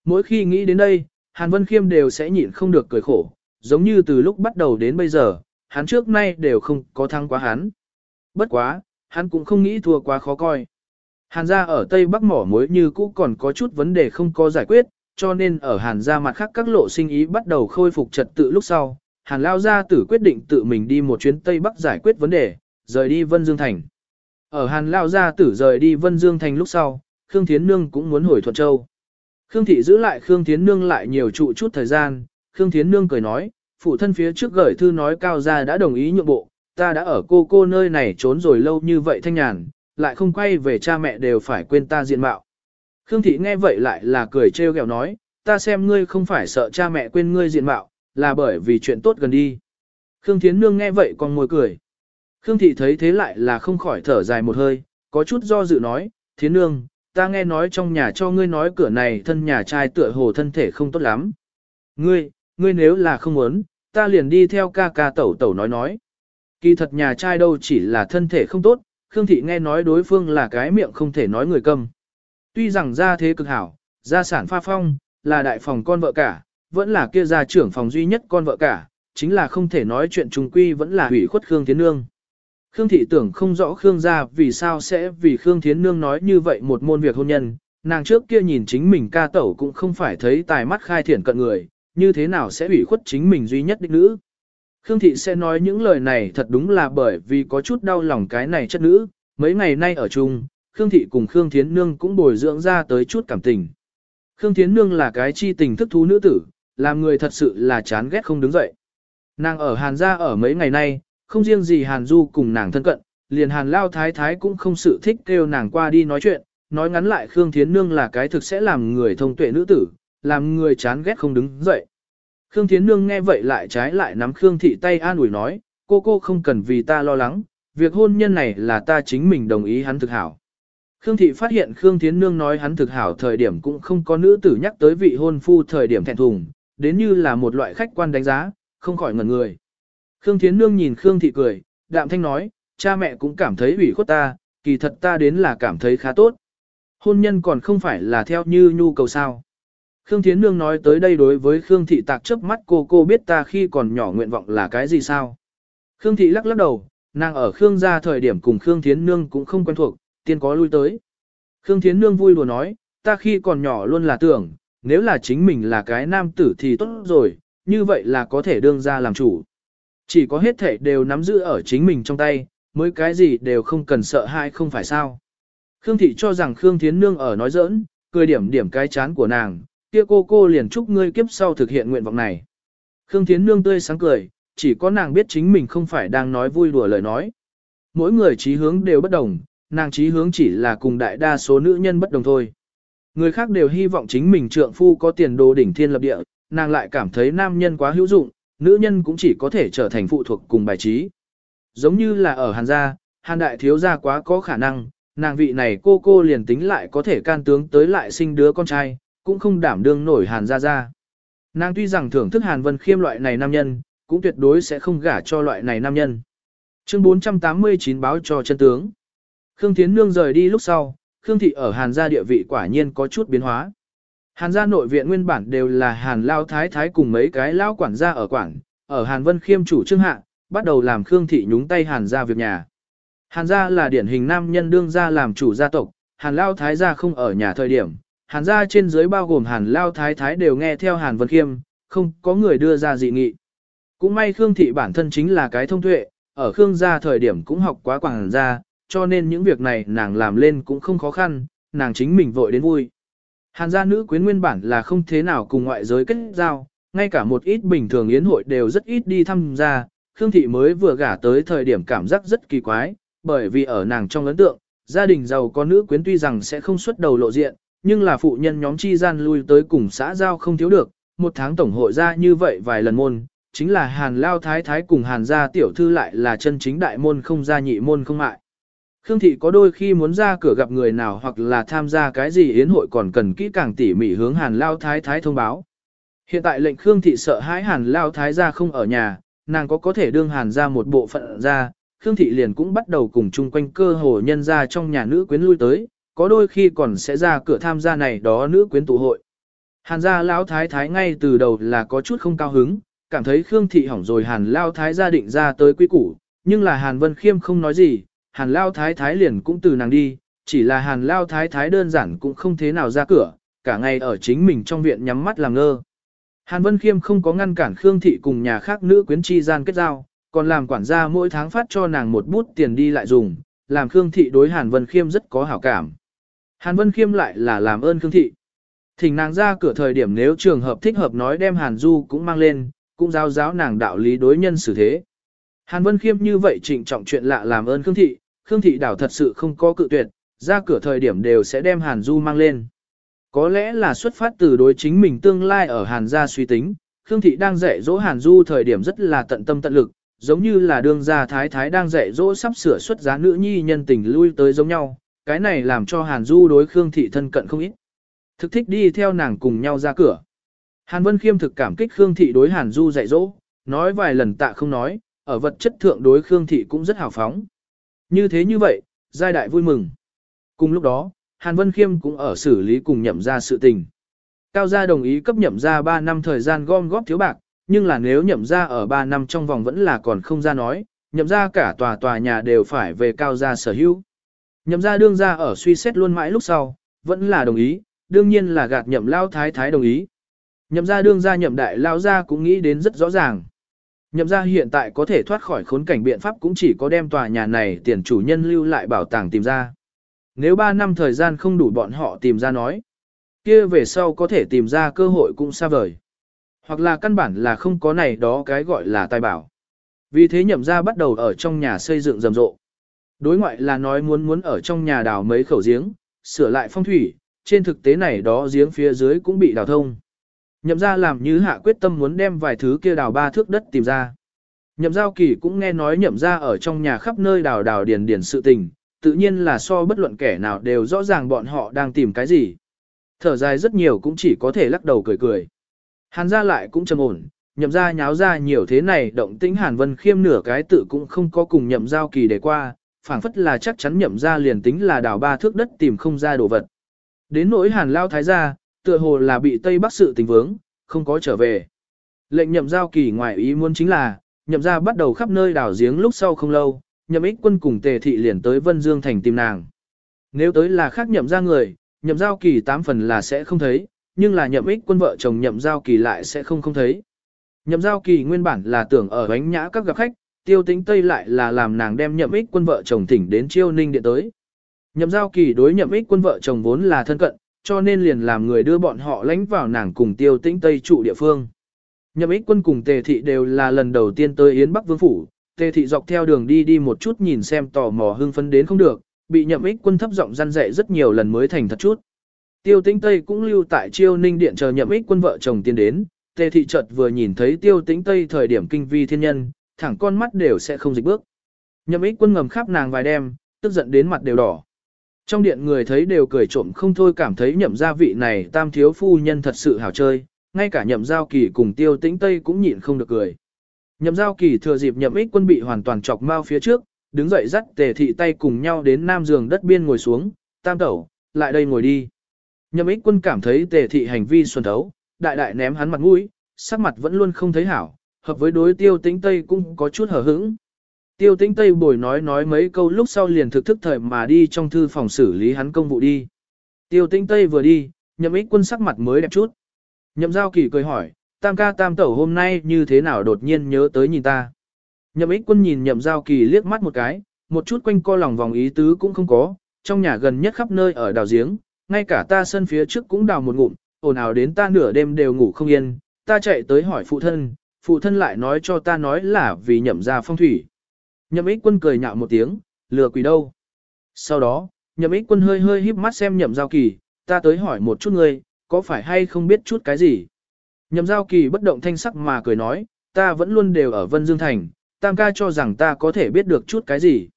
Mỗi khi nghĩ đến đây, Hàn Vân Khiêm đều sẽ nhịn không được cười khổ, giống như từ lúc bắt đầu đến bây giờ, hắn trước nay đều không có thăng quá hắn. Bất quá, hắn cũng không nghĩ thua quá khó coi. Hàn gia ở Tây Bắc mỏ muối như cũ còn có chút vấn đề không có giải quyết, cho nên ở Hàn gia mặt khác các lộ sinh ý bắt đầu khôi phục trật tự lúc sau, Hàn Lao Gia Tử quyết định tự mình đi một chuyến Tây Bắc giải quyết vấn đề, rời đi Vân Dương Thành. Ở Hàn Lao Gia Tử rời đi Vân Dương Thành lúc sau, Khương Thiến Nương cũng muốn hồi Thuận Châu. Khương Thị giữ lại Khương Thiến Nương lại nhiều trụ chút thời gian, Khương Thiến Nương cười nói, phụ thân phía trước gửi thư nói Cao Gia đã đồng ý nhượng bộ, ta đã ở cô cô nơi này trốn rồi lâu như vậy thanh nhàn, lại không quay về cha mẹ đều phải quên ta diện mạo. Khương Thị nghe vậy lại là cười trêu ghẹo nói, ta xem ngươi không phải sợ cha mẹ quên ngươi diện mạo, là bởi vì chuyện tốt gần đi. Khương Thiến Nương nghe vậy còn môi cười. Khương Thị thấy thế lại là không khỏi thở dài một hơi, có chút do dự nói, thiến nương, ta nghe nói trong nhà cho ngươi nói cửa này thân nhà trai tựa hồ thân thể không tốt lắm. Ngươi, ngươi nếu là không muốn, ta liền đi theo ca ca tẩu tẩu nói nói. Kỳ thật nhà trai đâu chỉ là thân thể không tốt, Khương Thị nghe nói đối phương là cái miệng không thể nói người câm. Tuy rằng gia thế cực hảo, gia sản pha phong, là đại phòng con vợ cả, vẫn là kia gia trưởng phòng duy nhất con vợ cả, chính là không thể nói chuyện trùng quy vẫn là hủy khuất Khương Tiến Nương. Khương Thị tưởng không rõ Khương gia vì sao sẽ vì Khương Thiến Nương nói như vậy một môn việc hôn nhân, nàng trước kia nhìn chính mình ca tẩu cũng không phải thấy tài mắt khai thiển cận người, như thế nào sẽ ủy khuất chính mình duy nhất đích nữ. Khương Thị sẽ nói những lời này thật đúng là bởi vì có chút đau lòng cái này chất nữ, mấy ngày nay ở chung, Khương Thị cùng Khương Thiến Nương cũng bồi dưỡng ra tới chút cảm tình. Khương Thiến Nương là cái chi tình thức thú nữ tử, làm người thật sự là chán ghét không đứng dậy. Nàng ở Hàn gia ở mấy ngày nay, không riêng gì Hàn Du cùng nàng thân cận, liền Hàn Lao Thái Thái cũng không sự thích kêu nàng qua đi nói chuyện, nói ngắn lại Khương Thiến Nương là cái thực sẽ làm người thông tuệ nữ tử, làm người chán ghét không đứng dậy. Khương Thiến Nương nghe vậy lại trái lại nắm Khương Thị tay an ủi nói, cô cô không cần vì ta lo lắng, việc hôn nhân này là ta chính mình đồng ý hắn thực hảo. Khương Thị phát hiện Khương Thiến Nương nói hắn thực hảo thời điểm cũng không có nữ tử nhắc tới vị hôn phu thời điểm thẹn thùng, đến như là một loại khách quan đánh giá, không khỏi ngẩn người. Khương Thiến Nương nhìn Khương Thị cười, đạm thanh nói, cha mẹ cũng cảm thấy ủy khuất ta, kỳ thật ta đến là cảm thấy khá tốt. Hôn nhân còn không phải là theo như nhu cầu sao. Khương Thiến Nương nói tới đây đối với Khương Thị tạc chớp mắt cô cô biết ta khi còn nhỏ nguyện vọng là cái gì sao. Khương Thị lắc lắc đầu, nàng ở Khương gia thời điểm cùng Khương Thiến Nương cũng không quen thuộc, tiên có lui tới. Khương Thiến Nương vui đùa nói, ta khi còn nhỏ luôn là tưởng, nếu là chính mình là cái nam tử thì tốt rồi, như vậy là có thể đương ra làm chủ. Chỉ có hết thể đều nắm giữ ở chính mình trong tay, mới cái gì đều không cần sợ hãi không phải sao. Khương Thị cho rằng Khương Thiến Nương ở nói giỡn, cười điểm điểm cái chán của nàng, kia cô cô liền chúc ngươi kiếp sau thực hiện nguyện vọng này. Khương Thiến Nương tươi sáng cười, chỉ có nàng biết chính mình không phải đang nói vui đùa lời nói. Mỗi người trí hướng đều bất đồng, nàng trí hướng chỉ là cùng đại đa số nữ nhân bất đồng thôi. Người khác đều hy vọng chính mình trượng phu có tiền đồ đỉnh thiên lập địa, nàng lại cảm thấy nam nhân quá hữu dụng, nữ nhân cũng chỉ có thể trở thành phụ thuộc cùng bài trí. Giống như là ở Hàn gia, Hàn đại thiếu gia quá có khả năng, nàng vị này cô cô liền tính lại có thể can tướng tới lại sinh đứa con trai, cũng không đảm đương nổi Hàn gia gia. Nàng tuy rằng thưởng thức Hàn Vân Khiêm loại này nam nhân, cũng tuyệt đối sẽ không gả cho loại này nam nhân. Chương 489 báo cho chân tướng. Khương Thiến Nương rời đi lúc sau, Khương Thị ở Hàn gia địa vị quả nhiên có chút biến hóa. Hàn gia nội viện nguyên bản đều là Hàn Lao Thái Thái cùng mấy cái Lao quản gia ở quảng, ở Hàn Vân Khiêm chủ trương hạ, bắt đầu làm Khương Thị nhúng tay Hàn gia việc nhà. Hàn gia là điển hình nam nhân đương gia làm chủ gia tộc, Hàn Lao Thái gia không ở nhà thời điểm. Hàn gia trên dưới bao gồm Hàn Lao Thái Thái đều nghe theo Hàn Vân Khiêm, không có người đưa ra dị nghị. Cũng may Khương Thị bản thân chính là cái thông tuệ, ở Khương gia thời điểm cũng học quá quảng gia, cho nên những việc này nàng làm lên cũng không khó khăn, nàng chính mình vội đến vui. Hàn gia nữ quyến nguyên bản là không thế nào cùng ngoại giới kết giao, ngay cả một ít bình thường yến hội đều rất ít đi tham gia, Khương Thị mới vừa gả tới thời điểm cảm giác rất kỳ quái, bởi vì ở nàng trong ấn tượng, gia đình giàu có nữ quyến tuy rằng sẽ không xuất đầu lộ diện, nhưng là phụ nhân nhóm chi gian lui tới cùng xã giao không thiếu được, một tháng tổng hội ra như vậy vài lần môn, chính là Hàn Lao Thái Thái cùng Hàn gia tiểu thư lại là chân chính đại môn không gia nhị môn không mại. Khương Thị có đôi khi muốn ra cửa gặp người nào hoặc là tham gia cái gì yến hội còn cần kỹ càng tỉ mỉ hướng Hàn Lao Thái Thái thông báo. Hiện tại lệnh Khương Thị sợ hãi Hàn Lao Thái ra không ở nhà, nàng có có thể đương Hàn ra một bộ phận ra, Khương Thị liền cũng bắt đầu cùng chung quanh cơ hồ nhân ra trong nhà nữ quyến lui tới, có đôi khi còn sẽ ra cửa tham gia này đó nữ quyến tụ hội. Hàn gia Lão Thái Thái ngay từ đầu là có chút không cao hứng, cảm thấy Khương Thị hỏng rồi Hàn Lao Thái gia định ra tới quy củ, nhưng là Hàn Vân Khiêm không nói gì, hàn lao thái thái liền cũng từ nàng đi, chỉ là hàn lao thái thái đơn giản cũng không thế nào ra cửa, cả ngày ở chính mình trong viện nhắm mắt làm ngơ. Hàn Vân Khiêm không có ngăn cản Khương Thị cùng nhà khác nữ quyến chi gian kết giao, còn làm quản gia mỗi tháng phát cho nàng một bút tiền đi lại dùng, làm Khương Thị đối Hàn Vân Khiêm rất có hảo cảm. Hàn Vân Khiêm lại là làm ơn Khương Thị. Thỉnh nàng ra cửa thời điểm nếu trường hợp thích hợp nói đem Hàn Du cũng mang lên, cũng giáo giáo nàng đạo lý đối nhân xử thế. Hàn Vân Khiêm như vậy trịnh trọng chuyện lạ làm ơn Khương Thị, Khương Thị Đảo thật sự không có cự tuyệt, ra cửa thời điểm đều sẽ đem Hàn Du mang lên. Có lẽ là xuất phát từ đối chính mình tương lai ở Hàn gia suy tính, Khương Thị đang dạy dỗ Hàn Du thời điểm rất là tận tâm tận lực, giống như là đương gia thái thái đang dạy dỗ sắp sửa xuất giá nữ nhi nhân tình lui tới giống nhau, cái này làm cho Hàn Du đối Khương Thị thân cận không ít. Thực thích đi theo nàng cùng nhau ra cửa. Hàn Vân Khiêm thực cảm kích Khương Thị đối Hàn Du dạy dỗ, nói vài lần tạ không nói, ở vật chất thượng đối Khương Thị cũng rất hào phóng. Như thế như vậy, giai đại vui mừng. Cùng lúc đó, Hàn Vân Khiêm cũng ở xử lý cùng nhậm ra sự tình. Cao gia đồng ý cấp nhậm ra 3 năm thời gian gom góp thiếu bạc, nhưng là nếu nhậm ra ở 3 năm trong vòng vẫn là còn không ra nói, nhậm ra cả tòa tòa nhà đều phải về cao gia sở hữu. Nhậm ra đương ra ở suy xét luôn mãi lúc sau, vẫn là đồng ý, đương nhiên là gạt nhậm lao thái thái đồng ý. Nhậm ra đương ra nhậm đại lao ra cũng nghĩ đến rất rõ ràng. Nhậm ra hiện tại có thể thoát khỏi khốn cảnh biện pháp cũng chỉ có đem tòa nhà này tiền chủ nhân lưu lại bảo tàng tìm ra. Nếu 3 năm thời gian không đủ bọn họ tìm ra nói, kia về sau có thể tìm ra cơ hội cũng xa vời. Hoặc là căn bản là không có này đó cái gọi là tài bảo. Vì thế nhậm ra bắt đầu ở trong nhà xây dựng rầm rộ. Đối ngoại là nói muốn muốn ở trong nhà đào mấy khẩu giếng, sửa lại phong thủy, trên thực tế này đó giếng phía dưới cũng bị đào thông. Nhậm ra làm như hạ quyết tâm muốn đem vài thứ kia đào ba thước đất tìm ra. Nhậm giao kỳ cũng nghe nói nhậm ra ở trong nhà khắp nơi đào đào điền điền sự tình, tự nhiên là so bất luận kẻ nào đều rõ ràng bọn họ đang tìm cái gì. Thở dài rất nhiều cũng chỉ có thể lắc đầu cười cười. Hàn ra lại cũng trầm ổn, nhậm ra nháo ra nhiều thế này động tĩnh Hàn Vân khiêm nửa cái tự cũng không có cùng nhậm giao kỳ để qua, phảng phất là chắc chắn nhậm ra liền tính là đào ba thước đất tìm không ra đồ vật. Đến nỗi Hàn Lao Thái gia, tựa hồ là bị Tây Bắc sự tình vướng, không có trở về. Lệnh nhậm giao kỳ ngoài ý muốn chính là, nhậm ra bắt đầu khắp nơi đảo giếng lúc sau không lâu, nhậm ích quân cùng tề thị liền tới Vân Dương thành tìm nàng. Nếu tới là khác nhậm ra người, nhậm giao kỳ tám phần là sẽ không thấy, nhưng là nhậm ích quân vợ chồng nhậm giao kỳ lại sẽ không không thấy. Nhậm giao kỳ nguyên bản là tưởng ở bánh nhã các gặp khách, tiêu tính tây lại là làm nàng đem nhậm ích quân vợ chồng thỉnh đến chiêu ninh điện tới. Nhậm giao kỳ đối nhậm ích quân vợ chồng vốn là thân cận, cho nên liền làm người đưa bọn họ lánh vào nàng cùng tiêu tĩnh tây trụ địa phương. Nhậm ích quân cùng tề thị đều là lần đầu tiên tới Yến Bắc Vương Phủ, tề thị dọc theo đường đi đi một chút nhìn xem tò mò hưng phấn đến không được, bị nhậm ích quân thấp giọng răn dạy rất nhiều lần mới thành thật chút. Tiêu tĩnh Tây cũng lưu tại chiêu ninh điện chờ nhậm ích quân vợ chồng tiên đến, tề thị chợt vừa nhìn thấy tiêu tĩnh Tây thời điểm kinh vi thiên nhân, thẳng con mắt đều sẽ không dịch bước. Nhậm ích quân ngầm khắp nàng vài đêm, tức giận đến mặt đều đỏ. Trong điện người thấy đều cười trộm không thôi cảm thấy nhậm gia vị này tam thiếu phu nhân thật sự hào chơi, ngay cả nhậm giao kỳ cùng tiêu tĩnh Tây cũng nhịn không được cười. Nhậm giao kỳ thừa dịp nhậm ích quân bị hoàn toàn chọc mau phía trước, đứng dậy dắt tề thị tay cùng nhau đến nam giường đất biên ngồi xuống, tam tẩu, lại đây ngồi đi. Nhậm ích quân cảm thấy tề thị hành vi xuân thấu, đại đại ném hắn mặt mũi, sắc mặt vẫn luôn không thấy hảo, hợp với đối tiêu tĩnh Tây cũng có chút hở hững. Tiêu tĩnh Tây bồi nói nói mấy câu lúc sau liền thực thức thời mà đi trong thư phòng xử lý hắn công vụ đi. Tiêu tĩnh Tây vừa đi, nhậm ích quân sắc mặt mới đẹp chút. Nhậm giao kỳ cười hỏi, tam ca tam tẩu hôm nay như thế nào đột nhiên nhớ tới nhìn ta. Nhậm ích quân nhìn nhậm giao kỳ liếc mắt một cái, một chút quanh co lòng vòng ý tứ cũng không có, trong nhà gần nhất khắp nơi ở đào giếng, ngay cả ta sân phía trước cũng đào một ngụm, ồn ào đến ta nửa đêm đều ngủ không yên, ta chạy tới hỏi phụ thân, phụ thân lại nói cho ta nói là vì nhậm ra phong thủy. Nhậm ích quân cười nhạo một tiếng, lừa quỷ đâu. Sau đó, nhậm ích quân hơi hơi híp mắt xem nhậm giao kỳ, ta tới hỏi một chút ngươi, có phải hay không biết chút cái gì. Nhậm giao kỳ bất động thanh sắc mà cười nói, ta vẫn luôn đều ở Vân Dương Thành, tam ca cho rằng ta có thể biết được chút cái gì.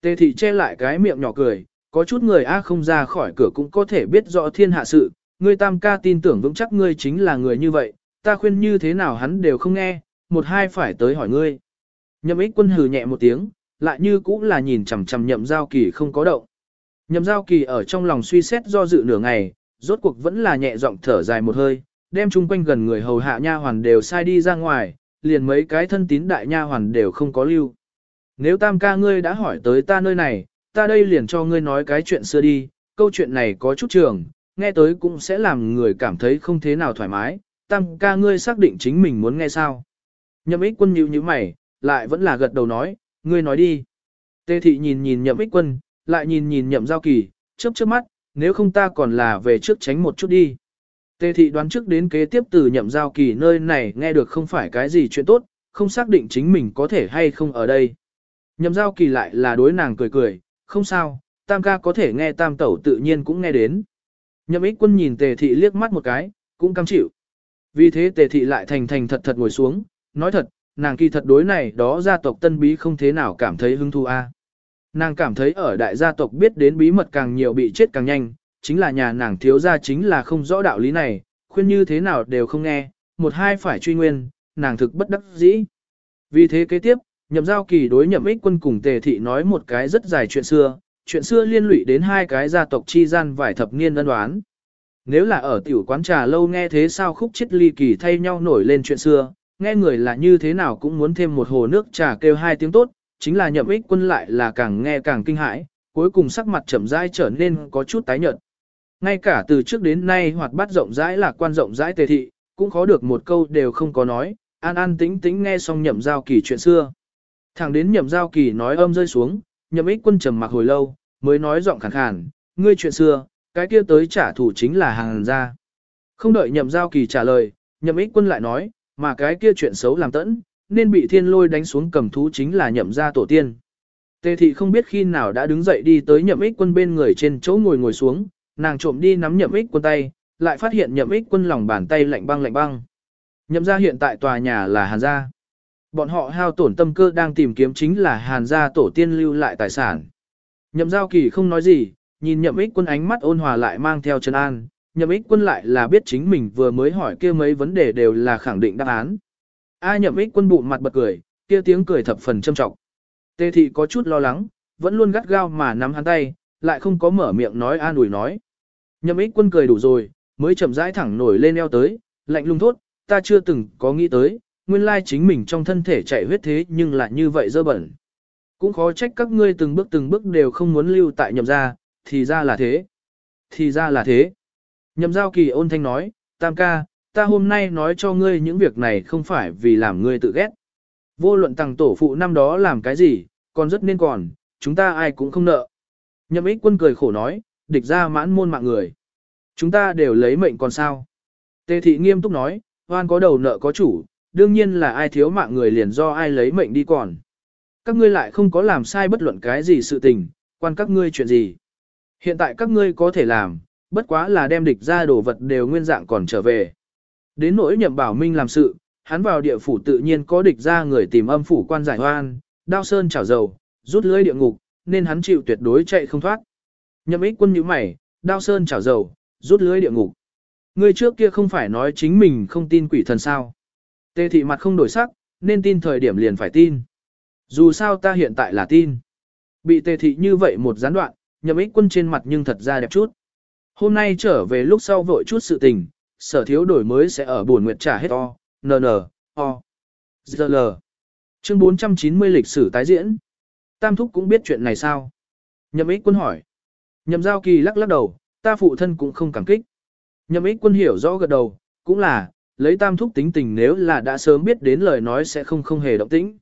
Tề thị che lại cái miệng nhỏ cười, có chút người A không ra khỏi cửa cũng có thể biết rõ thiên hạ sự, ngươi tam ca tin tưởng vững chắc ngươi chính là người như vậy, ta khuyên như thế nào hắn đều không nghe, một hai phải tới hỏi ngươi. Nhậm ích quân hừ nhẹ một tiếng, lại như cũng là nhìn chằm chằm nhậm giao kỳ không có động. Nhậm giao kỳ ở trong lòng suy xét do dự nửa ngày, rốt cuộc vẫn là nhẹ giọng thở dài một hơi, đem chung quanh gần người hầu hạ nha hoàn đều sai đi ra ngoài, liền mấy cái thân tín đại nha hoàn đều không có lưu. Nếu tam ca ngươi đã hỏi tới ta nơi này, ta đây liền cho ngươi nói cái chuyện xưa đi, câu chuyện này có chút trường, nghe tới cũng sẽ làm người cảm thấy không thế nào thoải mái, tam ca ngươi xác định chính mình muốn nghe sao. Nhậm ích quân nhíu như mày, lại vẫn là gật đầu nói, ngươi nói đi. Tê thị nhìn nhìn nhậm ích quân, lại nhìn nhìn nhậm giao kỳ, chớp chớp mắt, nếu không ta còn là về trước tránh một chút đi. Tê thị đoán trước đến kế tiếp từ nhậm giao kỳ nơi này nghe được không phải cái gì chuyện tốt, không xác định chính mình có thể hay không ở đây. Nhậm giao kỳ lại là đối nàng cười cười, không sao, tam ca có thể nghe tam tẩu tự nhiên cũng nghe đến. Nhậm ích quân nhìn tề thị liếc mắt một cái, cũng cam chịu. Vì thế tề thị lại thành thành thật thật ngồi xuống, nói thật, nàng kỳ thật đối này đó gia tộc tân bí không thế nào cảm thấy hứng thú a. nàng cảm thấy ở đại gia tộc biết đến bí mật càng nhiều bị chết càng nhanh, chính là nhà nàng thiếu gia chính là không rõ đạo lý này, khuyên như thế nào đều không nghe, một hai phải truy nguyên, nàng thực bất đắc dĩ. Vì thế kế tiếp, nhậm giao kỳ đối nhậm ích quân cùng tề thị nói một cái rất dài chuyện xưa, chuyện xưa liên lụy đến hai cái gia tộc chi gian vài thập niên ân đoán. Nếu là ở tiểu quán trà lâu nghe thế sao khúc chết ly kỳ thay nhau nổi lên chuyện xưa, nghe người là như thế nào cũng muốn thêm một hồ nước trà kêu hai tiếng tốt, chính là nhậm ích quân lại là càng nghe càng kinh hãi, cuối cùng sắc mặt chậm rãi trở nên có chút tái nhợt. Ngay cả từ trước đến nay hoạt bát rộng rãi là quan rộng rãi tề thị, cũng khó được một câu đều không có nói, an an tĩnh tĩnh nghe xong nhậm giao kỳ chuyện xưa. Thẳng đến nhậm giao kỳ nói âm rơi xuống, nhậm ích quân trầm mặc hồi lâu, mới nói giọng khàn khàn, ngươi chuyện xưa, cái kia tới trả thù chính là hàng ra Không đợi nhậm giao kỳ trả lời, nhậm ích quân lại nói, mà cái kia chuyện xấu làm tẫn, nên bị thiên lôi đánh xuống cầm thú chính là nhậm gia tổ tiên. Tề thị không biết khi nào đã đứng dậy đi tới nhậm ích quân bên người trên chỗ ngồi ngồi xuống, nàng trộm đi nắm nhậm ích quân tay, lại phát hiện nhậm ích quân lòng bàn tay lạnh băng lạnh băng. Nhậm gia hiện tại tòa nhà là Hàn gia. Bọn họ hao tổn tâm cơ đang tìm kiếm chính là Hàn gia tổ tiên lưu lại tài sản. Nhậm giao kỳ không nói gì, nhìn nhậm ích quân ánh mắt ôn hòa lại mang theo chân an, nhậm ích quân lại là biết chính mình vừa mới hỏi kia mấy vấn đề đều là khẳng định đáp án. A nhậm ích quân bụng mặt bật cười, kia tiếng cười thập phần châm trọng. Tê thị có chút lo lắng, vẫn luôn gắt gao mà nắm hắn tay, lại không có mở miệng nói an ủi nói. Nhậm ích quân cười đủ rồi, mới chậm rãi thẳng nổi lên eo tới, lạnh lùng thốt, ta chưa từng có nghĩ tới, nguyên lai chính mình trong thân thể chạy huyết thế nhưng lại như vậy dơ bẩn. Cũng khó trách các ngươi từng bước từng bước đều không muốn lưu tại nhậm gia, thì ra là thế. Thì ra là thế. Nhậm giao kỳ ôn thanh nói, tam ca, ta hôm nay nói cho ngươi những việc này không phải vì làm ngươi tự ghét. Vô luận tàng tổ phụ năm đó làm cái gì, còn rất nên còn, chúng ta ai cũng không nợ. Nhậm ích quân cười khổ nói, địch ra mãn môn mạng người. Chúng ta đều lấy mệnh còn sao. Tề thị nghiêm túc nói, hoan có đầu nợ có chủ, đương nhiên là ai thiếu mạng người liền do ai lấy mệnh đi còn. Các ngươi lại không có làm sai bất luận cái gì sự tình, quan các ngươi chuyện gì. Hiện tại các ngươi có thể làm, bất quá là đem địch ra đồ vật đều nguyên dạng còn trở về. Đến nỗi nhậm bảo minh làm sự, hắn vào địa phủ tự nhiên có địch ra người tìm âm phủ quan giải hoan, đao sơn chảo dầu, rút lưới địa ngục, nên hắn chịu tuyệt đối chạy không thoát. Nhậm ích quân như mày, đao sơn chảo dầu, rút lưới địa ngục. Người trước kia không phải nói chính mình không tin quỷ thần sao. Tê thị mặt không đổi sắc, nên tin thời điểm liền phải tin. Dù sao ta hiện tại là tin. Bị tề thị như vậy một gián đoạn, nhậm ích quân trên mặt nhưng thật ra đẹp chút. Hôm nay trở về lúc sau vội chút sự tình, sở thiếu đổi mới sẽ ở buồn nguyệt trả hết o, n o, zl. Chương 490 lịch sử tái diễn. Tam thúc cũng biết chuyện này sao? Nhậm ích quân hỏi. Nhậm giao kỳ lắc lắc đầu, ta phụ thân cũng không cảm kích. Nhậm ích quân hiểu rõ gật đầu, cũng là, lấy tam thúc tính tình nếu là đã sớm biết đến lời nói sẽ không không hề động tĩnh.